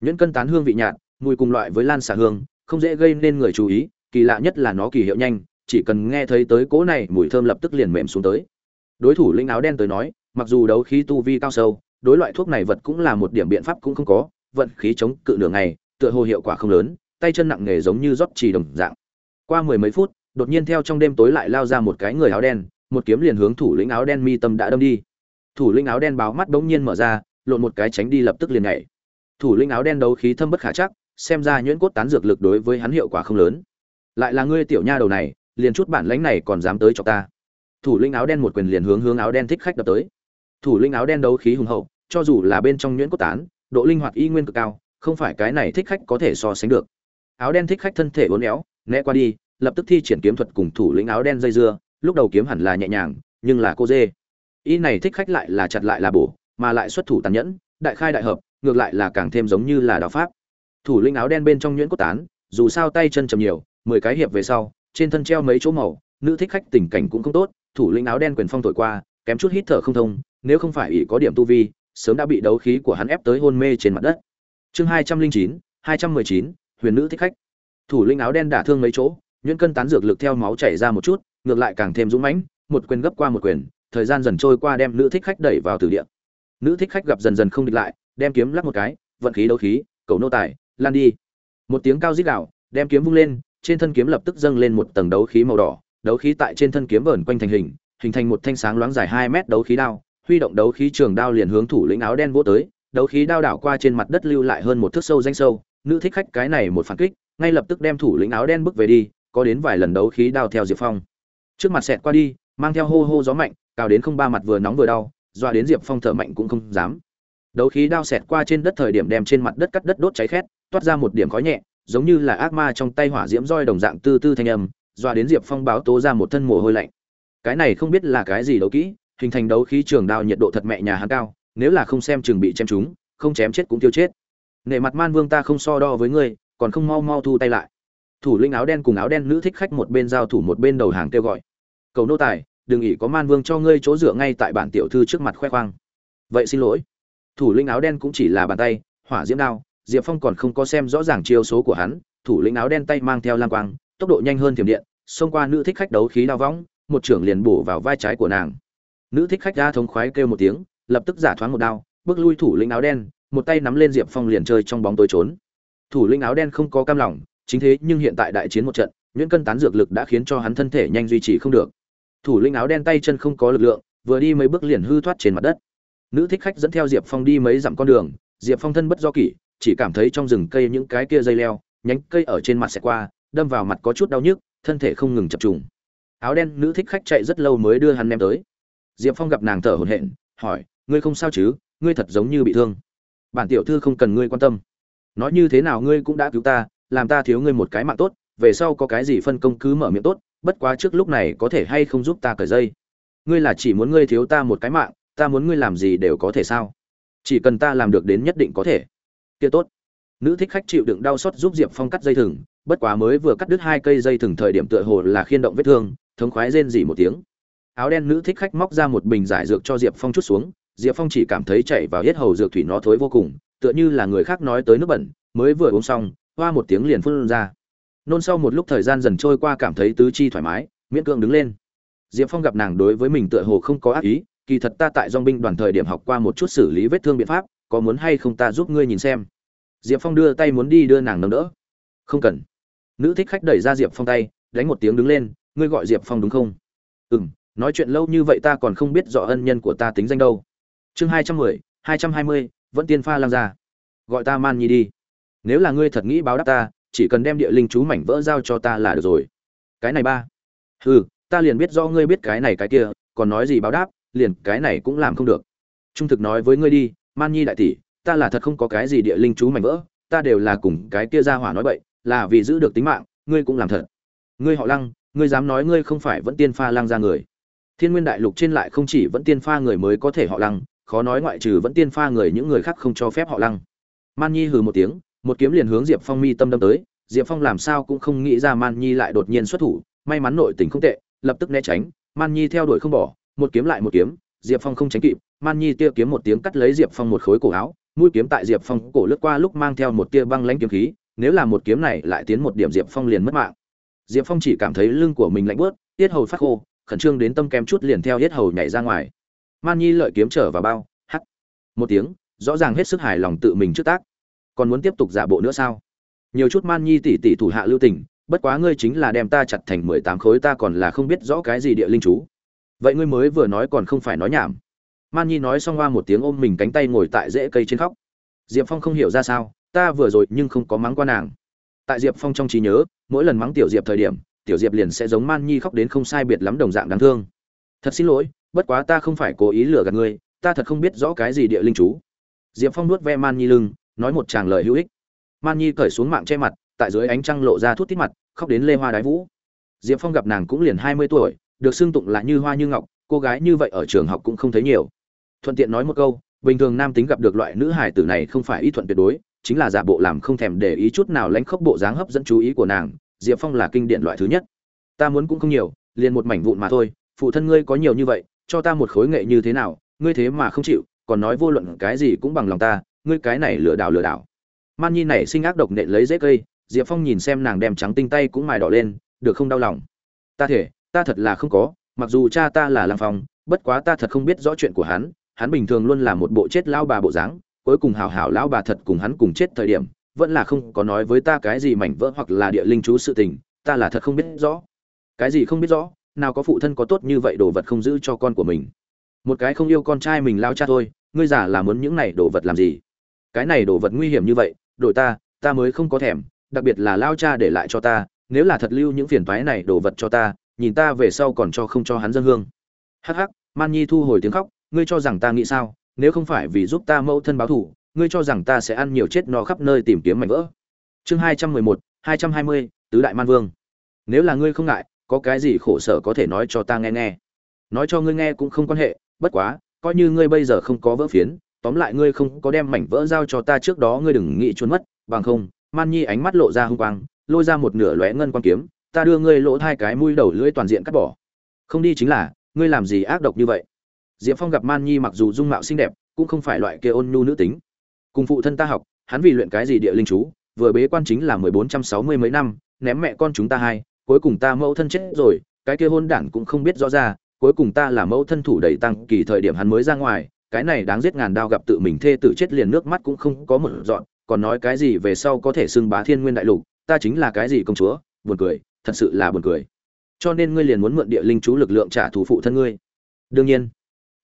Nhuyễn cân tán hương vị nhạt, mùi cùng loại với lan xà hương, không dễ gây nên người chú ý, kỳ lạ nhất là nó kỳ hiệu nhanh, chỉ cần nghe thấy tới cỗ này, mùi thơm lập tức liền mềm xuống tới. Đối thủ linh áo đen tới nói, mặc dù đấu khí tu vi cao sâu, đối loại thuốc này vật cũng là một điểm biện pháp cũng không có vận khí chống cự nửa ngày, tựa hồ hiệu quả không lớn, tay chân nặng nề giống như rót trì đồng dạng. Qua mười mấy phút, đột nhiên theo trong đêm tối lại lao ra một cái người áo đen, một kiếm liền hướng thủ lĩnh áo đen mi tâm đã đâm đi. Thủ lĩnh áo đen báo mắt bỗng nhiên mở ra, lộn một cái tránh đi lập tức liền nhảy. Thủ lĩnh áo đen đấu khí thâm bất khả chắc, xem ra nhuyễn cốt tán dược lực đối với hắn hiệu quả không lớn. Lại là ngươi tiểu nha đầu này, liền chút bản lãnh này còn dám tới cho ta. Thủ lĩnh áo đen một quyền liền hướng hướng áo đen thích khách đập tới. Thủ lĩnh áo đen đấu khí hùng hậu, cho dù là bên trong nhuyễn cốt tán độ linh hoạt y nguyên cực cao, không phải cái này thích khách có thể so sánh được. Áo đen thích khách thân thể uốn éo, né qua đi, lập tức thi triển kiếm thuật cùng thủ lĩnh áo đen dây dưa, lúc đầu kiếm hẳn là nhẹ nhàng, nhưng là cô dê. Y này thích khách lại là chặt lại là bổ, mà lại xuất thủ tàn nhẫn, đại khai đại hợp, ngược lại là càng thêm giống như là đạo pháp. Thủ lĩnh áo đen bên trong nhuyễn cốt tán, dù sao tay chân chầm nhiều, mười cái hiệp về sau, trên thân treo mấy chỗ màu, nữ thích khách tình cảnh cũng không tốt, thủ lĩnh áo đen quyền phong thổi qua, kém chút hít thở không thông, nếu không phải ỷ có điểm tu vi sớm đã bị đấu khí của hắn ép tới hôn mê trên mặt đất. Chương hai trăm linh chín hai trăm mười chín huyền nữ thích khách. Thủ lĩnh áo đen đả thương mấy chỗ nhuyễn cân tán dược lực theo máu chảy ra một chút ngược lại càng thêm dũng mãnh một quyền gấp qua một quyền thời gian dần trôi qua đem nữ thích khách đẩy vào tử địa. Nữ thích khách gặp dần dần không địch lại đem kiếm lắc một cái vận khí đấu khí cầu nô tài lan đi. Một tiếng cao rít gào, đem kiếm vung lên trên thân kiếm lập tức dâng lên một tầng đấu khí màu đỏ đấu khí tại trên thân kiếm vờn quanh thành hình hình thành một thanh sáng loáng dài hai mét đấu khí đao huy động đấu khí trường đao liền hướng thủ lĩnh áo đen vỗ tới, đấu khí đao đảo qua trên mặt đất lưu lại hơn một thước sâu danh sâu, nữ thích khách cái này một phản kích, ngay lập tức đem thủ lĩnh áo đen bước về đi, có đến vài lần đấu khí đao theo diệp phong. Trước mặt xẹt qua đi, mang theo hô hô gió mạnh cao đến không ba mặt vừa nóng vừa đau doa đến diệp phong thở mạnh cũng không dám. Đấu khí đao xẹt qua trên đất thời điểm đem trên mặt đất cắt đất đốt cháy khét, toát ra một điểm khói nhẹ, giống như là ác ma trong tay hỏa diễm roi đồng dạng tư tư thanh âm doa đến diệp phong báo tố ra một thân mồ hôi lạnh. Cái này không biết là cái gì đấu kỹ hình thành đấu khí trường đao nhiệt độ thật mẹ nhà hắn cao, nếu là không xem chừng bị chém chúng không chém chết cũng tiêu chết. Nể mặt man vương ta không so đo với ngươi, còn không mau mau thu tay lại. Thủ lĩnh áo đen cùng áo đen nữ thích khách một bên giao thủ một bên đầu hàng kêu gọi. Cầu nô tài, đừng ỉ có man vương cho ngươi chỗ dựa ngay tại bản tiểu thư trước mặt khoe khoang. Vậy xin lỗi. Thủ lĩnh áo đen cũng chỉ là bàn tay, hỏa diễm đao, diệp phong còn không có xem rõ ràng chiêu số của hắn, thủ lĩnh áo đen tay mang theo lang quang, tốc độ nhanh hơn thiểm điện, xông qua nữ thích khách đấu khí đao võng, một trưởng liền bổ vào vai trái của nàng nữ thích khách ra thống khoái kêu một tiếng, lập tức giả thoáng một đao, bước lui thủ lĩnh áo đen, một tay nắm lên diệp phong liền chơi trong bóng tối trốn. Thủ lĩnh áo đen không có cam lòng, chính thế nhưng hiện tại đại chiến một trận, nhuyễn cân tán dược lực đã khiến cho hắn thân thể nhanh duy trì không được. Thủ lĩnh áo đen tay chân không có lực lượng, vừa đi mấy bước liền hư thoát trên mặt đất. Nữ thích khách dẫn theo diệp phong đi mấy dặm con đường, diệp phong thân bất do kỷ, chỉ cảm thấy trong rừng cây những cái kia dây leo, nhánh cây ở trên mặt xẹt qua, đâm vào mặt có chút đau nhức, thân thể không ngừng chập trùng. Áo đen nữ thích khách chạy rất lâu mới đưa hắn đem tới diệp phong gặp nàng thở hổn hển, hỏi, ngươi không sao chứ? Ngươi thật giống như bị thương. Bản tiểu thư không cần ngươi quan tâm. Nói như thế nào ngươi cũng đã cứu ta, làm ta thiếu ngươi một cái mạng tốt, về sau có cái gì phân công cứ mở miệng tốt, bất quá trước lúc này có thể hay không giúp ta cởi dây? Ngươi là chỉ muốn ngươi thiếu ta một cái mạng, ta muốn ngươi làm gì đều có thể sao? Chỉ cần ta làm được đến nhất định có thể. Kia tốt. Nữ thích khách chịu đựng đau xót giúp diệp phong cắt dây thừng, bất quá mới vừa cắt đứt hai cây dây thừng thời điểm tựa hồ là khiên động vết thương, thống khoái rên dỉ một tiếng áo đen nữ thích khách móc ra một bình giải dược cho diệp phong chút xuống, diệp phong chỉ cảm thấy chạy vào hết hầu dược thủy nó thối vô cùng, tựa như là người khác nói tới nước bẩn, mới vừa uống xong, hoa một tiếng liền phun ra. Nôn sau một lúc thời gian dần trôi qua cảm thấy tứ chi thoải mái, miễn cưỡng đứng lên. Diệp phong gặp nàng đối với mình tựa hồ không có ác ý, kỳ thật ta tại dong binh đoàn thời điểm học qua một chút xử lý vết thương biện pháp, có muốn hay không ta giúp ngươi nhìn xem. Diệp phong đưa tay muốn đi đưa nàng nâng đỡ. Không cần. Nữ thích khách đẩy ra diệp phong tay, đánh một tiếng đứng lên, ngươi gọi diệp phong đúng không? Ừ m nói chuyện lâu như vậy ta còn không biết rõ ân nhân của ta tính danh đâu. Chương hai trăm mười, hai trăm hai mươi, vẫn tiên pha lang ra gọi ta man nhi đi. Nếu là ngươi thật nghĩ báo đáp ta, chỉ cần đem địa linh chú mảnh vỡ giao cho ta là được rồi. Cái này ba. Ừ ta liền biết do ngươi biết cái này cái kia, còn nói gì báo đáp, liền cái này cũng làm không được. Trung thực nói với ngươi đi, man nhi đại tỷ, ta là thật không có cái gì địa linh chú mảnh vỡ, ta đều là cùng cái kia ra hỏa nói bậy, là vì giữ được tính mạng, ngươi cũng làm thật. Ngươi họ lăng, ngươi dám nói ngươi không phải vẫn tiên pha lăng ra người thiên nguyên đại lục trên lại không chỉ vẫn tiên pha người mới có thể họ lăng, khó nói ngoại trừ vẫn tiên pha người những người khác không cho phép họ lăng. Man nhi hừ một tiếng, một kiếm liền hướng diệp phong mi tâm đâm tới, diệp phong làm sao cũng không nghĩ ra man nhi lại đột nhiên xuất thủ, may mắn nội tình không tệ, lập tức né tránh, man nhi theo đuổi không bỏ, một kiếm lại một kiếm, diệp phong không tránh kịp, man nhi tia kiếm một tiếng cắt lấy diệp phong một khối cổ áo, mũi kiếm tại diệp phong cổ lướt qua lúc mang theo một tia băng lãnh kiếm khí, nếu là một kiếm này lại tiến một điểm diệp phong liền mất mạng. Diệp phong chỉ cảm thấy lưng của mình lạnh bớt tiết hầu phát khô khẩn trương đến tâm kem chút liền theo hết hầu nhảy ra ngoài. Man nhi lợi kiếm trở vào bao hắt một tiếng, rõ ràng hết sức hài lòng tự mình trước tác. Còn muốn tiếp tục giả bộ nữa sao? Nhiều chút man nhi tỷ tỷ thủ hạ lưu tình, bất quá ngươi chính là đem ta chặt thành mười tám khối, ta còn là không biết rõ cái gì địa linh chú. Vậy ngươi mới vừa nói còn không phải nói nhảm. Man nhi nói xong qua một tiếng ôm mình cánh tay ngồi tại rễ cây trên khóc. Diệp phong không hiểu ra sao, ta vừa rồi nhưng không có mắng qua nàng. Tại diệp phong trong trí nhớ, mỗi lần mắng tiểu diệp thời điểm tiểu diệp liền sẽ giống man nhi khóc đến không sai biệt lắm đồng dạng đáng thương. Thật xin lỗi, bất quá ta không phải cố ý lừa gạt ngươi, ta thật không biết rõ cái gì địa linh chú. Diệp phong nuốt ve man nhi lưng, nói một tràng lời hữu ích. Man nhi cởi xuống mạng che mặt, tại dưới ánh trăng lộ ra thuốc tít mặt, khóc đến lê hoa đái vũ. Diệp phong gặp nàng cũng liền hai mươi tuổi, được xưng tụng là như hoa như ngọc, cô gái như vậy ở trường học cũng không thấy nhiều. Thuận tiện nói một câu, bình thường nam tính gặp được loại nữ hải tử này không phải ý thuận tuyệt đối, chính là giả bộ làm không thèm để ý chút nào lánh khóc bộ dáng hấp dẫn chú ý của nàng diệp phong là kinh điển loại thứ nhất. Ta muốn cũng không nhiều, liền một mảnh vụn mà thôi, phụ thân ngươi có nhiều như vậy, cho ta một khối nghệ như thế nào, ngươi thế mà không chịu, còn nói vô luận cái gì cũng bằng lòng ta, ngươi cái này lừa đảo lừa đảo. Man nhi này sinh ác độc nện lấy dễ cây, diệp phong nhìn xem nàng đem trắng tinh tay cũng mài đỏ lên, được không đau lòng? Ta thể, ta thật là không có, mặc dù cha ta là lang phong, bất quá ta thật không biết rõ chuyện của hắn hắn bình thường luôn là một bộ chết lao bà bộ dáng, cuối cùng hào hảo lão bà thật cùng hắn cùng chết thời điểm vẫn là không có nói với ta cái gì mảnh vỡ hoặc là địa linh chú sự tình, ta là thật không biết rõ. Cái gì không biết rõ, nào có phụ thân có tốt như vậy đồ vật không giữ cho con của mình. Một cái không yêu con trai mình lao cha thôi, ngươi giả là muốn những này đồ vật làm gì? Cái này đồ vật nguy hiểm như vậy, đổi ta ta mới không có thèm, đặc biệt là lao cha để lại cho ta, nếu là thật lưu những phiền toái này đồ vật cho ta, nhìn ta về sau còn cho không cho hắn dân hương. Hắc hắc, man nhi thu hồi tiếng khóc, ngươi cho rằng ta nghĩ sao, nếu không phải vì giúp ta mẫu thân báo thù ngươi cho rằng ta sẽ ăn nhiều chết no khắp nơi tìm kiếm mảnh vỡ. Chương hai trăm mười một, hai trăm hai mươi, tứ đại man vương. Nếu là ngươi không ngại, có cái gì khổ sở có thể nói cho ta nghe nghe? Nói cho ngươi nghe cũng không quan hệ, bất quá, coi như ngươi bây giờ không có vỡ phiến, tóm lại ngươi không có đem mảnh vỡ giao cho ta trước đó ngươi đừng nghĩ trốn mất, bằng không, man nhi ánh mắt lộ ra hung quang, lôi ra một nửa lóe ngân quang kiếm, ta đưa ngươi lỗ hai cái mũi đầu lưỡi toàn diện cắt bỏ. Không đi chính là, ngươi làm gì ác độc như vậy? Diệp phong gặp man nhi mặc dù dung mạo xinh đẹp, cũng không phải loại kia ôn nhu nữ tính cùng phụ thân ta học, hắn vì luyện cái gì địa linh chú, vừa bế quan chính là mười bốn trăm sáu mươi mấy năm, ném mẹ con chúng ta hai, cuối cùng ta mẫu thân chết rồi, cái kia hôn đản cũng không biết rõ ra, cuối cùng ta là mẫu thân thủ đầy tăng kỳ thời điểm hắn mới ra ngoài, cái này đáng giết ngàn đao gặp tự mình thê tử chết liền nước mắt cũng không có một dọn, còn nói cái gì về sau có thể xưng bá thiên nguyên đại lục, ta chính là cái gì công chúa, buồn cười, thật sự là buồn cười. Cho nên ngươi liền muốn mượn địa linh chú lực lượng trả thù phụ thân ngươi. Đương nhiên.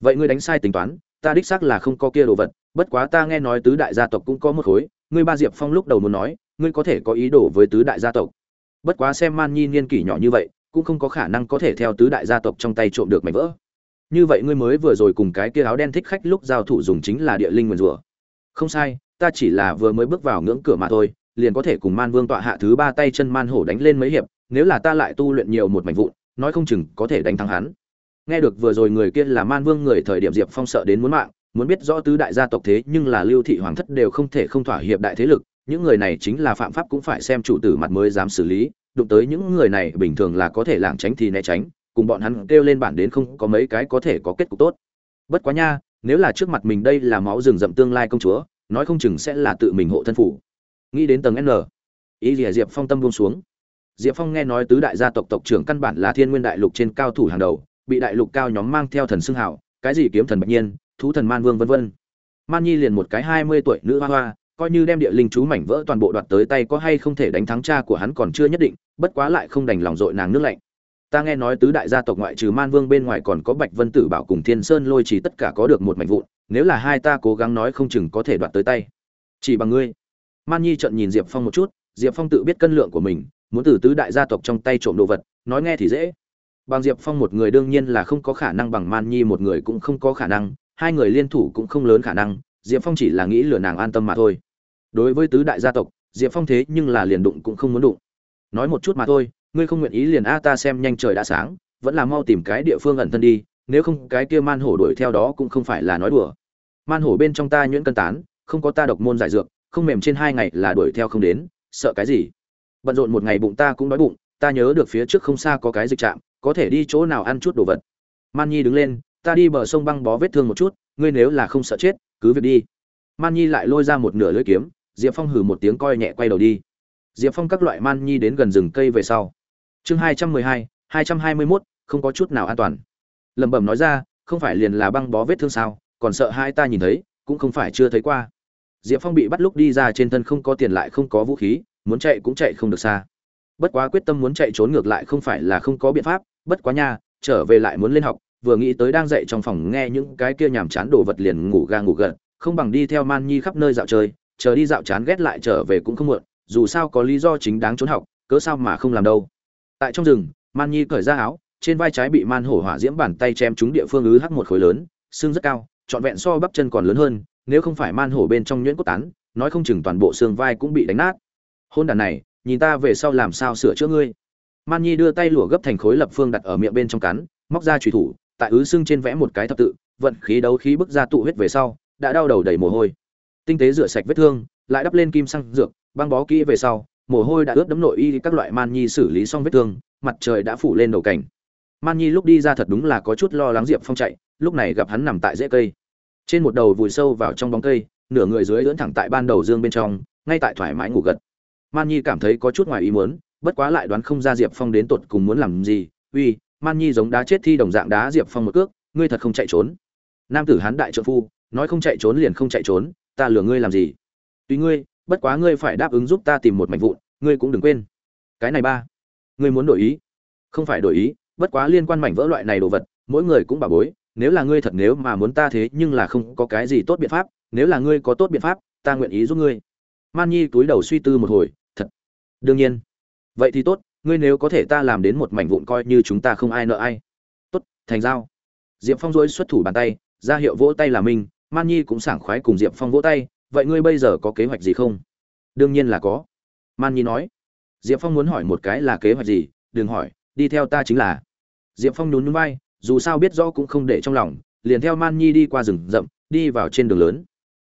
Vậy ngươi đánh sai tính toán, ta đích xác là không có kia đồ vật bất quá ta nghe nói tứ đại gia tộc cũng có một khối, ngươi ba diệp phong lúc đầu muốn nói, ngươi có thể có ý đồ với tứ đại gia tộc. Bất quá xem man nhi niên kỷ nhỏ như vậy, cũng không có khả năng có thể theo tứ đại gia tộc trong tay trộm được mảnh vỡ. Như vậy ngươi mới vừa rồi cùng cái kia áo đen thích khách lúc giao thủ dùng chính là địa linh nguyền rủa không sai, ta chỉ là vừa mới bước vào ngưỡng cửa mà thôi, liền có thể cùng man vương tọa hạ thứ ba tay chân man hổ đánh lên mấy hiệp, nếu là ta lại tu luyện nhiều một mảnh vụn, nói không chừng có thể đánh thắng hắn. Nghe được vừa rồi người kia là man vương người thời điểm diệp phong sợ đến muốn mạng muốn biết rõ tứ đại gia tộc thế nhưng là lưu thị hoàng thất đều không thể không thỏa hiệp đại thế lực, những người này chính là phạm pháp cũng phải xem chủ tử mặt mới dám xử lý, đụng tới những người này bình thường là có thể lảng tránh thì né tránh, cùng bọn hắn kêu lên bản đến không có mấy cái có thể có kết cục tốt. Bất quá nha, nếu là trước mặt mình đây là máu rừng rậm tương lai công chúa, nói không chừng sẽ là tự mình hộ thân phủ. Nghĩ đến tầng n, ý rìa à, diệp phong tâm buông xuống. Diệp phong nghe nói tứ đại gia tộc tộc trưởng căn bản là thiên nguyên đại lục trên cao thủ hàng đầu, bị đại lục cao nhóm mang theo thần xưng hảo cái gì kiếm thần bạch nhiên thú thần man vương vân vân. Man nhi liền một cái hai mươi tuổi nữ hoa hoa, coi như đem địa linh chú mảnh vỡ toàn bộ đoạt tới tay có hay không thể đánh thắng cha của hắn còn chưa nhất định, bất quá lại không đành lòng dội nàng nước lạnh. Ta nghe nói tứ đại gia tộc ngoại trừ man vương bên ngoài còn có bạch vân tử bảo cùng thiên sơn lôi chỉ tất cả có được một mảnh vụn, nếu là hai ta cố gắng nói không chừng có thể đoạt tới tay. Chỉ bằng ngươi. Man nhi trận nhìn diệp phong một chút, diệp phong tự biết cân lượng của mình, muốn từ tứ đại gia tộc trong tay trộm đồ vật, nói nghe thì dễ. Bằng diệp phong một người đương nhiên là không có khả năng bằng man nhi một người cũng không có khả năng hai người liên thủ cũng không lớn khả năng, diệp phong chỉ là nghĩ lừa nàng an tâm mà thôi. Đối với tứ đại gia tộc, diệp phong thế nhưng là liền đụng cũng không muốn đụng. Nói một chút mà thôi, ngươi không nguyện ý liền a ta xem nhanh trời đã sáng, vẫn là mau tìm cái địa phương ẩn thân đi, nếu không cái kia man hổ đuổi theo đó cũng không phải là nói đùa. Man hổ bên trong ta nhuyễn cân tán, không có ta độc môn giải dược, không mềm trên hai ngày là đuổi theo không đến, sợ cái gì? Bận rộn một ngày bụng ta cũng đói bụng, ta nhớ được phía trước không xa có cái dịch trạm, có thể đi chỗ nào ăn chút đồ vật. Man nhi đứng lên ta đi bờ sông băng bó vết thương một chút, ngươi nếu là không sợ chết, cứ việc đi. Man nhi lại lôi ra một nửa lưỡi kiếm, diệp phong hừ một tiếng coi nhẹ quay đầu đi. Diệp phong các loại man nhi đến gần rừng cây về sau. Chương hai trăm mười hai hai trăm hai mươi mốt, không có chút nào an toàn. Lẩm bẩm nói ra, không phải liền là băng bó vết thương sao, còn sợ hai ta nhìn thấy, cũng không phải chưa thấy qua. Diệp phong bị bắt lúc đi ra trên thân không có tiền lại không có vũ khí, muốn chạy cũng chạy không được xa. Bất quá quyết tâm muốn chạy trốn ngược lại không phải là không có biện pháp, bất quá nha, trở về lại muốn lên học vừa nghĩ tới đang dậy trong phòng nghe những cái kia nhàm chán đồ vật liền ngủ ga ngủ gật, không bằng đi theo man nhi khắp nơi dạo chơi, chờ đi dạo chán ghét lại trở về cũng không muộn, dù sao có lý do chính đáng trốn học, cớ sao mà không làm đâu. Tại trong rừng, man nhi cởi ra áo, trên vai trái bị man hổ hỏa diễm bàn tay chém trúng địa phương ứ hắc một khối lớn, xương rất cao, trọn vẹn so bắp chân còn lớn hơn, nếu không phải man hổ bên trong nhuyễn cốt tán, nói không chừng toàn bộ xương vai cũng bị đánh nát. Hôn đàn này, nhìn ta về sau làm sao sửa chữa ngươi. Man nhi đưa tay lụa gấp thành khối lập phương đặt ở miệng bên trong cắn, móc ra chủy thủ tại ứ xương trên vẽ một cái thập tự, vận khí đấu khí bức ra tụ huyết về sau, đã đau đầu đầy mồ hôi. Tinh tế rửa sạch vết thương, lại đắp lên kim xăng dược, băng bó kỹ về sau, mồ hôi đã ướt đấm nội y các loại man nhi xử lý xong vết thương, mặt trời đã phủ lên đầu cảnh man nhi lúc đi ra thật đúng là có chút lo lắng diệp phong chạy, lúc này gặp hắn nằm tại rễ cây. Trên một đầu vùi sâu vào trong bóng cây, nửa người dưới lưỡn thẳng tại ban đầu dương bên trong, ngay tại thoải mái ngủ gật. Man nhi cảm thấy có chút ngoài ý muốn, bất quá lại đoán không ra diệp phong đến tột cùng muốn làm gì, uy man nhi giống đá chết thi đồng dạng đá diệp phong một cước, ngươi thật không chạy trốn. Nam tử hán đại trợ phu, nói không chạy trốn liền không chạy trốn, ta lừa ngươi làm gì? Tùy ngươi, bất quá ngươi phải đáp ứng giúp ta tìm một mảnh vụn, ngươi cũng đừng quên. Cái này ba, ngươi muốn đổi ý? Không phải đổi ý, bất quá liên quan mảnh vỡ loại này đồ vật, mỗi người cũng bảo bối, nếu là ngươi thật nếu mà muốn ta thế nhưng là không có cái gì tốt biện pháp, nếu là ngươi có tốt biện pháp, ta nguyện ý giúp ngươi. Man nhi túi đầu suy tư một hồi, thật. Đương nhiên. Vậy thì tốt ngươi nếu có thể ta làm đến một mảnh vụn coi như chúng ta không ai nợ ai. Tốt, thành giao. Diệp phong dối xuất thủ bàn tay, ra hiệu vỗ tay là minh man nhi cũng sảng khoái cùng diệp phong vỗ tay, vậy ngươi bây giờ có kế hoạch gì không? Đương nhiên là có. Man nhi nói. Diệp phong muốn hỏi một cái là kế hoạch gì, đừng hỏi, đi theo ta chính là. Diệp phong nhún nhún vai, dù sao biết rõ cũng không để trong lòng, liền theo man nhi đi qua rừng rậm, đi vào trên đường lớn.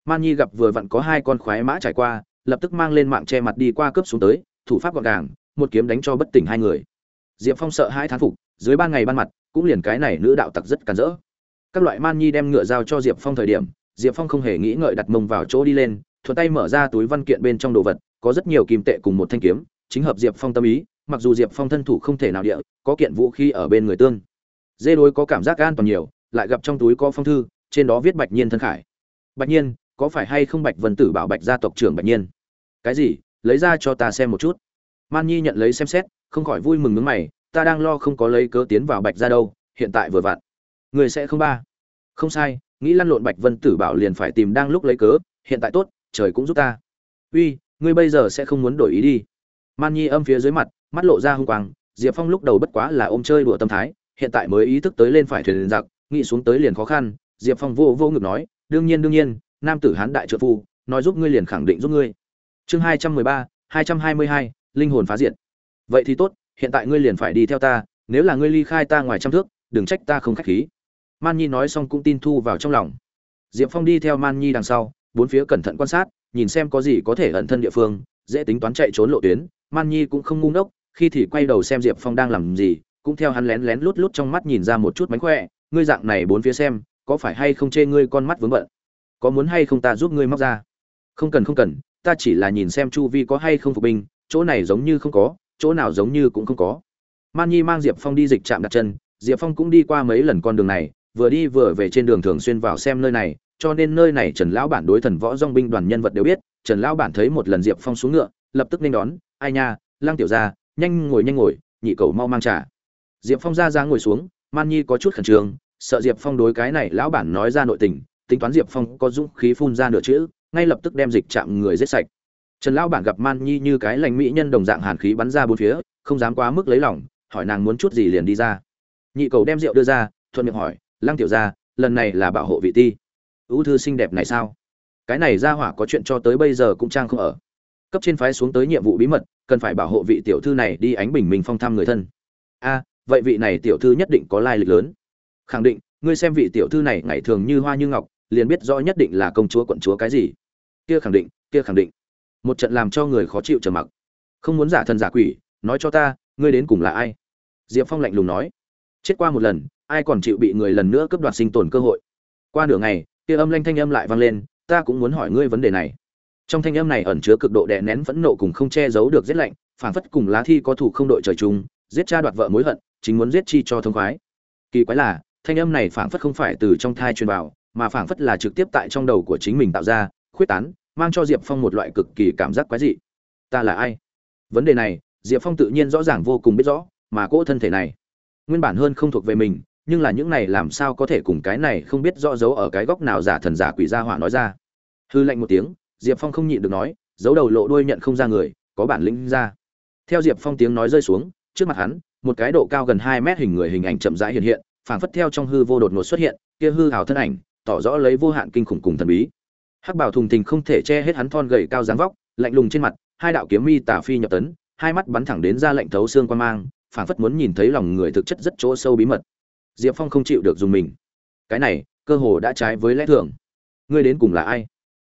Man nhi gặp vừa vặn có hai con khoái mã trải qua, lập tức mang lên mạng che mặt đi qua cướp xuống tới, thủ pháp gọn gàng một kiếm đánh cho bất tỉnh hai người. Diệp phong sợ hai thán phục, dưới ban ngày ban mặt, cũng liền cái này nữ đạo tặc rất cản rỡ. Các loại man nhi đem ngựa giao cho diệp phong thời điểm, diệp phong không hề nghĩ ngợi đặt mông vào chỗ đi lên, thuận tay mở ra túi văn kiện bên trong đồ vật, có rất nhiều kim tệ cùng một thanh kiếm, chính hợp diệp phong tâm ý, mặc dù diệp phong thân thủ không thể nào địa, có kiện vũ khí ở bên người tương. Dê đối có cảm giác an toàn nhiều, lại gặp trong túi có phong thư, trên đó viết bạch nhiên thân khải. Bạch nhiên, có phải hay không bạch vân tử bảo bạch gia tộc trưởng bạch nhiên? Cái gì? Lấy ra cho ta xem một chút man nhi nhận lấy xem xét, không khỏi vui mừng nước mày, ta đang lo không có lấy cớ tiến vào bạch ra đâu, hiện tại vừa vặn. Người sẽ không ba. Không sai, nghĩ lăn lộn bạch vân tử bảo liền phải tìm đang lúc lấy cớ, hiện tại tốt, trời cũng giúp ta. Uy, ngươi bây giờ sẽ không muốn đổi ý đi. Man nhi âm phía dưới mặt, mắt lộ ra hung quang, diệp phong lúc đầu bất quá là ôm chơi đùa tâm thái, hiện tại mới ý thức tới lên phải thuyền giặc, nghĩ xuống tới liền khó khăn, diệp phong vô vô ngực nói, đương nhiên đương nhiên, nam tử hán đại trợ phu, nói giúp ngươi liền khẳng định giúp ngươi. Chương hai trăm mười ba, hai trăm hai mươi hai linh hồn phá diệt. Vậy thì tốt, hiện tại ngươi liền phải đi theo ta, nếu là ngươi ly khai ta ngoài trăm thước, đừng trách ta không khách khí. Man nhi nói xong cũng tin thu vào trong lòng. Diệp phong đi theo man nhi đằng sau, bốn phía cẩn thận quan sát, nhìn xem có gì có thể ẩn thân địa phương, dễ tính toán chạy trốn lộ tuyến. Man nhi cũng không ngu ngốc, khi thì quay đầu xem diệp phong đang làm gì, cũng theo hắn lén lén lút lút trong mắt nhìn ra một chút mánh khỏe. Ngươi dạng này bốn phía xem, có phải hay không chê ngươi con mắt vướng bận? Có muốn hay không ta giúp ngươi móc ra? Không cần không cần, ta chỉ là nhìn xem chu vi có hay không phục binh chỗ này giống như không có, chỗ nào giống như cũng không có. Man nhi mang diệp phong đi dịch trạm đặt chân, diệp phong cũng đi qua mấy lần con đường này, vừa đi vừa về trên đường thường xuyên vào xem nơi này, cho nên nơi này trần lão bản đối thần võ dong binh đoàn nhân vật đều biết, trần lão bản thấy một lần diệp phong xuống ngựa, lập tức nên đón, ai nha lang tiểu ra nhanh ngồi nhanh ngồi, nhị cầu mau mang trà. Diệp phong ra ra ngồi xuống, man nhi có chút khẩn trương, sợ diệp phong đối cái này lão bản nói ra nội tình, tính toán diệp phong có dũng khí phun ra nửa chữ, ngay lập tức đem dịch chạm người giết sạch trần lão bản gặp man nhi như cái lành mỹ nhân đồng dạng hàn khí bắn ra bốn phía, không dám quá mức lấy lòng, hỏi nàng muốn chút gì liền đi ra. Nhị cầu đem rượu đưa ra, thuận miệng hỏi, lăng tiểu gia, lần này là bảo hộ vị ti. Ưu thư xinh đẹp này sao? Cái này ra hỏa có chuyện cho tới bây giờ cũng trang không ở. Cấp trên phái xuống tới nhiệm vụ bí mật, cần phải bảo hộ vị tiểu thư này đi ánh bình minh phong thăm người thân. A, vậy vị này tiểu thư nhất định có lai lịch lớn. Khẳng định, ngươi xem vị tiểu thư này ngày thường như hoa như ngọc, liền biết rõ nhất định là công chúa quận chúa cái gì. Kia khẳng định, kia khẳng định một trận làm cho người khó chịu trầm mặc. Không muốn giả thần giả quỷ, nói cho ta, ngươi đến cùng là ai? Diệp phong lạnh lùng nói. Chết qua một lần, ai còn chịu bị người lần nữa cướp đoạt sinh tồn cơ hội? Qua nửa ngày, kia âm lanh thanh âm lại vang lên, ta cũng muốn hỏi ngươi vấn đề này. Trong thanh âm này ẩn chứa cực độ đè nén phẫn nộ cùng không che giấu được giết lạnh phản phất cùng lá thi có thủ không đội trời chung, giết cha đoạt vợ mối hận, chính muốn giết chi cho thông khoái. Kỳ quái là, thanh âm này phản phất không phải từ trong thai truyền vào, mà phản phất là trực tiếp tại trong đầu của chính mình tạo ra, khuyết tán mang cho diệp phong một loại cực kỳ cảm giác quái dị. Ta là ai? Vấn đề này, diệp phong tự nhiên rõ ràng vô cùng biết rõ, mà cỗ thân thể này, nguyên bản hơn không thuộc về mình, nhưng là những này làm sao có thể cùng cái này không biết rõ giấu ở cái góc nào giả thần giả quỷ gia hỏa nói ra. Hư lạnh một tiếng, diệp phong không nhịn được nói, giấu đầu lộ đuôi nhận không ra người, có bản lĩnh ra. Theo diệp phong tiếng nói rơi xuống, trước mặt hắn, một cái độ cao gần hai mét hình người hình ảnh chậm rãi hiện hiện, phảng phất theo trong hư vô đột ngột xuất hiện, kia hư hào thân ảnh, tỏ rõ lấy vô hạn kinh khủng cùng thần bí hắc bảo thùng thình không thể che hết hắn thon gầy cao dáng vóc, lạnh lùng trên mặt, hai đạo kiếm mi tả phi nhập tấn, hai mắt bắn thẳng đến ra lệnh thấu xương quan mang, phảng phất muốn nhìn thấy lòng người thực chất rất chỗ sâu bí mật. Diệp phong không chịu được dùng mình. Cái này, cơ hồ đã trái với lẽ thường. Ngươi đến cùng là ai?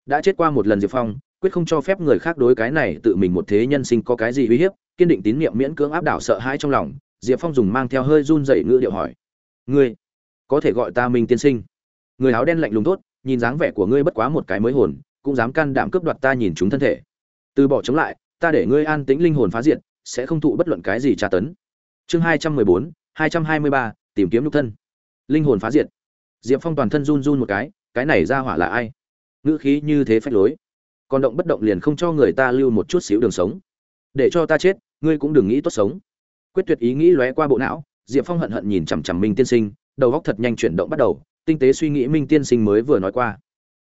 Đã chết qua một lần diệp phong, quyết không cho phép người khác đối cái này tự mình một thế nhân sinh có cái gì uy hiếp, kiên định tín nhiệm miễn cưỡng áp đảo sợ hãi trong lòng, diệp phong dùng mang theo hơi run dậy ngữ điệu hỏi. Ngươi, có thể gọi ta minh tiên sinh? Người áo đen lạnh lùng tốt nhìn dáng vẻ của ngươi bất quá một cái mới hồn, cũng dám can đảm cướp đoạt ta nhìn chúng thân thể. Từ bỏ chống lại, ta để ngươi an tĩnh linh hồn phá diệt, sẽ không thụ bất luận cái gì tra tấn. Chương hai trăm mười bốn, hai trăm hai mươi ba, tìm kiếm nhục thân. Linh hồn phá diệt. Diệp phong toàn thân run run một cái cái này ra hỏa là ai? Ngữ khí như thế phách lối. Còn động bất động liền không cho người ta lưu một chút xíu đường sống. Để cho ta chết, ngươi cũng đừng nghĩ tốt sống. Quyết tuyệt ý nghĩ lóe qua bộ não, diệp phong hận hận nhìn chằm chằm minh tiên sinh, đầu góc thật nhanh chuyển động bắt đầu tinh tế suy nghĩ minh tiên sinh mới vừa nói qua.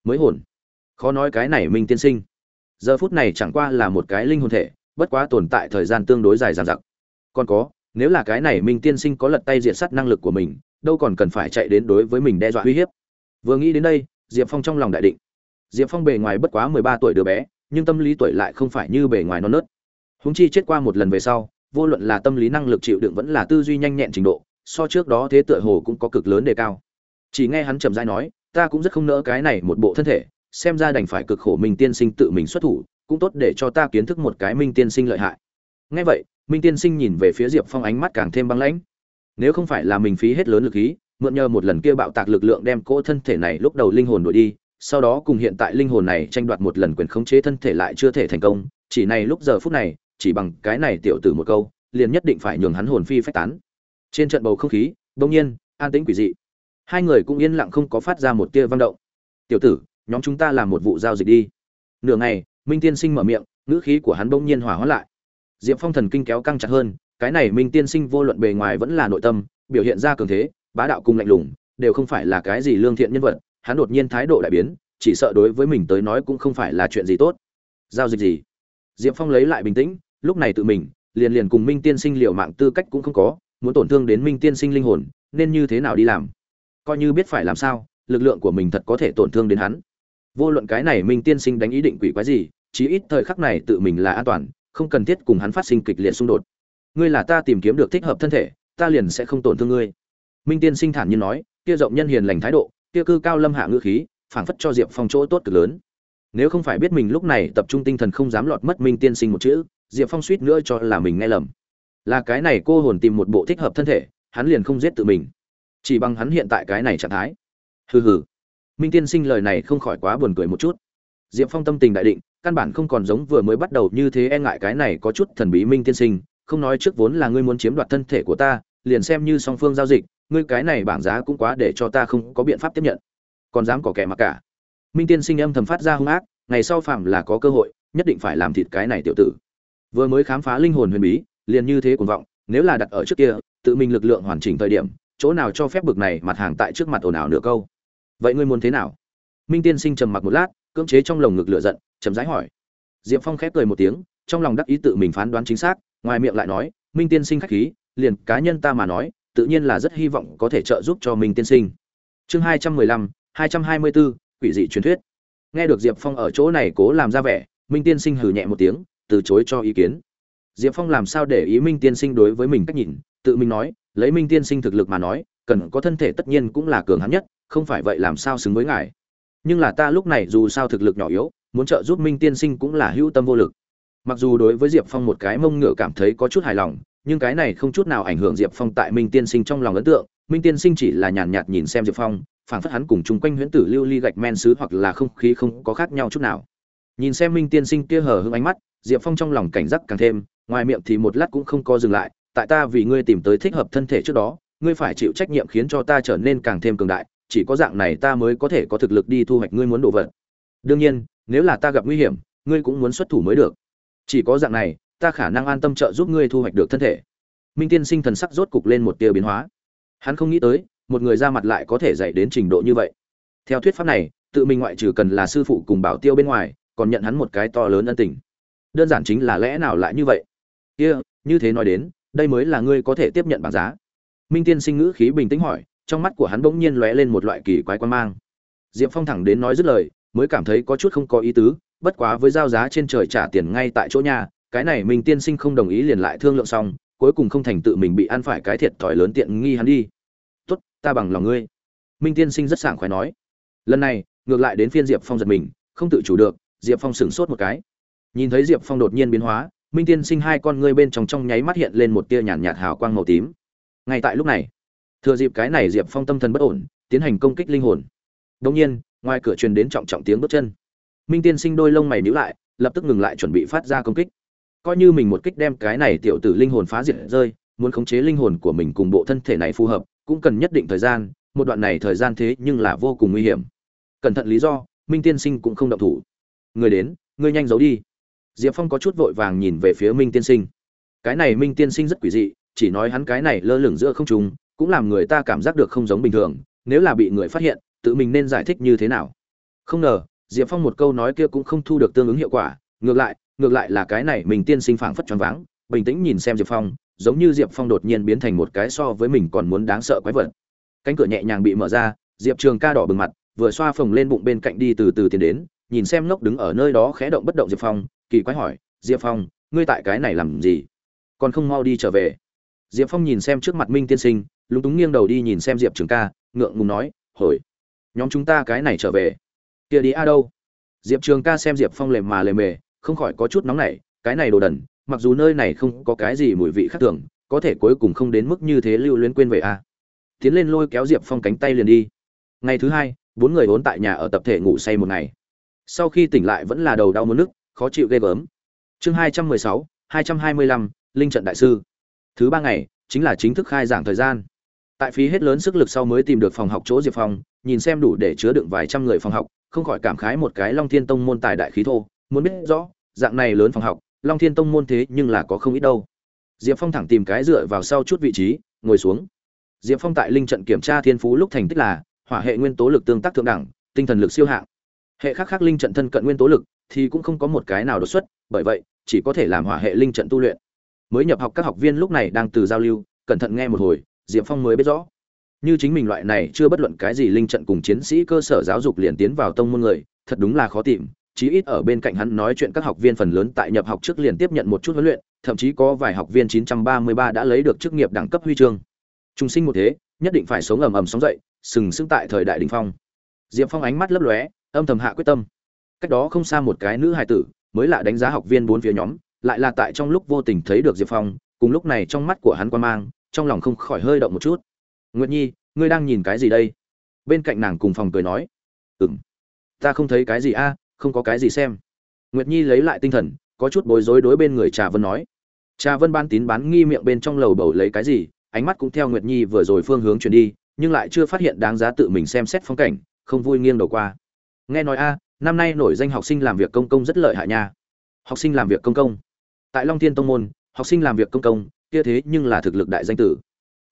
Mới hồn. Khó nói cái này minh tiên sinh. Giờ phút này chẳng qua là một cái linh hồn thể, bất quá tồn tại thời gian tương đối dài dằng dặc. Còn có, nếu là cái này minh tiên sinh có lật tay diện sát năng lực của mình, đâu còn cần phải chạy đến đối với mình đe dọa uy hiếp. Vừa nghĩ đến đây, diệp phong trong lòng đại định. Diệp phong bề ngoài bất quá mười ba tuổi đứa bé, nhưng tâm lý tuổi lại không phải như bề ngoài non nớt. Húng chi chết qua một lần về sau, vô luận là tâm lý năng lực chịu đựng vẫn là tư duy nhanh nhẹn trình độ, so trước đó thế tựa hồ cũng có cực lớn đề cao chỉ nghe hắn trầm dai nói, ta cũng rất không nỡ cái này một bộ thân thể, xem ra đành phải cực khổ minh tiên sinh tự mình xuất thủ, cũng tốt để cho ta kiến thức một cái minh tiên sinh lợi hại. Ngay vậy, minh tiên sinh nhìn về phía diệp phong ánh mắt càng thêm băng lãnh. Nếu không phải là mình phí hết lớn lực khí, mượn nhờ một lần kia bạo tạc lực lượng đem cỗ thân thể này lúc đầu linh hồn đổi đi, sau đó cùng hiện tại linh hồn này tranh đoạt một lần quyền khống chế thân thể lại chưa thể thành công, chỉ này lúc giờ phút này, chỉ bằng cái này tiểu tử một câu, liền nhất định phải nhường hắn hồn phi phách tán. Trên trận bầu không khí đông nhiên, an tĩnh quỷ dị hai người cũng yên lặng không có phát ra một tia vang động. Tiểu tử, nhóm chúng ta làm một vụ giao dịch đi. Nửa ngày, minh tiên sinh mở miệng, ngữ khí của hắn bỗng nhiên hỏa hoãn lại. Diệp phong thần kinh kéo căng chặt hơn, cái này minh tiên sinh vô luận bề ngoài vẫn là nội tâm, biểu hiện ra cường thế, bá đạo cùng lạnh lùng, đều không phải là cái gì lương thiện nhân vật, hắn đột nhiên thái độ đại biến, chỉ sợ đối với mình tới nói cũng không phải là chuyện gì tốt. Giao dịch gì? Diệp phong lấy lại bình tĩnh, lúc này tự mình, liền liền cùng minh tiên sinh liều mạng tư cách cũng không có, muốn tổn thương đến minh tiên sinh linh hồn, nên như thế nào đi làm? Coi như biết phải làm sao, lực lượng của mình thật có thể tổn thương đến hắn. Vô luận cái này minh tiên sinh đánh ý định quỷ quái gì, chí ít thời khắc này tự mình là an toàn, không cần thiết cùng hắn phát sinh kịch liệt xung đột. Ngươi là ta tìm kiếm được thích hợp thân thể, ta liền sẽ không tổn thương ngươi. Minh tiên sinh thản nhiên nói, kia rộng nhân hiền lành thái độ, kia cư cao lâm hạ ngữ khí, phảng phất cho diệp phong chỗ tốt cực lớn. Nếu không phải biết mình lúc này tập trung tinh thần không dám lọt mất minh tiên sinh một chữ, diệp phong suýt nữa cho là mình nghe lầm. Là cái này cô hồn tìm một bộ thích hợp thân thể, hắn liền không giết tự mình chỉ bằng hắn hiện tại cái này trạng thái. Hừ hừ. Minh tiên sinh lời này không khỏi quá buồn cười một chút. Diệp phong tâm tình đại định, căn bản không còn giống vừa mới bắt đầu như thế e ngại cái này có chút thần bí minh tiên sinh, không nói trước vốn là ngươi muốn chiếm đoạt thân thể của ta, liền xem như song phương giao dịch, ngươi cái này bảng giá cũng quá để cho ta không có biện pháp tiếp nhận. Còn dám có kẻ mặc cả. Minh tiên sinh âm thầm phát ra hung ác, ngày sau phạm là có cơ hội, nhất định phải làm thịt cái này tiểu tử. Vừa mới khám phá linh hồn huyền bí, liền như thế cuồng vọng, nếu là đặt ở trước kia, tự mình lực lượng hoàn chỉnh thời điểm chỗ nào cho phép bực này mặt hàng tại trước mặt ồn ào nửa câu? Vậy ngươi muốn thế nào? Minh tiên sinh trầm mặc một lát, cưỡng chế trong lồng ngực lửa giận chấm dãi hỏi. Diệp phong khép cười một tiếng, trong lòng đắc ý tự mình phán đoán chính xác, ngoài miệng lại nói, minh tiên sinh khách khí, liền cá nhân ta mà nói, tự nhiên là rất hy vọng có thể trợ giúp cho minh tiên sinh. Chương hai trăm mười lăm, hai trăm hai mươi bốn quỷ dị truyền thuyết. Nghe được diệp phong ở chỗ này cố làm ra vẻ, minh tiên sinh hừ nhẹ một tiếng, từ chối cho ý kiến. Diệp phong làm sao để ý minh tiên sinh đối với mình cách nhìn, tự mình nói lấy minh tiên sinh thực lực mà nói, cần có thân thể tất nhiên cũng là cường hắn nhất, không phải vậy làm sao xứng với ngài. Nhưng là ta lúc này dù sao thực lực nhỏ yếu, muốn trợ giúp minh tiên sinh cũng là hữu tâm vô lực. Mặc dù đối với diệp phong một cái mông ngựa cảm thấy có chút hài lòng, nhưng cái này không chút nào ảnh hưởng diệp phong tại minh tiên sinh trong lòng ấn tượng. Minh tiên sinh chỉ là nhàn nhạt nhìn xem diệp phong, phảng phất hắn cùng chung quanh huyễn tử lưu ly gạch men xứ hoặc là không khí không có khác nhau chút nào. Nhìn xem minh tiên sinh kia hờ hững ánh mắt, diệp phong trong lòng cảnh giác càng thêm, ngoài miệng thì một lát cũng không co dừng lại tại ta vì ngươi tìm tới thích hợp thân thể trước đó, ngươi phải chịu trách nhiệm khiến cho ta trở nên càng thêm cường đại, chỉ có dạng này ta mới có thể có thực lực đi thu hoạch ngươi muốn đồ vật. Đương nhiên, nếu là ta gặp nguy hiểm, ngươi cũng muốn xuất thủ mới được. Chỉ có dạng này, ta khả năng an tâm trợ giúp ngươi thu hoạch được thân thể. Minh tiên sinh thần sắc rốt cục lên một tia biến hóa. Hắn không nghĩ tới, một người ra mặt lại có thể dạy đến trình độ như vậy. Theo thuyết pháp này, tự mình ngoại trừ cần là sư phụ cùng bảo tiêu bên ngoài, còn nhận hắn một cái to lớn ân tình. Đơn giản chính là lẽ nào lại như vậy? Kia, như thế nói đến đây mới là ngươi có thể tiếp nhận bảng giá. Minh tiên sinh ngữ khí bình tĩnh hỏi, trong mắt của hắn bỗng nhiên lóe lên một loại kỳ quái quan mang. Diệp phong thẳng đến nói dứt lời, mới cảm thấy có chút không có ý tứ, bất quá với giao giá trên trời trả tiền ngay tại chỗ nhà, cái này minh tiên sinh không đồng ý liền lại thương lượng xong, cuối cùng không thành tự mình bị ăn phải cái thiệt thòi lớn tiện nghi hắn đi. Tốt, ta bằng lòng ngươi. Minh tiên sinh rất sảng khoái nói. Lần này, ngược lại đến phiên diệp phong giật mình, không tự chủ được, diệp phong sửng sốt một cái. Nhìn thấy diệp phong đột nhiên biến hóa minh tiên sinh hai con ngươi bên trong trong nháy mắt hiện lên một tia nhàn nhạt hào quang màu tím. Ngay tại lúc này, thừa dịp cái này diệp phong tâm thần bất ổn, tiến hành công kích linh hồn. Đông nhiên, ngoài cửa truyền đến trọng trọng tiếng bước chân. Minh tiên sinh đôi lông mày nhíu lại, lập tức ngừng lại chuẩn bị phát ra công kích. Coi như mình một kích đem cái này tiểu tử linh hồn phá diệt rơi, muốn khống chế linh hồn của mình cùng bộ thân thể này phù hợp, cũng cần nhất định thời gian, một đoạn này thời gian thế nhưng là vô cùng nguy hiểm. Cẩn thận lý do, minh tiên sinh cũng không động thủ. Người đến, ngươi nhanh giấu đi diệp phong có chút vội vàng nhìn về phía minh tiên sinh. Cái này minh tiên sinh rất quỷ dị, chỉ nói hắn cái này lơ lửng giữa không trung, cũng làm người ta cảm giác được không giống bình thường, nếu là bị người phát hiện, tự mình nên giải thích như thế nào? Không ngờ, diệp phong một câu nói kia cũng không thu được tương ứng hiệu quả, ngược lại ngược lại là cái này mình tiên sinh phảng phất choáng váng, bình tĩnh nhìn xem diệp phong, giống như diệp phong đột nhiên biến thành một cái so với mình còn muốn đáng sợ quái vật. Cánh cửa nhẹ nhàng bị mở ra, diệp trường ca đỏ bừng mặt, vừa xoa phồng lên bụng bên cạnh đi từ từ tiến đến nhìn xem ngốc đứng ở nơi đó khẽ động bất động diệp phong, kỳ quái hỏi, diệp phong, ngươi tại cái này làm gì? Còn không mau đi trở về? Diệp phong nhìn xem trước mặt minh tiên sinh, lúng túng nghiêng đầu đi nhìn xem diệp trường ca, ngượng ngùng nói, hồi, nhóm chúng ta cái này trở về. Kia đi a đâu? Diệp trường ca xem diệp phong lề mà lề mề, không khỏi có chút nóng nảy, cái này đồ đần, mặc dù nơi này không có cái gì mùi vị khác thường, có thể cuối cùng không đến mức như thế lưu luyến quên về a. Tiến lên lôi kéo diệp phong cánh tay liền đi. Ngày thứ hai, bốn người vốn tại nhà ở tập thể ngủ say một ngày sau khi tỉnh lại vẫn là đầu đau muốn nước khó chịu ghê gớm. Chương hai trăm mười sáu, hai trăm hai mươi lăm, linh trận đại sư. Thứ ba ngày, chính là chính thức khai giảng thời gian. Tại phí hết lớn sức lực sau mới tìm được phòng học chỗ diệp phong, nhìn xem đủ để chứa đựng vài trăm người phòng học, không khỏi cảm khái một cái long thiên tông môn tài đại khí thô, muốn biết rõ, dạng này lớn phòng học, long thiên tông môn thế nhưng là có không ít đâu. Diệp phong thẳng tìm cái dựa vào sau chút vị trí, ngồi xuống. Diệp phong tại linh trận kiểm tra thiên phú lúc thành tích là, hỏa hệ nguyên tố lực tương tác thượng đẳng, tinh thần lực siêu hạng hệ khác khác linh trận thân cận nguyên tố lực thì cũng không có một cái nào đột xuất, bởi vậy, chỉ có thể làm hỏa hệ linh trận tu luyện. Mới nhập học các học viên lúc này đang từ giao lưu, cẩn thận nghe một hồi, diệp phong mới biết rõ. Như chính mình loại này chưa bất luận cái gì linh trận cùng chiến sĩ cơ sở giáo dục liền tiến vào tông môn người, thật đúng là khó tìm, chí ít ở bên cạnh hắn nói chuyện các học viên phần lớn tại nhập học trước liền tiếp nhận một chút huấn luyện, thậm chí có vài học viên 933 đã lấy được chức nghiệp đẳng cấp huy chương. Trung sinh một thế, nhất định phải sống ầm ầm sóng dậy, sừng sững tại thời đại đỉnh phong. Diệp phong ánh mắt lấp lóe âm thầm hạ quyết tâm. Cách đó không xa một cái nữ hài tử mới lạ đánh giá học viên bốn phía nhóm lại là tại trong lúc vô tình thấy được diệp phong cùng lúc này trong mắt của hắn quan mang trong lòng không khỏi hơi động một chút. Nguyệt nhi ngươi đang nhìn cái gì đây? Bên cạnh nàng cùng phòng cười nói. Ừm, ta không thấy cái gì a không có cái gì xem. Nguyệt nhi lấy lại tinh thần có chút bối rối đối bên người trà vân nói. Trà vân ban tín bán nghi miệng bên trong lầu bầu lấy cái gì ánh mắt cũng theo nguyệt nhi vừa rồi phương hướng chuyển đi nhưng lại chưa phát hiện đáng giá tự mình xem xét phong cảnh không vui nghiêng đầu qua nghe nói a, năm nay nổi danh học sinh làm việc công công rất lợi hại nha. Học sinh làm việc công công. Tại long thiên tông môn, học sinh làm việc công công, kia thế nhưng là thực lực đại danh tử.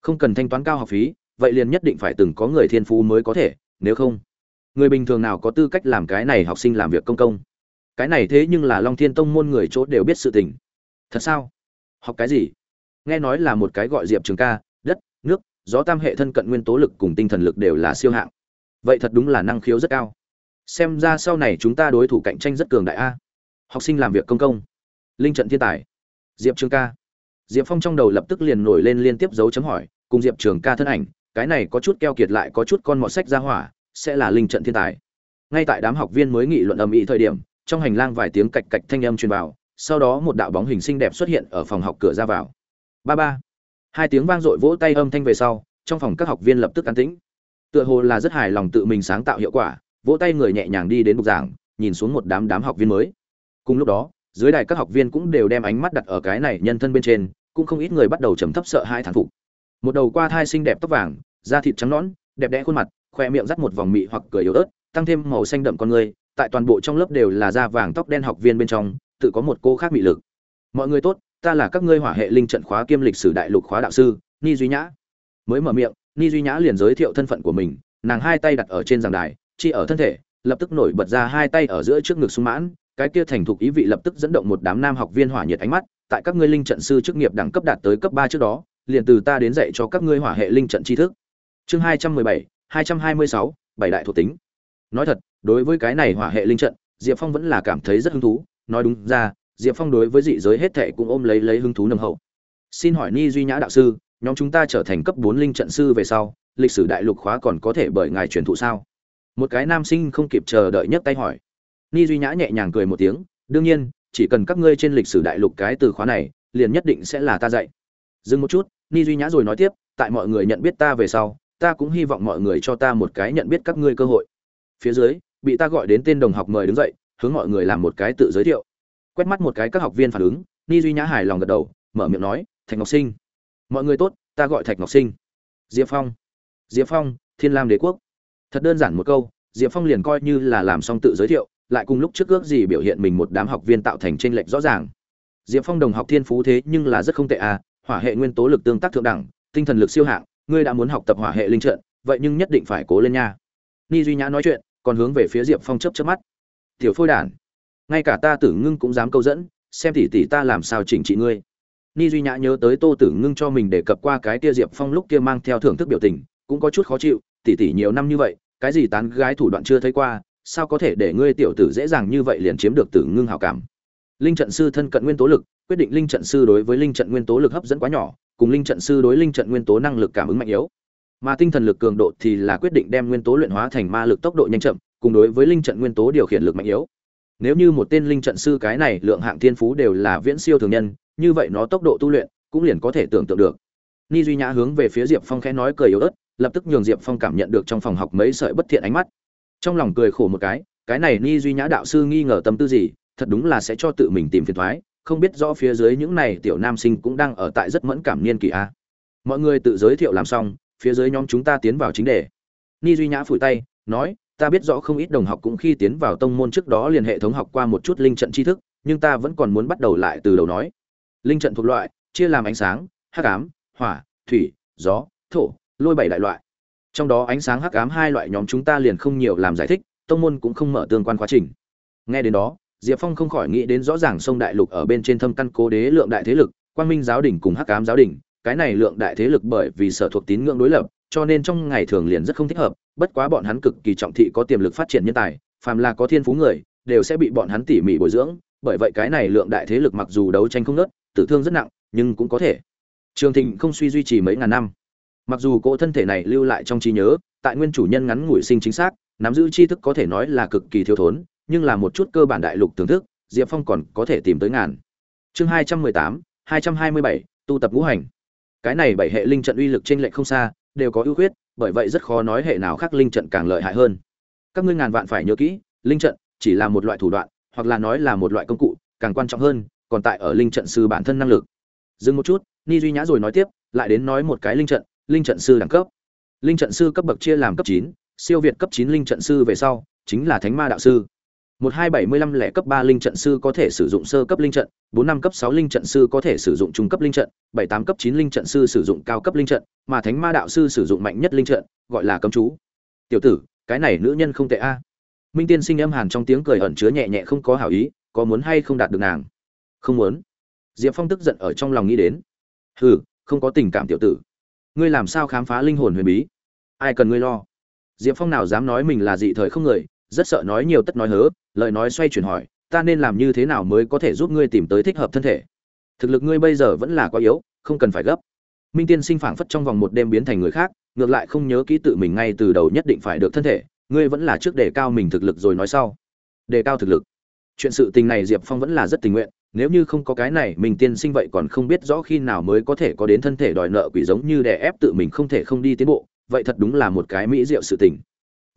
Không cần thanh toán cao học phí, vậy liền nhất định phải từng có người thiên phú mới có thể, nếu không, người bình thường nào có tư cách làm cái này học sinh làm việc công công? Cái này thế nhưng là long thiên tông môn người chỗ đều biết sự tình. Thật sao? Học cái gì? Nghe nói là một cái gọi diệp trường ca, đất, nước, gió tam hệ thân cận nguyên tố lực cùng tinh thần lực đều là siêu hạng. Vậy thật đúng là năng khiếu rất cao xem ra sau này chúng ta đối thủ cạnh tranh rất cường đại a. Học sinh làm việc công công. Linh trận thiên tài. Diệp trường ca. Diệp phong trong đầu lập tức liền nổi lên liên tiếp dấu chấm hỏi, cùng diệp trường ca thân ảnh, cái này có chút keo kiệt lại có chút con mọt sách ra hỏa, sẽ là linh trận thiên tài. Ngay tại đám học viên mới nghị luận âm ĩ thời điểm, trong hành lang vài tiếng cạch cạch thanh âm truyền vào, sau đó một đạo bóng hình xinh đẹp xuất hiện ở phòng học cửa ra vào. Ba ba. Hai tiếng vang dội vỗ tay âm thanh về sau, trong phòng các học viên lập tức an tĩnh. Tựa hồ là rất hài lòng tự mình sáng tạo hiệu quả vỗ tay người nhẹ nhàng đi đến bục giảng, nhìn xuống một đám đám học viên mới. Cùng lúc đó, dưới đài các học viên cũng đều đem ánh mắt đặt ở cái này nhân thân bên trên, cũng không ít người bắt đầu trầm thấp sợ hai thản phục. Một đầu qua thai xinh đẹp tóc vàng, da thịt trắng nõn, đẹp đẽ khuôn mặt, khoe miệng dắt một vòng mị hoặc cười yếu ớt, tăng thêm màu xanh đậm con người, tại toàn bộ trong lớp đều là da vàng tóc đen học viên bên trong, tự có một cô khác mị lực. Mọi người tốt, ta là các ngươi hỏa hệ linh trận khóa kiêm lịch sử đại lục khóa đạo sư, ni duy nhã. Mới mở miệng, ni duy nhã liền giới thiệu thân phận của mình, nàng hai tay đặt ở trên giảng đài chi ở thân thể, lập tức nổi bật ra hai tay ở giữa trước ngực sung mãn, cái kia thành thục ý vị lập tức dẫn động một đám nam học viên hỏa nhiệt ánh mắt, tại các ngươi linh trận sư chức nghiệp đẳng cấp đạt tới cấp ba trước đó, liền từ ta đến dạy cho các ngươi hỏa hệ linh trận tri thức. Chương hai trăm mười bảy, hai trăm hai mươi sáu, bảy đại thuộc tính. Nói thật, đối với cái này hỏa hệ linh trận, diệp phong vẫn là cảm thấy rất hứng thú. Nói đúng ra, diệp phong đối với dị giới hết thệ cũng ôm lấy lấy hứng thú nâng hậu. Xin hỏi ni duy nhã đạo sư, nhóm chúng ta trở thành cấp bốn linh trận sư về sau, lịch sử đại lục khóa còn có thể bởi ngài truyền thụ sao? Một cái nam sinh không kịp chờ đợi nhấc tay hỏi. Ni duy nhã nhẹ nhàng cười một tiếng, đương nhiên, chỉ cần các ngươi trên lịch sử đại lục cái từ khóa này, liền nhất định sẽ là ta dạy. Dừng một chút, ni duy nhã rồi nói tiếp, tại mọi người nhận biết ta về sau, ta cũng hy vọng mọi người cho ta một cái nhận biết các ngươi cơ hội. Phía dưới, bị ta gọi đến tên đồng học mời đứng dậy, hướng mọi người làm một cái tự giới thiệu. Quét mắt một cái các học viên phản ứng, ni duy nhã hài lòng gật đầu, mở miệng nói, thạch ngọc sinh. Mọi người tốt, ta gọi thạch ngọc sinh. Diệp phong. Diệp phong, thiên lam đế quốc thật đơn giản một câu, diệp phong liền coi như là làm xong tự giới thiệu, lại cùng lúc trước ước gì biểu hiện mình một đám học viên tạo thành tranh lệch rõ ràng. Diệp phong đồng học thiên phú thế nhưng là rất không tệ à hỏa hệ nguyên tố lực tương tác thượng đẳng, tinh thần lực siêu hạng, ngươi đã muốn học tập hỏa hệ linh trận, vậy nhưng nhất định phải cố lên nha. Ni duy nhã nói chuyện, còn hướng về phía diệp phong chấp chấp mắt. Tiểu phôi đản, ngay cả ta tử ngưng cũng dám câu dẫn, xem tỉ tỉ ta làm sao chỉnh trị ngươi. Ni duy nhã nhớ tới tô tử ngưng cho mình đề cập qua cái kia diệp phong lúc kia mang theo thưởng thức biểu tình, cũng có chút khó chịu tỉ tỉ nhiều năm như vậy, cái gì tán gái thủ đoạn chưa thấy qua, sao có thể để ngươi tiểu tử dễ dàng như vậy liền chiếm được tử ngưng hảo cảm? Linh trận sư thân cận nguyên tố lực, quyết định linh trận sư đối với linh trận nguyên tố lực hấp dẫn quá nhỏ, cùng linh trận sư đối linh trận nguyên tố năng lực cảm ứng mạnh yếu. Mà tinh thần lực cường độ thì là quyết định đem nguyên tố luyện hóa thành ma lực tốc độ nhanh chậm, cùng đối với linh trận nguyên tố điều khiển lực mạnh yếu. Nếu như một tên linh trận sư cái này lượng hạng thiên phú đều là viễn siêu thường nhân, như vậy nó tốc độ tu luyện cũng liền có thể tưởng tượng được. Ni duy nhã hướng về phía diệp phong khẽ nói cười yếu ớt lập tức nhường diệp phong cảm nhận được trong phòng học mấy sợi bất thiện ánh mắt. Trong lòng cười khổ một cái cái này ni duy nhã đạo sư nghi ngờ tâm tư gì, thật đúng là sẽ cho tự mình tìm phiền thoái không biết rõ phía dưới những này tiểu nam sinh cũng đang ở tại rất mẫn cảm niên kỳ a. Mọi người tự giới thiệu làm xong, phía dưới nhóm chúng ta tiến vào chính đề. Ni duy nhã phủi tay, nói, ta biết rõ không ít đồng học cũng khi tiến vào tông môn trước đó liền hệ thống học qua một chút linh trận tri thức, nhưng ta vẫn còn muốn bắt đầu lại từ đầu nói. Linh trận thuộc loại, chia làm ánh sáng, hắc ám, hỏa, thủy, gió, thổ lôi bảy đại loại. Trong đó ánh sáng hắc ám hai loại nhóm chúng ta liền không nhiều làm giải thích, tông môn cũng không mở tương quan quá trình. Nghe đến đó, diệp phong không khỏi nghĩ đến rõ ràng sông đại lục ở bên trên thâm căn cố đế lượng đại thế lực, quang minh giáo đình cùng hắc ám giáo đình, cái này lượng đại thế lực bởi vì sở thuộc tín ngưỡng đối lập, cho nên trong ngày thường liền rất không thích hợp, bất quá bọn hắn cực kỳ trọng thị có tiềm lực phát triển nhân tài, phàm là có thiên phú người, đều sẽ bị bọn hắn tỉ mỉ bồi dưỡng, bởi vậy cái này lượng đại thế lực mặc dù đấu tranh không nớt tử thương rất nặng, nhưng cũng có thể. Trường thịnh không suy duy trì mấy ngàn năm mặc dù cỗ thân thể này lưu lại trong trí nhớ, tại nguyên chủ nhân ngắn ngủi sinh chính xác, nắm giữ tri thức có thể nói là cực kỳ thiếu thốn, nhưng là một chút cơ bản đại lục thưởng thức, diệp phong còn có thể tìm tới ngàn. Chương hai trăm mười tám, hai trăm hai mươi bảy, tu tập ngũ hành. Cái này bảy hệ linh trận uy lực trên lệch không xa, đều có ưu khuyết, bởi vậy rất khó nói hệ nào khác linh trận càng lợi hại hơn. Các ngươi ngàn vạn phải nhớ kỹ, linh trận chỉ là một loại thủ đoạn, hoặc là nói là một loại công cụ, càng quan trọng hơn, còn tại ở linh trận sư bản thân năng lực. Dừng một chút, ni duy nhã rồi nói tiếp, lại đến nói một cái linh trận linh trận sư đẳng cấp. Linh trận sư cấp bậc chia làm cấp chín, siêu việt cấp chín linh trận sư về sau, chính là thánh ma đạo sư. Một hai bảy mươi lăm lẻ cấp ba linh trận sư có thể sử dụng sơ cấp linh trận, bốn năm cấp sáu linh trận sư có thể sử dụng trung cấp linh trận, bảy tám cấp chín linh trận sư sử dụng cao cấp linh trận, mà thánh ma đạo sư sử dụng mạnh nhất linh trận, gọi là cấm chú. Tiểu tử, cái này nữ nhân không tệ a. Minh tiên sinh âm hàn trong tiếng cười ẩn chứa nhẹ nhẹ không có hảo ý, có muốn hay không đạt được nàng? Không muốn. Diệp phong tức giận ở trong lòng nghĩ đến. Hừ, không có tình cảm tiểu tử ngươi làm sao khám phá linh hồn huyền bí? Ai cần ngươi lo? Diệp phong nào dám nói mình là dị thời không người, rất sợ nói nhiều tất nói hớ, lời nói xoay chuyển hỏi, ta nên làm như thế nào mới có thể giúp ngươi tìm tới thích hợp thân thể? Thực lực ngươi bây giờ vẫn là quá yếu, không cần phải gấp. Minh tiên sinh phảng phất trong vòng một đêm biến thành người khác, ngược lại không nhớ kỹ tự mình ngay từ đầu nhất định phải được thân thể, ngươi vẫn là trước đề cao mình thực lực rồi nói sau. Đề cao thực lực. Chuyện sự tình này diệp phong vẫn là rất tình nguyện nếu như không có cái này, mình tiên sinh vậy còn không biết rõ khi nào mới có thể có đến thân thể đòi nợ quỷ giống như đè ép tự mình không thể không đi tiến bộ, vậy thật đúng là một cái mỹ diệu sự tình.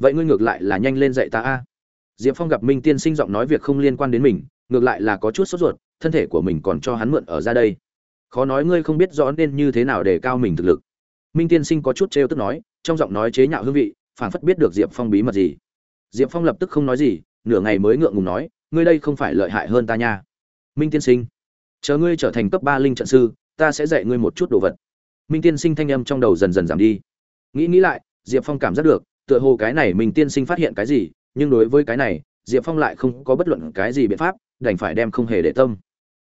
Vậy ngươi ngược lại là nhanh lên dạy ta a. Diệp phong gặp minh tiên sinh giọng nói việc không liên quan đến mình, ngược lại là có chút sốt ruột, thân thể của mình còn cho hắn mượn ở ra đây. Khó nói ngươi không biết rõ nên như thế nào để cao mình thực lực. Minh tiên sinh có chút trêu tức nói, trong giọng nói chế nhạo hương vị, phảng phất biết được diệp phong bí mật gì. Diệp phong lập tức không nói gì, nửa ngày mới ngượng ngùng nói, ngươi đây không phải lợi hại hơn ta nha minh tiên sinh, chờ ngươi trở thành cấp ba linh trận sư, ta sẽ dạy ngươi một chút đồ vật. Minh tiên sinh thanh âm trong đầu dần dần giảm đi. Nghĩ nghĩ lại, diệp phong cảm giác được, tựa hồ cái này minh tiên sinh phát hiện cái gì, nhưng đối với cái này, diệp phong lại không có bất luận cái gì biện pháp, đành phải đem không hề để tâm.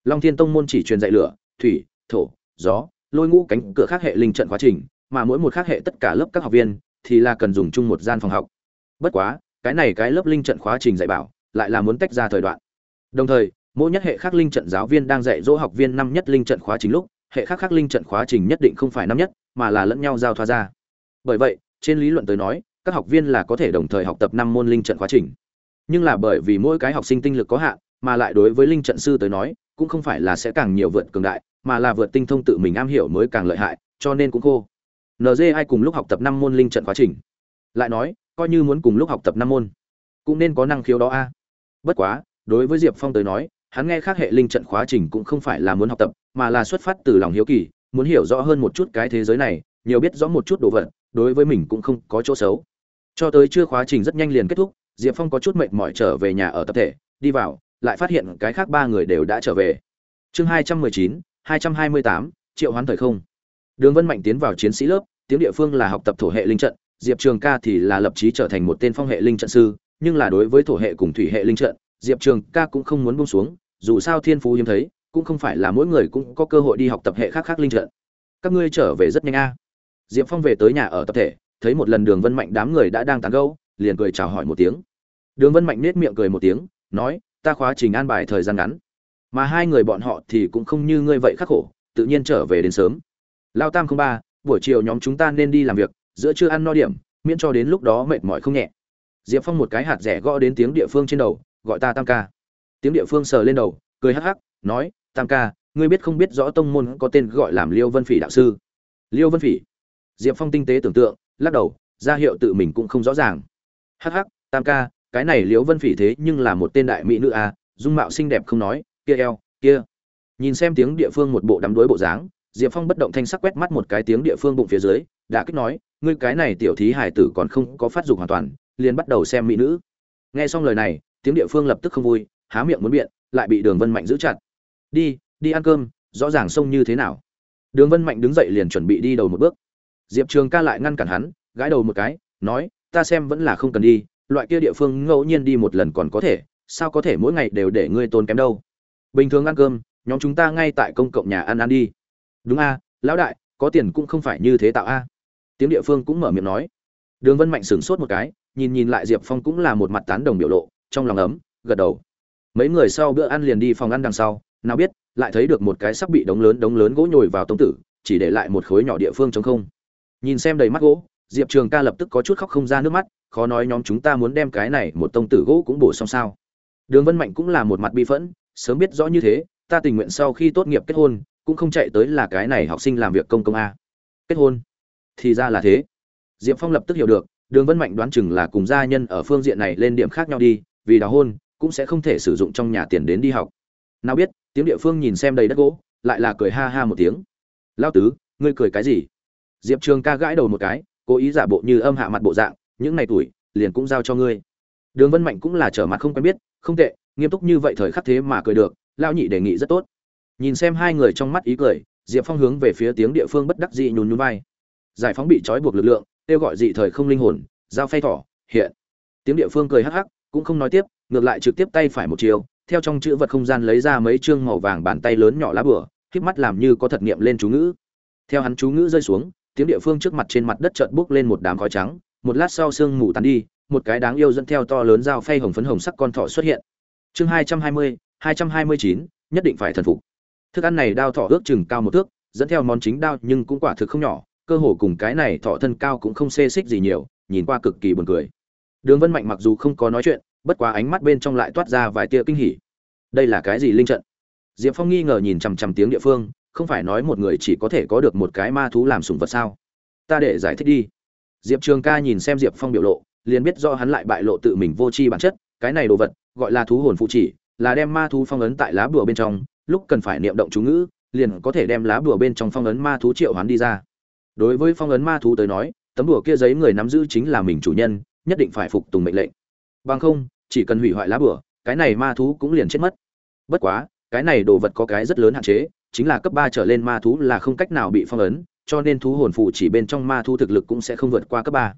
Long thiên tông môn chỉ truyền dạy lửa, thủy, thổ, gió, lôi ngũ cánh, cửa khác hệ linh trận quá trình, mà mỗi một khác hệ tất cả lớp các học viên thì là cần dùng chung một gian phòng học. Bất quá, cái này cái lớp linh trận khóa trình dạy bảo lại là muốn tách ra thời đoạn. Đồng thời mỗi nhất hệ khác linh trận giáo viên đang dạy dỗ học viên năm nhất linh trận khóa trình lúc, hệ khác khác linh trận khóa trình nhất định không phải năm nhất, mà là lẫn nhau giao thoa ra. Bởi vậy, trên lý luận tới nói, các học viên là có thể đồng thời học tập năm môn linh trận khóa trình. Nhưng là bởi vì mỗi cái học sinh tinh lực có hạn, mà lại đối với linh trận sư tới nói, cũng không phải là sẽ càng nhiều vượt cường đại, mà là vượt tinh thông tự mình am hiểu mới càng lợi hại, cho nên cũng cô nd ai cùng lúc học tập năm môn linh trận khóa trình? Lại nói, coi như muốn cùng lúc học tập năm môn, cũng nên có năng khiếu đó a. Bất quá, đối với diệp phong tới nói hắn nghe khác hệ linh trận khóa trình cũng không phải là muốn học tập, mà là xuất phát từ lòng hiếu kỳ, muốn hiểu rõ hơn một chút cái thế giới này, nhiều biết rõ một chút đồ vật, đối với mình cũng không có chỗ xấu. Cho tới chưa khóa trình rất nhanh liền kết thúc, diệp phong có chút mệt mỏi trở về nhà ở tập thể, đi vào, lại phát hiện cái khác ba người đều đã trở về. Chương hai trăm mười chín, hai trăm hai mươi tám, triệu hoán thời không. Đường vân mạnh tiến vào chiến sĩ lớp, tiếng địa phương là học tập thổ hệ linh trận, diệp trường ca thì là lập chí trở thành một tên phong hệ linh trận sư, nhưng là đối với thổ hệ cùng thủy hệ linh trận, diệp trường ca cũng không muốn buông xuống dù sao thiên phú hiếm thấy, cũng không phải là mỗi người cũng có cơ hội đi học tập hệ khác khác linh trận. Các ngươi trở về rất nhanh a. Diệp phong về tới nhà ở tập thể, thấy một lần đường vân mạnh đám người đã đang tán gẫu, liền cười chào hỏi một tiếng. Đường vân mạnh nết miệng cười một tiếng, nói, ta khóa trình an bài thời gian ngắn, mà hai người bọn họ thì cũng không như ngươi vậy khắc khổ, tự nhiên trở về đến sớm. Lao tam không ba, buổi chiều nhóm chúng ta nên đi làm việc, giữa trưa ăn no điểm, miễn cho đến lúc đó mệt mỏi không nhẹ. Diệp phong một cái hạt rẻ gõ đến tiếng địa phương trên đầu, gọi ta tam ca tiếng địa phương sờ lên đầu cười hắc hắc nói tam ca ngươi biết không biết rõ tông môn có tên gọi làm liêu vân phỉ đạo sư? Liêu vân phỉ? Diệp phong tinh tế tưởng tượng lắc đầu ra hiệu tự mình cũng không rõ ràng. Hắc hắc tam ca cái này liêu vân phỉ thế nhưng là một tên đại mỹ nữ a à, dung mạo xinh đẹp không nói kia eo kia. Nhìn xem tiếng địa phương một bộ đắm đuối bộ dáng diệp phong bất động thanh sắc quét mắt một cái tiếng địa phương bụng phía dưới đã kích nói ngươi cái này tiểu thí hải tử còn không có phát dục hoàn toàn liền bắt đầu xem mỹ nữ. Nghe xong lời này tiếng địa phương lập tức không vui há miệng muốn biện, lại bị đường vân mạnh giữ chặt. Đi đi ăn cơm, rõ ràng xông như thế nào? Đường vân mạnh đứng dậy liền chuẩn bị đi đầu một bước. Diệp trường ca lại ngăn cản hắn, gãi đầu một cái, nói, ta xem vẫn là không cần đi, loại kia địa phương ngẫu nhiên đi một lần còn có thể, sao có thể mỗi ngày đều để ngươi tốn kém đâu? Bình thường ăn cơm, nhóm chúng ta ngay tại công cộng nhà ăn ăn đi. Đúng a, lão đại, có tiền cũng không phải như thế tạo a. Tiếng địa phương cũng mở miệng nói. Đường vân mạnh sửng sốt một cái, nhìn nhìn lại diệp phong cũng là một mặt tán đồng biểu lộ, trong lòng ấm, gật đầu mấy người sau bữa ăn liền đi phòng ăn đằng sau, nào biết, lại thấy được một cái sắp bị đống lớn đống lớn gỗ nhồi vào tông tử, chỉ để lại một khối nhỏ địa phương chống không. Nhìn xem đầy mắt gỗ, diệp trường ca lập tức có chút khóc không ra nước mắt, khó nói nhóm chúng ta muốn đem cái này một tông tử gỗ cũng bổ xong sao. Đường vân mạnh cũng là một mặt bi phẫn, sớm biết rõ như thế, ta tình nguyện sau khi tốt nghiệp kết hôn, cũng không chạy tới là cái này học sinh làm việc công công a. Kết hôn? Thì ra là thế. Diệp phong lập tức hiểu được, đường vân mạnh đoán chừng là cùng gia nhân ở phương diện này lên điểm khác nhau đi, vì đào hôn cũng sẽ không thể sử dụng trong nhà tiền đến đi học. Nào biết, tiếng địa phương nhìn xem đầy đất gỗ, lại là cười ha ha một tiếng. Lao tứ, ngươi cười cái gì? Diệp trường ca gãi đầu một cái, cố ý giả bộ như âm hạ mặt bộ dạng, những ngày tuổi, liền cũng giao cho ngươi. Đường vân mạnh cũng là trở mặt không quen biết, không tệ, nghiêm túc như vậy thời khắc thế mà cười được, lao nhị đề nghị rất tốt. Nhìn xem hai người trong mắt ý cười, diệp phong hướng về phía tiếng địa phương bất đắc dị nhún nhún vai. Giải phóng bị trói buộc lực lượng, kêu gọi dị thời không linh hồn, giao phay thỏ, hiện. Tiếng địa phương cười hắc hắc, cũng không nói tiếp ngược lại trực tiếp tay phải một chiều, theo trong chữ vật không gian lấy ra mấy chương màu vàng bàn tay lớn nhỏ lá bửa híp mắt làm như có thật niệm lên chú ngữ. Theo hắn chú ngữ rơi xuống, tiếng địa phương trước mặt trên mặt đất chợt bốc lên một đám khói trắng, một lát sau sương mù tan đi, một cái đáng yêu dẫn theo to lớn dao phay hồng phấn hồng sắc con thỏ xuất hiện. Chương hai trăm hai mươi, hai trăm hai mươi chín, nhất định phải thần phục. Thức ăn này đao thỏ ước chừng cao một thước, dẫn theo món chính đao nhưng cũng quả thực không nhỏ, cơ hồ cùng cái này thọ thân cao cũng không xê xích gì nhiều, nhìn qua cực kỳ buồn cười. Đường vân mạnh mặc dù không có nói chuyện bất quá ánh mắt bên trong lại toát ra vài tia kinh hỉ. Đây là cái gì linh trận? Diệp phong nghi ngờ nhìn chằm chằm tiếng địa phương, không phải nói một người chỉ có thể có được một cái ma thú làm sùng vật sao? Ta để giải thích đi. Diệp trường ca nhìn xem diệp phong biểu lộ, liền biết do hắn lại bại lộ tự mình vô tri bản chất, cái này đồ vật, gọi là thú hồn phụ chỉ, là đem ma thú phong ấn tại lá bùa bên trong, lúc cần phải niệm động chú ngữ, liền có thể đem lá bùa bên trong phong ấn ma thú triệu hoán đi ra. Đối với phong ấn ma thú tới nói, tấm đùa kia giấy người nắm giữ chính là mình chủ nhân, nhất định phải phục tùng mệnh lệnh. Bằng không chỉ cần hủy hoại lá bùa cái này ma thú cũng liền chết mất. Bất quá, cái này đồ vật có cái rất lớn hạn chế, chính là cấp ba trở lên ma thú là không cách nào bị phong ấn, cho nên thú hồn phụ chỉ bên trong ma thú thực lực cũng sẽ không vượt qua cấp ba.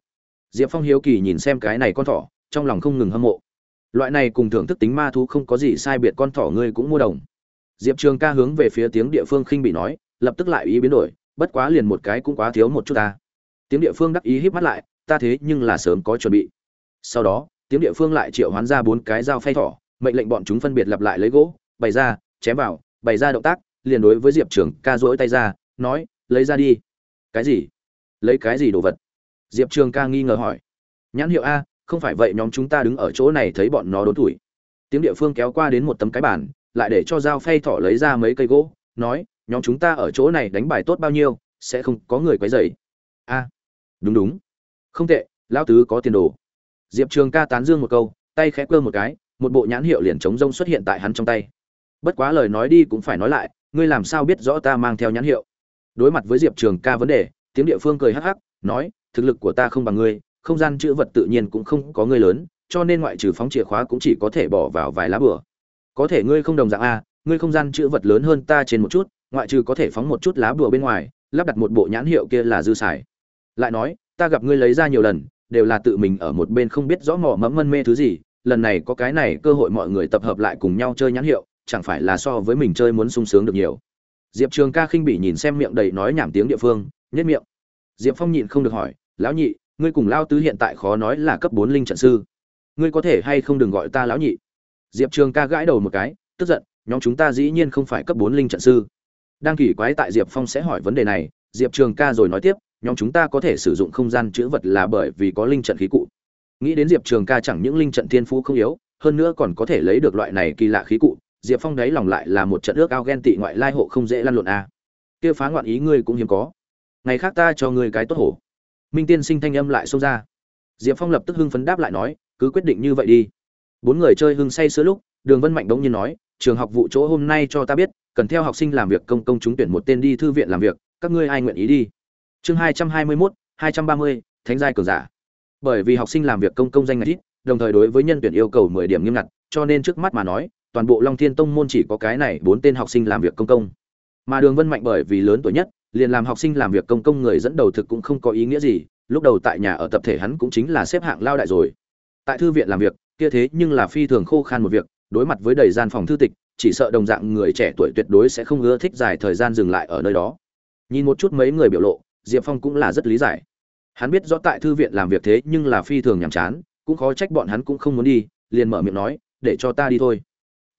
Diệp phong hiếu kỳ nhìn xem cái này con thỏ, trong lòng không ngừng hâm mộ. Loại này cùng thưởng thức tính ma thú không có gì sai biệt, con thỏ ngươi cũng mua đồng. Diệp trường ca hướng về phía tiếng địa phương khinh bị nói, lập tức lại ý biến đổi, bất quá liền một cái cũng quá thiếu một chút ta. Tiếng địa phương đắc ý híp mắt lại, ta thế nhưng là sớm có chuẩn bị. Sau đó tiếng địa phương lại triệu hoán ra bốn cái dao phay thỏ, mệnh lệnh bọn chúng phân biệt lặp lại lấy gỗ, bày ra, chém vào, bày ra động tác, liền đối với diệp trường ca rỗi tay ra, nói, lấy ra đi. Cái gì? Lấy cái gì đồ vật? Diệp trường ca nghi ngờ hỏi. Nhãn hiệu a, không phải vậy nhóm chúng ta đứng ở chỗ này thấy bọn nó đốn tuổi. Tiếng địa phương kéo qua đến một tấm cái bàn, lại để cho dao phay thỏ lấy ra mấy cây gỗ, nói, nhóm chúng ta ở chỗ này đánh bài tốt bao nhiêu, sẽ không có người quấy rầy. A, đúng đúng. Không tệ, lão tứ có tiền đồ diệp trường ca tán dương một câu, tay khẽ cơ một cái, một bộ nhãn hiệu liền chống rông xuất hiện tại hắn trong tay. Bất quá lời nói đi cũng phải nói lại, ngươi làm sao biết rõ ta mang theo nhãn hiệu? Đối mặt với diệp trường ca vấn đề, tiếng địa phương cười hắc hắc, nói, thực lực của ta không bằng ngươi, không gian chữ vật tự nhiên cũng không có ngươi lớn, cho nên ngoại trừ phóng chìa khóa cũng chỉ có thể bỏ vào vài lá bừa có thể ngươi không đồng dạng a, ngươi không gian chữ vật lớn hơn ta trên một chút, ngoại trừ có thể phóng một chút lá bùa bên ngoài, lắp đặt một bộ nhãn hiệu kia là dư xài. Lại nói, ta gặp ngươi lấy ra nhiều lần đều là tự mình ở một bên không biết rõ mỏ mẫm mân mê thứ gì, lần này có cái này cơ hội mọi người tập hợp lại cùng nhau chơi nhãn hiệu, chẳng phải là so với mình chơi muốn sung sướng được nhiều. Diệp trường ca khinh bỉ nhìn xem miệng đầy nói nhảm tiếng địa phương nhất miệng. Diệp phong nhịn không được hỏi, lão nhị, ngươi cùng lao tứ hiện tại khó nói là cấp bốn linh trận sư. Ngươi có thể hay không đừng gọi ta lão nhị? Diệp trường ca gãi đầu một cái, tức giận, nhóm chúng ta dĩ nhiên không phải cấp bốn linh trận sư. Đang kỳ quái tại diệp phong sẽ hỏi vấn đề này, diệp trường ca rồi nói tiếp nhóm chúng ta có thể sử dụng không gian chữ vật là bởi vì có linh trận khí cụ. Nghĩ đến diệp trường ca chẳng những linh trận thiên phú không yếu, hơn nữa còn có thể lấy được loại này kỳ lạ khí cụ, diệp phong đáy lòng lại là một trận ước ao ghen tị ngoại lai hộ không dễ lăn lộn a. À. kia phá ngoạn ý ngươi cũng hiếm có. Ngày khác ta cho ngươi cái tốt hổ. Minh tiên sinh thanh âm lại xông ra. Diệp phong lập tức hưng phấn đáp lại nói, cứ quyết định như vậy đi. Bốn người chơi hưng say sữa lúc, đường vân mạnh đống nhiên nói, trường học vụ chỗ hôm nay cho ta biết, cần theo học sinh làm việc công công chúng tuyển một tên đi thư viện làm việc, các ngươi ai nguyện ý đi? Chương hai trăm hai mươi mốt, hai trăm ba mươi, thánh giai cường giả. Bởi vì học sinh làm việc công công danh ngạch ít, đồng thời đối với nhân tuyển yêu cầu mười điểm nghiêm ngặt, cho nên trước mắt mà nói, toàn bộ long thiên tông môn chỉ có cái này bốn tên học sinh làm việc công công. Mà đường vân mạnh bởi vì lớn tuổi nhất, liền làm học sinh làm việc công công người dẫn đầu thực cũng không có ý nghĩa gì, lúc đầu tại nhà ở tập thể hắn cũng chính là xếp hạng lao đại rồi. Tại thư viện làm việc, kia thế nhưng là phi thường khô khan một việc, đối mặt với đầy gian phòng thư tịch, chỉ sợ đồng dạng người trẻ tuổi tuyệt đối sẽ không ưa thích dài thời gian dừng lại ở nơi đó. Nhìn một chút mấy người biểu lộ diệp phong cũng là rất lý giải. Hắn biết rõ tại thư viện làm việc thế nhưng là phi thường nhàm chán, cũng khó trách bọn hắn cũng không muốn đi, liền mở miệng nói, để cho ta đi thôi.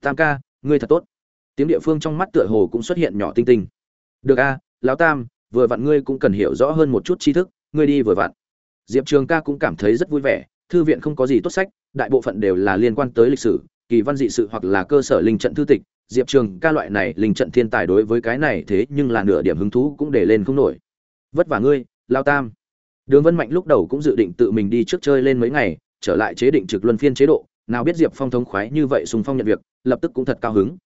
Tam ca, ngươi thật tốt. Tiếng địa phương trong mắt tựa hồ cũng xuất hiện nhỏ tinh tinh. Được a, lão tam, vừa vặn ngươi cũng cần hiểu rõ hơn một chút tri thức, ngươi đi vừa vặn. Diệp trường ca cũng cảm thấy rất vui vẻ, thư viện không có gì tốt sách, đại bộ phận đều là liên quan tới lịch sử, kỳ văn dị sự hoặc là cơ sở linh trận thư tịch. Diệp trường ca loại này linh trận thiên tài đối với cái này thế nhưng là nửa điểm hứng thú cũng để lên không nổi vất vả ngươi, lao tam. Đường vân mạnh lúc đầu cũng dự định tự mình đi trước chơi lên mấy ngày, trở lại chế định trực luân phiên chế độ, nào biết diệp phong thống khoái như vậy sùng phong nhận việc, lập tức cũng thật cao hứng.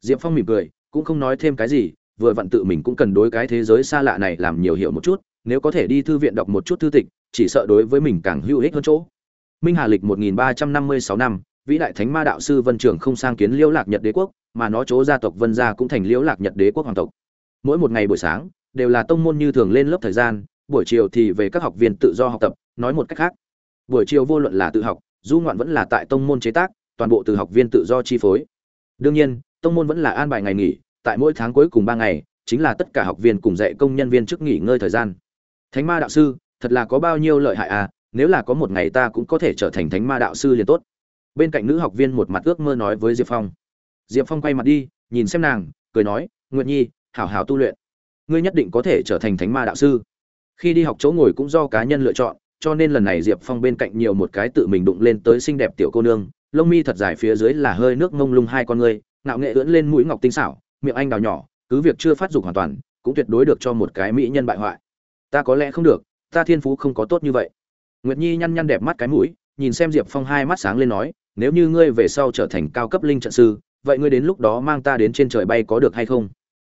Diệp phong mỉm cười, cũng không nói thêm cái gì, vừa vặn tự mình cũng cần đối cái thế giới xa lạ này làm nhiều hiểu một chút, nếu có thể đi thư viện đọc một chút thư tịch, chỉ sợ đối với mình càng hữu ích hơn chỗ. Minh hà lịch 1356 năm, vĩ đại thánh ma đạo sư vân trường không sang kiến liễu lạc nhật đế quốc, mà nó chỗ gia tộc vân gia cũng thành liễu lạc nhật đế quốc hoàng tộc. Mỗi một ngày buổi sáng đều là tông môn như thường lên lớp thời gian, buổi chiều thì về các học viên tự do học tập, nói một cách khác. Buổi chiều vô luận là tự học, du ngoạn vẫn là tại tông môn chế tác, toàn bộ từ học viên tự do chi phối. Đương nhiên, tông môn vẫn là an bài ngày nghỉ, tại mỗi tháng cuối cùng ba ngày, chính là tất cả học viên cùng dạy công nhân viên trước nghỉ ngơi thời gian. Thánh ma đạo sư, thật là có bao nhiêu lợi hại à nếu là có một ngày ta cũng có thể trở thành thánh ma đạo sư liền tốt. Bên cạnh nữ học viên một mặt ước mơ nói với diệp phong. Diệp phong quay mặt đi, nhìn xem nàng, cười nói nguyện nhi, hảo hảo tu luyện ngươi nhất định có thể trở thành thánh ma đạo sư. Khi đi học chỗ ngồi cũng do cá nhân lựa chọn, cho nên lần này diệp phong bên cạnh nhiều một cái tự mình đụng lên tới xinh đẹp tiểu cô nương, lông mi thật dài phía dưới là hơi nước ngông lung hai con ngươi, ngạo nghệ ưỡn lên mũi ngọc tinh xảo, miệng anh đào nhỏ, cứ việc chưa phát dục hoàn toàn, cũng tuyệt đối được cho một cái mỹ nhân bại hoại. Ta có lẽ không được, ta thiên phú không có tốt như vậy. Nguyệt nhi nhăn nhăn đẹp mắt cái mũi, nhìn xem diệp phong hai mắt sáng lên nói, nếu như ngươi về sau trở thành cao cấp linh trận sư, vậy ngươi đến lúc đó mang ta đến trên trời bay có được hay không?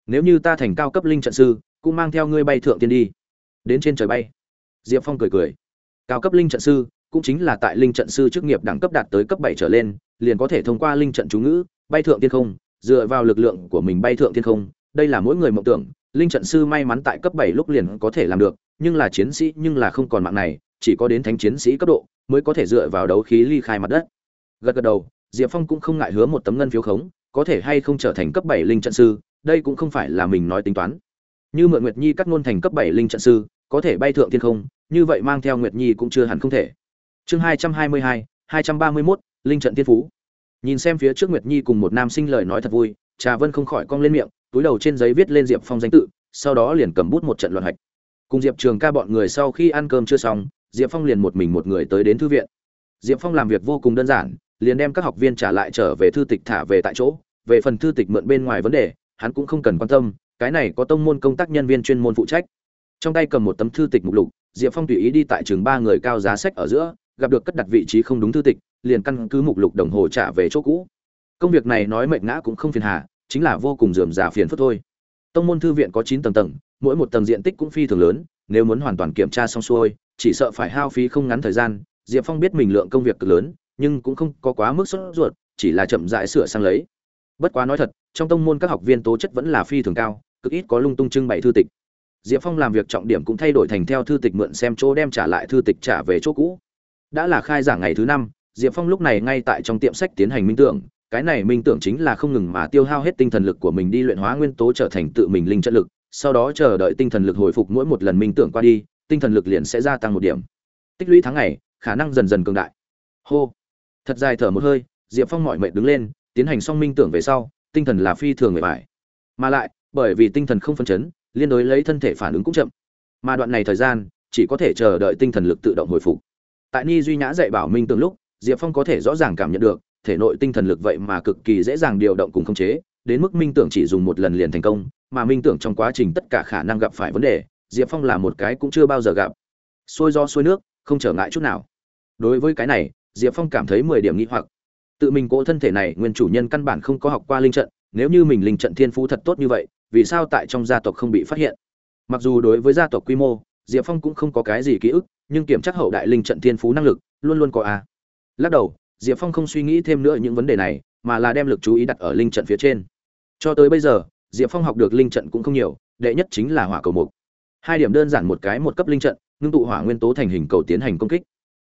Nếu như ta thành cao cấp linh trận sư, cũng mang theo ngươi bay thượng tiên đi. Đến trên trời bay. Diệp phong cười cười. Cao cấp linh trận sư, cũng chính là tại linh trận sư chức nghiệp đẳng cấp đạt tới cấp bảy trở lên, liền có thể thông qua linh trận chú ngữ, bay thượng tiên không, dựa vào lực lượng của mình bay thượng tiên không. Đây là mỗi người mộng tưởng, linh trận sư may mắn tại cấp bảy lúc liền có thể làm được, nhưng là chiến sĩ nhưng là không còn mạng này, chỉ có đến thánh chiến sĩ cấp độ, mới có thể dựa vào đấu khí ly khai mặt đất. Gật gật đầu, diệp phong cũng không ngại hứa một tấm ngân phiếu khống, có thể hay không trở thành cấp bảy linh trận sư đây cũng không phải là mình nói tính toán. Như mượn nguyệt nhi cắt ngôn thành cấp bảy linh trận sư, có thể bay thượng thiên không, như vậy mang theo nguyệt nhi cũng chưa hẳn không thể. Chương hai trăm hai mươi hai hai trăm ba mươi mốt, linh trận thiên phú. Nhìn xem phía trước nguyệt nhi cùng một nam sinh lời nói thật vui, trà vân không khỏi cong lên miệng, túi đầu trên giấy viết lên diệp phong danh tự, sau đó liền cầm bút một trận luận hạch. Cùng diệp trường ca bọn người sau khi ăn cơm chưa xong, diệp phong liền một mình một người tới đến thư viện. Diệp phong làm việc vô cùng đơn giản, liền đem các học viên trả lại trở về thư tịch thả về tại chỗ, về phần thư tịch mượn bên ngoài vấn đề hắn cũng không cần quan tâm, cái này có tông môn công tác nhân viên chuyên môn phụ trách. Trong tay cầm một tấm thư tịch mục lục, diệp phong tùy ý đi tại trường ba người cao giá sách ở giữa, gặp được cất đặt vị trí không đúng thư tịch, liền căn cứ mục lục đồng hồ trả về chỗ cũ. Công việc này nói mệnh ngã cũng không phiền hà, chính là vô cùng rườm rà phiền phức thôi. Tông môn thư viện có chín tầng tầng, mỗi một tầng diện tích cũng phi thường lớn, nếu muốn hoàn toàn kiểm tra xong xuôi, chỉ sợ phải hao phí không ngắn thời gian, diệp phong biết mình lượng công việc cực lớn, nhưng cũng không có quá mức sốt ruột, chỉ là chậm rãi sửa sang lấy. Bất quá nói thật trong tông môn các học viên tố chất vẫn là phi thường cao, cực ít có lung tung trưng bày thư tịch. Diệp phong làm việc trọng điểm cũng thay đổi thành theo thư tịch mượn xem chỗ đem trả lại thư tịch trả về chỗ cũ. Đã là khai giảng ngày thứ năm, diệp phong lúc này ngay tại trong tiệm sách tiến hành minh tưởng, cái này minh tưởng chính là không ngừng mà tiêu hao hết tinh thần lực của mình đi luyện hóa nguyên tố trở thành tự mình linh trận lực, sau đó chờ đợi tinh thần lực hồi phục mỗi một lần minh tưởng qua đi, tinh thần lực liền sẽ gia tăng một điểm. Tích lũy tháng ngày, khả năng dần dần cường đại. Hô. Thật dài thở một hơi, diệp phong mọi mệnh đứng lên, tiến hành xong minh tưởng về sau tinh thần là phi thường người bài mà lại, bởi vì tinh thần không phân chấn, liên đối lấy thân thể phản ứng cũng chậm. Mà đoạn này thời gian, chỉ có thể chờ đợi tinh thần lực tự động hồi phục. Tại ni duy nhã dạy bảo minh tưởng lúc, diệp phong có thể rõ ràng cảm nhận được, thể nội tinh thần lực vậy mà cực kỳ dễ dàng điều động cùng khống chế, đến mức minh tưởng chỉ dùng một lần liền thành công, mà minh tưởng trong quá trình tất cả khả năng gặp phải vấn đề, diệp phong là một cái cũng chưa bao giờ gặp. Xôi do xôi nước, không trở ngại chút nào. Đối với cái này, diệp phong cảm thấy mười điểm nghi hoặc tự mình cỗ thân thể này nguyên chủ nhân căn bản không có học qua linh trận, nếu như mình linh trận thiên phú thật tốt như vậy, vì sao tại trong gia tộc không bị phát hiện? Mặc dù đối với gia tộc quy mô, diệp phong cũng không có cái gì ký ức, nhưng kiểm tra hậu đại linh trận thiên phú năng lực, luôn luôn có a. Lắc đầu, diệp phong không suy nghĩ thêm nữa những vấn đề này, mà là đem lực chú ý đặt ở linh trận phía trên. Cho tới bây giờ, diệp phong học được linh trận cũng không nhiều, đệ nhất chính là hỏa cầu mục. Hai điểm đơn giản một cái một cấp linh trận, ngưng tụ hỏa nguyên tố thành hình cầu tiến hành công kích.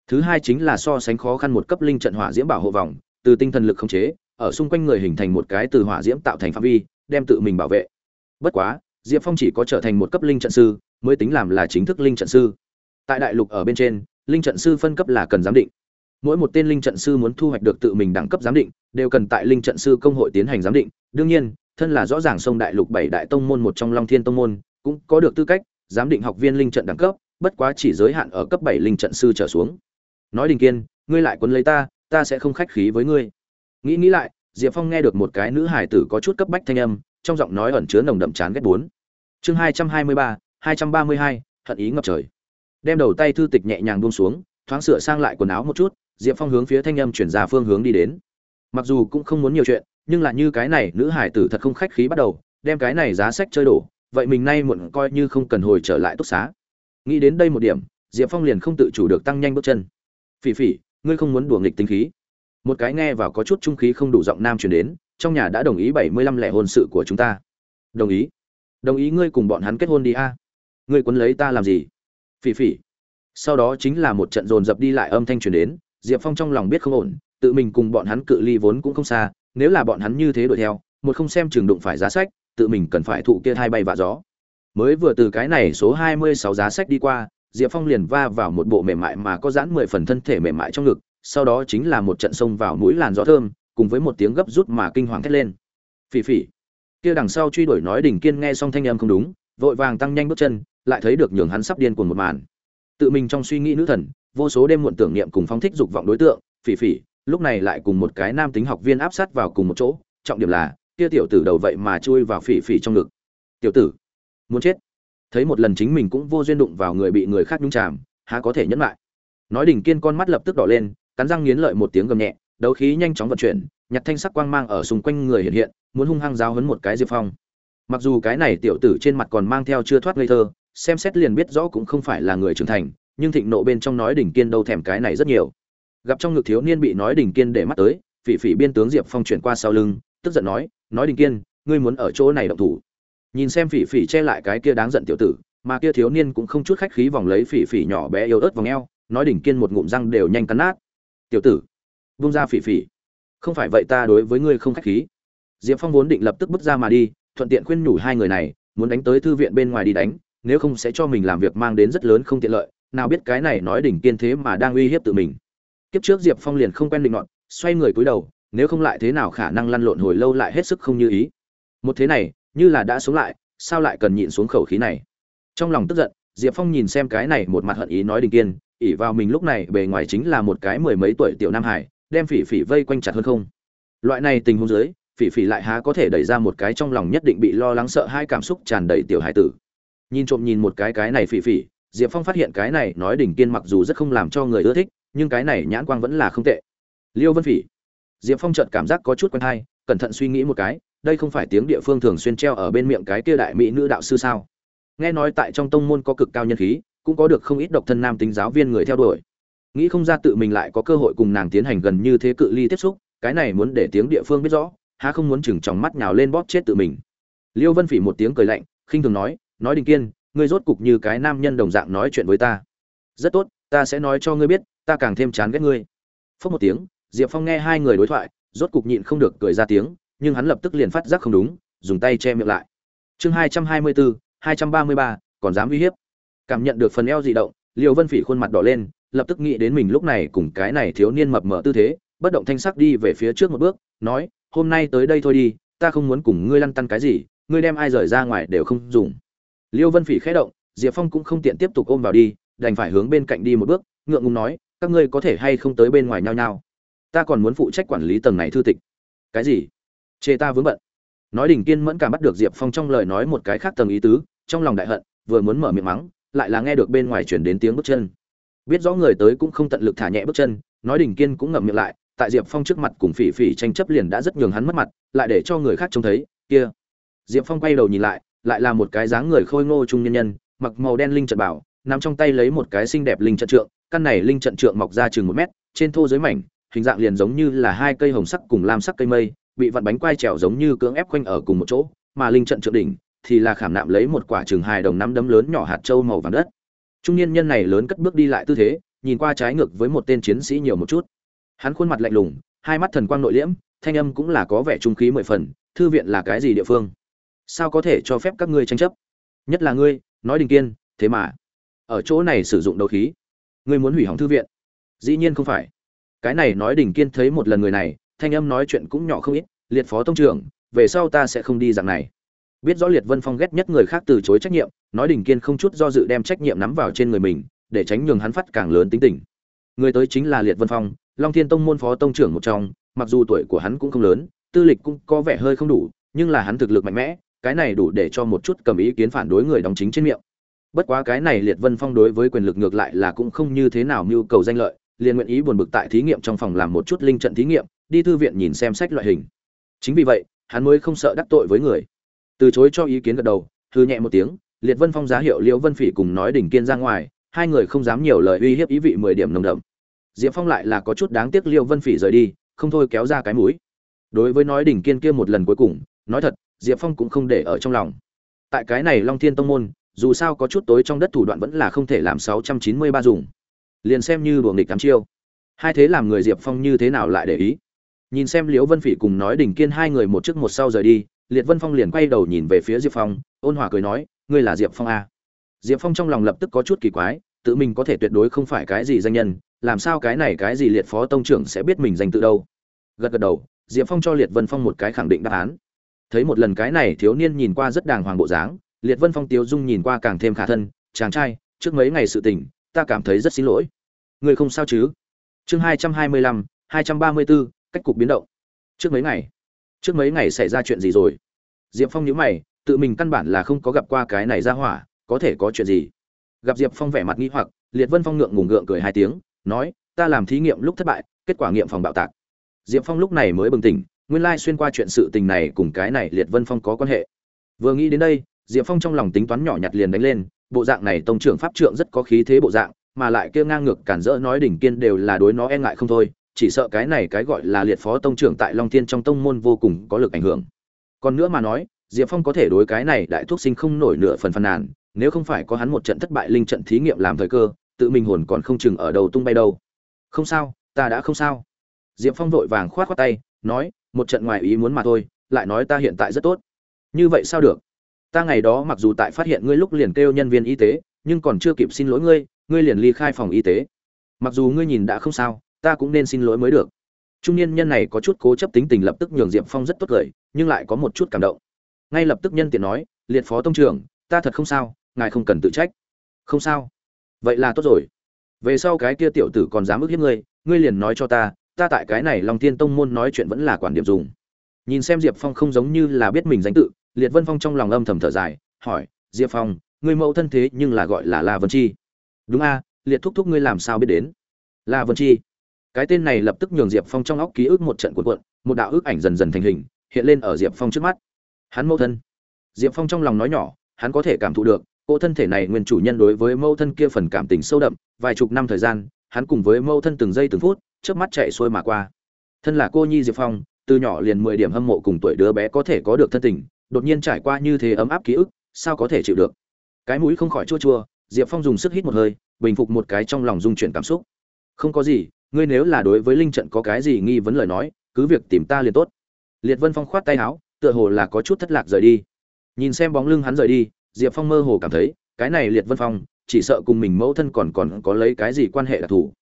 Thứ hai chính là so sánh khó khăn một cấp linh trận hỏa diễm bảo hộ vòng từ tinh thần lực khống chế, ở xung quanh người hình thành một cái từ hỏa diễm tạo thành phạm vi, đem tự mình bảo vệ. Bất quá, diệp phong chỉ có trở thành một cấp linh trận sư, mới tính làm là chính thức linh trận sư. Tại đại lục ở bên trên, linh trận sư phân cấp là cần giám định. Mỗi một tên linh trận sư muốn thu hoạch được tự mình đẳng cấp giám định, đều cần tại linh trận sư công hội tiến hành giám định. Đương nhiên, thân là rõ ràng sông đại lục bảy đại tông môn một trong long thiên tông môn, cũng có được tư cách giám định học viên linh trận đẳng cấp, bất quá chỉ giới hạn ở cấp bảy linh trận sư trở xuống. Nói đình kiên, ngươi lại quấn lấy ta ta sẽ không khách khí với ngươi. Nghĩ nghĩ lại, diệp phong nghe được một cái nữ hải tử có chút cấp bách thanh âm, trong giọng nói ẩn chứa nồng đậm chán ghét bốn. Chương hai trăm hai mươi ba, hai trăm ba mươi hai, hận ý ngập trời. Đem đầu tay thư tịch nhẹ nhàng buông xuống, thoáng sửa sang lại quần áo một chút, diệp phong hướng phía thanh âm chuyển ra phương hướng đi đến. Mặc dù cũng không muốn nhiều chuyện, nhưng là như cái này nữ hải tử thật không khách khí bắt đầu, đem cái này giá sách chơi đổ, vậy mình nay muộn coi như không cần hồi trở lại túc xá. Nghĩ đến đây một điểm, diệp phong liền không tự chủ được tăng nhanh bước chân. Phỉ phỉ ngươi không muốn đùa nghịch tính khí. Một cái nghe vào có chút trung khí không đủ giọng nam truyền đến, trong nhà đã đồng ý bảy mươi lăm lẻ hôn sự của chúng ta. Đồng ý. Đồng ý ngươi cùng bọn hắn kết hôn đi a. Ngươi quấn lấy ta làm gì? Phỉ phỉ. Sau đó chính là một trận dồn dập đi lại âm thanh truyền đến, diệp phong trong lòng biết không ổn, tự mình cùng bọn hắn cự ly vốn cũng không xa, nếu là bọn hắn như thế đuổi theo, một không xem chừng đụng phải giá sách, tự mình cần phải thụ kia hai bay vạ gió. Mới vừa từ cái này số hai mươi sáu giá sách đi qua diệp phong liền va vào một bộ mềm mại mà có dãn mười phần thân thể mềm mại trong ngực, sau đó chính là một trận xông vào mũi làn gió thơm, cùng với một tiếng gấp rút mà kinh hoàng thét lên. Phỉ phỉ. Kia đằng sau truy đuổi nói đỉnh kiên nghe xong thanh âm không đúng, vội vàng tăng nhanh bước chân, lại thấy được nhường hắn sắp điên cuồng một màn. Tự mình trong suy nghĩ nữ thần, vô số đêm muộn tưởng niệm cùng phóng thích dục vọng đối tượng, phỉ phỉ, lúc này lại cùng một cái nam tính học viên áp sát vào cùng một chỗ, trọng điểm là, kia tiểu tử đầu vậy mà chui vào phỉ phỉ trong ngực. Tiểu tử, muốn chết thấy một lần chính mình cũng vô duyên đụng vào người bị người khác nhúng chàm, há có thể nhẫn lại. Nói đỉnh kiên con mắt lập tức đỏ lên, cắn răng nghiến lợi một tiếng gầm nhẹ, đấu khí nhanh chóng vận chuyển, nhặt thanh sắc quang mang ở xung quanh người hiện hiện, muốn hung hăng giáo hấn một cái diệp phong. Mặc dù cái này tiểu tử trên mặt còn mang theo chưa thoát ngây thơ, xem xét liền biết rõ cũng không phải là người trưởng thành, nhưng thịnh nộ bên trong nói đỉnh kiên đâu thèm cái này rất nhiều. Gặp trong ngực thiếu niên bị nói đỉnh kiên để mắt tới, phỉ phỉ biên tướng diệp phong chuyển qua sau lưng, tức giận nói nói đỉnh kiên, ngươi muốn ở chỗ này động thủ nhìn xem phỉ phỉ che lại cái kia đáng giận tiểu tử, mà kia thiếu niên cũng không chút khách khí vòng lấy phỉ phỉ nhỏ bé yếu ớt vòng eo, nói đỉnh kiên một ngụm răng đều nhanh cắn nát. Tiểu tử, vung ra phỉ phỉ. Không phải vậy ta đối với ngươi không khách khí. Diệp phong vốn định lập tức bước ra mà đi, thuận tiện khuyên nhủ hai người này, muốn đánh tới thư viện bên ngoài đi đánh, nếu không sẽ cho mình làm việc mang đến rất lớn không tiện lợi, nào biết cái này nói đỉnh kiên thế mà đang uy hiếp tự mình. Kiếp trước diệp phong liền không quen định ngọn xoay người cúi đầu, nếu không lại thế nào khả năng lăn lộn hồi lâu lại hết sức không như ý. Một thế này như là đã sống lại, sao lại cần nhịn xuống khẩu khí này? Trong lòng tức giận, diệp phong nhìn xem cái này một mặt hận ý nói đình kiên, ỉ vào mình lúc này bề ngoài chính là một cái mười mấy tuổi tiểu nam hải, đem phỉ phỉ vây quanh chặt hơn không? Loại này tình huống dưới, phỉ phỉ lại há có thể đẩy ra một cái trong lòng nhất định bị lo lắng sợ hai cảm xúc tràn đầy tiểu hải tử. Nhìn trộm nhìn một cái cái này phỉ phỉ, diệp phong phát hiện cái này nói đỉnh kiên mặc dù rất không làm cho người ưa thích, nhưng cái này nhãn quang vẫn là không tệ. Liêu vân phỉ. Diệp phong chợt cảm giác có chút quen thai cẩn thận suy nghĩ một cái đây không phải tiếng địa phương thường xuyên treo ở bên miệng cái kia đại mỹ nữ đạo sư sao? Nghe nói tại trong tông môn có cực cao nhân khí, cũng có được không ít độc thân nam tính giáo viên người theo đuổi. Nghĩ không ra tự mình lại có cơ hội cùng nàng tiến hành gần như thế cự ly tiếp xúc, cái này muốn để tiếng địa phương biết rõ, há không muốn chừng trong mắt nhào lên bóp chết tự mình. Liêu vân phỉ một tiếng cười lạnh, khinh thường nói nói đình kiên, ngươi rốt cục như cái nam nhân đồng dạng nói chuyện với ta. Rất tốt, ta sẽ nói cho ngươi biết, ta càng thêm chán ghét ngươi. Phốc một tiếng, diệp phong nghe hai người đối thoại, rốt cục nhịn không được cười ra tiếng nhưng hắn lập tức liền phát giác không đúng, dùng tay che miệng lại. Chương hai trăm hai mươi bốn hai trăm ba mươi ba, còn dám uy hiếp. Cảm nhận được phần eo dị động liều vân phỉ khuôn mặt đỏ lên, lập tức nghĩ đến mình lúc này cùng cái này thiếu niên mập mờ tư thế, bất động thanh sắc đi về phía trước một bước, nói, hôm nay tới đây thôi đi, ta không muốn cùng ngươi lăn tăn cái gì, ngươi đem ai rời ra ngoài đều không dùng. Liêu vân phỉ khẽ động, diệp phong cũng không tiện tiếp tục ôm vào đi, đành phải hướng bên cạnh đi một bước, ngượng ngùng nói, các ngươi có thể hay không tới bên ngoài nhau nhau ta còn muốn phụ trách quản lý tầng này thư tịch. Cái gì? Chê ta vướng bận. Nói đình kiên mẫn cảm bắt được diệp phong trong lời nói một cái khác tầng ý tứ, trong lòng đại hận, vừa muốn mở miệng mắng, lại là nghe được bên ngoài chuyển đến tiếng bước chân. Biết rõ người tới cũng không tận lực thả nhẹ bước chân, nói đình kiên cũng ngậm miệng lại, tại diệp phong trước mặt cùng phỉ phỉ tranh chấp liền đã rất nhường hắn mất mặt, lại để cho người khác trông thấy, kia. Diệp phong quay đầu nhìn lại lại là một cái dáng người khôi ngô trung nhân nhân, mặc màu đen linh trận bảo, nằm trong tay lấy một cái xinh đẹp linh trận trượng, căn này linh trận trượng mọc ra chừng một mét, trên thô dưới mảnh, hình dạng liền giống như là hai cây hồng sắc cùng lam sắc cây mây bị vặn bánh quai trèo giống như cưỡng ép quanh ở cùng một chỗ, mà linh trận trượng đỉnh thì là khảm nạm lấy một quả trường hài đồng năm đấm lớn nhỏ hạt châu màu vàng đất. Trung niên nhân này lớn cất bước đi lại tư thế, nhìn qua trái ngược với một tên chiến sĩ nhiều một chút. Hắn khuôn mặt lạnh lùng, hai mắt thần quang nội liễm, thanh âm cũng là có vẻ trung khí mười phần, thư viện là cái gì địa phương? Sao có thể cho phép các ngươi tranh chấp? Nhất là ngươi, nói đình kiên, thế mà ở chỗ này sử dụng đấu khí. Ngươi muốn hủy hỏng thư viện? Dĩ nhiên không phải. Cái này nói đình kiên thấy một lần người này thanh âm nói chuyện cũng nhỏ không ít, liệt phó tông trưởng, về sau ta sẽ không đi dạng này. Biết rõ liệt vân phong ghét nhất người khác từ chối trách nhiệm, nói đình kiên không chút do dự đem trách nhiệm nắm vào trên người mình, để tránh nhường hắn phát càng lớn tính tình. Người tới chính là liệt vân phong, long thiên tông môn phó tông trưởng một trong, mặc dù tuổi của hắn cũng không lớn, tư lịch cũng có vẻ hơi không đủ, nhưng là hắn thực lực mạnh mẽ, cái này đủ để cho một chút cầm ý kiến phản đối người đóng chính trên miệng. Bất quá cái này liệt vân phong đối với quyền lực ngược lại là cũng không như thế nào mưu cầu danh lợi, liền nguyện ý buồn bực tại thí nghiệm trong phòng làm một chút linh trận thí nghiệm đi thư viện nhìn xem sách loại hình. Chính vì vậy, hắn mới không sợ đắc tội với người. Từ chối cho ý kiến gật đầu thư nhẹ một tiếng, liệt vân phong giá hiệu liễu vân phỉ cùng nói đỉnh kiên ra ngoài, hai người không dám nhiều lời uy hiếp ý vị mười điểm nồng đậm. Diệp phong lại là có chút đáng tiếc liễu vân phỉ rời đi, không thôi kéo ra cái mũi. Đối với nói đỉnh kiên kia một lần cuối cùng, nói thật, diệp phong cũng không để ở trong lòng. Tại cái này long thiên tông môn, dù sao có chút tối trong đất thủ đoạn vẫn là không thể làm sáu trăm chín mươi ba dùng. Liền xem như đùa nghịch cắm chiêu. Hai thế làm người diệp phong như thế nào lại để ý? Nhìn xem liễu vân phỉ cùng nói đỉnh kiên hai người một trước một sau rời đi, liệt vân phong liền quay đầu nhìn về phía diệp phong, ôn hòa cười nói, ngươi là diệp phong a diệp phong trong lòng lập tức có chút kỳ quái, tự mình có thể tuyệt đối không phải cái gì danh nhân, làm sao cái này cái gì liệt phó tông trưởng sẽ biết mình danh tự đâu? Gật gật đầu, diệp phong cho liệt vân phong một cái khẳng định đáp án. Thấy một lần cái này thiếu niên nhìn qua rất đàng hoàng bộ dáng, liệt vân phong tiếu dung nhìn qua càng thêm khả thân, chàng trai, trước mấy ngày sự tình, ta cảm thấy rất xin lỗi. Người không sao chứ? Chương hai trăm hai mươi lăm, hai trăm ba mươi bốn cách cục biến động. Trước mấy ngày, trước mấy ngày xảy ra chuyện gì rồi? Diệp phong nhớ mày, tự mình căn bản là không có gặp qua cái này ra hỏa, có thể có chuyện gì? Gặp diệp phong vẻ mặt nghi hoặc, liệt vân phong ngượng ngùng ngượng cười hai tiếng, nói, ta làm thí nghiệm lúc thất bại, kết quả nghiệm phòng bạo tạc. Diệp phong lúc này mới bừng tỉnh, nguyên lai xuyên qua chuyện sự tình này cùng cái này liệt vân phong có quan hệ. Vừa nghĩ đến đây, diệp phong trong lòng tính toán nhỏ nhặt liền đánh lên, bộ dạng này tông trưởng pháp trượng rất có khí thế bộ dạng, mà lại kêu ngang ngược cản rỡ nói đỉnh kiên đều là đối nó e ngại không thôi chỉ sợ cái này cái gọi là liệt phó tông trưởng tại long thiên trong tông môn vô cùng có lực ảnh hưởng. Còn nữa mà nói, diệp phong có thể đối cái này đại thuốc sinh không nổi nửa phần phàn nàn, nếu không phải có hắn một trận thất bại linh trận thí nghiệm làm thời cơ, tự mình hồn còn không chừng ở đầu tung bay đâu. Không sao, ta đã không sao. Diệp phong vội vàng khoát khoát tay, nói, một trận ngoài ý muốn mà thôi, lại nói ta hiện tại rất tốt. Như vậy sao được? Ta ngày đó mặc dù tại phát hiện ngươi lúc liền kêu nhân viên y tế, nhưng còn chưa kịp xin lỗi ngươi ngươi liền ly khai phòng y tế. Mặc dù ngươi nhìn đã không sao ta cũng nên xin lỗi mới được. Trung niên nhân này có chút cố chấp tính tình lập tức nhường diệp phong rất tốt cười, nhưng lại có một chút cảm động. Ngay lập tức nhân tiện nói, liệt phó tông trưởng, ta thật không sao, ngài không cần tự trách. Không sao. Vậy là tốt rồi. Về sau cái kia tiểu tử còn dám ức hiếp ngươi ngươi liền nói cho ta ta tại cái này long tiên tông môn nói chuyện vẫn là quản điểm dùng. Nhìn xem diệp phong không giống như là biết mình danh tự, liệt vân phong trong lòng âm thầm thở dài, hỏi, diệp phong, ngươi mẫu thân thế nhưng là gọi là la vân chi? Đúng a, liệt thúc thúc ngươi làm sao biết đến? La vân chi? Cái tên này lập tức nhường diệp phong trong óc ký ức một trận cuộn cuộn, một đạo ước ảnh dần dần thành hình, hiện lên ở diệp phong trước mắt. Hắn mẫu thân. Diệp phong trong lòng nói nhỏ, hắn có thể cảm thụ được, cô thân thể này nguyên chủ nhân đối với mẫu thân kia phần cảm tình sâu đậm, vài chục năm thời gian, hắn cùng với mẫu thân từng giây từng phút trước mắt chạy xuôi mà qua. Thân là cô nhi diệp phong, từ nhỏ liền mười điểm hâm mộ cùng tuổi đứa bé có thể có được thân tình, đột nhiên trải qua như thế ấm áp ký ức, sao có thể chịu được? Cái mũi không khỏi chua chua, diệp phong dùng sức hít một hơi, bình phục một cái trong lòng dung chuyển cảm xúc. Không có gì ngươi nếu là đối với linh trận có cái gì nghi vấn lời nói, cứ việc tìm ta liền tốt. Liệt vân phong khoát tay áo, tựa hồ là có chút thất lạc rời đi. Nhìn xem bóng lưng hắn rời đi, diệp phong mơ hồ cảm thấy, cái này liệt vân phong, chỉ sợ cùng mình mẫu thân còn còn có lấy cái gì quan hệ đặc thù.